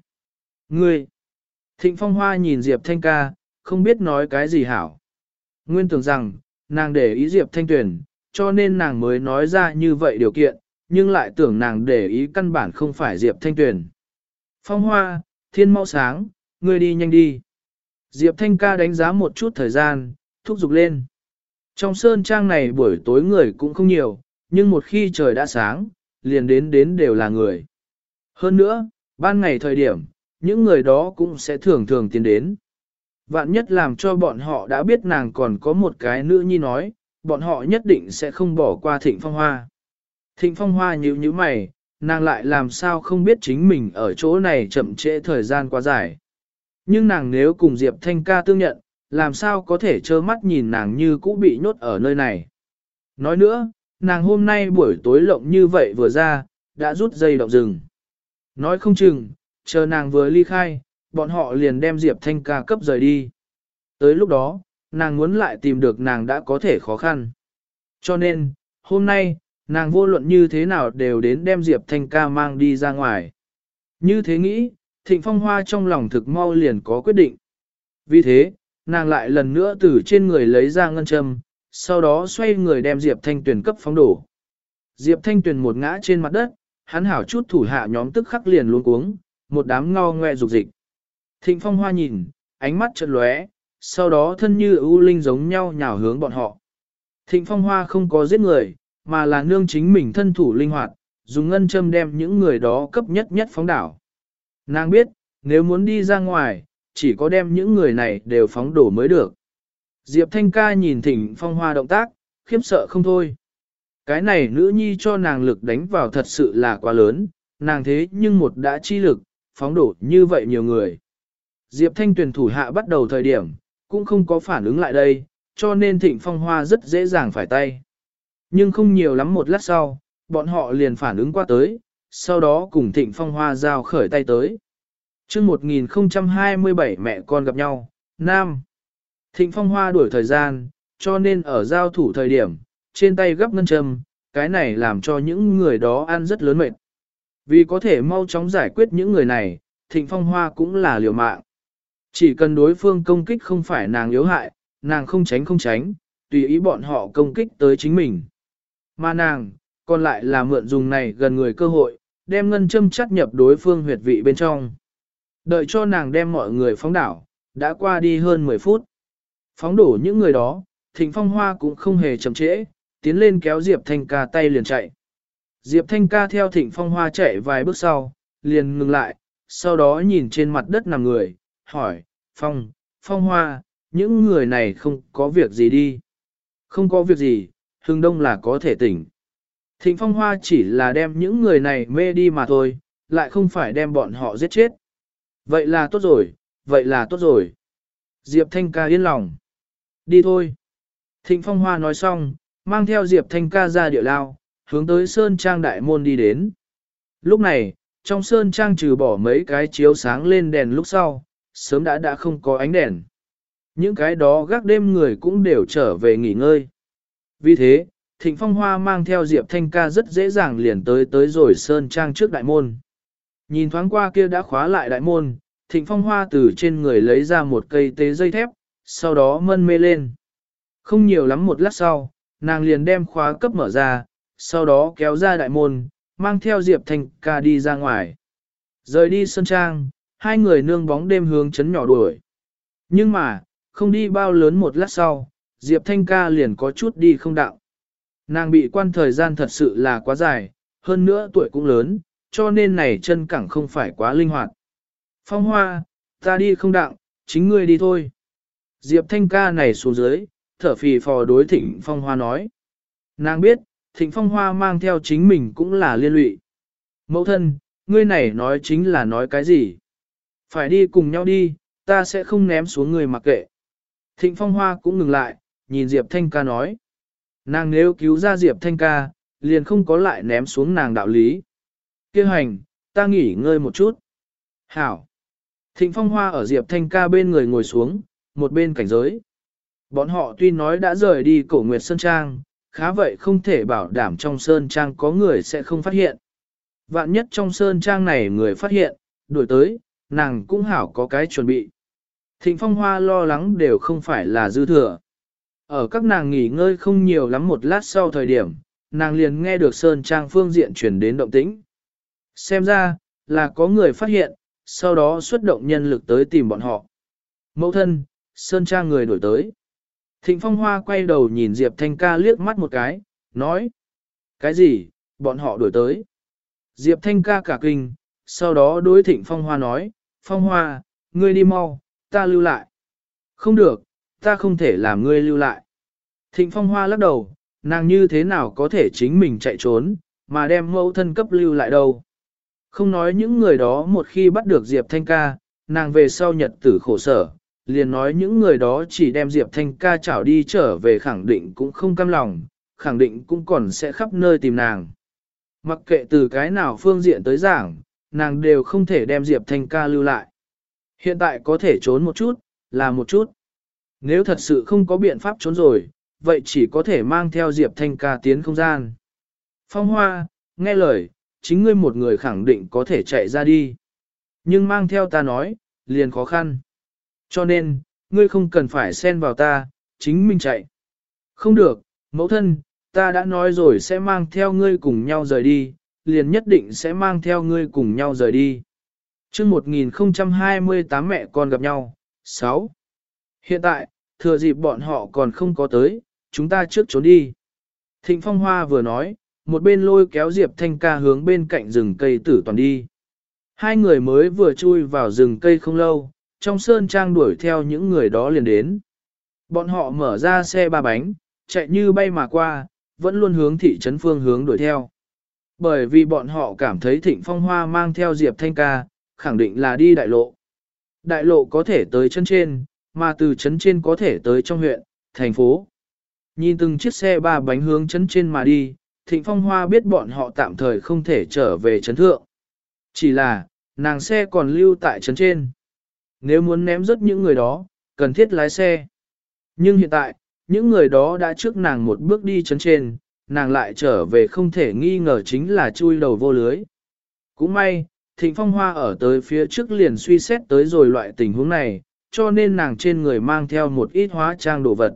Ngươi! Thịnh phong hoa nhìn Diệp Thanh ca, không biết nói cái gì hảo. Nguyên tưởng rằng, nàng để ý Diệp Thanh Tuyền, cho nên nàng mới nói ra như vậy điều kiện, nhưng lại tưởng nàng để ý căn bản không phải Diệp Thanh Tuyền. Phong hoa, thiên mau sáng, ngươi đi nhanh đi. Diệp Thanh ca đánh giá một chút thời gian, thúc giục lên. Trong sơn trang này buổi tối người cũng không nhiều, nhưng một khi trời đã sáng, liền đến đến đều là người. Hơn nữa, ban ngày thời điểm, những người đó cũng sẽ thường thường tiến đến. Vạn nhất làm cho bọn họ đã biết nàng còn có một cái nữ nhi nói, bọn họ nhất định sẽ không bỏ qua thịnh phong hoa. Thịnh phong hoa nhíu nhíu mày, nàng lại làm sao không biết chính mình ở chỗ này chậm trễ thời gian quá dài. Nhưng nàng nếu cùng Diệp Thanh ca tương nhận, làm sao có thể trơ mắt nhìn nàng như cũ bị nhốt ở nơi này. Nói nữa, nàng hôm nay buổi tối lộng như vậy vừa ra, đã rút dây động rừng. Nói không chừng, chờ nàng vừa ly khai, bọn họ liền đem Diệp Thanh ca cấp rời đi. Tới lúc đó, nàng muốn lại tìm được nàng đã có thể khó khăn. Cho nên, hôm nay, nàng vô luận như thế nào đều đến đem Diệp Thanh ca mang đi ra ngoài. Như thế nghĩ, Thịnh Phong Hoa trong lòng thực mau liền có quyết định. Vì thế, nàng lại lần nữa từ trên người lấy ra ngân châm, sau đó xoay người đem Diệp Thanh Tuyền cấp phóng đổ. Diệp Thanh Tuyền một ngã trên mặt đất, hắn hảo chút thủ hạ nhóm tức khắc liền luôn cuống, một đám ngao ngoe rục dịch. Thịnh Phong Hoa nhìn, ánh mắt chợt lóe, sau đó thân như ưu linh giống nhau nhào hướng bọn họ. Thịnh phong hoa không có giết người, mà là nương chính mình thân thủ linh hoạt, dùng ngân châm đem những người đó cấp nhất nhất phóng đảo. Nàng biết, nếu muốn đi ra ngoài, chỉ có đem những người này đều phóng đổ mới được. Diệp Thanh ca nhìn thịnh phong hoa động tác, khiếp sợ không thôi. Cái này nữ nhi cho nàng lực đánh vào thật sự là quá lớn, nàng thế nhưng một đã chi lực, phóng đổ như vậy nhiều người. Diệp Thanh tuyển thủ hạ bắt đầu thời điểm, cũng không có phản ứng lại đây, cho nên thịnh phong hoa rất dễ dàng phải tay. Nhưng không nhiều lắm một lát sau, bọn họ liền phản ứng qua tới, sau đó cùng thịnh phong hoa giao khởi tay tới. chương 1027 mẹ con gặp nhau, Nam. Thịnh phong hoa đuổi thời gian, cho nên ở giao thủ thời điểm, trên tay gấp ngân châm, cái này làm cho những người đó ăn rất lớn mệt. Vì có thể mau chóng giải quyết những người này, thịnh phong hoa cũng là liều mạng. Chỉ cần đối phương công kích không phải nàng yếu hại, nàng không tránh không tránh, tùy ý bọn họ công kích tới chính mình. Mà nàng, còn lại là mượn dùng này gần người cơ hội, đem ngân châm chắt nhập đối phương huyệt vị bên trong. Đợi cho nàng đem mọi người phóng đảo, đã qua đi hơn 10 phút. Phóng đổ những người đó, thịnh phong hoa cũng không hề chậm trễ, tiến lên kéo Diệp Thanh ca tay liền chạy. Diệp Thanh ca theo thịnh phong hoa chạy vài bước sau, liền ngừng lại, sau đó nhìn trên mặt đất nằm người, hỏi, Phong, Phong Hoa, những người này không có việc gì đi. Không có việc gì, hưng đông là có thể tỉnh. Thịnh Phong Hoa chỉ là đem những người này mê đi mà thôi, lại không phải đem bọn họ giết chết. Vậy là tốt rồi, vậy là tốt rồi. Diệp Thanh ca yên lòng. Đi thôi. Thịnh Phong Hoa nói xong, mang theo Diệp Thanh ca ra địa lao, hướng tới Sơn Trang Đại Môn đi đến. Lúc này, trong Sơn Trang trừ bỏ mấy cái chiếu sáng lên đèn lúc sau, sớm đã đã không có ánh đèn. Những cái đó gác đêm người cũng đều trở về nghỉ ngơi. Vì thế, Thịnh Phong Hoa mang theo Diệp Thanh ca rất dễ dàng liền tới tới rồi Sơn Trang trước đại môn. Nhìn thoáng qua kia đã khóa lại đại môn, Thịnh Phong Hoa từ trên người lấy ra một cây tế dây thép, sau đó mân mê lên. Không nhiều lắm một lát sau, nàng liền đem khóa cấp mở ra, sau đó kéo ra đại môn, mang theo Diệp Thanh ca đi ra ngoài. Rời đi Sơn Trang, hai người nương bóng đêm hướng chấn nhỏ đuổi. Nhưng mà, không đi bao lớn một lát sau, Diệp Thanh ca liền có chút đi không đạo. Nàng bị quan thời gian thật sự là quá dài, hơn nữa tuổi cũng lớn, cho nên này chân cẳng không phải quá linh hoạt. Phong hoa, ta đi không đạo, chính ngươi đi thôi. Diệp Thanh ca này xuống dưới, thở phì phò đối thịnh Phong hoa nói. Nàng biết, thịnh Phong hoa mang theo chính mình cũng là liên lụy. Mẫu thân, ngươi này nói chính là nói cái gì? Phải đi cùng nhau đi, ta sẽ không ném xuống người mặc kệ. Thịnh Phong Hoa cũng ngừng lại, nhìn Diệp Thanh ca nói. Nàng nếu cứu ra Diệp Thanh ca, liền không có lại ném xuống nàng đạo lý. Kêu hành, ta nghỉ ngơi một chút. Hảo. Thịnh Phong Hoa ở Diệp Thanh ca bên người ngồi xuống, một bên cảnh giới. Bọn họ tuy nói đã rời đi cổ Nguyệt Sơn Trang, khá vậy không thể bảo đảm trong Sơn Trang có người sẽ không phát hiện. Vạn nhất trong Sơn Trang này người phát hiện, đuổi tới, nàng cũng hảo có cái chuẩn bị. Thịnh phong hoa lo lắng đều không phải là dư thừa. Ở các nàng nghỉ ngơi không nhiều lắm một lát sau thời điểm, nàng liền nghe được Sơn Trang phương diện chuyển đến động tĩnh. Xem ra, là có người phát hiện, sau đó xuất động nhân lực tới tìm bọn họ. Mẫu thân, Sơn Trang người đổi tới. Thịnh Phong Hoa quay đầu nhìn Diệp Thanh ca liếc mắt một cái, nói. Cái gì, bọn họ đổi tới. Diệp Thanh ca cả kinh, sau đó đối Thịnh Phong Hoa nói, Phong Hoa, ngươi đi mau, ta lưu lại. Không được, ta không thể làm ngươi lưu lại. Thịnh Phong Hoa lắc đầu, nàng như thế nào có thể chính mình chạy trốn, mà đem mẫu thân cấp lưu lại đâu. Không nói những người đó một khi bắt được Diệp Thanh ca, nàng về sau nhật tử khổ sở, liền nói những người đó chỉ đem Diệp Thanh ca chảo đi trở về khẳng định cũng không cam lòng, khẳng định cũng còn sẽ khắp nơi tìm nàng. Mặc kệ từ cái nào phương diện tới giảng, nàng đều không thể đem Diệp Thanh ca lưu lại. Hiện tại có thể trốn một chút, là một chút. Nếu thật sự không có biện pháp trốn rồi, vậy chỉ có thể mang theo Diệp Thanh ca tiến không gian. Phong Hoa, nghe lời, chính ngươi một người khẳng định có thể chạy ra đi. Nhưng mang theo ta nói, liền khó khăn. Cho nên, ngươi không cần phải xen vào ta, chính mình chạy. Không được, mẫu thân, ta đã nói rồi sẽ mang theo ngươi cùng nhau rời đi, liền nhất định sẽ mang theo ngươi cùng nhau rời đi. Trước 1028 mẹ con gặp nhau, 6. Hiện tại, thừa dịp bọn họ còn không có tới, chúng ta trước trốn đi. Thịnh Phong Hoa vừa nói, một bên lôi kéo Diệp Thanh ca hướng bên cạnh rừng cây tử toàn đi. Hai người mới vừa chui vào rừng cây không lâu, trong sơn trang đuổi theo những người đó liền đến. Bọn họ mở ra xe ba bánh, chạy như bay mà qua, vẫn luôn hướng thị trấn phương hướng đuổi theo. Bởi vì bọn họ cảm thấy thịnh phong hoa mang theo Diệp Thanh ca, khẳng định là đi đại lộ. Đại lộ có thể tới chân trên, mà từ trấn trên có thể tới trong huyện, thành phố. Nhìn từng chiếc xe ba bánh hướng chấn trên mà đi, Thịnh Phong Hoa biết bọn họ tạm thời không thể trở về chấn thượng. Chỉ là, nàng xe còn lưu tại chấn trên. Nếu muốn ném rớt những người đó, cần thiết lái xe. Nhưng hiện tại, những người đó đã trước nàng một bước đi chấn trên, nàng lại trở về không thể nghi ngờ chính là chui đầu vô lưới. Cũng may, Thịnh Phong Hoa ở tới phía trước liền suy xét tới rồi loại tình huống này, cho nên nàng trên người mang theo một ít hóa trang đồ vật.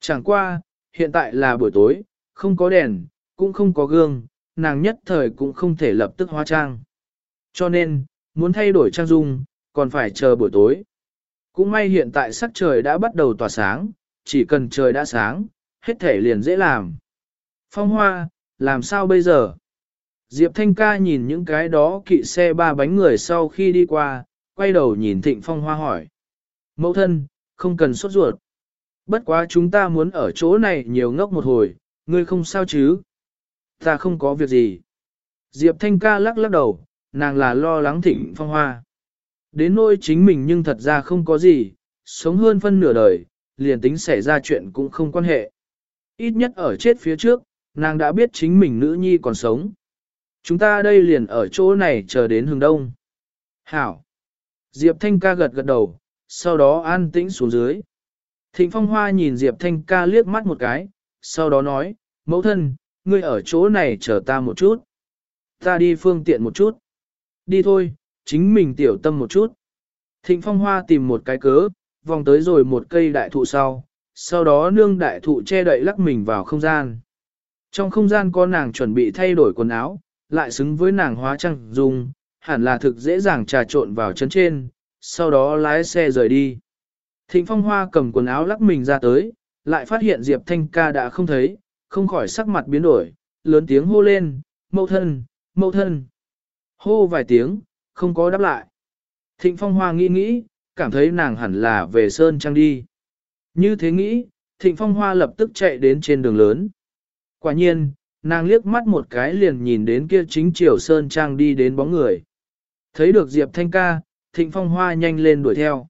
Chẳng qua, hiện tại là buổi tối, không có đèn, cũng không có gương, nàng nhất thời cũng không thể lập tức hóa trang. Cho nên, muốn thay đổi trang dung, còn phải chờ buổi tối. Cũng may hiện tại sắc trời đã bắt đầu tỏa sáng, chỉ cần trời đã sáng, hết thể liền dễ làm. Phong hoa, làm sao bây giờ? Diệp Thanh ca nhìn những cái đó kỵ xe ba bánh người sau khi đi qua, quay đầu nhìn Thịnh Phong Hoa hỏi. Mẫu thân, không cần sốt ruột. Bất quá chúng ta muốn ở chỗ này nhiều ngốc một hồi, ngươi không sao chứ? Ta không có việc gì. Diệp Thanh ca lắc lắc đầu, nàng là lo lắng Thịnh Phong Hoa. Đến nỗi chính mình nhưng thật ra không có gì, sống hơn phân nửa đời, liền tính xảy ra chuyện cũng không quan hệ. Ít nhất ở chết phía trước, nàng đã biết chính mình nữ nhi còn sống. Chúng ta đây liền ở chỗ này chờ đến hướng đông. Hảo. Diệp Thanh ca gật gật đầu, sau đó an tĩnh xuống dưới. Thịnh Phong Hoa nhìn Diệp Thanh ca liếc mắt một cái, sau đó nói, mẫu thân, ngươi ở chỗ này chờ ta một chút. Ta đi phương tiện một chút. Đi thôi, chính mình tiểu tâm một chút. Thịnh Phong Hoa tìm một cái cớ, vòng tới rồi một cây đại thụ sau, sau đó nương đại thụ che đậy lắc mình vào không gian. Trong không gian có nàng chuẩn bị thay đổi quần áo, lại xứng với nàng hóa trang dung, hẳn là thực dễ dàng trà trộn vào chân trên, sau đó lái xe rời đi. Thịnh Phong Hoa cầm quần áo lắc mình ra tới, lại phát hiện Diệp Thanh ca đã không thấy, không khỏi sắc mặt biến đổi, lớn tiếng hô lên, mẫu thân, mẫu thân. Hô vài tiếng, không có đáp lại. Thịnh Phong Hoa nghĩ nghĩ, cảm thấy nàng hẳn là về Sơn Trang đi. Như thế nghĩ, Thịnh Phong Hoa lập tức chạy đến trên đường lớn. Quả nhiên, nàng liếc mắt một cái liền nhìn đến kia chính triều Sơn Trang đi đến bóng người. Thấy được Diệp Thanh ca, Thịnh Phong Hoa nhanh lên đuổi theo.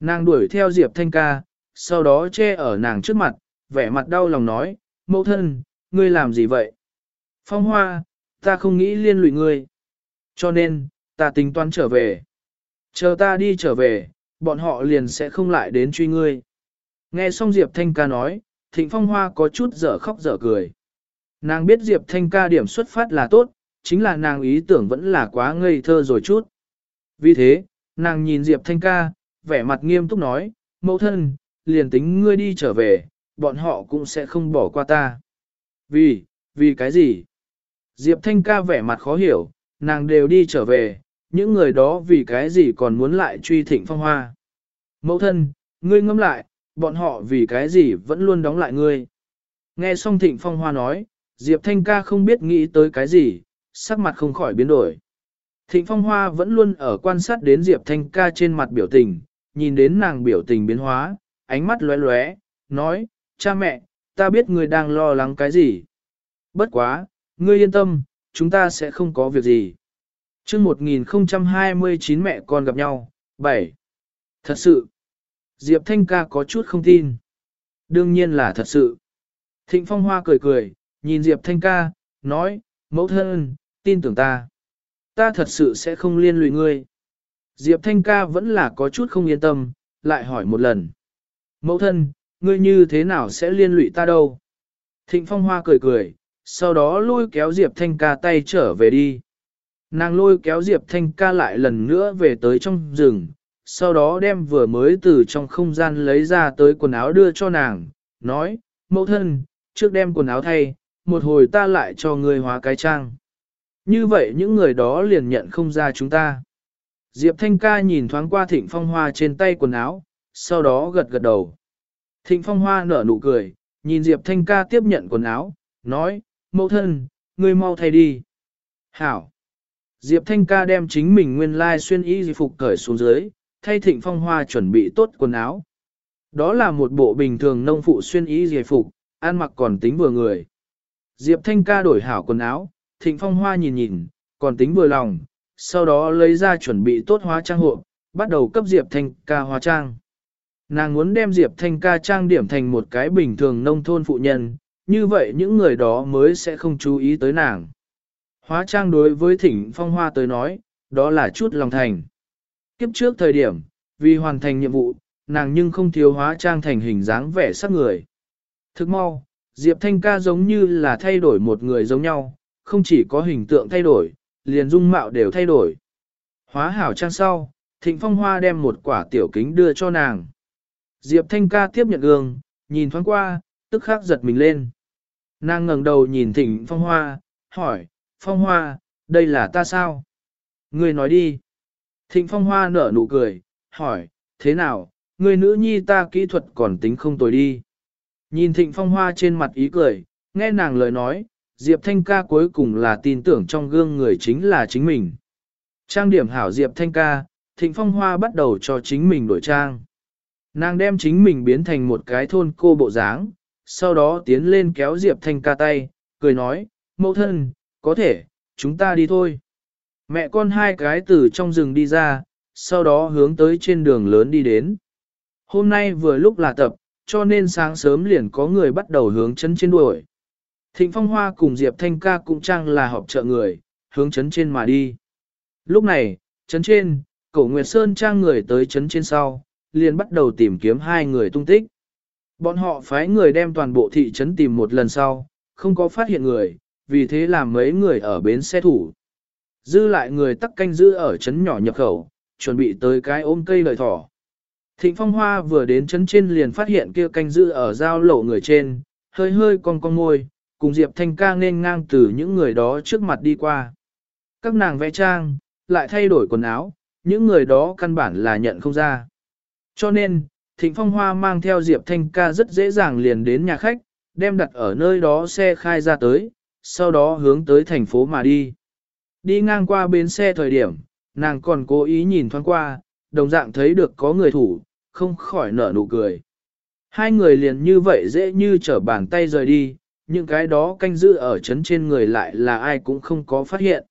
Nàng đuổi theo Diệp Thanh ca, sau đó che ở nàng trước mặt, vẻ mặt đau lòng nói, mẫu thân, ngươi làm gì vậy? Phong Hoa, ta không nghĩ liên lụy ngươi. Cho nên, ta tính toán trở về. Chờ ta đi trở về, bọn họ liền sẽ không lại đến truy ngươi. Nghe xong Diệp Thanh ca nói, Thịnh Phong Hoa có chút dở khóc dở cười. Nàng biết Diệp Thanh ca điểm xuất phát là tốt, chính là nàng ý tưởng vẫn là quá ngây thơ rồi chút. Vì thế, nàng nhìn Diệp Thanh ca, vẻ mặt nghiêm túc nói, mẫu thân, liền tính ngươi đi trở về, bọn họ cũng sẽ không bỏ qua ta. Vì, vì cái gì? Diệp Thanh ca vẻ mặt khó hiểu, nàng đều đi trở về, những người đó vì cái gì còn muốn lại truy thịnh phong hoa. Mẫu thân, ngươi ngâm lại, bọn họ vì cái gì vẫn luôn đóng lại ngươi. Nghe xong thịnh phong hoa nói, Diệp Thanh ca không biết nghĩ tới cái gì, sắc mặt không khỏi biến đổi. Thịnh phong hoa vẫn luôn ở quan sát đến Diệp Thanh ca trên mặt biểu tình, nhìn đến nàng biểu tình biến hóa, ánh mắt lóe lóe, nói, cha mẹ, ta biết ngươi đang lo lắng cái gì. Bất quá, ngươi yên tâm, chúng ta sẽ không có việc gì chương 1029 mẹ con gặp nhau, 7. Thật sự, Diệp Thanh ca có chút không tin. Đương nhiên là thật sự. Thịnh Phong Hoa cười cười, nhìn Diệp Thanh ca, nói, mẫu thân, tin tưởng ta. Ta thật sự sẽ không liên lụy ngươi. Diệp Thanh ca vẫn là có chút không yên tâm, lại hỏi một lần. Mẫu thân, ngươi như thế nào sẽ liên lụy ta đâu? Thịnh Phong Hoa cười cười, sau đó lôi kéo Diệp Thanh ca tay trở về đi. Nàng lôi kéo Diệp Thanh ca lại lần nữa về tới trong rừng, sau đó đem vừa mới từ trong không gian lấy ra tới quần áo đưa cho nàng, nói, mẫu thân, trước đem quần áo thay, một hồi ta lại cho ngươi hóa cái trang. Như vậy những người đó liền nhận không ra chúng ta. Diệp Thanh ca nhìn thoáng qua thịnh phong hoa trên tay quần áo, sau đó gật gật đầu. Thịnh phong hoa nở nụ cười, nhìn Diệp Thanh ca tiếp nhận quần áo, nói, mẫu thân, ngươi mau thay đi. Hảo. Diệp Thanh ca đem chính mình nguyên lai xuyên y phục cởi xuống dưới, thay thịnh phong hoa chuẩn bị tốt quần áo. Đó là một bộ bình thường nông phụ xuyên y phục, ăn mặc còn tính vừa người. Diệp Thanh ca đổi hảo quần áo, thịnh phong hoa nhìn nhìn, còn tính vừa lòng, sau đó lấy ra chuẩn bị tốt hóa trang hộ, bắt đầu cấp Diệp Thanh ca hóa trang. Nàng muốn đem Diệp Thanh ca trang điểm thành một cái bình thường nông thôn phụ nhân, như vậy những người đó mới sẽ không chú ý tới nàng. Hóa trang đối với Thịnh phong hoa tới nói, đó là chút lòng thành. Kiếp trước thời điểm, vì hoàn thành nhiệm vụ, nàng nhưng không thiếu hóa trang thành hình dáng vẻ sắc người. Thức mau, Diệp Thanh ca giống như là thay đổi một người giống nhau, không chỉ có hình tượng thay đổi, liền dung mạo đều thay đổi. Hóa hảo trang sau, Thịnh Phong Hoa đem một quả tiểu kính đưa cho nàng. Diệp Thanh ca tiếp nhận gương, nhìn thoáng qua, tức khắc giật mình lên. Nàng ngẩng đầu nhìn Thịnh Phong Hoa, hỏi, Phong Hoa, đây là ta sao? Ngươi nói đi. Thịnh Phong Hoa nở nụ cười, hỏi, thế nào, người nữ nhi ta kỹ thuật còn tính không tồi đi. Nhìn Thịnh Phong Hoa trên mặt ý cười, nghe nàng lời nói, Diệp Thanh ca cuối cùng là tin tưởng trong gương người chính là chính mình. Trang điểm hảo Diệp Thanh ca, Thịnh Phong Hoa bắt đầu cho chính mình đổi trang. Nàng đem chính mình biến thành một cái thôn cô bộ dáng, sau đó tiến lên kéo Diệp Thanh ca tay, cười nói, mẫu thân, có thể, chúng ta đi thôi. Mẹ con hai cái từ trong rừng đi ra, sau đó hướng tới trên đường lớn đi đến. Hôm nay vừa lúc là tập, cho nên sáng sớm liền có người bắt đầu hướng chân trên đuổi. Thịnh Phong Hoa cùng Diệp Thanh ca cũng trang là họp trợ người, hướng chấn trên mà đi. Lúc này, chấn trên, cổ Nguyệt Sơn trang người tới chấn trên sau, liền bắt đầu tìm kiếm hai người tung tích. Bọn họ phái người đem toàn bộ thị trấn tìm một lần sau, không có phát hiện người, vì thế làm mấy người ở bến xe thủ. Dư lại người tắc canh giữ ở trấn nhỏ nhập khẩu, chuẩn bị tới cái ôm cây lợi thỏ. Thịnh Phong Hoa vừa đến trấn trên liền phát hiện kia canh giữ ở giao lộ người trên, hơi hơi cong cong môi, cùng Diệp Thanh ca nên ngang từ những người đó trước mặt đi qua. Các nàng vẽ trang, lại thay đổi quần áo, những người đó căn bản là nhận không ra. Cho nên, Thịnh Phong Hoa mang theo Diệp Thanh ca rất dễ dàng liền đến nhà khách, đem đặt ở nơi đó xe khai ra tới, sau đó hướng tới thành phố mà đi. Đi ngang qua bến xe thời điểm, nàng còn cố ý nhìn thoáng qua, đồng dạng thấy được có người thủ, không khỏi nở nụ cười. Hai người liền như vậy dễ như trở bàn tay rời đi, những cái đó canh giữ ở chấn trên người lại là ai cũng không có phát hiện.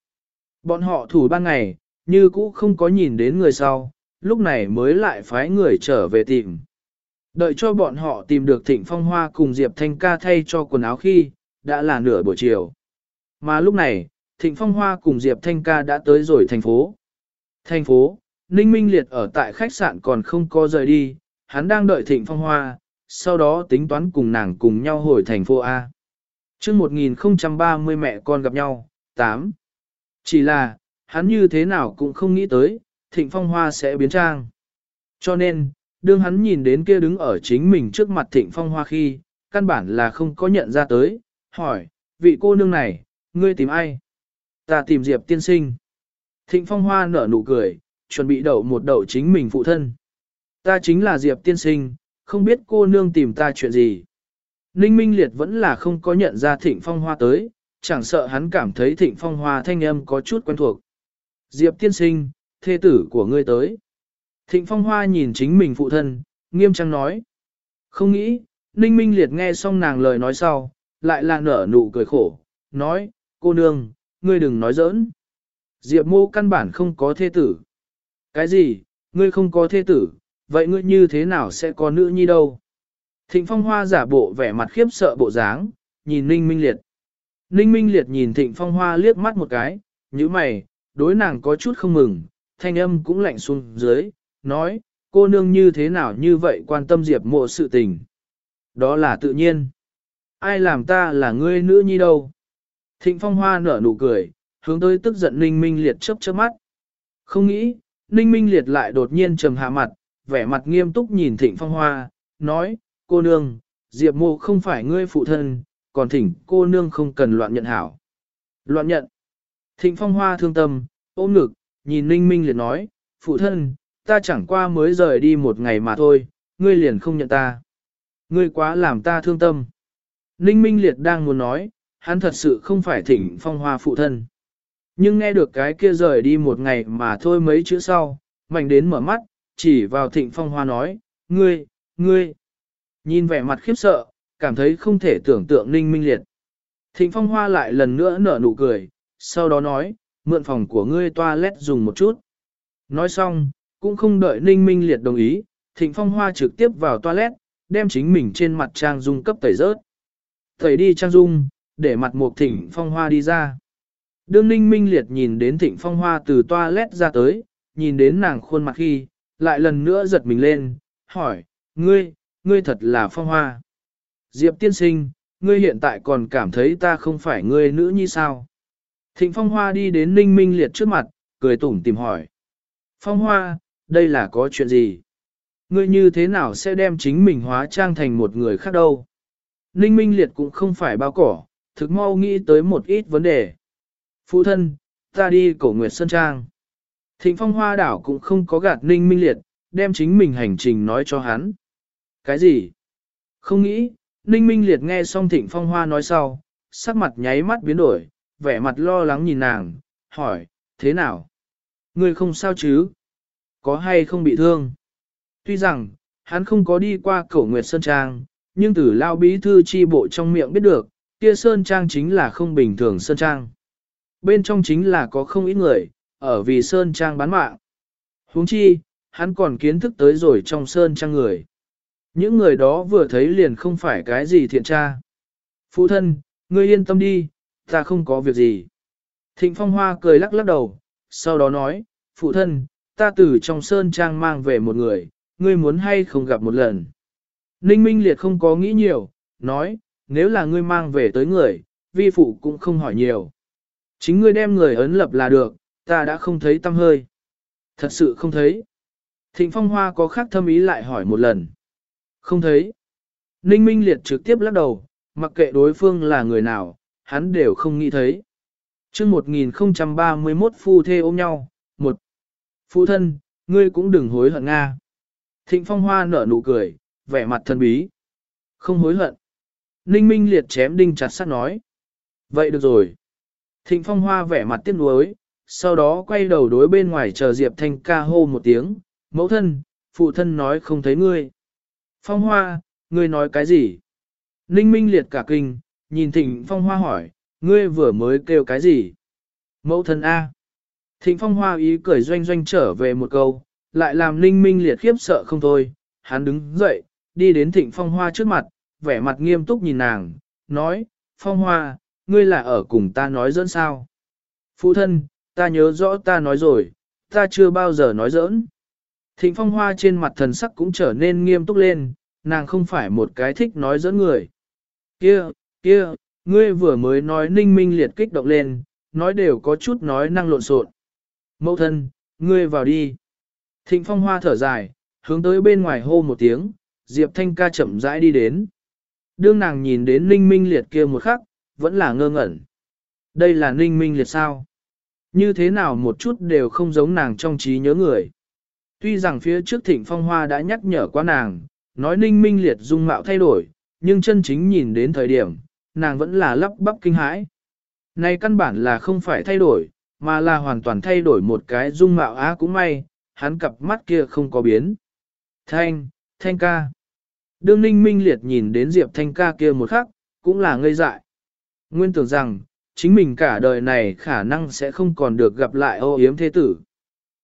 Bọn họ thủ ban ngày, như cũ không có nhìn đến người sau, lúc này mới lại phái người trở về tìm. Đợi cho bọn họ tìm được Thịnh Phong Hoa cùng Diệp Thanh ca thay cho quần áo khi, đã là nửa buổi chiều. Mà lúc này, Thịnh Phong Hoa cùng Diệp Thanh ca đã tới rồi thành phố. Thành phố, Ninh Minh Liệt ở tại khách sạn còn không có rời đi, hắn đang đợi Thịnh Phong Hoa, sau đó tính toán cùng nàng cùng nhau hồi thành phố A chương 1030 mẹ con gặp nhau, 8. Chỉ là, hắn như thế nào cũng không nghĩ tới, Thịnh Phong Hoa sẽ biến trang. Cho nên, đương hắn nhìn đến kia đứng ở chính mình trước mặt Thịnh Phong Hoa khi, căn bản là không có nhận ra tới, hỏi, vị cô nương này, ngươi tìm ai? Ta tìm Diệp tiên sinh. Thịnh Phong Hoa nở nụ cười, chuẩn bị đậu một đậu chính mình phụ thân. Ta chính là Diệp tiên sinh, không biết cô nương tìm ta chuyện gì. Ninh Minh Liệt vẫn là không có nhận ra Thịnh Phong Hoa tới, chẳng sợ hắn cảm thấy Thịnh Phong Hoa thanh âm có chút quen thuộc. Diệp tiên sinh, thê tử của ngươi tới. Thịnh Phong Hoa nhìn chính mình phụ thân, nghiêm trang nói. Không nghĩ, Ninh Minh Liệt nghe xong nàng lời nói sau, lại là nở nụ cười khổ, nói, cô nương, ngươi đừng nói giỡn. Diệp mô căn bản không có thê tử. Cái gì, ngươi không có thê tử, vậy ngươi như thế nào sẽ có nữ nhi đâu? Thịnh Phong Hoa giả bộ vẻ mặt khiếp sợ bộ dáng, nhìn Ninh Minh Liệt. Ninh Minh Liệt nhìn Thịnh Phong Hoa liếc mắt một cái, như mày, đối nàng có chút không mừng, thanh âm cũng lạnh xuống dưới, nói, cô nương như thế nào như vậy quan tâm Diệp mộ sự tình. Đó là tự nhiên. Ai làm ta là ngươi nữ nhi đâu? Thịnh Phong Hoa nở nụ cười, hướng tới tức giận Ninh Minh Liệt chớp chớp mắt. Không nghĩ, Ninh Minh Liệt lại đột nhiên trầm hạ mặt, vẻ mặt nghiêm túc nhìn Thịnh Phong Hoa, nói, cô nương, Diệp mộ không phải ngươi phụ thân, còn thỉnh cô nương không cần loạn nhận hảo. Loạn nhận. Thịnh Phong Hoa thương tâm, ôm ngực, nhìn Ninh Minh Liệt nói, phụ thân, ta chẳng qua mới rời đi một ngày mà thôi, ngươi liền không nhận ta. Ngươi quá làm ta thương tâm. Ninh Minh Liệt đang muốn nói, hắn thật sự không phải thỉnh phong hoa phụ thân. Nhưng nghe được cái kia rời đi một ngày mà thôi mấy chữ sau, mạnh đến mở mắt, chỉ vào thịnh phong hoa nói, ngươi, ngươi. Nhìn vẻ mặt khiếp sợ, cảm thấy không thể tưởng tượng ninh minh liệt. Thịnh phong hoa lại lần nữa nở nụ cười, sau đó nói, mượn phòng của ngươi toilet dùng một chút. Nói xong, cũng không đợi ninh minh liệt đồng ý, Thịnh Phong Hoa trực tiếp vào toilet, đem chính mình trên mặt Trang Dung cấp tẩy rớt. Tẩy đi Trang Dung, để mặt một Thịnh Phong Hoa đi ra. Đương Ninh Minh Liệt nhìn đến Thịnh Phong Hoa từ toilet ra tới, nhìn đến nàng khuôn mặt khi, lại lần nữa giật mình lên, hỏi, ngươi, ngươi thật là Phong Hoa. Diệp tiên sinh, ngươi hiện tại còn cảm thấy ta không phải ngươi nữ như sao? Thịnh Phong Hoa đi đến Ninh Minh Liệt trước mặt, cười tủm tìm hỏi. Phong Hoa, đây là có chuyện gì? Ngươi như thế nào sẽ đem chính mình hóa trang thành một người khác đâu? Ninh Minh Liệt cũng không phải bao cỏ, thực mau nghĩ tới một ít vấn đề. Phụ thân, ta đi cổ Nguyệt Sơn Trang. Thịnh Phong Hoa đảo cũng không có gạt Ninh Minh Liệt, đem chính mình hành trình nói cho hắn. Cái gì? Không nghĩ, Ninh Minh Liệt nghe xong Thịnh Phong Hoa nói sau, sắc mặt nháy mắt biến đổi, vẻ mặt lo lắng nhìn nàng, hỏi, thế nào? Ngươi không sao chứ? Có hay không bị thương? Tuy rằng, hắn không có đi qua cổ Nguyệt Sơn Trang, nhưng từ lao bí thư chi bộ trong miệng biết được, kia Sơn Trang chính là không bình thường Sơn Trang. Bên trong chính là có không ít người, ở vì Sơn Trang bán mạng. huống chi, hắn còn kiến thức tới rồi trong Sơn Trang người. Những người đó vừa thấy liền không phải cái gì thiện tra. Phụ thân, ngươi yên tâm đi, ta không có việc gì. Thịnh Phong Hoa cười lắc lắc đầu, sau đó nói, phụ thân, ta từ trong Sơn Trang mang về một người, ngươi muốn hay không gặp một lần. Ninh Minh Liệt không có nghĩ nhiều, nói, nếu là ngươi mang về tới người, vi phụ cũng không hỏi nhiều. Chính ngươi đem người ấn lập là được, ta đã không thấy tâm hơi. Thật sự không thấy. Thịnh Phong Hoa có khác thâm ý lại hỏi một lần. Không thấy. Ninh Minh Liệt trực tiếp lắc đầu, mặc kệ đối phương là người nào, hắn đều không nghĩ thấy. chương 1031 phu thê ôm nhau, một. Phụ thân, ngươi cũng đừng hối hận Nga. Thịnh Phong Hoa nở nụ cười, vẻ mặt thân bí. Không hối hận. Ninh Minh Liệt chém đinh chặt sắt nói. Vậy được rồi. Thịnh Phong Hoa vẻ mặt tiếc nuối, sau đó quay đầu đối bên ngoài chờ Diệp Thanh ca hô một tiếng, mẫu thân, phụ thân nói không thấy ngươi. Phong Hoa, ngươi nói cái gì? Ninh Minh liệt cả kinh, nhìn Thịnh Phong Hoa hỏi, ngươi vừa mới kêu cái gì? Mẫu thân A. Thịnh Phong Hoa ý cười doanh doanh trở về một câu, lại làm Ninh Minh liệt khiếp sợ không thôi. Hắn đứng dậy, đi đến Thịnh Phong Hoa trước mặt, vẻ mặt nghiêm túc nhìn nàng, nói, Phong Hoa, ngươi là ở cùng ta nói dẫn sao? Phụ thân, ta nhớ rõ ta nói rồi, ta chưa bao giờ nói giỡn. Thịnh phong hoa trên mặt thần sắc cũng trở nên nghiêm túc lên, nàng không phải một cái thích nói dẫn người. Kia, kia, ngươi vừa mới nói ninh minh liệt kích động lên, nói đều có chút nói năng lộn xộn. Mẫu thân, ngươi vào đi. Thịnh phong hoa thở dài, hướng tới bên ngoài hô một tiếng, Diệp Thanh ca chậm rãi đi đến. Đương nàng nhìn đến ninh minh liệt kia một khắc, vẫn là ngơ ngẩn. Đây là ninh minh liệt sao? Như thế nào một chút đều không giống nàng trong trí nhớ người. Tuy rằng phía trước thịnh phong hoa đã nhắc nhở qua nàng, nói ninh minh liệt dung mạo thay đổi, nhưng chân chính nhìn đến thời điểm, nàng vẫn là lắp bắp kinh hãi. Này căn bản là không phải thay đổi, mà là hoàn toàn thay đổi một cái dung mạo á cũng may, hắn cặp mắt kia không có biến. Thanh, thanh ca. Đương ninh minh liệt nhìn đến Diệp thanh ca kia một khắc, cũng là ngây dại. Nguyên tưởng rằng, chính mình cả đời này khả năng sẽ không còn được gặp lại ô yếm thế tử.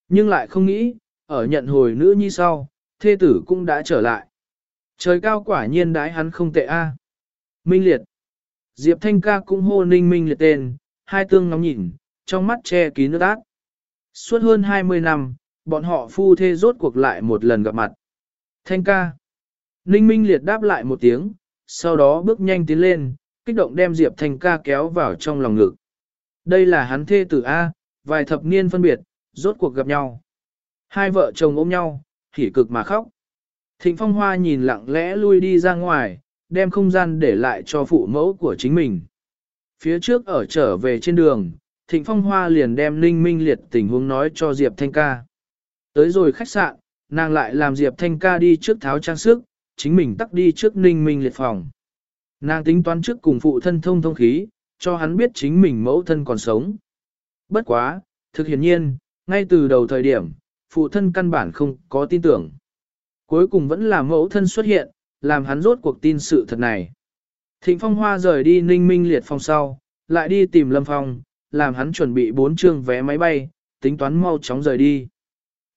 Nhưng lại không nghĩ, ở nhận hồi nữ nhi sau, thế tử cũng đã trở lại. Trời cao quả nhiên đái hắn không tệ a. Minh liệt. Diệp Thanh ca cũng hô ninh minh liệt tên, hai tương ngóng nhìn, trong mắt che kín nước ác. Suốt hơn 20 năm, bọn họ phu thê rốt cuộc lại một lần gặp mặt. Thanh ca. Ninh minh liệt đáp lại một tiếng, sau đó bước nhanh tiến lên, kích động đem Diệp Thanh ca kéo vào trong lòng ngực. Đây là hắn thê tử A, vài thập niên phân biệt, rốt cuộc gặp nhau. Hai vợ chồng ôm nhau, hỉ cực mà khóc. Thịnh Phong Hoa nhìn lặng lẽ lui đi ra ngoài, đem không gian để lại cho phụ mẫu của chính mình. Phía trước ở trở về trên đường, Thịnh Phong Hoa liền đem Ninh Minh Liệt tình huống nói cho Diệp Thanh ca. Tới rồi khách sạn, nàng lại làm Diệp Thanh ca đi trước tháo trang sức, chính mình tắt đi trước Ninh Minh Liệt phòng. Nàng tính toán trước cùng phụ thân thông thông khí, cho hắn biết chính mình mẫu thân còn sống. Bất quá, thực hiện nhiên, ngay từ đầu thời điểm, phụ thân căn bản không có tin tưởng. Cuối cùng vẫn là mẫu thân xuất hiện, làm hắn rốt cuộc tin sự thật này. Thịnh Phong Hoa rời đi ninh minh liệt phong sau, lại đi tìm Lâm Phong, làm hắn chuẩn bị bốn chương vé máy bay, tính toán mau chóng rời đi.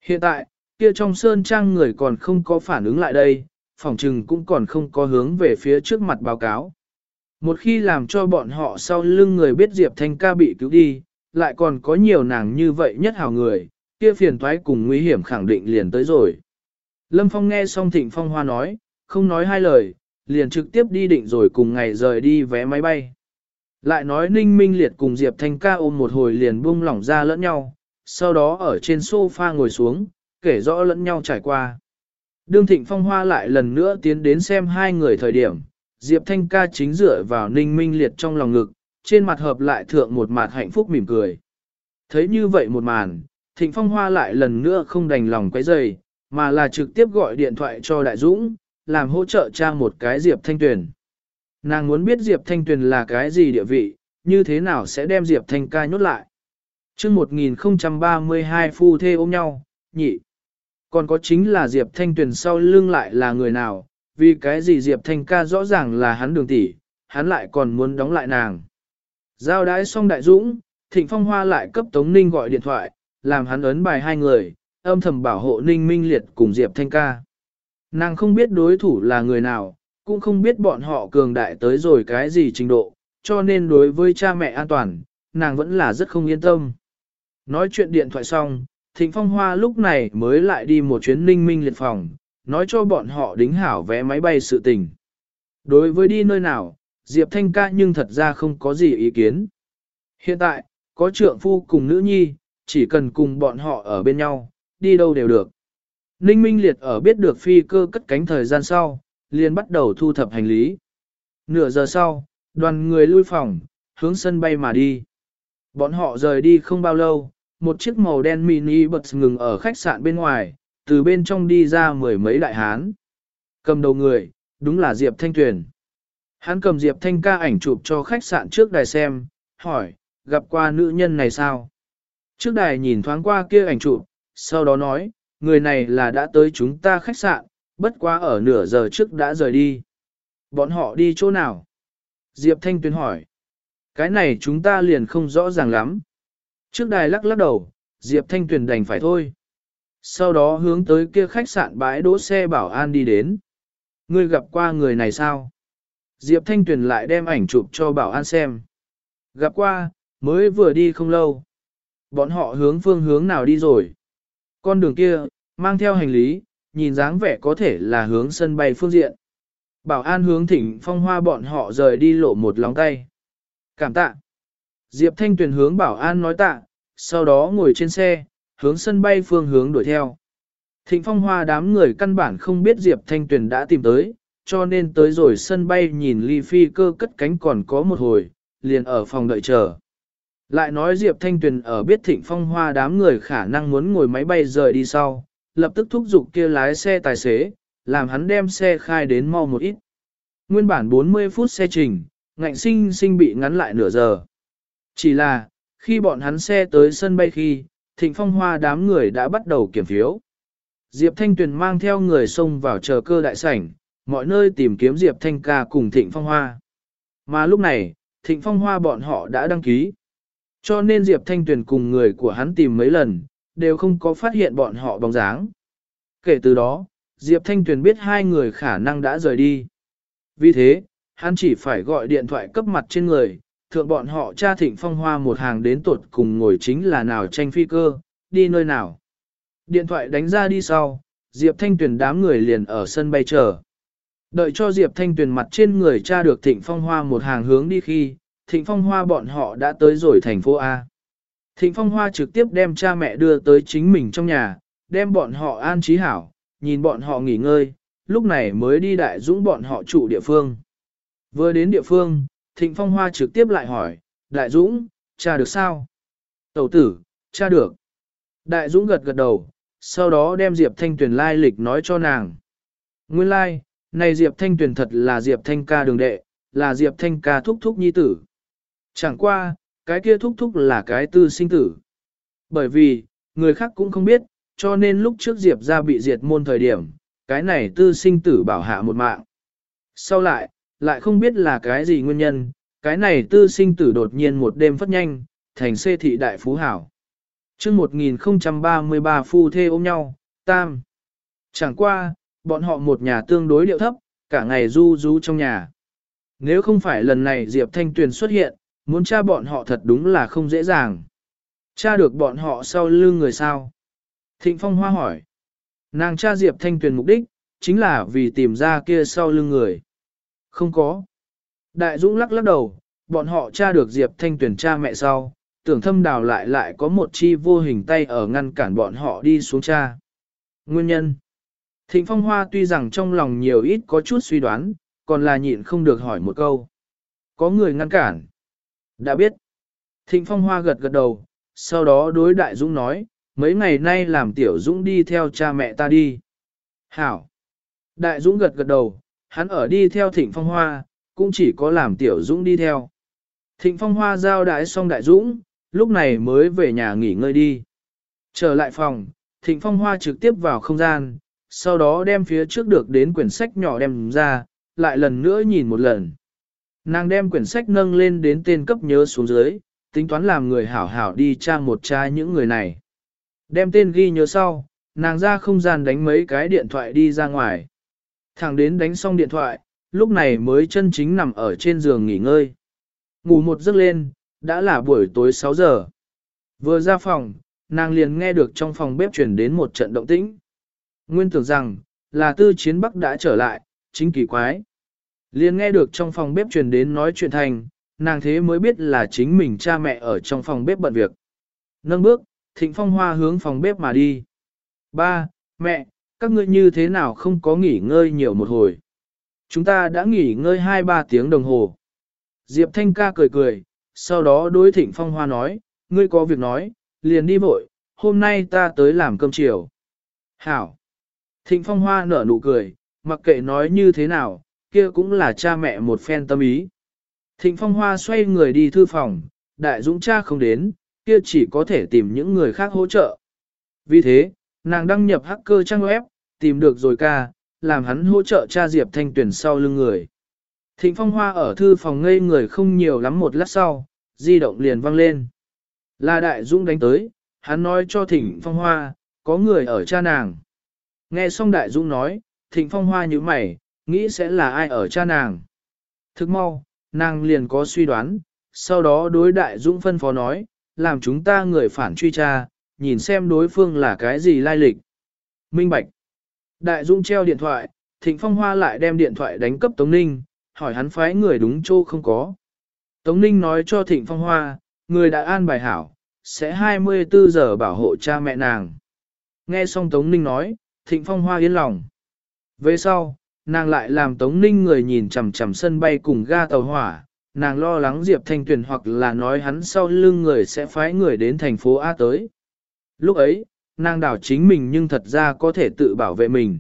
Hiện tại, kia trong sơn trang người còn không có phản ứng lại đây, phòng trừng cũng còn không có hướng về phía trước mặt báo cáo. Một khi làm cho bọn họ sau lưng người biết Diệp Thanh ca bị cứu đi, lại còn có nhiều nàng như vậy nhất hào người, kia phiền toái cùng nguy hiểm khẳng định liền tới rồi. Lâm Phong nghe xong Thịnh Phong Hoa nói, không nói hai lời, liền trực tiếp đi định rồi cùng ngày rời đi vé máy bay. Lại nói Ninh Minh Liệt cùng Diệp Thanh ca ôm một hồi liền buông lỏng ra lẫn nhau, sau đó ở trên sofa ngồi xuống, kể rõ lẫn nhau trải qua. Đương Thịnh Phong Hoa lại lần nữa tiến đến xem hai người thời điểm, Diệp Thanh ca chính dựa vào Ninh Minh Liệt trong lòng ngực, trên mặt hợp lại thượng một mặt hạnh phúc mỉm cười. Thấy như vậy một màn, Thịnh Phong Hoa lại lần nữa không đành lòng quấy rầy, mà là trực tiếp gọi điện thoại cho Đại Dũng, làm hỗ trợ cha một cái Diệp Thanh Tuyền. Nàng muốn biết Diệp Thanh Tuyền là cái gì địa vị, như thế nào sẽ đem Diệp Thanh ca nhốt lại. chương 1032 phu thê ôm nhau, nhị. Còn có chính là Diệp Thanh Tuyền sau lưng lại là người nào, vì cái gì Diệp Thanh ca rõ ràng là hắn đường tỷ, hắn lại còn muốn đóng lại nàng. Giao đái xong đại dũng, Thịnh Phong Hoa lại cấp Tống Ninh gọi điện thoại, làm hắn ấn bài hai người, âm thầm bảo hộ Ninh Minh Liệt cùng Diệp Thanh ca. Nàng không biết đối thủ là người nào, cũng không biết bọn họ cường đại tới rồi cái gì trình độ, cho nên đối với cha mẹ an toàn, nàng vẫn là rất không yên tâm. Nói chuyện điện thoại xong, Thịnh Phong Hoa lúc này mới lại đi một chuyến ninh minh liệt phòng, nói cho bọn họ đính hảo vé máy bay sự tình. Đối với đi nơi nào, Diệp Thanh ca nhưng thật ra không có gì ý kiến. Hiện tại, có trượng phu cùng nữ nhi, chỉ cần cùng bọn họ ở bên nhau, đi đâu đều được. Ninh Minh Liệt ở biết được phi cơ cất cánh thời gian sau, liền bắt đầu thu thập hành lý. Nửa giờ sau, đoàn người lui phòng, hướng sân bay mà đi. Bọn họ rời đi không bao lâu, một chiếc màu đen mini bật ngừng ở khách sạn bên ngoài, từ bên trong đi ra mười mấy đại hán. Cầm đầu người, đúng là Diệp Thanh Tuyền. Hắn cầm Diệp Thanh ca ảnh chụp cho khách sạn trước đài xem, hỏi, gặp qua nữ nhân này sao? Trước đài nhìn thoáng qua kia ảnh chụp, sau đó nói, người này là đã tới chúng ta khách sạn, bất quá ở nửa giờ trước đã rời đi. Bọn họ đi chỗ nào? Diệp Thanh Tuyền hỏi. Cái này chúng ta liền không rõ ràng lắm. Trước đài lắc lắc đầu, Diệp Thanh Tuyền đành phải thôi. Sau đó hướng tới kia khách sạn bãi đỗ xe bảo an đi đến. Ngươi gặp qua người này sao? Diệp Thanh Tuyền lại đem ảnh chụp cho bảo an xem. Gặp qua, mới vừa đi không lâu. Bọn họ hướng phương hướng nào đi rồi? Con đường kia, mang theo hành lý, nhìn dáng vẻ có thể là hướng sân bay phương diện. Bảo an hướng thỉnh phong hoa bọn họ rời đi lộ một lóng tay. Cảm tạ. Diệp Thanh Tuyền hướng bảo an nói tạ, sau đó ngồi trên xe, hướng sân bay phương hướng đuổi theo. Thịnh phong hoa đám người căn bản không biết Diệp Thanh Tuyền đã tìm tới, cho nên tới rồi sân bay nhìn ly phi cơ cất cánh còn có một hồi, liền ở phòng đợi chờ. Lại nói Diệp Thanh Tuyền ở biết thịnh phong hoa đám người khả năng muốn ngồi máy bay rời đi sau, lập tức thúc giục kia lái xe tài xế, làm hắn đem xe khai đến mau một ít. Nguyên bản 40 phút xe trình, ngạnh sinh sinh bị ngắn lại nửa giờ. Chỉ là, khi bọn hắn xe tới sân bay khi, thịnh phong hoa đám người đã bắt đầu kiểm phiếu. Diệp Thanh Tuyền mang theo người xông vào chờ cơ đại sảnh, mọi nơi tìm kiếm Diệp Thanh ca cùng thịnh phong hoa. Mà lúc này, thịnh phong hoa bọn họ đã đăng ký. Cho nên Diệp Thanh Tuyền cùng người của hắn tìm mấy lần, đều không có phát hiện bọn họ bóng dáng. Kể từ đó, Diệp Thanh Tuyền biết hai người khả năng đã rời đi. Vì thế, hắn chỉ phải gọi điện thoại cấp mặt trên người, thượng bọn họ cha thịnh phong hoa một hàng đến tuột cùng ngồi chính là nào tranh phi cơ, đi nơi nào. Điện thoại đánh ra đi sau, Diệp Thanh Tuyền đám người liền ở sân bay chờ. Đợi cho Diệp Thanh Tuyền mặt trên người cha được thịnh phong hoa một hàng hướng đi khi, thịnh phong hoa bọn họ đã tới rồi thành phố A. Thịnh phong hoa trực tiếp đem cha mẹ đưa tới chính mình trong nhà, đem bọn họ an trí hảo, nhìn bọn họ nghỉ ngơi, lúc này mới đi đại dũng bọn họ trụ địa phương. Vừa đến địa phương, Thịnh Phong Hoa trực tiếp lại hỏi, Đại Dũng, cha được sao? Tẩu tử, cha được. Đại Dũng gật gật đầu, sau đó đem Diệp Thanh Tuyền lai lịch nói cho nàng. Nguyên lai, like, này Diệp Thanh Tuyền thật là Diệp Thanh ca đường đệ, là Diệp Thanh ca thúc thúc nhi tử. Chẳng qua, cái kia thúc thúc là cái tư sinh tử. Bởi vì, người khác cũng không biết, cho nên lúc trước Diệp ra bị diệt môn thời điểm, cái này tư sinh tử bảo hạ một mạng. Sau lại, lại không biết là cái gì nguyên nhân, cái này tư sinh tử đột nhiên một đêm phất nhanh, thành xê thị đại phú hảo. chương 1033 phu thê ôm nhau, Tam. Chẳng qua, bọn họ một nhà tương đối điệu thấp, cả ngày du du trong nhà. Nếu không phải lần này Diệp Thanh Tuyền xuất hiện, muốn tra bọn họ thật đúng là không dễ dàng. Tra được bọn họ sau lưng người sao? Thịnh Phong Hoa hỏi. Nàng tra Diệp Thanh Tuyền mục đích, chính là vì tìm ra kia sau lưng người. Không có. Đại Dũng lắc lắc đầu, bọn họ tra được Diệp Thanh Tuyền cha mẹ sau, tưởng thâm đào lại lại có một chi vô hình tay ở ngăn cản bọn họ đi xuống cha. Nguyên nhân Thịnh Phong Hoa tuy rằng trong lòng nhiều ít có chút suy đoán, còn là nhịn không được hỏi một câu. Có người ngăn cản. Đã biết. Thịnh Phong Hoa gật gật đầu, sau đó đối Đại Dũng nói, mấy ngày nay làm Tiểu Dũng đi theo cha mẹ ta đi. Hảo. Đại Dũng gật gật đầu, hắn ở đi theo Thịnh Phong Hoa, cũng chỉ có làm Tiểu Dũng đi theo. Thịnh Phong Hoa giao đái xong Đại Dũng, lúc này mới về nhà nghỉ ngơi đi. Trở lại phòng, Thịnh Phong Hoa trực tiếp vào không gian, sau đó đem phía trước được đến quyển sách nhỏ đem ra, lại lần nữa nhìn một lần. Nàng đem quyển sách nâng lên đến tên cấp nhớ xuống dưới, tính toán làm người hảo hảo đi tra một tra những người này. Đem tên ghi nhớ sau, nàng ra không gian đánh mấy cái điện thoại đi ra ngoài. Thẳng đến đánh xong điện thoại, lúc này mới chân chính nằm ở trên giường nghỉ ngơi. Ngủ một giấc lên, đã là buổi tối 6 giờ. Vừa ra phòng, nàng liền nghe được trong phòng bếp chuyển đến một trận động tĩnh. Nguyên tưởng rằng, là tư chiến bắc đã trở lại, chính kỳ quái. Liền nghe được trong phòng bếp truyền đến nói chuyện thành, nàng thế mới biết là chính mình cha mẹ ở trong phòng bếp bận việc. Nâng bước, thịnh phong hoa hướng phòng bếp mà đi. Ba, mẹ, các ngươi như thế nào không có nghỉ ngơi nhiều một hồi. Chúng ta đã nghỉ ngơi 2-3 tiếng đồng hồ. Diệp Thanh ca cười cười, sau đó đối thịnh phong hoa nói, ngươi có việc nói, liền đi vội, hôm nay ta tới làm cơm chiều. Hảo. Thịnh phong hoa nở nụ cười, mặc kệ nói như thế nào, kia cũng là cha mẹ một phen tâm ý. Thịnh phong hoa xoay người đi thư phòng, đại dũng cha không đến, kia chỉ có thể tìm những người khác hỗ trợ. Vì thế, nàng đăng nhập hacker trang web, tìm được rồi ca, làm hắn hỗ trợ cha Diệp Thanh tuyển sau lưng người. Thịnh phong hoa ở thư phòng ngây người không nhiều lắm một lát sau, di động liền vang lên. Là đại dũng đánh tới, hắn nói cho thịnh phong hoa, có người ở cha nàng. Nghe xong đại dũng nói, thịnh phong hoa như mày, nghĩ sẽ là ai ở cha nàng. Thức mau, nàng liền có suy đoán, sau đó đối đại dũng phân phó nói, làm chúng ta người phản truy tra, nhìn xem đối phương là cái gì lai lịch. Minh Bạch. Đại dũng treo điện thoại, thịnh phong hoa lại đem điện thoại đánh cấp Tống Ninh, hỏi hắn phái người đúng chỗ không có. Tống Ninh nói cho thịnh phong hoa, người đã an bài hảo, sẽ 24 giờ bảo hộ cha mẹ nàng. Nghe xong Tống Ninh nói, thịnh phong hoa yên lòng. Về sau, nàng lại làm Tống Ninh người nhìn chằm chằm sân bay cùng ga tàu hỏa, nàng lo lắng Diệp Thanh Tuyền hoặc là nói hắn sau lưng người sẽ phái người đến thành phố A tới. Lúc ấy, nàng đảo chính mình nhưng thật ra có thể tự bảo vệ mình.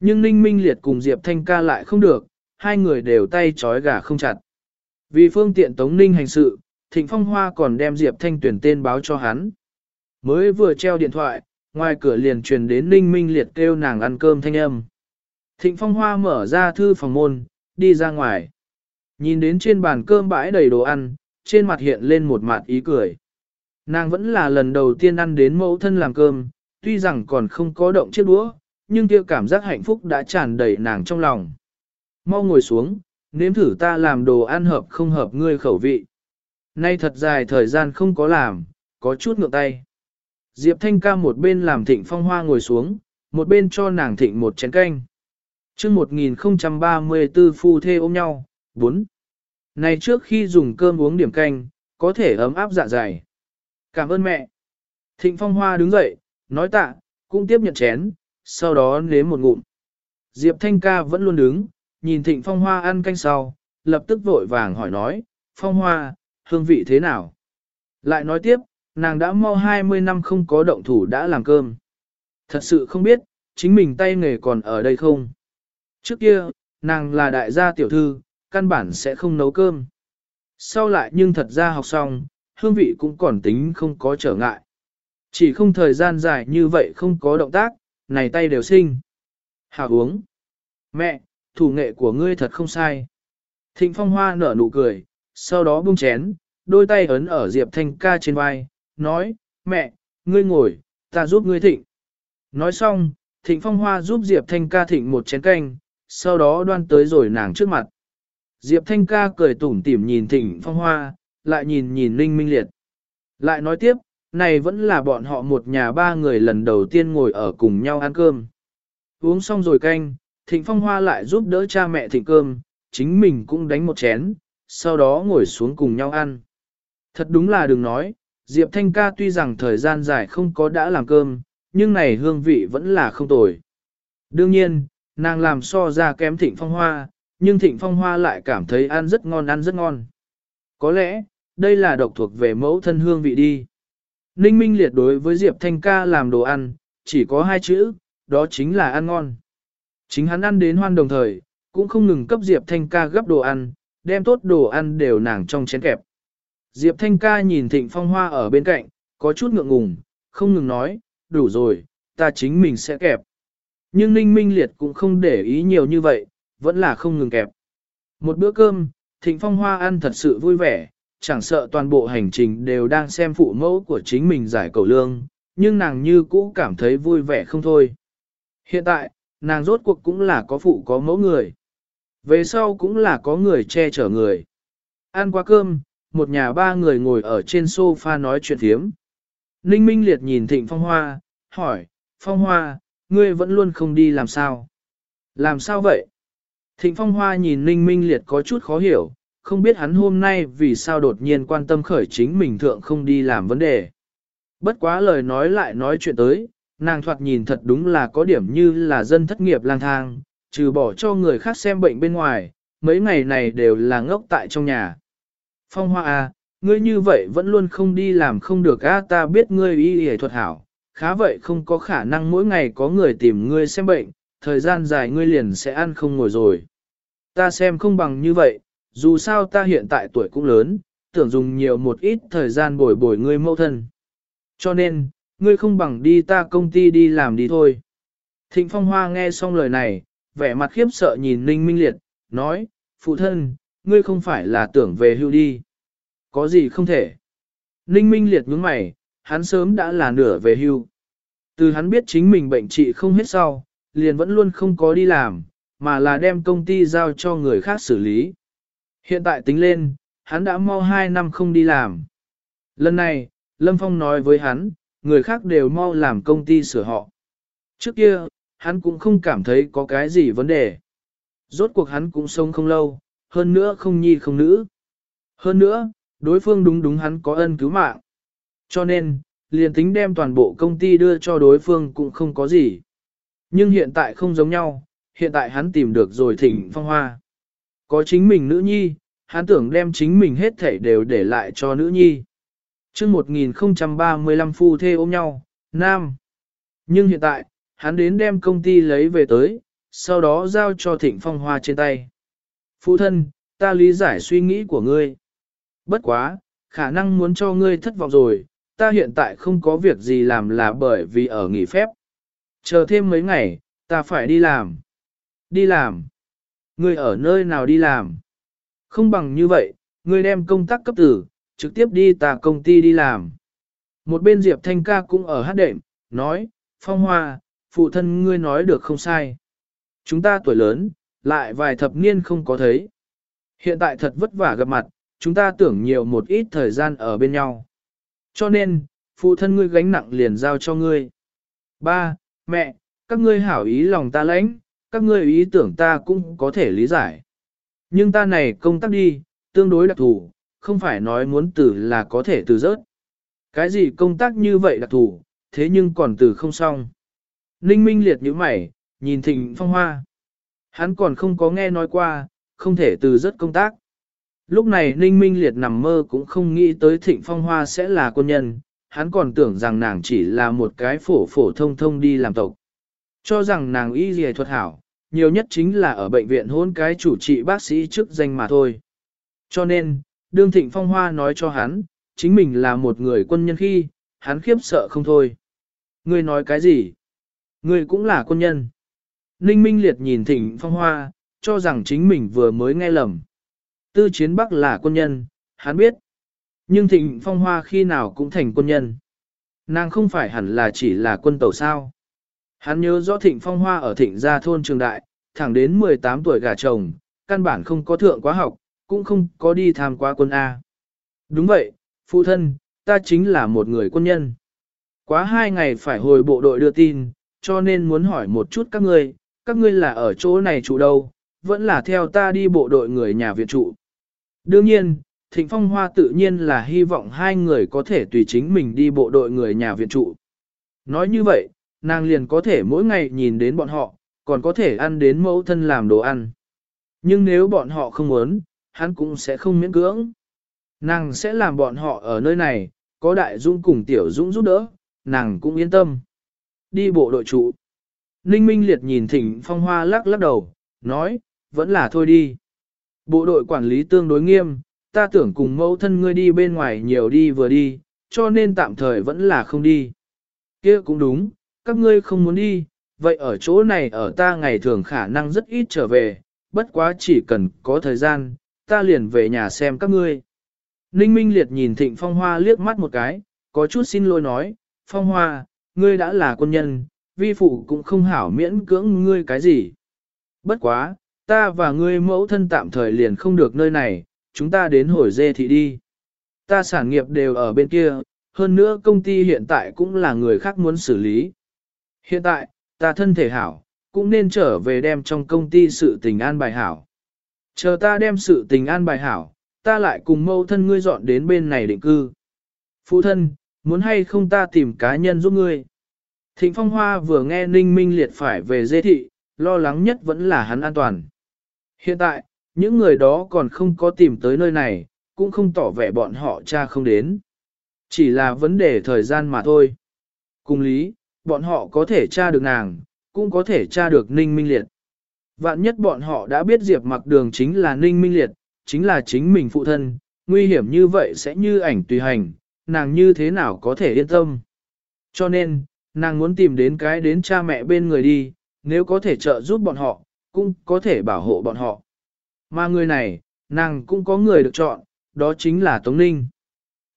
Nhưng Ninh Minh Liệt cùng Diệp Thanh ca lại không được, hai người đều tay trói gà không chặt. Vì phương tiện Tống Ninh hành sự, Thịnh Phong Hoa còn đem Diệp Thanh Tuyền tên báo cho hắn. Mới vừa treo điện thoại, ngoài cửa liền truyền đến Ninh Minh Liệt kêu nàng ăn cơm thanh âm. Thịnh Phong Hoa mở ra thư phòng môn, đi ra ngoài. Nhìn đến trên bàn cơm bãi đầy đồ ăn, trên mặt hiện lên một mặt ý cười. Nàng vẫn là lần đầu tiên ăn đến mẫu thân làm cơm, tuy rằng còn không có động chiếc đũa, nhưng kia cảm giác hạnh phúc đã tràn đầy nàng trong lòng. Mau ngồi xuống, nếm thử ta làm đồ ăn hợp không hợp ngươi khẩu vị. Nay thật dài thời gian không có làm, có chút ngượng tay. Diệp Thanh ca một bên làm thịnh phong hoa ngồi xuống, một bên cho nàng thịnh một chén canh chương 1034 phu thê ôm nhau, 4. Này trước khi dùng cơm uống điểm canh, có thể ấm áp dạ dày. Cảm ơn mẹ. Thịnh Phong Hoa đứng dậy, nói tạ, cũng tiếp nhận chén, sau đó nếm một ngụm. Diệp Thanh ca vẫn luôn đứng, nhìn Thịnh Phong Hoa ăn canh sau, lập tức vội vàng hỏi nói, Phong Hoa, hương vị thế nào? Lại nói tiếp, nàng đã mau 20 năm không có động thủ đã làm cơm. Thật sự không biết, chính mình tay nghề còn ở đây không? Trước kia, nàng là đại gia tiểu thư, căn bản sẽ không nấu cơm. Sau lại nhưng thật ra học xong, hương vị cũng còn tính không có trở ngại. Chỉ không thời gian dài như vậy không có động tác, này tay đều sinh. Hà uống. Mẹ, thủ nghệ của ngươi thật không sai. Thịnh Phong Hoa nở nụ cười, sau đó buông chén, đôi tay ấn ở Diệp Thanh ca trên vai, nói, mẹ, ngươi ngồi, ta giúp ngươi thịnh. Nói xong, Thịnh Phong Hoa giúp Diệp Thanh ca thịnh một chén canh, sau đó đoan tới rồi nàng trước mặt. Diệp Thanh ca cười tủm tỉm nhìn Thịnh Phong Hoa, lại nhìn nhìn Ninh Minh Liệt. Lại nói tiếp, này vẫn là bọn họ một nhà ba người lần đầu tiên ngồi ở cùng nhau ăn cơm. Uống xong rồi canh, Thịnh Phong Hoa lại giúp đỡ cha mẹ thịnh cơm, chính mình cũng đánh một chén, sau đó ngồi xuống cùng nhau ăn. Thật đúng là đừng nói, Diệp Thanh ca tuy rằng thời gian dài không có đã làm cơm, nhưng này hương vị vẫn là không tồi. Đương nhiên, nàng làm so ra kém thịnh phong hoa, nhưng thịnh phong hoa lại cảm thấy ăn rất ngon ăn rất ngon. Có lẽ, đây là độc thuộc về mẫu thân hương vị đi. Ninh Minh liệt đối với Diệp Thanh ca làm đồ ăn, chỉ có hai chữ, đó chính là ăn ngon. Chính hắn ăn đến hoan đồng thời, cũng không ngừng cấp Diệp Thanh ca gấp đồ ăn, đem tốt đồ ăn đều nàng trong chén kẹp. Diệp Thanh ca nhìn Thịnh Phong Hoa ở bên cạnh, có chút ngượng ngùng, không ngừng nói, đủ rồi, ta chính mình sẽ kẹp. Nhưng Ninh Minh Liệt cũng không để ý nhiều như vậy, vẫn là không ngừng kẹp. Một bữa cơm, Thịnh Phong Hoa ăn thật sự vui vẻ, chẳng sợ toàn bộ hành trình đều đang xem phụ mẫu của chính mình giải cầu lương, nhưng nàng như cũ cảm thấy vui vẻ không thôi. Hiện tại, nàng rốt cuộc cũng là có phụ có mẫu người. Về sau cũng là có người che chở người. Ăn qua cơm, một nhà ba người ngồi ở trên sofa nói chuyện thiếm. Ninh Minh Liệt nhìn Thịnh Phong Hoa, hỏi, Phong Hoa, ngươi vẫn luôn không đi làm sao? Làm sao vậy? Thịnh Phong Hoa nhìn Ninh Minh Liệt có chút khó hiểu, không biết hắn hôm nay vì sao đột nhiên quan tâm khởi chính mình thượng không đi làm vấn đề. Bất quá lời nói lại nói chuyện tới, nàng thoạt nhìn thật đúng là có điểm như là dân thất nghiệp lang thang, trừ bỏ cho người khác xem bệnh bên ngoài, mấy ngày này đều là ngốc tại trong nhà. Phong Hoa à, ngươi như vậy vẫn luôn không đi làm không được a ta biết ngươi y y thuật hảo, khá vậy không có khả năng mỗi ngày có người tìm ngươi xem bệnh, thời gian dài ngươi liền sẽ ăn không ngồi rồi. Ta xem không bằng như vậy, dù sao ta hiện tại tuổi cũng lớn, tưởng dùng nhiều một ít thời gian bồi bồi ngươi mẫu thân. Cho nên, ngươi không bằng đi ta công ty đi làm đi thôi. Thịnh Phong Hoa nghe xong lời này, vẻ mặt khiếp sợ nhìn Ninh Minh Liệt, nói, phụ thân, ngươi không phải là tưởng về hưu đi. Có gì không thể. Ninh Minh liệt nhướng mày, hắn sớm đã là nửa về hưu. Từ hắn biết chính mình bệnh trị không hết sau, liền vẫn luôn không có đi làm, mà là đem công ty giao cho người khác xử lý. Hiện tại tính lên, hắn đã mau 2 năm không đi làm. Lần này, Lâm Phong nói với hắn, người khác đều mau làm công ty sửa họ. Trước kia, hắn cũng không cảm thấy có cái gì vấn đề. Rốt cuộc hắn cũng sống không lâu, hơn nữa không nhi không nữ. Hơn nữa, đối phương đúng đúng hắn có ân cứu mạng. Cho nên, liền tính đem toàn bộ công ty đưa cho đối phương cũng không có gì. Nhưng hiện tại không giống nhau, hiện tại hắn tìm được rồi thỉnh phong hoa. Có chính mình nữ nhi, hắn tưởng đem chính mình hết thảy đều để lại cho nữ nhi. Trước 1035 phu thê ôm nhau, nam. Nhưng hiện tại, hắn đến đem công ty lấy về tới, sau đó giao cho thịnh phong hoa trên tay. Phụ thân, ta lý giải suy nghĩ của ngươi. Bất quá, khả năng muốn cho ngươi thất vọng rồi, ta hiện tại không có việc gì làm là bởi vì ở nghỉ phép. Chờ thêm mấy ngày, ta phải đi làm. Đi làm. Ngươi ở nơi nào đi làm? Không bằng như vậy, ngươi đem công tác cấp tử, trực tiếp đi ta công ty đi làm. Một bên Diệp Thanh ca cũng ở hát đệm, nói, Phong Hoa, phụ thân ngươi nói được không sai. Chúng ta tuổi lớn, lại vài thập niên không có thấy. Hiện tại thật vất vả gặp mặt, chúng ta tưởng nhiều một ít thời gian ở bên nhau. Cho nên, phụ thân ngươi gánh nặng liền giao cho ngươi. Ba, mẹ, các ngươi hảo ý lòng ta lãnh, các ngươi ý tưởng ta cũng có thể lý giải. Nhưng ta này công tác đi, tương đối đặc thù, không phải nói muốn từ là có thể từ rớt. Cái gì công tác như vậy đặc thù, thế nhưng còn từ không xong. Ninh Minh liệt như mày, nhìn Thịnh Phong Hoa. Hắn còn không có nghe nói qua, không thể từ rớt công tác. Lúc này Ninh Minh Liệt nằm mơ cũng không nghĩ tới Thịnh Phong Hoa sẽ là quân nhân, hắn còn tưởng rằng nàng chỉ là một cái phổ phổ thông thông đi làm tộc. Cho rằng nàng y dì thuật hảo, nhiều nhất chính là ở bệnh viện hôn cái chủ trị bác sĩ chức danh mà thôi. Cho nên, đương Thịnh Phong Hoa nói cho hắn, chính mình là một người quân nhân khi, hắn khiếp sợ không thôi. Ngươi nói cái gì? Ngươi cũng là quân nhân. Ninh Minh Liệt nhìn Thịnh Phong Hoa, cho rằng chính mình vừa mới nghe lầm. Tư chiến Bắc là quân nhân, hắn biết. Nhưng Thịnh Phong Hoa khi nào cũng thành quân nhân. Nàng không phải hẳn là chỉ là quân tàu sao. Hắn nhớ rõ thịnh phong hoa ở thịnh gia thôn trường đại, thẳng đến 18 tuổi gả chồng, căn bản không có thượng quá học, cũng không có đi tham qua quân A. Đúng vậy, phụ thân, ta chính là một người quân nhân. Quá hai ngày phải hồi bộ đội đưa tin, cho nên muốn hỏi một chút các ngươi, các ngươi là ở chỗ này trụ đâu, vẫn là theo ta đi bộ đội người nhà viện trụ. Đương nhiên, Thịnh Phong Hoa tự nhiên là hy vọng hai người có thể tùy chính mình đi bộ đội người nhà viện trụ. Nói như vậy, nàng liền có thể mỗi ngày nhìn đến bọn họ, còn có thể ăn đến mẫu thân làm đồ ăn. Nhưng nếu bọn họ không muốn, hắn cũng sẽ không miễn cưỡng. Nàng sẽ làm bọn họ ở nơi này, có đại dũng cùng tiểu dũng giúp đỡ, nàng cũng yên tâm. Đi bộ đội trụ. Ninh Minh Liệt nhìn Thịnh Phong Hoa lắc lắc đầu, nói, vẫn là thôi đi. Bộ đội quản lý tương đối nghiêm, ta tưởng cùng mẫu thân ngươi đi bên ngoài nhiều đi vừa đi, cho nên tạm thời vẫn là không đi. kia cũng đúng, các ngươi không muốn đi, vậy ở chỗ này ở ta ngày thường khả năng rất ít trở về, bất quá chỉ cần có thời gian, ta liền về nhà xem các ngươi. Ninh Minh Liệt nhìn Thịnh Phong Hoa liếc mắt một cái, có chút xin lỗi nói, Phong Hoa, ngươi đã là quân nhân, vi phụ cũng không hảo miễn cưỡng ngươi cái gì. Bất quá, ta và ngươi mẫu thân tạm thời liền không được nơi này, chúng ta đến hồi dê thị đi. Ta sản nghiệp đều ở bên kia, hơn nữa công ty hiện tại cũng là người khác muốn xử lý. Hiện tại, ta thân thể hảo, cũng nên trở về đem trong công ty sự tình an bài hảo. Chờ ta đem sự tình an bài hảo, ta lại cùng mẫu thân ngươi dọn đến bên này định cư. Phụ thân, muốn hay không ta tìm cá nhân giúp ngươi? Thịnh Phong Hoa vừa nghe Ninh Minh Liệt phải về dê thị, lo lắng nhất vẫn là hắn an toàn. Hiện tại, những người đó còn không có tìm tới nơi này, cũng không tỏ vẻ bọn họ cha không đến. Chỉ là vấn đề thời gian mà thôi. Cùng lý, bọn họ có thể tra được nàng, cũng có thể tra được Ninh Minh Liệt. Vạn nhất bọn họ đã biết Diệp mặc đường chính là Ninh Minh Liệt, chính là chính mình phụ thân, nguy hiểm như vậy sẽ như ảnh tùy hành, nàng như thế nào có thể yên tâm. Cho nên, nàng muốn tìm đến cái đến cha mẹ bên người đi, nếu có thể trợ giúp bọn họ, cũng có thể bảo hộ bọn họ. Mà người này, nàng cũng có người được chọn, đó chính là Tống Ninh.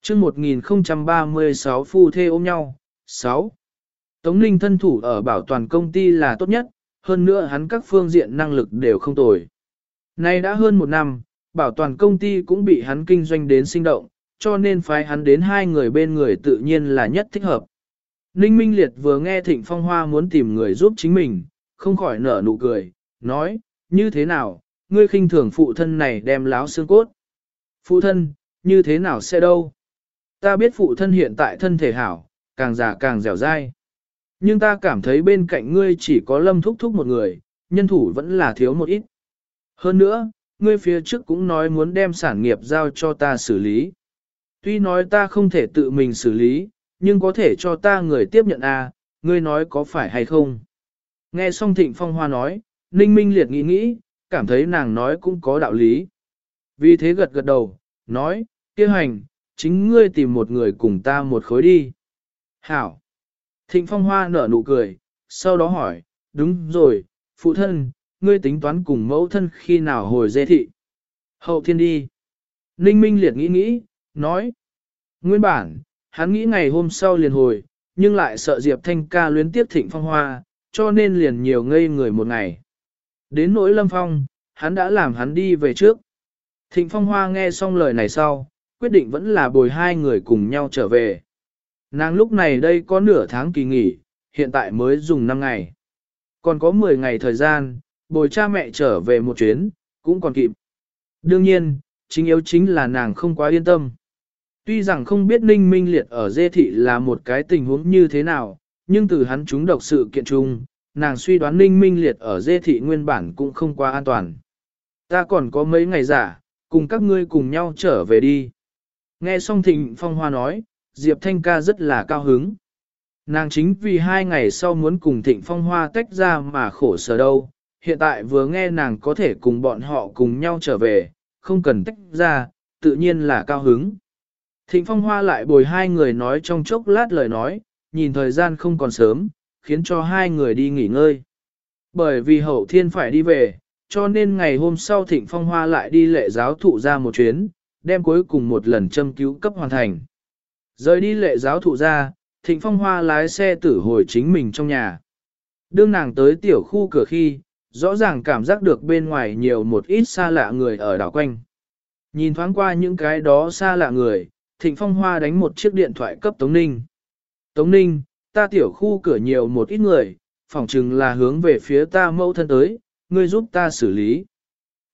chương 1036 phu thê ôm nhau, 6. Tống Ninh thân thủ ở bảo toàn công ty là tốt nhất, hơn nữa hắn các phương diện năng lực đều không tồi. Nay đã hơn một năm, bảo toàn công ty cũng bị hắn kinh doanh đến sinh động, cho nên phái hắn đến hai người bên người tự nhiên là nhất thích hợp. Ninh Minh Liệt vừa nghe Thịnh Phong Hoa muốn tìm người giúp chính mình, không khỏi nở nụ cười, nói, như thế nào, ngươi khinh thường phụ thân này đem láo xương cốt. Phụ thân, như thế nào sẽ đâu? Ta biết phụ thân hiện tại thân thể hảo, càng già càng dẻo dai. Nhưng ta cảm thấy bên cạnh ngươi chỉ có lâm thúc thúc một người, nhân thủ vẫn là thiếu một ít. Hơn nữa, ngươi phía trước cũng nói muốn đem sản nghiệp giao cho ta xử lý. Tuy nói ta không thể tự mình xử lý, nhưng có thể cho ta người tiếp nhận à, ngươi nói có phải hay không? Nghe xong thịnh phong hoa nói, ninh minh liệt nghĩ nghĩ, cảm thấy nàng nói cũng có đạo lý. Vì thế gật gật đầu, nói, kia hành, chính ngươi tìm một người cùng ta một khối đi. Hảo. Thịnh phong hoa nở nụ cười, sau đó hỏi, đúng rồi, phụ thân, ngươi tính toán cùng mẫu thân khi nào hồi dê thị. Hậu thiên đi. Ninh Minh liệt nghĩ nghĩ, nói. Nguyên bản, hắn nghĩ ngày hôm sau liền hồi, nhưng lại sợ Diệp Thanh ca luyến tiếp thịnh phong hoa, cho nên liền nhiều ngây người một ngày. Đến nỗi lâm phong, hắn đã làm hắn đi về trước. Thịnh phong hoa nghe xong lời này sau, quyết định vẫn là bồi hai người cùng nhau trở về. Nàng lúc này đây có nửa tháng kỳ nghỉ, hiện tại mới dùng 5 ngày. Còn có 10 ngày thời gian, bồi cha mẹ trở về một chuyến, cũng còn kịp. Đương nhiên, chính yếu chính là nàng không quá yên tâm. Tuy rằng không biết Ninh Minh Liệt ở dê thị là một cái tình huống như thế nào, nhưng từ hắn chúng độc sự kiện chung, nàng suy đoán Ninh Minh Liệt ở dê thị nguyên bản cũng không quá an toàn. Ta còn có mấy ngày giả, cùng các ngươi cùng nhau trở về đi. Nghe xong Thịnh Phong Hoa nói, Diệp Thanh ca rất là cao hứng. Nàng chính vì hai ngày sau muốn cùng Thịnh Phong Hoa tách ra mà khổ sở đâu, hiện tại vừa nghe nàng có thể cùng bọn họ cùng nhau trở về, không cần tách ra, tự nhiên là cao hứng. Thịnh Phong Hoa lại bồi hai người nói trong chốc lát lời nói, nhìn thời gian không còn sớm, khiến cho hai người đi nghỉ ngơi. Bởi vì hậu thiên phải đi về, cho nên ngày hôm sau Thịnh Phong Hoa lại đi lệ giáo thụ ra một chuyến, đem cuối cùng một lần châm cứu cấp hoàn thành. Rời đi lệ giáo thụ ra, Thịnh Phong Hoa lái xe tử hồi chính mình trong nhà. Đương nàng tới tiểu khu cửa khi, rõ ràng cảm giác được bên ngoài nhiều một ít xa lạ người ở đảo quanh. Nhìn thoáng qua những cái đó xa lạ người, Thịnh Phong Hoa đánh một chiếc điện thoại cấp Tống Ninh. Tống Ninh, ta tiểu khu cửa nhiều một ít người, phỏng chừng là hướng về phía ta mẫu thân tới, ngươi giúp ta xử lý.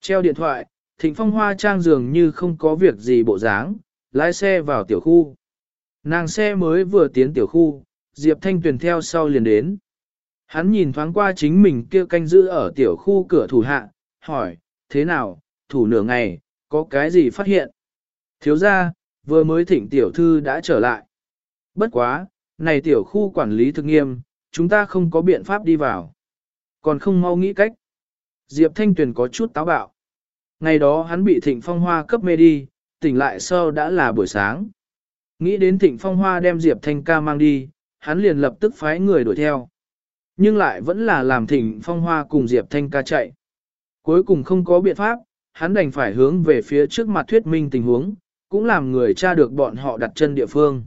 Treo điện thoại, Thịnh Phong Hoa trang dường như không có việc gì bộ dáng, lái xe vào tiểu khu. Nàng xe mới vừa tiến tiểu khu, Diệp Thanh Tuyền theo sau liền đến. Hắn nhìn thoáng qua chính mình kia canh giữ ở tiểu khu cửa thủ hạ, hỏi, thế nào, thủ nửa ngày, có cái gì phát hiện? Thiếu ra, vừa mới thỉnh tiểu thư đã trở lại. Bất quá, này tiểu khu quản lý thực nghiêm, chúng ta không có biện pháp đi vào. Còn không mau nghĩ cách. Diệp Thanh Tuyền có chút táo bạo. Ngày đó hắn bị thịnh phong hoa cấp mê đi, tỉnh lại sau đã là buổi sáng. Nghĩ đến thịnh phong hoa đem Diệp Thanh ca mang đi, hắn liền lập tức phái người đuổi theo. Nhưng lại vẫn là làm thịnh phong hoa cùng Diệp Thanh ca chạy. Cuối cùng không có biện pháp, hắn đành phải hướng về phía trước mặt thuyết minh tình huống, cũng làm người tra được bọn họ đặt chân địa phương.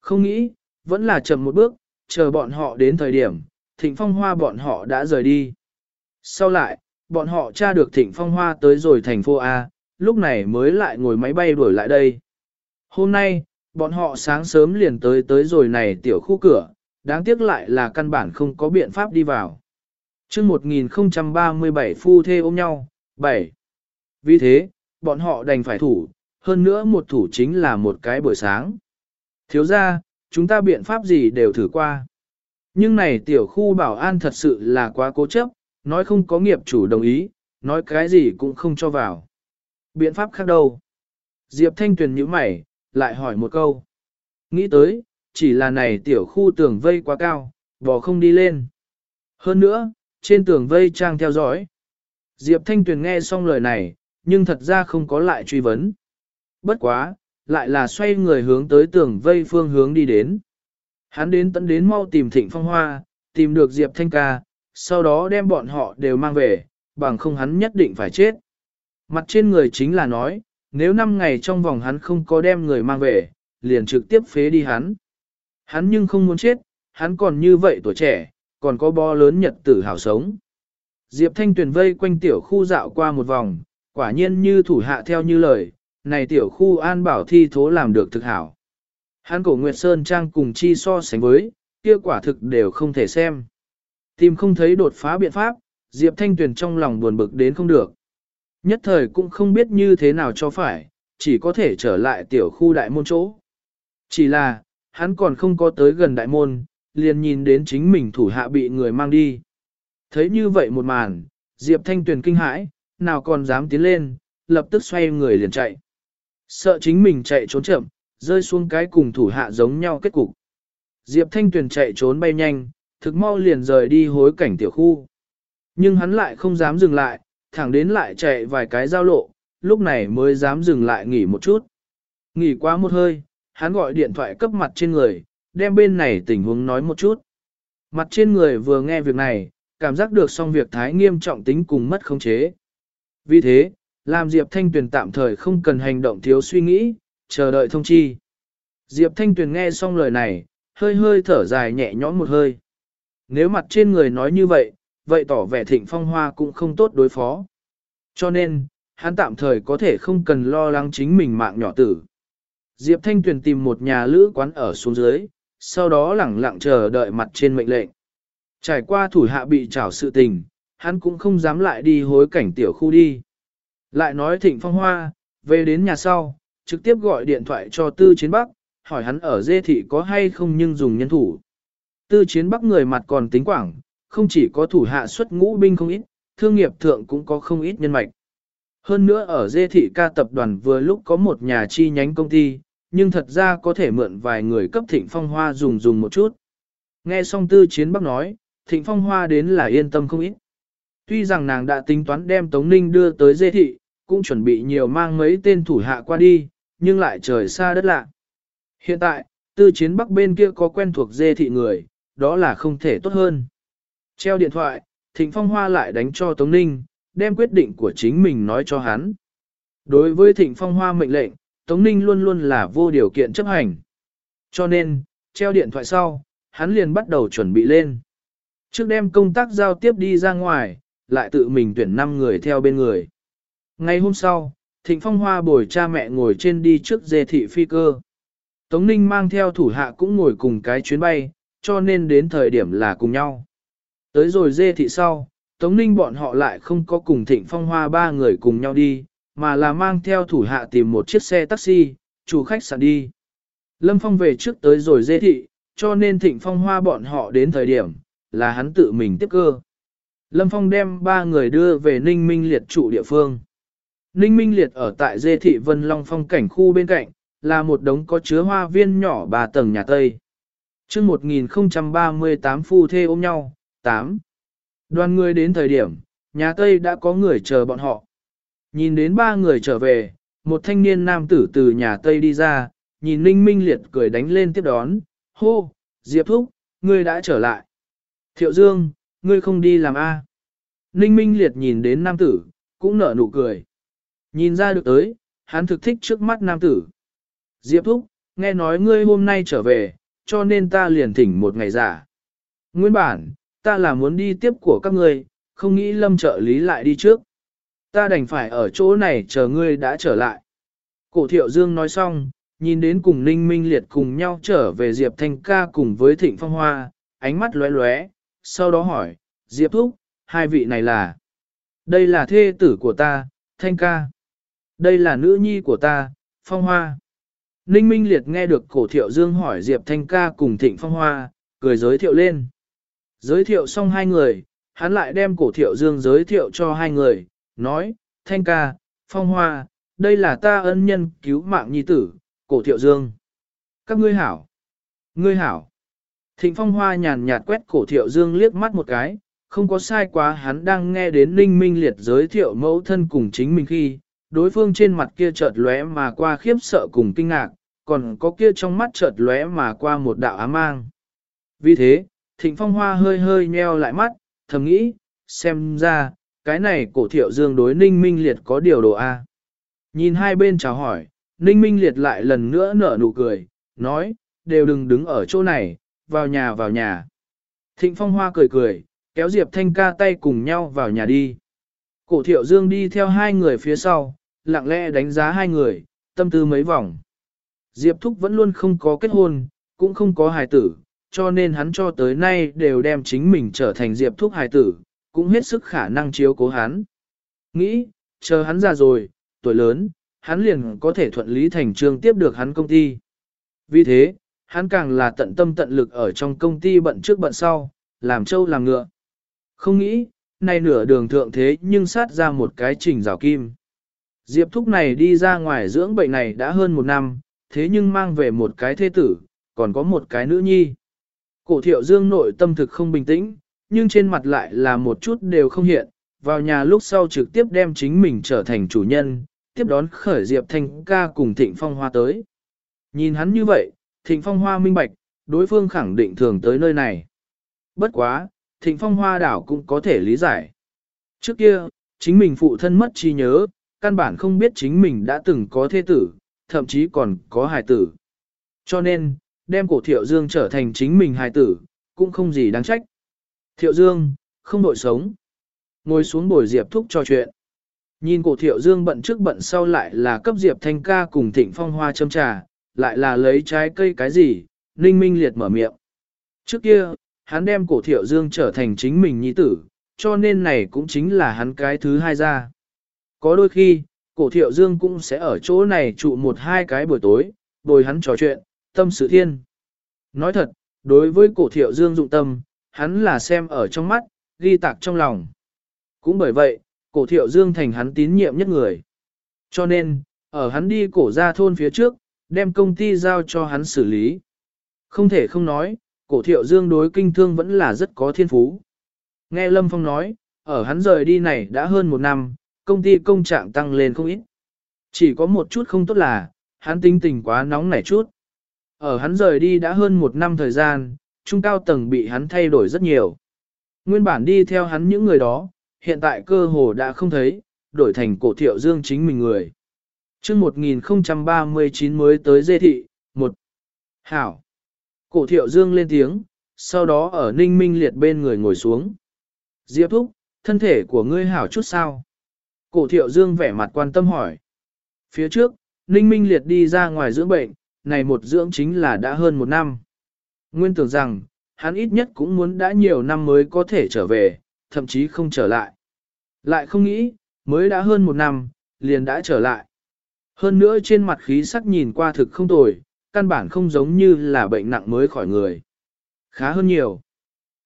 Không nghĩ, vẫn là chậm một bước, chờ bọn họ đến thời điểm, thịnh phong hoa bọn họ đã rời đi. Sau lại, bọn họ tra được thịnh phong hoa tới rồi thành phố A, lúc này mới lại ngồi máy bay đuổi lại đây. Hôm nay, bọn họ sáng sớm liền tới tới rồi này tiểu khu cửa, đáng tiếc lại là căn bản không có biện pháp đi vào. chương 1037 phu thê ôm nhau, 7. Vì thế, bọn họ đành phải thủ, hơn nữa một thủ chính là một cái buổi sáng. Thiếu ra, chúng ta biện pháp gì đều thử qua. Nhưng này tiểu khu bảo an thật sự là quá cố chấp, nói không có nghiệp chủ đồng ý, nói cái gì cũng không cho vào. Biện pháp khác đâu? Diệp Thanh Tuyền nhíu mày, lại hỏi một câu. Nghĩ tới, chỉ là này tiểu khu tường vây quá cao, bò không đi lên. Hơn nữa, trên tường vây trang theo dõi. Diệp Thanh Tuyền nghe xong lời này, nhưng thật ra không có lại truy vấn. Bất quá, lại là xoay người hướng tới tường vây phương hướng đi đến. Hắn đến tận đến mau tìm thịnh phong hoa, tìm được Diệp Thanh ca, sau đó đem bọn họ đều mang về, bằng không hắn nhất định phải chết. Mặt trên người chính là nói, nếu 5 ngày trong vòng hắn không có đem người mang về, liền trực tiếp phế đi hắn. Hắn nhưng không muốn chết, hắn còn như vậy tuổi trẻ, còn có bo lớn nhật tử hảo sống. Diệp Thanh Tuyền vây quanh tiểu khu dạo qua một vòng, quả nhiên như thủ hạ theo như lời, này tiểu khu an bảo thi thố làm được thực hảo. Hắn cổ Nguyệt Sơn Trang cùng chi so sánh với, kia quả thực đều không thể xem. Tìm không thấy đột phá biện pháp, Diệp Thanh Tuyền trong lòng buồn bực đến không được. Nhất thời cũng không biết như thế nào cho phải, chỉ có thể trở lại tiểu khu đại môn chỗ. Chỉ là, hắn còn không có tới gần đại môn, liền nhìn đến chính mình thủ hạ bị người mang đi. Thấy như vậy một màn, Diệp Thanh Tuyền kinh hãi, nào còn dám tiến lên, lập tức xoay người liền chạy. Sợ chính mình chạy trốn chậm, rơi xuống cái cùng thủ hạ giống nhau kết cục. Diệp Thanh Tuyền chạy trốn bay nhanh, thực mau liền rời đi hối cảnh tiểu khu. Nhưng hắn lại không dám dừng lại, thẳng đến lại chạy vài cái giao lộ, lúc này mới dám dừng lại nghỉ một chút. Nghỉ quá một hơi, hắn gọi điện thoại cấp mặt trên người, đem bên này tình huống nói một chút. Mặt trên người vừa nghe việc này, cảm giác được xong việc thái nghiêm trọng tính cùng mất khống chế. Vì thế, làm Diệp Thanh Tuyền tạm thời không cần hành động thiếu suy nghĩ, chờ đợi thông chi. Diệp Thanh Tuyền nghe xong lời này, hơi hơi thở dài nhẹ nhõm một hơi. Nếu mặt trên người nói như vậy, vậy tỏ vẻ thịnh phong hoa cũng không tốt đối phó. Cho nên, hắn tạm thời có thể không cần lo lắng chính mình mạng nhỏ tử. Diệp Thanh Tuyền tìm một nhà lữ quán ở xuống dưới, sau đó lẳng lặng chờ đợi mặt trên mệnh lệnh. Trải qua thủ hạ bị trảo sự tình, hắn cũng không dám lại đi hối cảnh tiểu khu đi. Lại nói thịnh phong hoa, về đến nhà sau, trực tiếp gọi điện thoại cho Tư Chiến Bắc, hỏi hắn ở dê thị có hay không nhưng dùng nhân thủ. Tư Chiến Bắc người mặt còn tính quảng, không chỉ có thủ hạ xuất ngũ binh không ít, thương nghiệp thượng cũng có không ít nhân mạch. Hơn nữa ở dê thị ca tập đoàn vừa lúc có một nhà chi nhánh công ty, nhưng thật ra có thể mượn vài người cấp thịnh phong hoa dùng dùng một chút. Nghe xong tư chiến bắc nói, thịnh phong hoa đến là yên tâm không ít. Tuy rằng nàng đã tính toán đem Tống Ninh đưa tới dê thị, cũng chuẩn bị nhiều mang mấy tên thủ hạ qua đi, nhưng lại trời xa đất lạ. Hiện tại, tư chiến bắc bên kia có quen thuộc dê thị người, đó là không thể tốt hơn. Treo điện thoại, Thịnh Phong Hoa lại đánh cho Tống Ninh, đem quyết định của chính mình nói cho hắn. Đối với Thịnh Phong Hoa mệnh lệnh, Tống Ninh luôn luôn là vô điều kiện chấp hành. Cho nên, treo điện thoại sau, hắn liền bắt đầu chuẩn bị lên. Trước đem công tác giao tiếp đi ra ngoài, lại tự mình tuyển 5 người theo bên người. Ngày hôm sau, Thịnh Phong Hoa bồi cha mẹ ngồi trên đi trước dê thị phi cơ. Tống Ninh mang theo thủ hạ cũng ngồi cùng cái chuyến bay, cho nên đến thời điểm là cùng nhau. Tới rồi dê thị sau, Tống Ninh bọn họ lại không có cùng Thịnh Phong Hoa ba người cùng nhau đi, mà là mang theo thủ hạ tìm một chiếc xe taxi, chủ khách sạn đi. Lâm Phong về trước tới rồi dê thị, cho nên Thịnh Phong Hoa bọn họ đến thời điểm, là hắn tự mình tiếp cơ. Lâm Phong đem ba người đưa về Ninh Minh Liệt trụ địa phương. Ninh Minh Liệt ở tại dê thị Vân Long phong cảnh khu bên cạnh, là một đống có chứa hoa viên nhỏ ba tầng nhà Tây. chương 1038 phu thê ôm nhau, 8. Đoàn người đến thời điểm, nhà Tây đã có người chờ bọn họ. Nhìn đến ba người trở về, một thanh niên nam tử từ nhà Tây đi ra, nhìn Ninh Minh Liệt cười đánh lên tiếp đón, hô, Diệp Thúc, ngươi đã trở lại. Thiệu Dương, ngươi không đi làm A. Ninh Minh Liệt nhìn đến nam tử, cũng nở nụ cười. Nhìn ra được tới, hắn thực thích trước mắt nam tử. Diệp Thúc, nghe nói ngươi hôm nay trở về, cho nên ta liền thỉnh một ngày giả. Nguyên bản, ta là muốn đi tiếp của các ngươi, không nghĩ lâm trợ lý lại đi trước. Ta đành phải ở chỗ này chờ ngươi đã trở lại. Cổ thiệu dương nói xong, nhìn đến cùng ninh minh liệt cùng nhau trở về Diệp Thanh ca cùng với thịnh phong hoa, ánh mắt lóe lóe, sau đó hỏi, Diệp Thúc, hai vị này là? Đây là thê tử của ta, Thanh ca. Đây là nữ nhi của ta, Phong Hoa. Ninh Minh Liệt nghe được cổ thiệu dương hỏi Diệp Thanh ca cùng Thịnh Phong Hoa, cười giới thiệu lên. Giới thiệu xong hai người, hắn lại đem cổ thiệu dương giới thiệu cho hai người, nói, Thanh ca, Phong Hoa, đây là ta ân nhân cứu mạng nhi tử, cổ thiệu dương. Các ngươi hảo. Ngươi hảo. Thịnh Phong Hoa nhàn nhạt quét cổ thiệu dương liếc mắt một cái, không có sai quá hắn đang nghe đến Ninh Minh Liệt giới thiệu mẫu thân cùng chính mình khi, đối phương trên mặt kia chợt lóe mà qua khiếp sợ cùng kinh ngạc, còn có kia trong mắt chợt lóe mà qua một đạo ám mang. Vì thế, Thịnh Phong Hoa hơi hơi nheo lại mắt, thầm nghĩ, xem ra, cái này cổ thiệu dương đối Ninh Minh Liệt có điều đồ A. Nhìn hai bên chào hỏi, Ninh Minh Liệt lại lần nữa nở nụ cười, nói, đều đừng đứng ở chỗ này, vào nhà vào nhà. Thịnh Phong Hoa cười cười, kéo Diệp Thanh ca tay cùng nhau vào nhà đi. Cổ thiệu dương đi theo hai người phía sau, lặng lẽ đánh giá hai người, tâm tư mấy vòng. Diệp Thúc vẫn luôn không có kết hôn, cũng không có hài tử, cho nên hắn cho tới nay đều đem chính mình trở thành Diệp Thúc hài tử, cũng hết sức khả năng chiếu cố hắn. Nghĩ, chờ hắn già rồi, tuổi lớn, hắn liền có thể thuận lý thành trương tiếp được hắn công ty. Vì thế, hắn càng là tận tâm tận lực ở trong công ty bận trước bận sau, làm trâu làm ngựa. Không nghĩ, này nửa đường thượng thế nhưng sát ra một cái trình rào kim. Diệp Thúc này đi ra ngoài dưỡng bệnh này đã hơn một năm, thế nhưng mang về một cái thế tử, còn có một cái nữ nhi. Cổ thiệu dương nội tâm thực không bình tĩnh, nhưng trên mặt lại là một chút đều không hiện, vào nhà lúc sau trực tiếp đem chính mình trở thành chủ nhân, tiếp đón khởi Diệp Thanh ca cùng Thịnh Phong Hoa tới. Nhìn hắn như vậy, Thịnh Phong Hoa minh bạch, đối phương khẳng định thường tới nơi này. Bất quá, Thịnh Phong Hoa đảo cũng có thể lý giải. Trước kia, chính mình phụ thân mất trí nhớ, căn bản không biết chính mình đã từng có thế tử, thậm chí còn có hài tử. Cho nên, đem cổ Thiệu Dương trở thành chính mình hài tử, cũng không gì đáng trách. Thiệu Dương, không đội sống. Ngồi xuống bồi Diệp Thúc trò chuyện. Nhìn cổ Thiệu Dương bận trước bận sau lại là cấp Diệp Thanh ca cùng Thịnh Phong Hoa châm trà, lại là lấy trái cây cái gì, Ninh Minh liệt mở miệng. Trước kia, hắn đem cổ Thiệu Dương trở thành chính mình nhi tử, cho nên này cũng chính là hắn cái thứ hai ra. Có đôi khi, cổ thiệu dương cũng sẽ ở chỗ này trụ một hai cái buổi tối, bồi hắn trò chuyện, tâm sự thiên. Nói thật, đối với cổ thiệu dương dụng tâm, hắn là xem ở trong mắt, ghi tạc trong lòng. Cũng bởi vậy, cổ thiệu dương thành hắn tín nhiệm nhất người. Cho nên, ở hắn đi cổ ra thôn phía trước, đem công ty giao cho hắn xử lý. Không thể không nói, cổ thiệu dương đối kinh thương vẫn là rất có thiên phú. Nghe Lâm Phong nói, ở hắn rời đi này đã hơn một năm, công ty công trạng tăng lên không ít. Chỉ có một chút không tốt là, hắn tính tình quá nóng nảy chút. Ở hắn rời đi đã hơn một năm thời gian, trung cao tầng bị hắn thay đổi rất nhiều. Nguyên bản đi theo hắn những người đó, hiện tại cơ hồ đã không thấy, đổi thành cổ thiệu dương chính mình người chương 1039 mới tới dê thị, một Hảo. Cổ thiệu dương lên tiếng, sau đó ở ninh minh liệt bên người ngồi xuống. Diệp thúc, thân thể của ngươi hảo chút sao? Cổ thiệu dương vẻ mặt quan tâm hỏi. Phía trước, ninh minh liệt đi ra ngoài dưỡng bệnh, này một dưỡng chính là đã hơn một năm. Nguyên tưởng rằng, hắn ít nhất cũng muốn đã nhiều năm mới có thể trở về, thậm chí không trở lại. Lại không nghĩ, mới đã hơn một năm, liền đã trở lại. Hơn nữa trên mặt khí sắc nhìn qua thực không tồi, căn bản không giống như là bệnh nặng mới khỏi người. Khá hơn nhiều.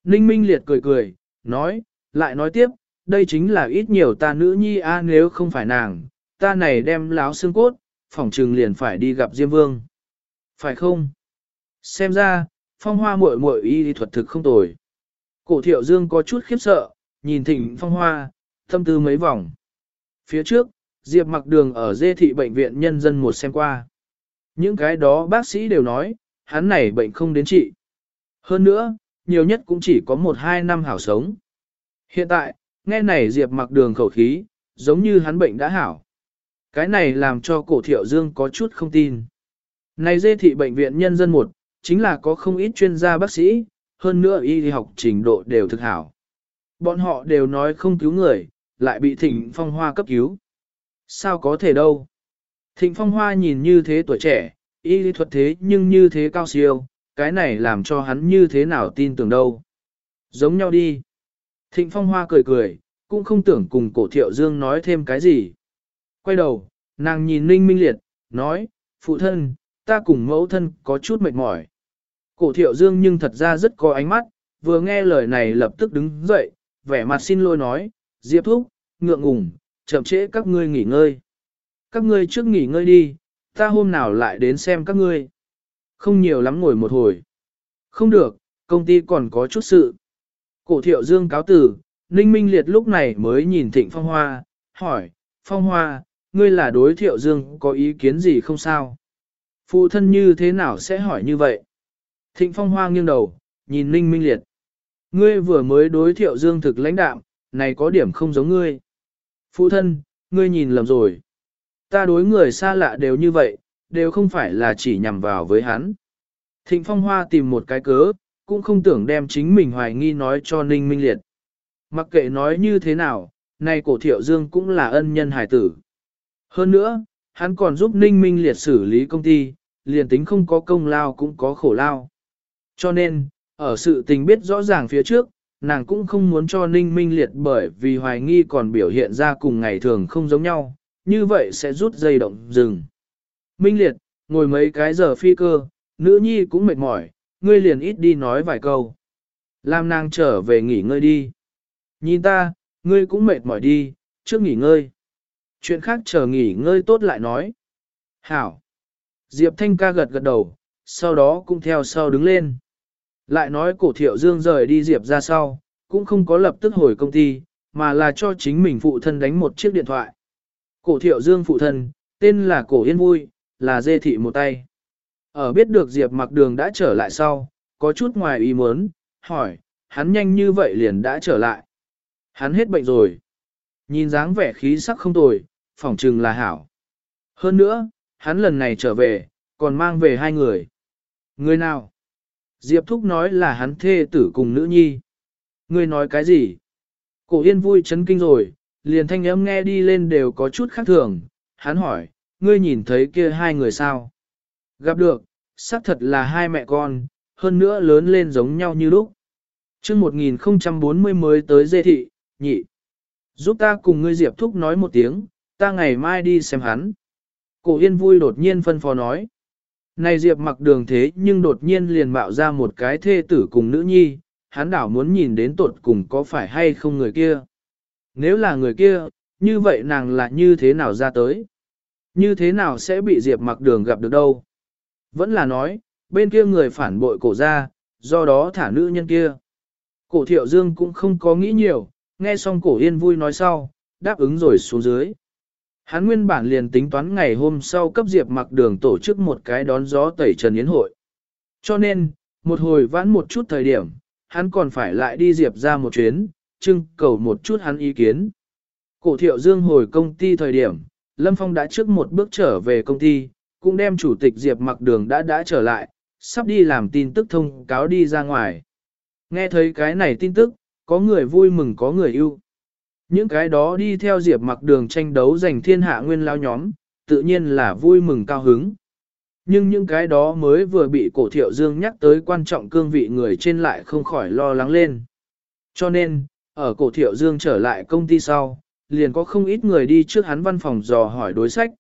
Ninh Minh Liệt cười cười, nói, lại nói tiếp, đây chính là ít nhiều ta nữ nhi a nếu không phải nàng, ta này đem láo xương cốt, phỏng trừng liền phải đi gặp Diêm Vương. Phải không? Xem ra, phong hoa muội muội y thuật thực không tồi. Cổ thiệu dương có chút khiếp sợ, nhìn thỉnh phong hoa, thâm tư mấy vòng. Phía trước, Diệp mặc đường ở dê thị bệnh viện nhân dân một xem qua. Những cái đó bác sĩ đều nói, hắn này bệnh không đến trị. Hơn nữa, nhiều nhất cũng chỉ có một hai năm hảo sống. Hiện tại, nghe này Diệp mặc đường khẩu khí, giống như hắn bệnh đã hảo. Cái này làm cho cổ thiệu dương có chút không tin. Này dê thị bệnh viện nhân dân một, chính là có không ít chuyên gia bác sĩ, hơn nữa y học trình độ đều thực hảo. Bọn họ đều nói không cứu người, lại bị thịnh phong hoa cấp cứu. Sao có thể đâu? Thịnh phong hoa nhìn như thế tuổi trẻ, y lý thuật thế nhưng như thế cao siêu, cái này làm cho hắn như thế nào tin tưởng đâu. Giống nhau đi. Thịnh phong hoa cười cười, cũng không tưởng cùng cổ thiệu dương nói thêm cái gì. Quay đầu, nàng nhìn ninh minh liệt, nói, phụ thân, ta cùng mẫu thân có chút mệt mỏi. Cổ thiệu dương nhưng thật ra rất có ánh mắt, vừa nghe lời này lập tức đứng dậy, vẻ mặt xin lỗi nói, Diệp Thúc, ngượng ngùng, chậm trễ các ngươi nghỉ ngơi. Các ngươi trước nghỉ ngơi đi, ta hôm nào lại đến xem các ngươi. Không nhiều lắm ngồi một hồi. Không được, công ty còn có chút sự. Cổ thiệu dương cáo tử, Ninh Minh Liệt lúc này mới nhìn Thịnh Phong Hoa, hỏi, Phong Hoa, ngươi là đối thiệu dương có ý kiến gì không sao? Phụ thân như thế nào sẽ hỏi như vậy? Thịnh Phong Hoa nghiêng đầu, nhìn Ninh Minh Liệt. Ngươi vừa mới đối thiệu dương thực lãnh đạm, này có điểm không giống ngươi. Phụ thân, ngươi nhìn lầm rồi. Ta đối người xa lạ đều như vậy, đều không phải là chỉ nhằm vào với hắn. Thịnh Phong Hoa tìm một cái cớ, cũng không tưởng đem chính mình hoài nghi nói cho Ninh Minh Liệt. Mặc kệ nói như thế nào, nay cổ thiệu dương cũng là ân nhân hải tử. Hơn nữa, hắn còn giúp Ninh Minh Liệt xử lý công ty, liền tính không có công lao cũng có khổ lao. Cho nên, ở sự tình biết rõ ràng phía trước, nàng cũng không muốn cho Ninh Minh Liệt bởi vì hoài nghi còn biểu hiện ra cùng ngày thường không giống nhau, như vậy sẽ rút dây động dừng. Minh Liệt, ngồi mấy cái giờ phi cơ, nữ nhi cũng mệt mỏi, ngươi liền ít đi nói vài câu. Làm nàng trở về nghỉ ngơi đi. Nhìn ta, ngươi cũng mệt mỏi đi, trước nghỉ ngơi. Chuyện khác chờ nghỉ ngơi tốt lại nói. Hảo. Diệp Thanh ca gật gật đầu, sau đó cũng theo sau đứng lên. Lại nói cổ thiệu dương rời đi Diệp ra sau, cũng không có lập tức hồi công ty, mà là cho chính mình phụ thân đánh một chiếc điện thoại. Cổ thiệu dương phụ thân, tên là cổ yên vui, là dê thị một tay. Ở biết được Diệp mặc đường đã trở lại sau, có chút ngoài ý muốn, hỏi, hắn nhanh như vậy liền đã trở lại. Hắn hết bệnh rồi. Nhìn dáng vẻ khí sắc không tồi, phỏng trừng là hảo. Hơn nữa, hắn lần này trở về, còn mang về hai người. Người nào? Diệp Thúc nói là hắn thê tử cùng nữ nhi. Ngươi nói cái gì? Cổ yên vui chấn kinh rồi, liền thanh âm nghe đi lên đều có chút khác thường. Hắn hỏi, ngươi nhìn thấy kia hai người sao? Gặp được, xác thật là hai mẹ con, hơn nữa lớn lên giống nhau như lúc. chương 1040 mới tới dê thị, nhị. Giúp ta cùng ngươi Diệp Thúc nói một tiếng, ta ngày mai đi xem hắn. Cổ yên vui đột nhiên phân phó nói. Này Diệp mặc đường thế nhưng đột nhiên liền mạo ra một cái thê tử cùng nữ nhi, hắn đảo muốn nhìn đến tột cùng có phải hay không người kia. Nếu là người kia, như vậy nàng là như thế nào ra tới? Như thế nào sẽ bị Diệp mặc đường gặp được đâu? Vẫn là nói, bên kia người phản bội cổ ra, do đó thả nữ nhân kia. Cổ thiệu dương cũng không có nghĩ nhiều, nghe xong cổ yên vui nói sau, đáp ứng rồi xuống dưới. Hắn nguyên bản liền tính toán ngày hôm sau cấp Diệp mặc đường tổ chức một cái đón gió tẩy trần yến hội. Cho nên, một hồi vãn một chút thời điểm, hắn còn phải lại đi Diệp ra một chuyến, trưng cầu một chút hắn ý kiến. Cổ thiệu dương hồi công ty thời điểm, Lâm Phong đã trước một bước trở về công ty, cũng đem chủ tịch Diệp mặc đường đã đã trở lại, sắp đi làm tin tức thông cáo đi ra ngoài. Nghe thấy cái này tin tức, có người vui mừng có người yêu. Những cái đó đi theo Diệp mặc đường tranh đấu giành thiên hạ nguyên lao nhóm, tự nhiên là vui mừng cao hứng. Nhưng những cái đó mới vừa bị cổ thiệu dương nhắc tới quan trọng cương vị người trên lại không khỏi lo lắng lên. Cho nên, ở cổ thiệu dương trở lại công ty sau, liền có không ít người đi trước hắn văn phòng dò hỏi đối sách.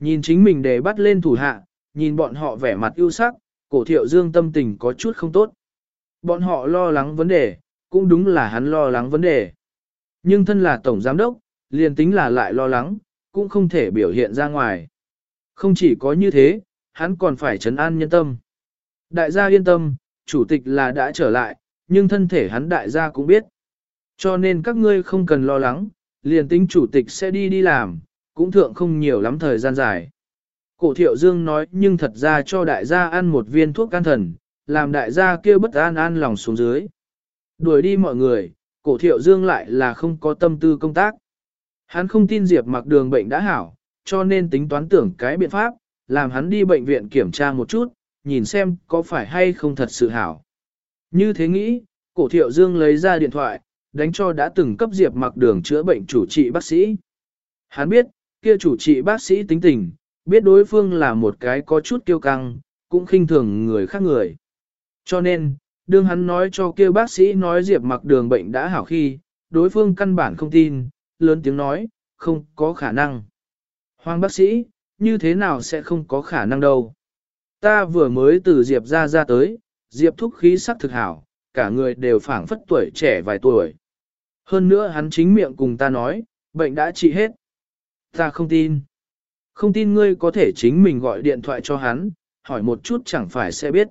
Nhìn chính mình để bắt lên thủ hạ, nhìn bọn họ vẻ mặt ưu sắc, cổ thiệu dương tâm tình có chút không tốt. Bọn họ lo lắng vấn đề, cũng đúng là hắn lo lắng vấn đề. Nhưng thân là tổng giám đốc, liền tính là lại lo lắng, cũng không thể biểu hiện ra ngoài. Không chỉ có như thế, hắn còn phải trấn an nhân tâm. Đại gia yên tâm, chủ tịch là đã trở lại, nhưng thân thể hắn đại gia cũng biết. Cho nên các ngươi không cần lo lắng, liền tính chủ tịch sẽ đi đi làm, cũng thượng không nhiều lắm thời gian dài. Cổ thiệu dương nói nhưng thật ra cho đại gia ăn một viên thuốc can thần, làm đại gia kêu bất an an lòng xuống dưới. Đuổi đi mọi người, cổ thiệu dương lại là không có tâm tư công tác. Hắn không tin Diệp mặc đường bệnh đã hảo, cho nên tính toán tưởng cái biện pháp, làm hắn đi bệnh viện kiểm tra một chút, nhìn xem có phải hay không thật sự hảo. Như thế nghĩ, cổ thiệu dương lấy ra điện thoại, đánh cho đã từng cấp Diệp mặc đường chữa bệnh chủ trị bác sĩ. Hắn biết, kia chủ trị bác sĩ tính tình, biết đối phương là một cái có chút kiêu căng, cũng khinh thường người khác người. Cho nên, đương hắn nói cho kia bác sĩ nói Diệp mặc đường bệnh đã hảo khi, đối phương căn bản không tin, lớn tiếng nói, không có khả năng. Hoàng bác sĩ, như thế nào sẽ không có khả năng đâu. Ta vừa mới từ Diệp ra ra tới, Diệp thúc khí sắc thực hảo, cả người đều phảng phất tuổi trẻ vài tuổi. Hơn nữa hắn chính miệng cùng ta nói, bệnh đã trị hết. Ta không tin. Không tin ngươi có thể chính mình gọi điện thoại cho hắn, hỏi một chút chẳng phải sẽ biết.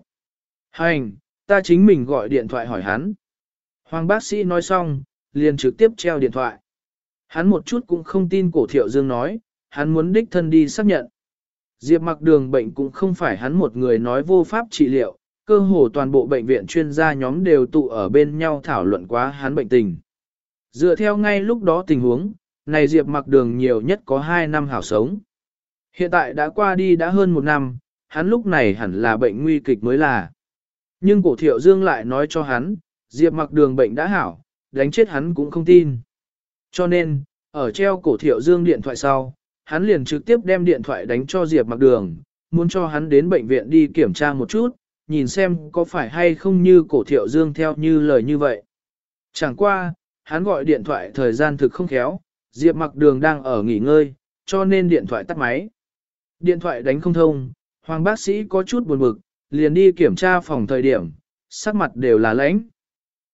Hành, ta chính mình gọi điện thoại hỏi hắn. Hoàng bác sĩ nói xong, liền trực tiếp treo điện thoại. Hắn một chút cũng không tin cổ thiệu dương nói, hắn muốn đích thân đi xác nhận. Diệp mặc đường bệnh cũng không phải hắn một người nói vô pháp trị liệu, cơ hồ toàn bộ bệnh viện chuyên gia nhóm đều tụ ở bên nhau thảo luận quá hắn bệnh tình. Dựa theo ngay lúc đó tình huống, này Diệp mặc đường nhiều nhất có 2 năm hảo sống. Hiện tại đã qua đi đã hơn một năm, hắn lúc này hẳn là bệnh nguy kịch mới là. Nhưng cổ thiệu dương lại nói cho hắn, Diệp mặc đường bệnh đã hảo, đánh chết hắn cũng không tin. Cho nên, ở treo cổ thiệu dương điện thoại sau, hắn liền trực tiếp đem điện thoại đánh cho Diệp mặc đường, muốn cho hắn đến bệnh viện đi kiểm tra một chút, nhìn xem có phải hay không như cổ thiệu dương theo như lời như vậy. Chẳng qua, hắn gọi điện thoại thời gian thực không khéo, Diệp mặc đường đang ở nghỉ ngơi, cho nên điện thoại tắt máy. Điện thoại đánh không thông, hoàng bác sĩ có chút buồn bực, liền đi kiểm tra phòng thời điểm, sắc mặt đều là lãnh.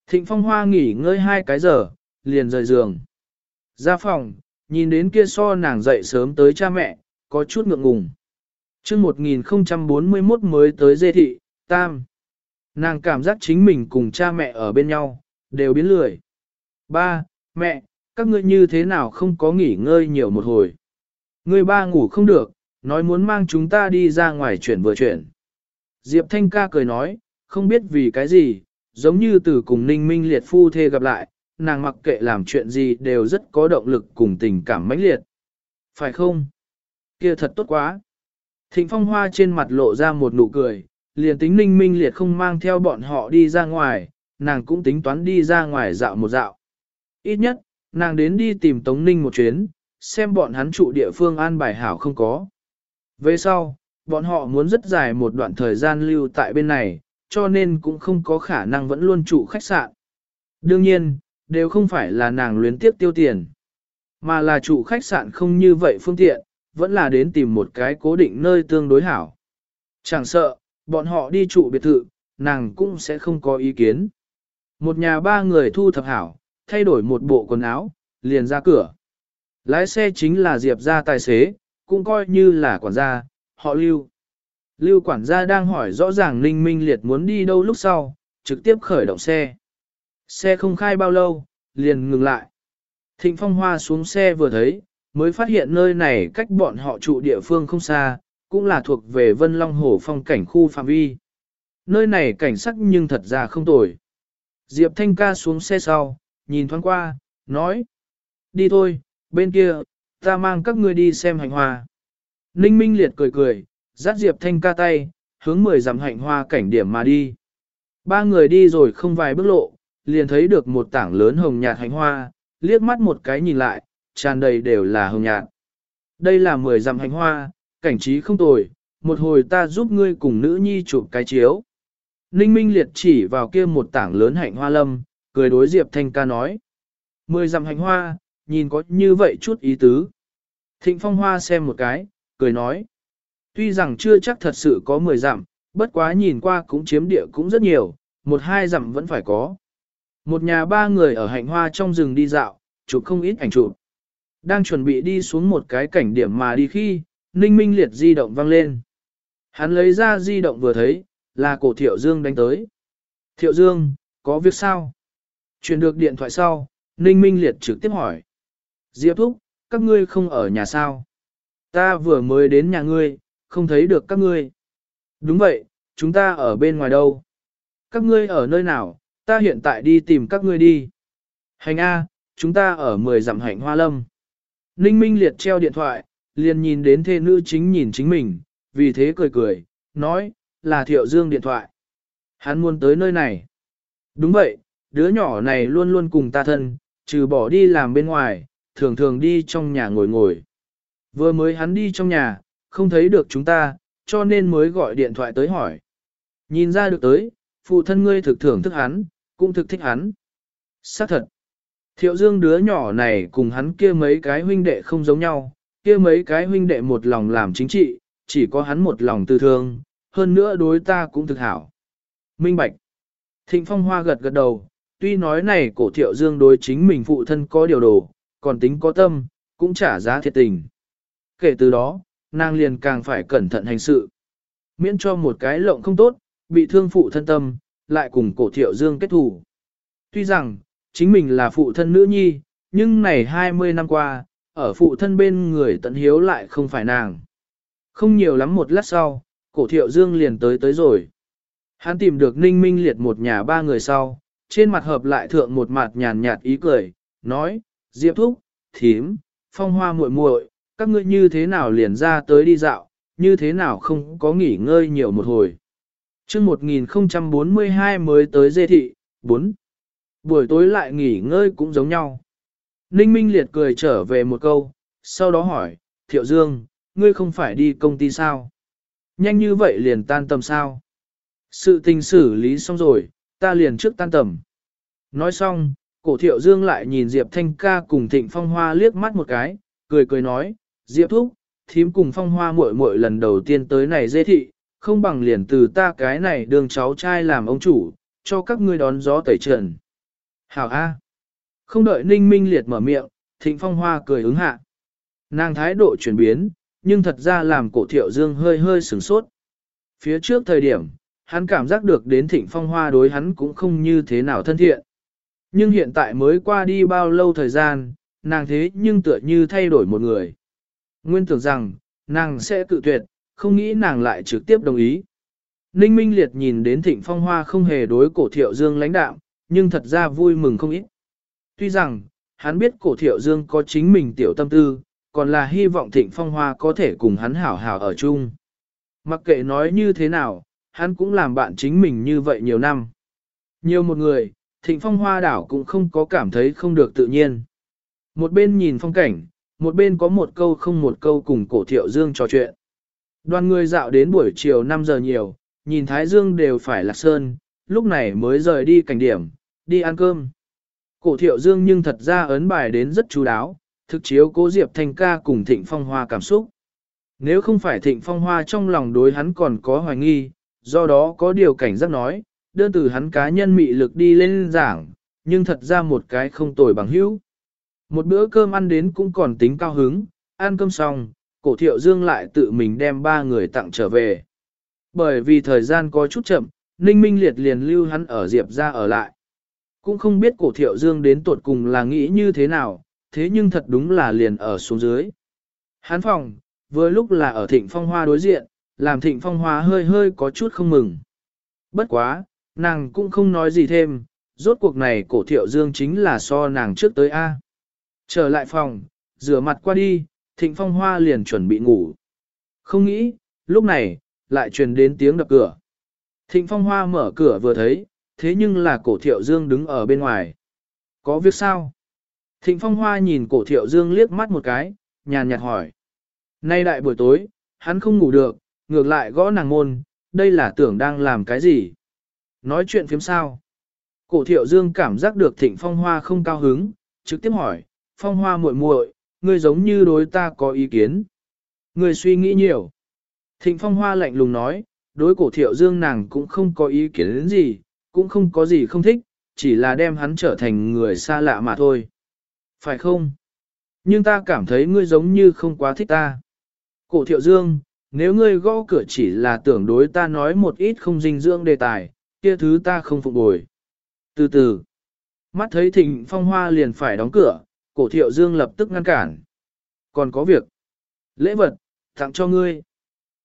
Thịnh phong hoa nghỉ ngơi hai cái giờ, liền rời giường. Ra phòng, nhìn đến kia so nàng dậy sớm tới cha mẹ, có chút ngượng ngùng. chương 1041 mới tới dê thị, tam. Nàng cảm giác chính mình cùng cha mẹ ở bên nhau, đều biến lười. Ba, mẹ, các ngươi như thế nào không có nghỉ ngơi nhiều một hồi. Ngươi ba ngủ không được, nói muốn mang chúng ta đi ra ngoài chuyển vừa chuyển. Diệp Thanh ca cười nói, không biết vì cái gì, giống như từ cùng ninh minh liệt phu thê gặp lại, nàng mặc kệ làm chuyện gì đều rất có động lực cùng tình cảm mãnh liệt. Phải không? Kia thật tốt quá. Thịnh phong hoa trên mặt lộ ra một nụ cười, liền tính ninh minh liệt không mang theo bọn họ đi ra ngoài, nàng cũng tính toán đi ra ngoài dạo một dạo. Ít nhất, nàng đến đi tìm Tống Ninh một chuyến, xem bọn hắn trụ địa phương an bài hảo không có. Về sau, bọn họ muốn rất dài một đoạn thời gian lưu tại bên này, cho nên cũng không có khả năng vẫn luôn trụ khách sạn. Đương nhiên, đều không phải là nàng luyến tiếp tiêu tiền, mà là trụ khách sạn không như vậy phương tiện, vẫn là đến tìm một cái cố định nơi tương đối hảo. Chẳng sợ, bọn họ đi trụ biệt thự, nàng cũng sẽ không có ý kiến. Một nhà ba người thu thập hảo, thay đổi một bộ quần áo, liền ra cửa. Lái xe chính là Diệp gia tài xế, cũng coi như là quản gia, họ Lưu. Lưu quản gia đang hỏi rõ ràng Ninh Minh Liệt muốn đi đâu lúc sau, trực tiếp khởi động xe. Xe không khai bao lâu, liền ngừng lại. Thịnh Phong Hoa xuống xe vừa thấy, mới phát hiện nơi này cách bọn họ trụ địa phương không xa, cũng là thuộc về Vân Long Hồ phong cảnh khu phạm vi. Nơi này cảnh sắc nhưng thật ra không tồi. Diệp Thanh ca xuống xe sau, nhìn thoáng qua, nói. Đi thôi, bên kia, ta mang các ngươi đi xem hành hoa. Ninh Minh Liệt cười cười, dắt Diệp Thanh ca tay, hướng mười dặm hạnh hoa cảnh điểm mà đi. Ba người đi rồi không vài bước lộ, liền thấy được một tảng lớn hồng nhạt hạnh hoa, liếc mắt một cái nhìn lại, tràn đầy đều là hồng nhạt. Đây là mười dặm hạnh hoa, cảnh trí không tồi, một hồi ta giúp ngươi cùng nữ nhi chụp cái chiếu. Ninh Minh liệt chỉ vào kia một tảng lớn hạnh hoa lâm, cười đối Diệp Thanh ca nói. Mười dặm hạnh hoa, nhìn có như vậy chút ý tứ. Thịnh Phong Hoa xem một cái, cười nói. Tuy rằng chưa chắc thật sự có mười dặm, bất quá nhìn qua cũng chiếm địa cũng rất nhiều, một hai dặm vẫn phải có. Một nhà ba người ở hạnh hoa trong rừng đi dạo, chụp không ít ảnh chụp. Đang chuẩn bị đi xuống một cái cảnh điểm mà đi khi, Ninh Minh liệt di động vang lên. Hắn lấy ra di động vừa thấy, là cổ Thiệu Dương đánh tới. Thiệu Dương, có việc sao? Chuyển được điện thoại sau, Ninh Minh liệt trực tiếp hỏi. Diệp Thúc, các ngươi không ở nhà sao? Ta vừa mới đến nhà ngươi, không thấy được các ngươi. Đúng vậy, chúng ta ở bên ngoài đâu? Các ngươi ở nơi nào? Ta hiện tại đi tìm các ngươi đi. Hành A, chúng ta ở 10 dặm hạnh hoa lâm. Ninh Minh liệt treo điện thoại, liền nhìn đến thê nữ chính nhìn chính mình, vì thế cười cười, nói, là Thiệu Dương điện thoại. Hắn muốn tới nơi này. Đúng vậy, đứa nhỏ này luôn luôn cùng ta thân, trừ bỏ đi làm bên ngoài, thường thường đi trong nhà ngồi ngồi. Vừa mới hắn đi trong nhà, không thấy được chúng ta, cho nên mới gọi điện thoại tới hỏi. Nhìn ra được tới, phụ thân ngươi thực thưởng thức hắn, cũng thực thích hắn. Xác thật. Thiệu dương đứa nhỏ này cùng hắn kia mấy cái huynh đệ không giống nhau, kia mấy cái huynh đệ một lòng làm chính trị, chỉ có hắn một lòng tư thương, hơn nữa đối ta cũng thực hảo. Minh Bạch. Thịnh Phong Hoa gật gật đầu, tuy nói này cổ thiệu dương đối chính mình phụ thân có điều đồ, còn tính có tâm, cũng trả giá thiệt tình. Kể từ đó, nàng liền càng phải cẩn thận hành sự. Miễn cho một cái lộng không tốt, bị thương phụ thân tâm, lại cùng cổ thiệu dương kết thù Tuy rằng, chính mình là phụ thân nữ nhi, nhưng này 20 năm qua, ở phụ thân bên người tận hiếu lại không phải nàng. Không nhiều lắm một lát sau, cổ thiệu dương liền tới tới rồi. Hắn tìm được ninh minh liệt một nhà ba người sau, trên mặt hợp lại thượng một mặt nhàn nhạt ý cười, nói, Diệp Thúc, Thím, Phong Hoa muội muội, các ngươi như thế nào liền ra tới đi dạo, như thế nào không có nghỉ ngơi nhiều một hồi. chương 1042 mới tới dê thị, 4. Buổi tối lại nghỉ ngơi cũng giống nhau. Ninh Minh Liệt cười trở về một câu, sau đó hỏi, Thiệu Dương, ngươi không phải đi công ty sao? Nhanh như vậy liền tan tầm sao? Sự tình xử lý xong rồi, ta liền trước tan tầm. Nói xong, cổ thiệu dương lại nhìn Diệp Thanh ca cùng thịnh phong hoa liếc mắt một cái, cười cười nói, Diệp thúc, thím cùng phong hoa muội muội lần đầu tiên tới này dê thị, không bằng liền từ ta cái này đường cháu trai làm ông chủ, cho các ngươi đón gió tẩy trần. Hảo A. Không đợi ninh minh liệt mở miệng, thịnh phong hoa cười ứng hạ. Nàng thái độ chuyển biến, nhưng thật ra làm cổ thiệu dương hơi hơi sửng sốt. Phía trước thời điểm, hắn cảm giác được đến thịnh phong hoa đối hắn cũng không như thế nào thân thiện. Nhưng hiện tại mới qua đi bao lâu thời gian, nàng thế nhưng tựa như thay đổi một người. Nguyên tưởng rằng, nàng sẽ cự tuyệt, không nghĩ nàng lại trực tiếp đồng ý. Ninh Minh Liệt nhìn đến thịnh phong hoa không hề đối cổ thiệu dương lãnh đạo, nhưng thật ra vui mừng không ít. Tuy rằng, hắn biết cổ thiệu dương có chính mình tiểu tâm tư, còn là hy vọng thịnh phong hoa có thể cùng hắn hảo hảo ở chung. Mặc kệ nói như thế nào, hắn cũng làm bạn chính mình như vậy nhiều năm. Nhiều một người, thịnh phong hoa đảo cũng không có cảm thấy không được tự nhiên. Một bên nhìn phong cảnh, một bên có một câu không một câu cùng cổ thiệu dương trò chuyện. Đoàn người dạo đến buổi chiều 5 giờ nhiều, nhìn Thái Dương đều phải lạc sơn, lúc này mới rời đi cảnh điểm, đi ăn cơm. Cổ thiệu Dương nhưng thật ra ấn bài đến rất chú đáo, thực chiếu cố Diệp Thanh ca cùng Thịnh Phong Hoa cảm xúc. Nếu không phải Thịnh Phong Hoa trong lòng đối hắn còn có hoài nghi, do đó có điều cảnh giác nói, đơn từ hắn cá nhân mị lực đi lên giảng, nhưng thật ra một cái không tồi bằng hữu. Một bữa cơm ăn đến cũng còn tính cao hứng, ăn cơm xong, cổ thiệu dương lại tự mình đem ba người tặng trở về. Bởi vì thời gian có chút chậm, Ninh Minh Liệt liền lưu hắn ở Diệp ra ở lại. Cũng không biết cổ thiệu dương đến tuột cùng là nghĩ như thế nào, thế nhưng thật đúng là liền ở xuống dưới. Hắn phòng, vừa lúc là ở thịnh phong hoa đối diện, làm thịnh phong hoa hơi hơi có chút không mừng. Bất quá, nàng cũng không nói gì thêm, rốt cuộc này cổ thiệu dương chính là so nàng trước tới A. Trở lại phòng, rửa mặt qua đi, thịnh phong hoa liền chuẩn bị ngủ. Không nghĩ, lúc này, lại truyền đến tiếng đập cửa. Thịnh phong hoa mở cửa vừa thấy, thế nhưng là cổ thiệu dương đứng ở bên ngoài. Có việc sao? Thịnh Phong Hoa nhìn cổ thiệu dương liếc mắt một cái, nhàn nhạt hỏi. Nay đại buổi tối, hắn không ngủ được, ngược lại gõ nàng môn, đây là tưởng đang làm cái gì? Nói chuyện phiếm sao? Cổ thiệu dương cảm giác được thịnh Phong Hoa không cao hứng, trực tiếp hỏi, Phong Hoa muội muội, ngươi giống như đối ta có ý kiến. Ngươi suy nghĩ nhiều. Thịnh Phong Hoa lạnh lùng nói, đối cổ thiệu dương nàng cũng không có ý kiến đến gì, cũng không có gì không thích, chỉ là đem hắn trở thành người xa lạ mà thôi. Phải không? Nhưng ta cảm thấy ngươi giống như không quá thích ta. Cổ thiệu dương, nếu ngươi gõ cửa chỉ là tưởng đối ta nói một ít không dinh dưỡng đề tài, kia thứ ta không phục bồi. Từ từ, mắt thấy thịnh phong hoa liền phải đóng cửa, cổ thiệu dương lập tức ngăn cản. Còn có việc. Lễ vật, tặng cho ngươi.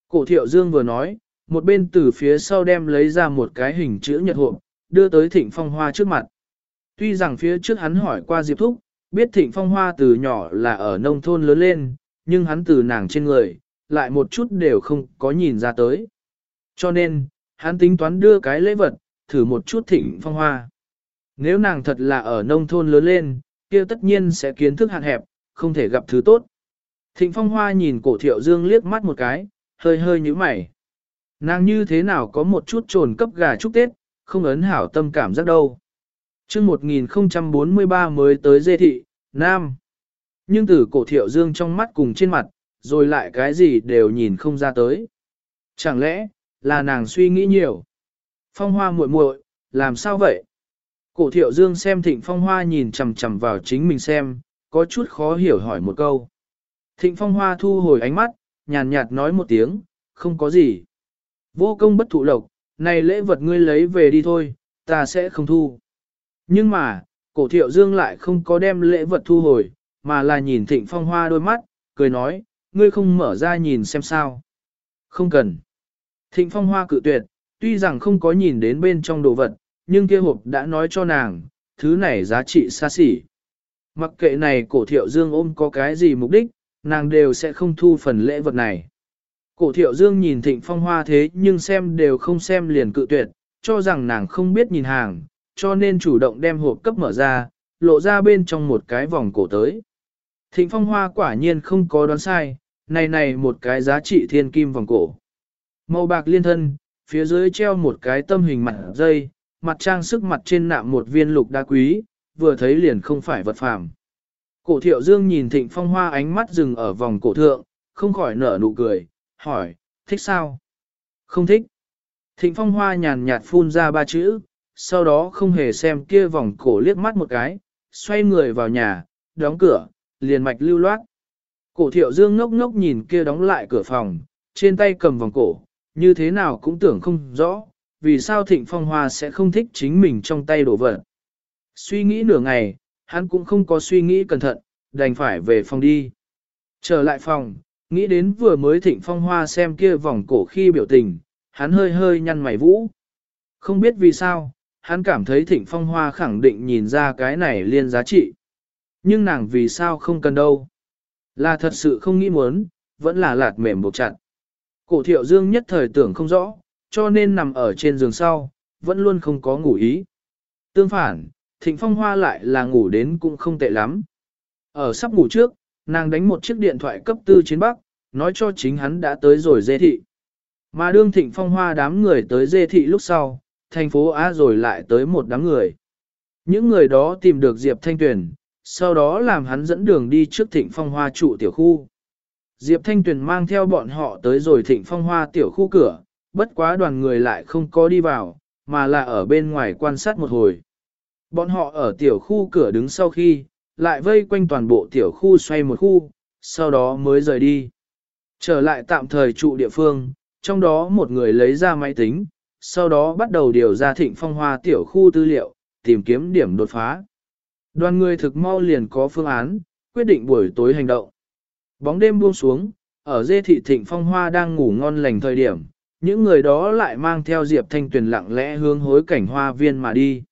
Cổ thiệu dương vừa nói, một bên từ phía sau đem lấy ra một cái hình chữ nhật hộp, đưa tới thịnh phong hoa trước mặt. Tuy rằng phía trước hắn hỏi qua Diệp Thúc, biết thịnh phong hoa từ nhỏ là ở nông thôn lớn lên, nhưng hắn từ nàng trên người, lại một chút đều không có nhìn ra tới. Cho nên, hắn tính toán đưa cái lễ vật, thử một chút thịnh phong hoa. Nếu nàng thật là ở nông thôn lớn lên, kia tất nhiên sẽ kiến thức hạn hẹp, không thể gặp thứ tốt. Thịnh phong hoa nhìn cổ thiệu dương liếc mắt một cái, hơi hơi nhíu mày. Nàng như thế nào có một chút trồn cấp gà chúc Tết, không ấn hảo tâm cảm giác đâu. chương 1043 mới tới dê thị, Nam. Nhưng từ cổ thiệu dương trong mắt cùng trên mặt, rồi lại cái gì đều nhìn không ra tới. Chẳng lẽ, là nàng suy nghĩ nhiều. Phong hoa muội muội, làm sao vậy? Cổ thiệu dương xem thịnh phong hoa nhìn chầm chầm vào chính mình xem, có chút khó hiểu hỏi một câu. Thịnh phong hoa thu hồi ánh mắt, nhàn nhạt nói một tiếng, không có gì. Vô công bất thụ lộc, này lễ vật ngươi lấy về đi thôi, ta sẽ không thu. Nhưng mà, cổ thiệu dương lại không có đem lễ vật thu hồi, mà là nhìn thịnh phong hoa đôi mắt, cười nói, ngươi không mở ra nhìn xem sao. Không cần. Thịnh phong hoa cự tuyệt, tuy rằng không có nhìn đến bên trong đồ vật, nhưng kia hộp đã nói cho nàng, thứ này giá trị xa xỉ. Mặc kệ này cổ thiệu dương ôm có cái gì mục đích, nàng đều sẽ không thu phần lễ vật này. Cổ thiệu dương nhìn thịnh phong hoa thế nhưng xem đều không xem liền cự tuyệt, cho rằng nàng không biết nhìn hàng, cho nên chủ động đem hộp cấp mở ra, lộ ra bên trong một cái vòng cổ tới. Thịnh phong hoa quả nhiên không có đoán sai, này này một cái giá trị thiên kim vòng cổ. Màu bạc liên thân, phía dưới treo một cái tâm hình mặt dây, mặt trang sức mặt trên nạm một viên lục đá quý, vừa thấy liền không phải vật phàm. Cổ thiệu dương nhìn thịnh phong hoa ánh mắt dừng ở vòng cổ thượng, không khỏi nở nụ cười, hỏi, thích sao? Không thích. Thịnh phong hoa nhàn nhạt phun ra ba chữ, sau đó không hề xem kia vòng cổ liếc mắt một cái, xoay người vào nhà, đóng cửa, liền mạch lưu loát. Cổ thiệu dương ngốc ngốc nhìn kia đóng lại cửa phòng, trên tay cầm vòng cổ, như thế nào cũng tưởng không rõ, vì sao thịnh phong hoa sẽ không thích chính mình trong tay đổ vật. Suy nghĩ nửa ngày, hắn cũng không có suy nghĩ cẩn thận, đành phải về phòng đi. Trở lại phòng, nghĩ đến vừa mới thịnh phong hoa xem kia vòng cổ khi biểu tình, hắn hơi hơi nhăn mày vũ. Không biết vì sao, hắn cảm thấy thịnh phong hoa khẳng định nhìn ra cái này liên giá trị. Nhưng nàng vì sao không cần đâu. Là thật sự không nghĩ muốn, vẫn là lạt mềm buộc chặt. Cổ thiệu dương nhất thời tưởng không rõ, cho nên nằm ở trên giường sau, vẫn luôn không có ngủ ý. Tương phản, thịnh phong hoa lại là ngủ đến cũng không tệ lắm. Ở sắp ngủ trước, nàng đánh một chiếc điện thoại cấp tư chiến Bắc, nói cho chính hắn đã tới rồi dê thị. Mà đương thịnh phong hoa đám người tới dê thị lúc sau, thành phố Á rồi lại tới một đám người. Những người đó tìm được Diệp Thanh Tuyền, sau đó làm hắn dẫn đường đi trước thịnh phong hoa trụ tiểu khu. Diệp Thanh Tuyền mang theo bọn họ tới rồi thịnh phong hoa tiểu khu cửa, bất quá đoàn người lại không có đi vào, mà là ở bên ngoài quan sát một hồi. Bọn họ ở tiểu khu cửa đứng sau khi, lại vây quanh toàn bộ tiểu khu xoay một khu, sau đó mới rời đi. Trở lại tạm thời trụ địa phương, trong đó một người lấy ra máy tính, sau đó bắt đầu điều ra thịnh phong hoa tiểu khu tư liệu, tìm kiếm điểm đột phá. Đoàn người thực mau liền có phương án, quyết định buổi tối hành động. Bóng đêm buông xuống, ở dê thị thịnh phong hoa đang ngủ ngon lành thời điểm, những người đó lại mang theo Diệp Thanh Tuyền lặng lẽ hướng hối cảnh hoa viên mà đi.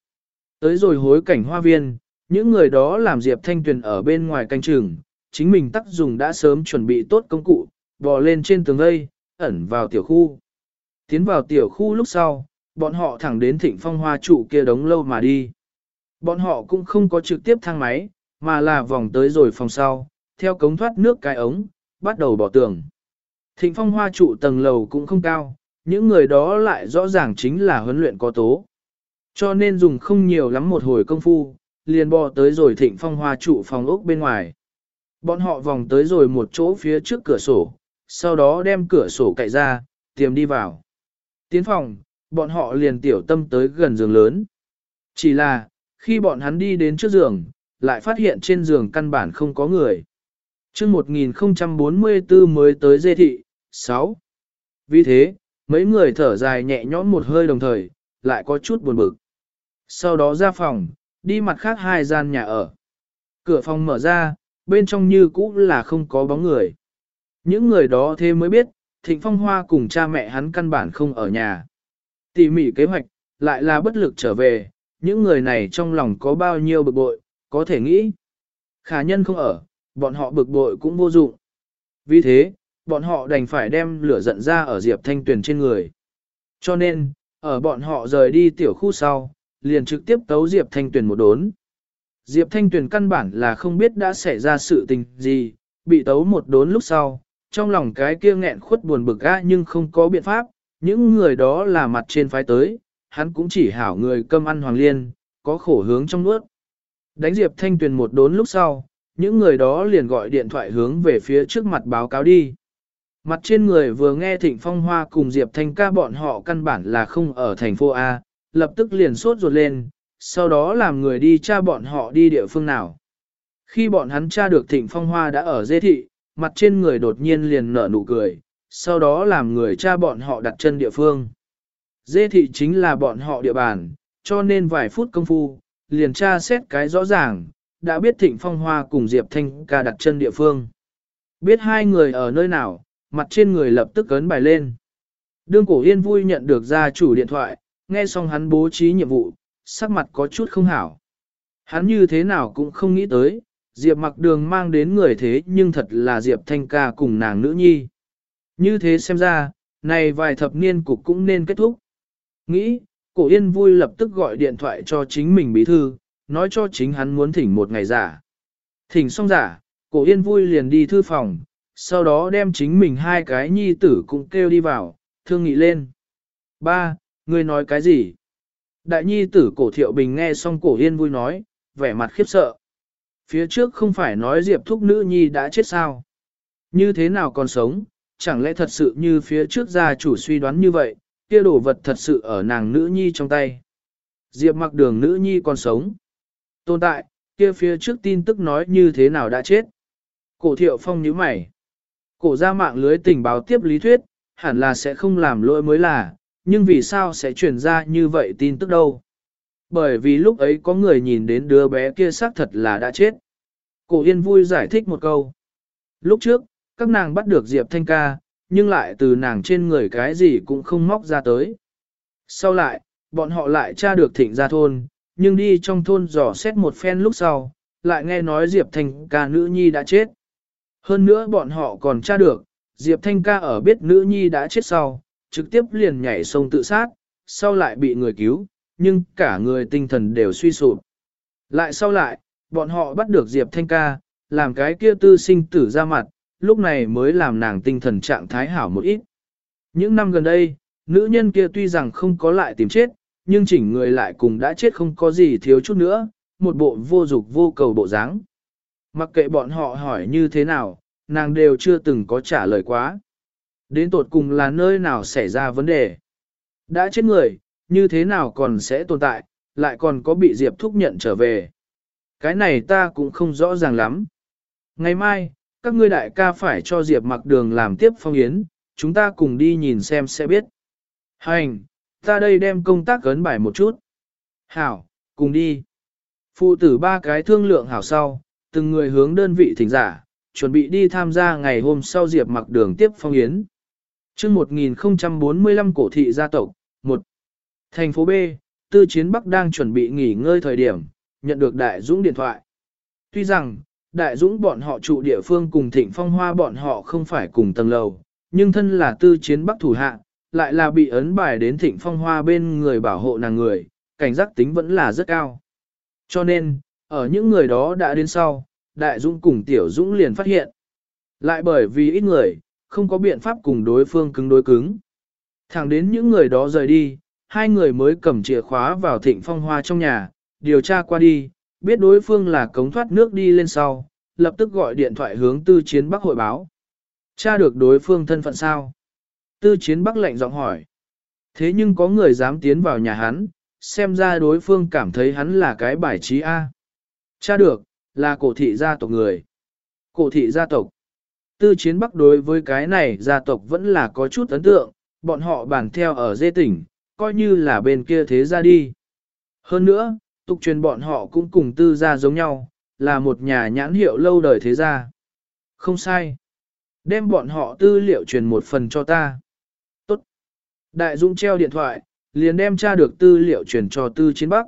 Tới rồi hối cảnh hoa viên, những người đó làm Diệp Thanh Tuyền ở bên ngoài canh trường, chính mình tắc dùng đã sớm chuẩn bị tốt công cụ, bò lên trên tường gây, ẩn vào tiểu khu. Tiến vào tiểu khu lúc sau, bọn họ thẳng đến thịnh phong hoa trụ kia đống lâu mà đi. Bọn họ cũng không có trực tiếp thang máy, mà là vòng tới rồi phòng sau, theo cống thoát nước cái ống, bắt đầu bỏ tường. Thịnh phong hoa trụ tầng lầu cũng không cao, những người đó lại rõ ràng chính là huấn luyện có tố. Cho nên dùng không nhiều lắm một hồi công phu, liền bò tới rồi thịnh phong hoa trụ phòng ốc bên ngoài. Bọn họ vòng tới rồi một chỗ phía trước cửa sổ, sau đó đem cửa sổ cậy ra, tiềm đi vào. Tiến phòng, bọn họ liền tiểu tâm tới gần giường lớn. Chỉ là, khi bọn hắn đi đến trước giường, lại phát hiện trên giường căn bản không có người. chương 1044 mới tới dê thị, 6. Vì thế, mấy người thở dài nhẹ nhõm một hơi đồng thời, lại có chút buồn bực. Sau đó ra phòng, đi mặt khác hai gian nhà ở. Cửa phòng mở ra, bên trong như cũ là không có bóng người. Những người đó thế mới biết, Thịnh Phong Hoa cùng cha mẹ hắn căn bản không ở nhà. Tỉ mỉ kế hoạch, lại là bất lực trở về, những người này trong lòng có bao nhiêu bực bội, có thể nghĩ. Khả nhân không ở, bọn họ bực bội cũng vô dụng. Vì thế, bọn họ đành phải đem lửa giận ra ở Diệp Thanh Tuyền trên người. Cho nên, ở bọn họ rời đi tiểu khu sau, liền trực tiếp tấu Diệp Thanh Tuyền một đốn. Diệp Thanh Tuyền căn bản là không biết đã xảy ra sự tình gì, bị tấu một đốn lúc sau, trong lòng cái kia nghẹn khuất buồn bực ga nhưng không có biện pháp, những người đó là mặt trên phái tới, hắn cũng chỉ hảo người cơm ăn hoàng liên, có khổ hướng trong nuốt. Đánh Diệp Thanh Tuyền một đốn lúc sau, những người đó liền gọi điện thoại hướng về phía trước mặt báo cáo đi. Mặt trên người vừa nghe Thịnh Phong Hoa cùng Diệp Thanh ca bọn họ căn bản là không ở thành phố A, lập tức liền sốt ruột lên, sau đó làm người đi tra bọn họ đi địa phương nào. Khi bọn hắn tra được Thịnh Phong Hoa đã ở dê thị, mặt trên người đột nhiên liền nở nụ cười, sau đó làm người tra bọn họ đặt chân địa phương. Dê thị chính là bọn họ địa bàn, cho nên vài phút công phu, liền tra xét cái rõ ràng, đã biết Thịnh Phong Hoa cùng Diệp Thanh ca đặt chân địa phương. Biết hai người ở nơi nào, mặt trên người lập tức cấn bài lên. Đương cổ yên vui nhận được gia chủ điện thoại, nghe xong hắn bố trí nhiệm vụ, sắc mặt có chút không hảo. Hắn như thế nào cũng không nghĩ tới, Diệp mặc đường mang đến người thế nhưng thật là Diệp Thanh ca cùng nàng nữ nhi. Như thế xem ra, này vài thập niên cục cũng nên kết thúc. Nghĩ, cổ yên vui lập tức gọi điện thoại cho chính mình bí thư, nói cho chính hắn muốn thỉnh một ngày giả. Thỉnh xong giả, cổ yên vui liền đi thư phòng, sau đó đem chính mình hai cái nhi tử cũng kêu đi vào, thương nghị lên. Ba, ngươi nói cái gì? Đại nhi tử cổ thiệu bình nghe xong cổ yên vui nói, vẻ mặt khiếp sợ. Phía trước không phải nói diệp thúc nữ nhi đã chết sao? Như thế nào còn sống? Chẳng lẽ thật sự như phía trước gia chủ suy đoán như vậy, kia đồ vật thật sự ở nàng nữ nhi trong tay. Diệp mặc đường nữ nhi còn sống. Tồn tại, kia phía trước tin tức nói như thế nào đã chết. Cổ thiệu phong nhíu mày. Cổ ra mạng lưới tình báo tiếp lý thuyết, hẳn là sẽ không làm lỗi mới là, nhưng vì sao sẽ truyền ra như vậy tin tức đâu? Bởi vì lúc ấy có người nhìn đến đứa bé kia xác thật là đã chết. Cổ Yên vui giải thích một câu. Lúc trước, các nàng bắt được Diệp Thanh ca, nhưng lại từ nàng trên người cái gì cũng không móc ra tới. Sau lại, bọn họ lại tra được thịnh ra thôn, nhưng đi trong thôn dò xét một phen lúc sau, lại nghe nói Diệp Thanh ca nữ nhi đã chết. Hơn nữa bọn họ còn tra được, Diệp Thanh ca ở biết nữ nhi đã chết sau, trực tiếp liền nhảy sông tự sát, sau lại bị người cứu, nhưng cả người tinh thần đều suy sụp. Lại sau lại, bọn họ bắt được Diệp Thanh ca, làm cái kia tư sinh tử ra mặt, lúc này mới làm nàng tinh thần trạng thái hảo một ít. Những năm gần đây, nữ nhân kia tuy rằng không có lại tìm chết, nhưng chỉnh người lại cùng đã chết không có gì thiếu chút nữa, một bộ vô dục vô cầu bộ dáng. Mặc kệ bọn họ hỏi như thế nào, nàng đều chưa từng có trả lời quá. Đến tột cùng là nơi nào xảy ra vấn đề. Đã chết người, như thế nào còn sẽ tồn tại, lại còn có bị Diệp thúc nhận trở về. Cái này ta cũng không rõ ràng lắm. Ngày mai, các ngươi đại ca phải cho Diệp mặc đường làm tiếp phong yến, chúng ta cùng đi nhìn xem sẽ biết. Hành, ta đây đem công tác cấn bài một chút. Hảo, cùng đi. Phụ tử ba cái thương lượng hảo sau, từng người hướng đơn vị thỉnh giả, chuẩn bị đi tham gia ngày hôm sau Diệp mặc đường tiếp phong yến. chương 1045 cổ thị gia tộc, 1. Thành phố B, Tư Chiến Bắc đang chuẩn bị nghỉ ngơi thời điểm, nhận được Đại Dũng điện thoại. Tuy rằng, Đại Dũng bọn họ trụ địa phương cùng Thịnh Phong Hoa bọn họ không phải cùng tầng lầu, nhưng thân là Tư Chiến Bắc thủ hạ, lại là bị ấn bài đến thịnh phong hoa bên người bảo hộ nàng người, cảnh giác tính vẫn là rất cao. Cho nên, ở những người đó đã đến sau, Đại Dũng cùng Tiểu Dũng liền phát hiện. Lại bởi vì ít người, không có biện pháp cùng đối phương cứng đối cứng. Thẳng đến những người đó rời đi, hai người mới cầm chìa khóa vào thịnh phong hoa trong nhà, điều tra qua đi, biết đối phương là cống thoát nước đi lên sau, lập tức gọi điện thoại hướng tư chiến bắc hội báo. Tra được đối phương thân phận sao? Tư chiến bắc lệnh giọng hỏi. Thế nhưng có người dám tiến vào nhà hắn, xem ra đối phương cảm thấy hắn là cái bài trí A. Tra được, là cổ thị gia tộc người. Cổ thị gia tộc. Tư chiến bắc đối với cái này gia tộc vẫn là có chút ấn tượng, bọn họ bản theo ở dê tỉnh, coi như là bên kia thế ra đi. Hơn nữa, tục truyền bọn họ cũng cùng tư gia giống nhau, là một nhà nhãn hiệu lâu đời thế gia. Không sai. Đem bọn họ tư liệu truyền một phần cho ta. Tốt. Đại dũng treo điện thoại, liền đem tra được tư liệu truyền cho tư chiến bắc.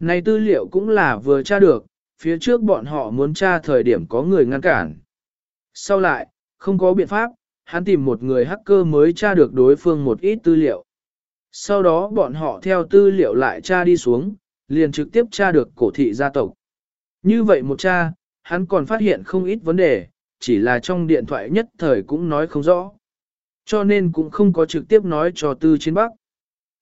Này tư liệu cũng là vừa tra được, phía trước bọn họ muốn tra thời điểm có người ngăn cản. Sau lại, không có biện pháp, hắn tìm một người hacker mới tra được đối phương một ít tư liệu. Sau đó bọn họ theo tư liệu lại tra đi xuống, liền trực tiếp tra được cổ thị gia tộc. Như vậy một tra, hắn còn phát hiện không ít vấn đề, chỉ là trong điện thoại nhất thời cũng nói không rõ. Cho nên cũng không có trực tiếp nói cho tư chiến bắc.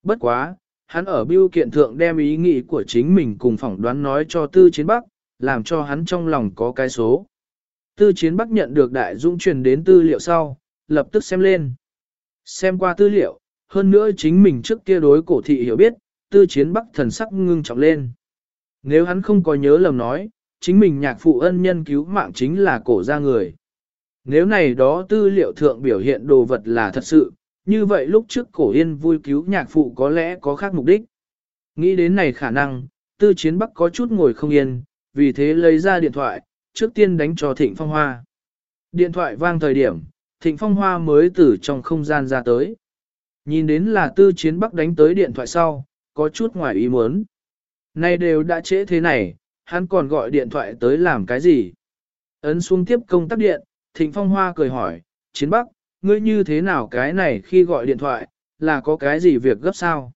Bất quá, hắn ở biêu kiện thượng đem ý nghĩ của chính mình cùng phỏng đoán nói cho tư chiến bắc, làm cho hắn trong lòng có cái số. Tư chiến bắc nhận được đại dũng truyền đến tư liệu sau, lập tức xem lên. Xem qua tư liệu, hơn nữa chính mình trước kia đối cổ thị hiểu biết, tư chiến bắc thần sắc ngưng trọng lên. Nếu hắn không có nhớ lầm nói, chính mình nhạc phụ ân nhân cứu mạng chính là cổ gia người. Nếu này đó tư liệu thượng biểu hiện đồ vật là thật sự, như vậy lúc trước cổ yên vui cứu nhạc phụ có lẽ có khác mục đích. Nghĩ đến này khả năng, tư chiến bắc có chút ngồi không yên, vì thế lấy ra điện thoại, trước tiên đánh cho Thịnh Phong Hoa. Điện thoại vang thời điểm, Thịnh Phong Hoa mới từ trong không gian ra tới. Nhìn đến là tư chiến bắc đánh tới điện thoại sau, có chút ngoài ý muốn. Nay đều đã trễ thế này, hắn còn gọi điện thoại tới làm cái gì? Ấn xuống tiếp công tắc điện, Thịnh Phong Hoa cười hỏi, chiến bắc, ngươi như thế nào cái này khi gọi điện thoại, là có cái gì việc gấp sao?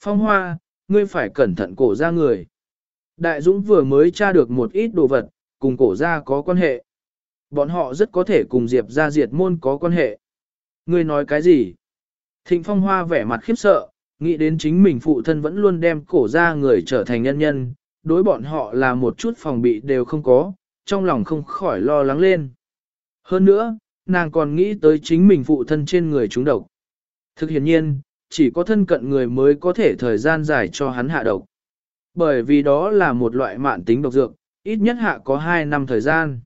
Phong Hoa, ngươi phải cẩn thận cổ ra người. Đại Dũng vừa mới tra được một ít đồ vật, cùng cổ gia có quan hệ. Bọn họ rất có thể cùng Diệp gia diệt môn có quan hệ. Ngươi nói cái gì? Thịnh Phong Hoa vẻ mặt khiếp sợ, nghĩ đến chính mình phụ thân vẫn luôn đem cổ gia người trở thành nhân nhân, đối bọn họ là một chút phòng bị đều không có, trong lòng không khỏi lo lắng lên. Hơn nữa, nàng còn nghĩ tới chính mình phụ thân trên người chúng độc. Thực hiện nhiên, chỉ có thân cận người mới có thể thời gian dài cho hắn hạ độc. Bởi vì đó là một loại mạn tính độc dược, ít nhất hạ có 2 năm thời gian.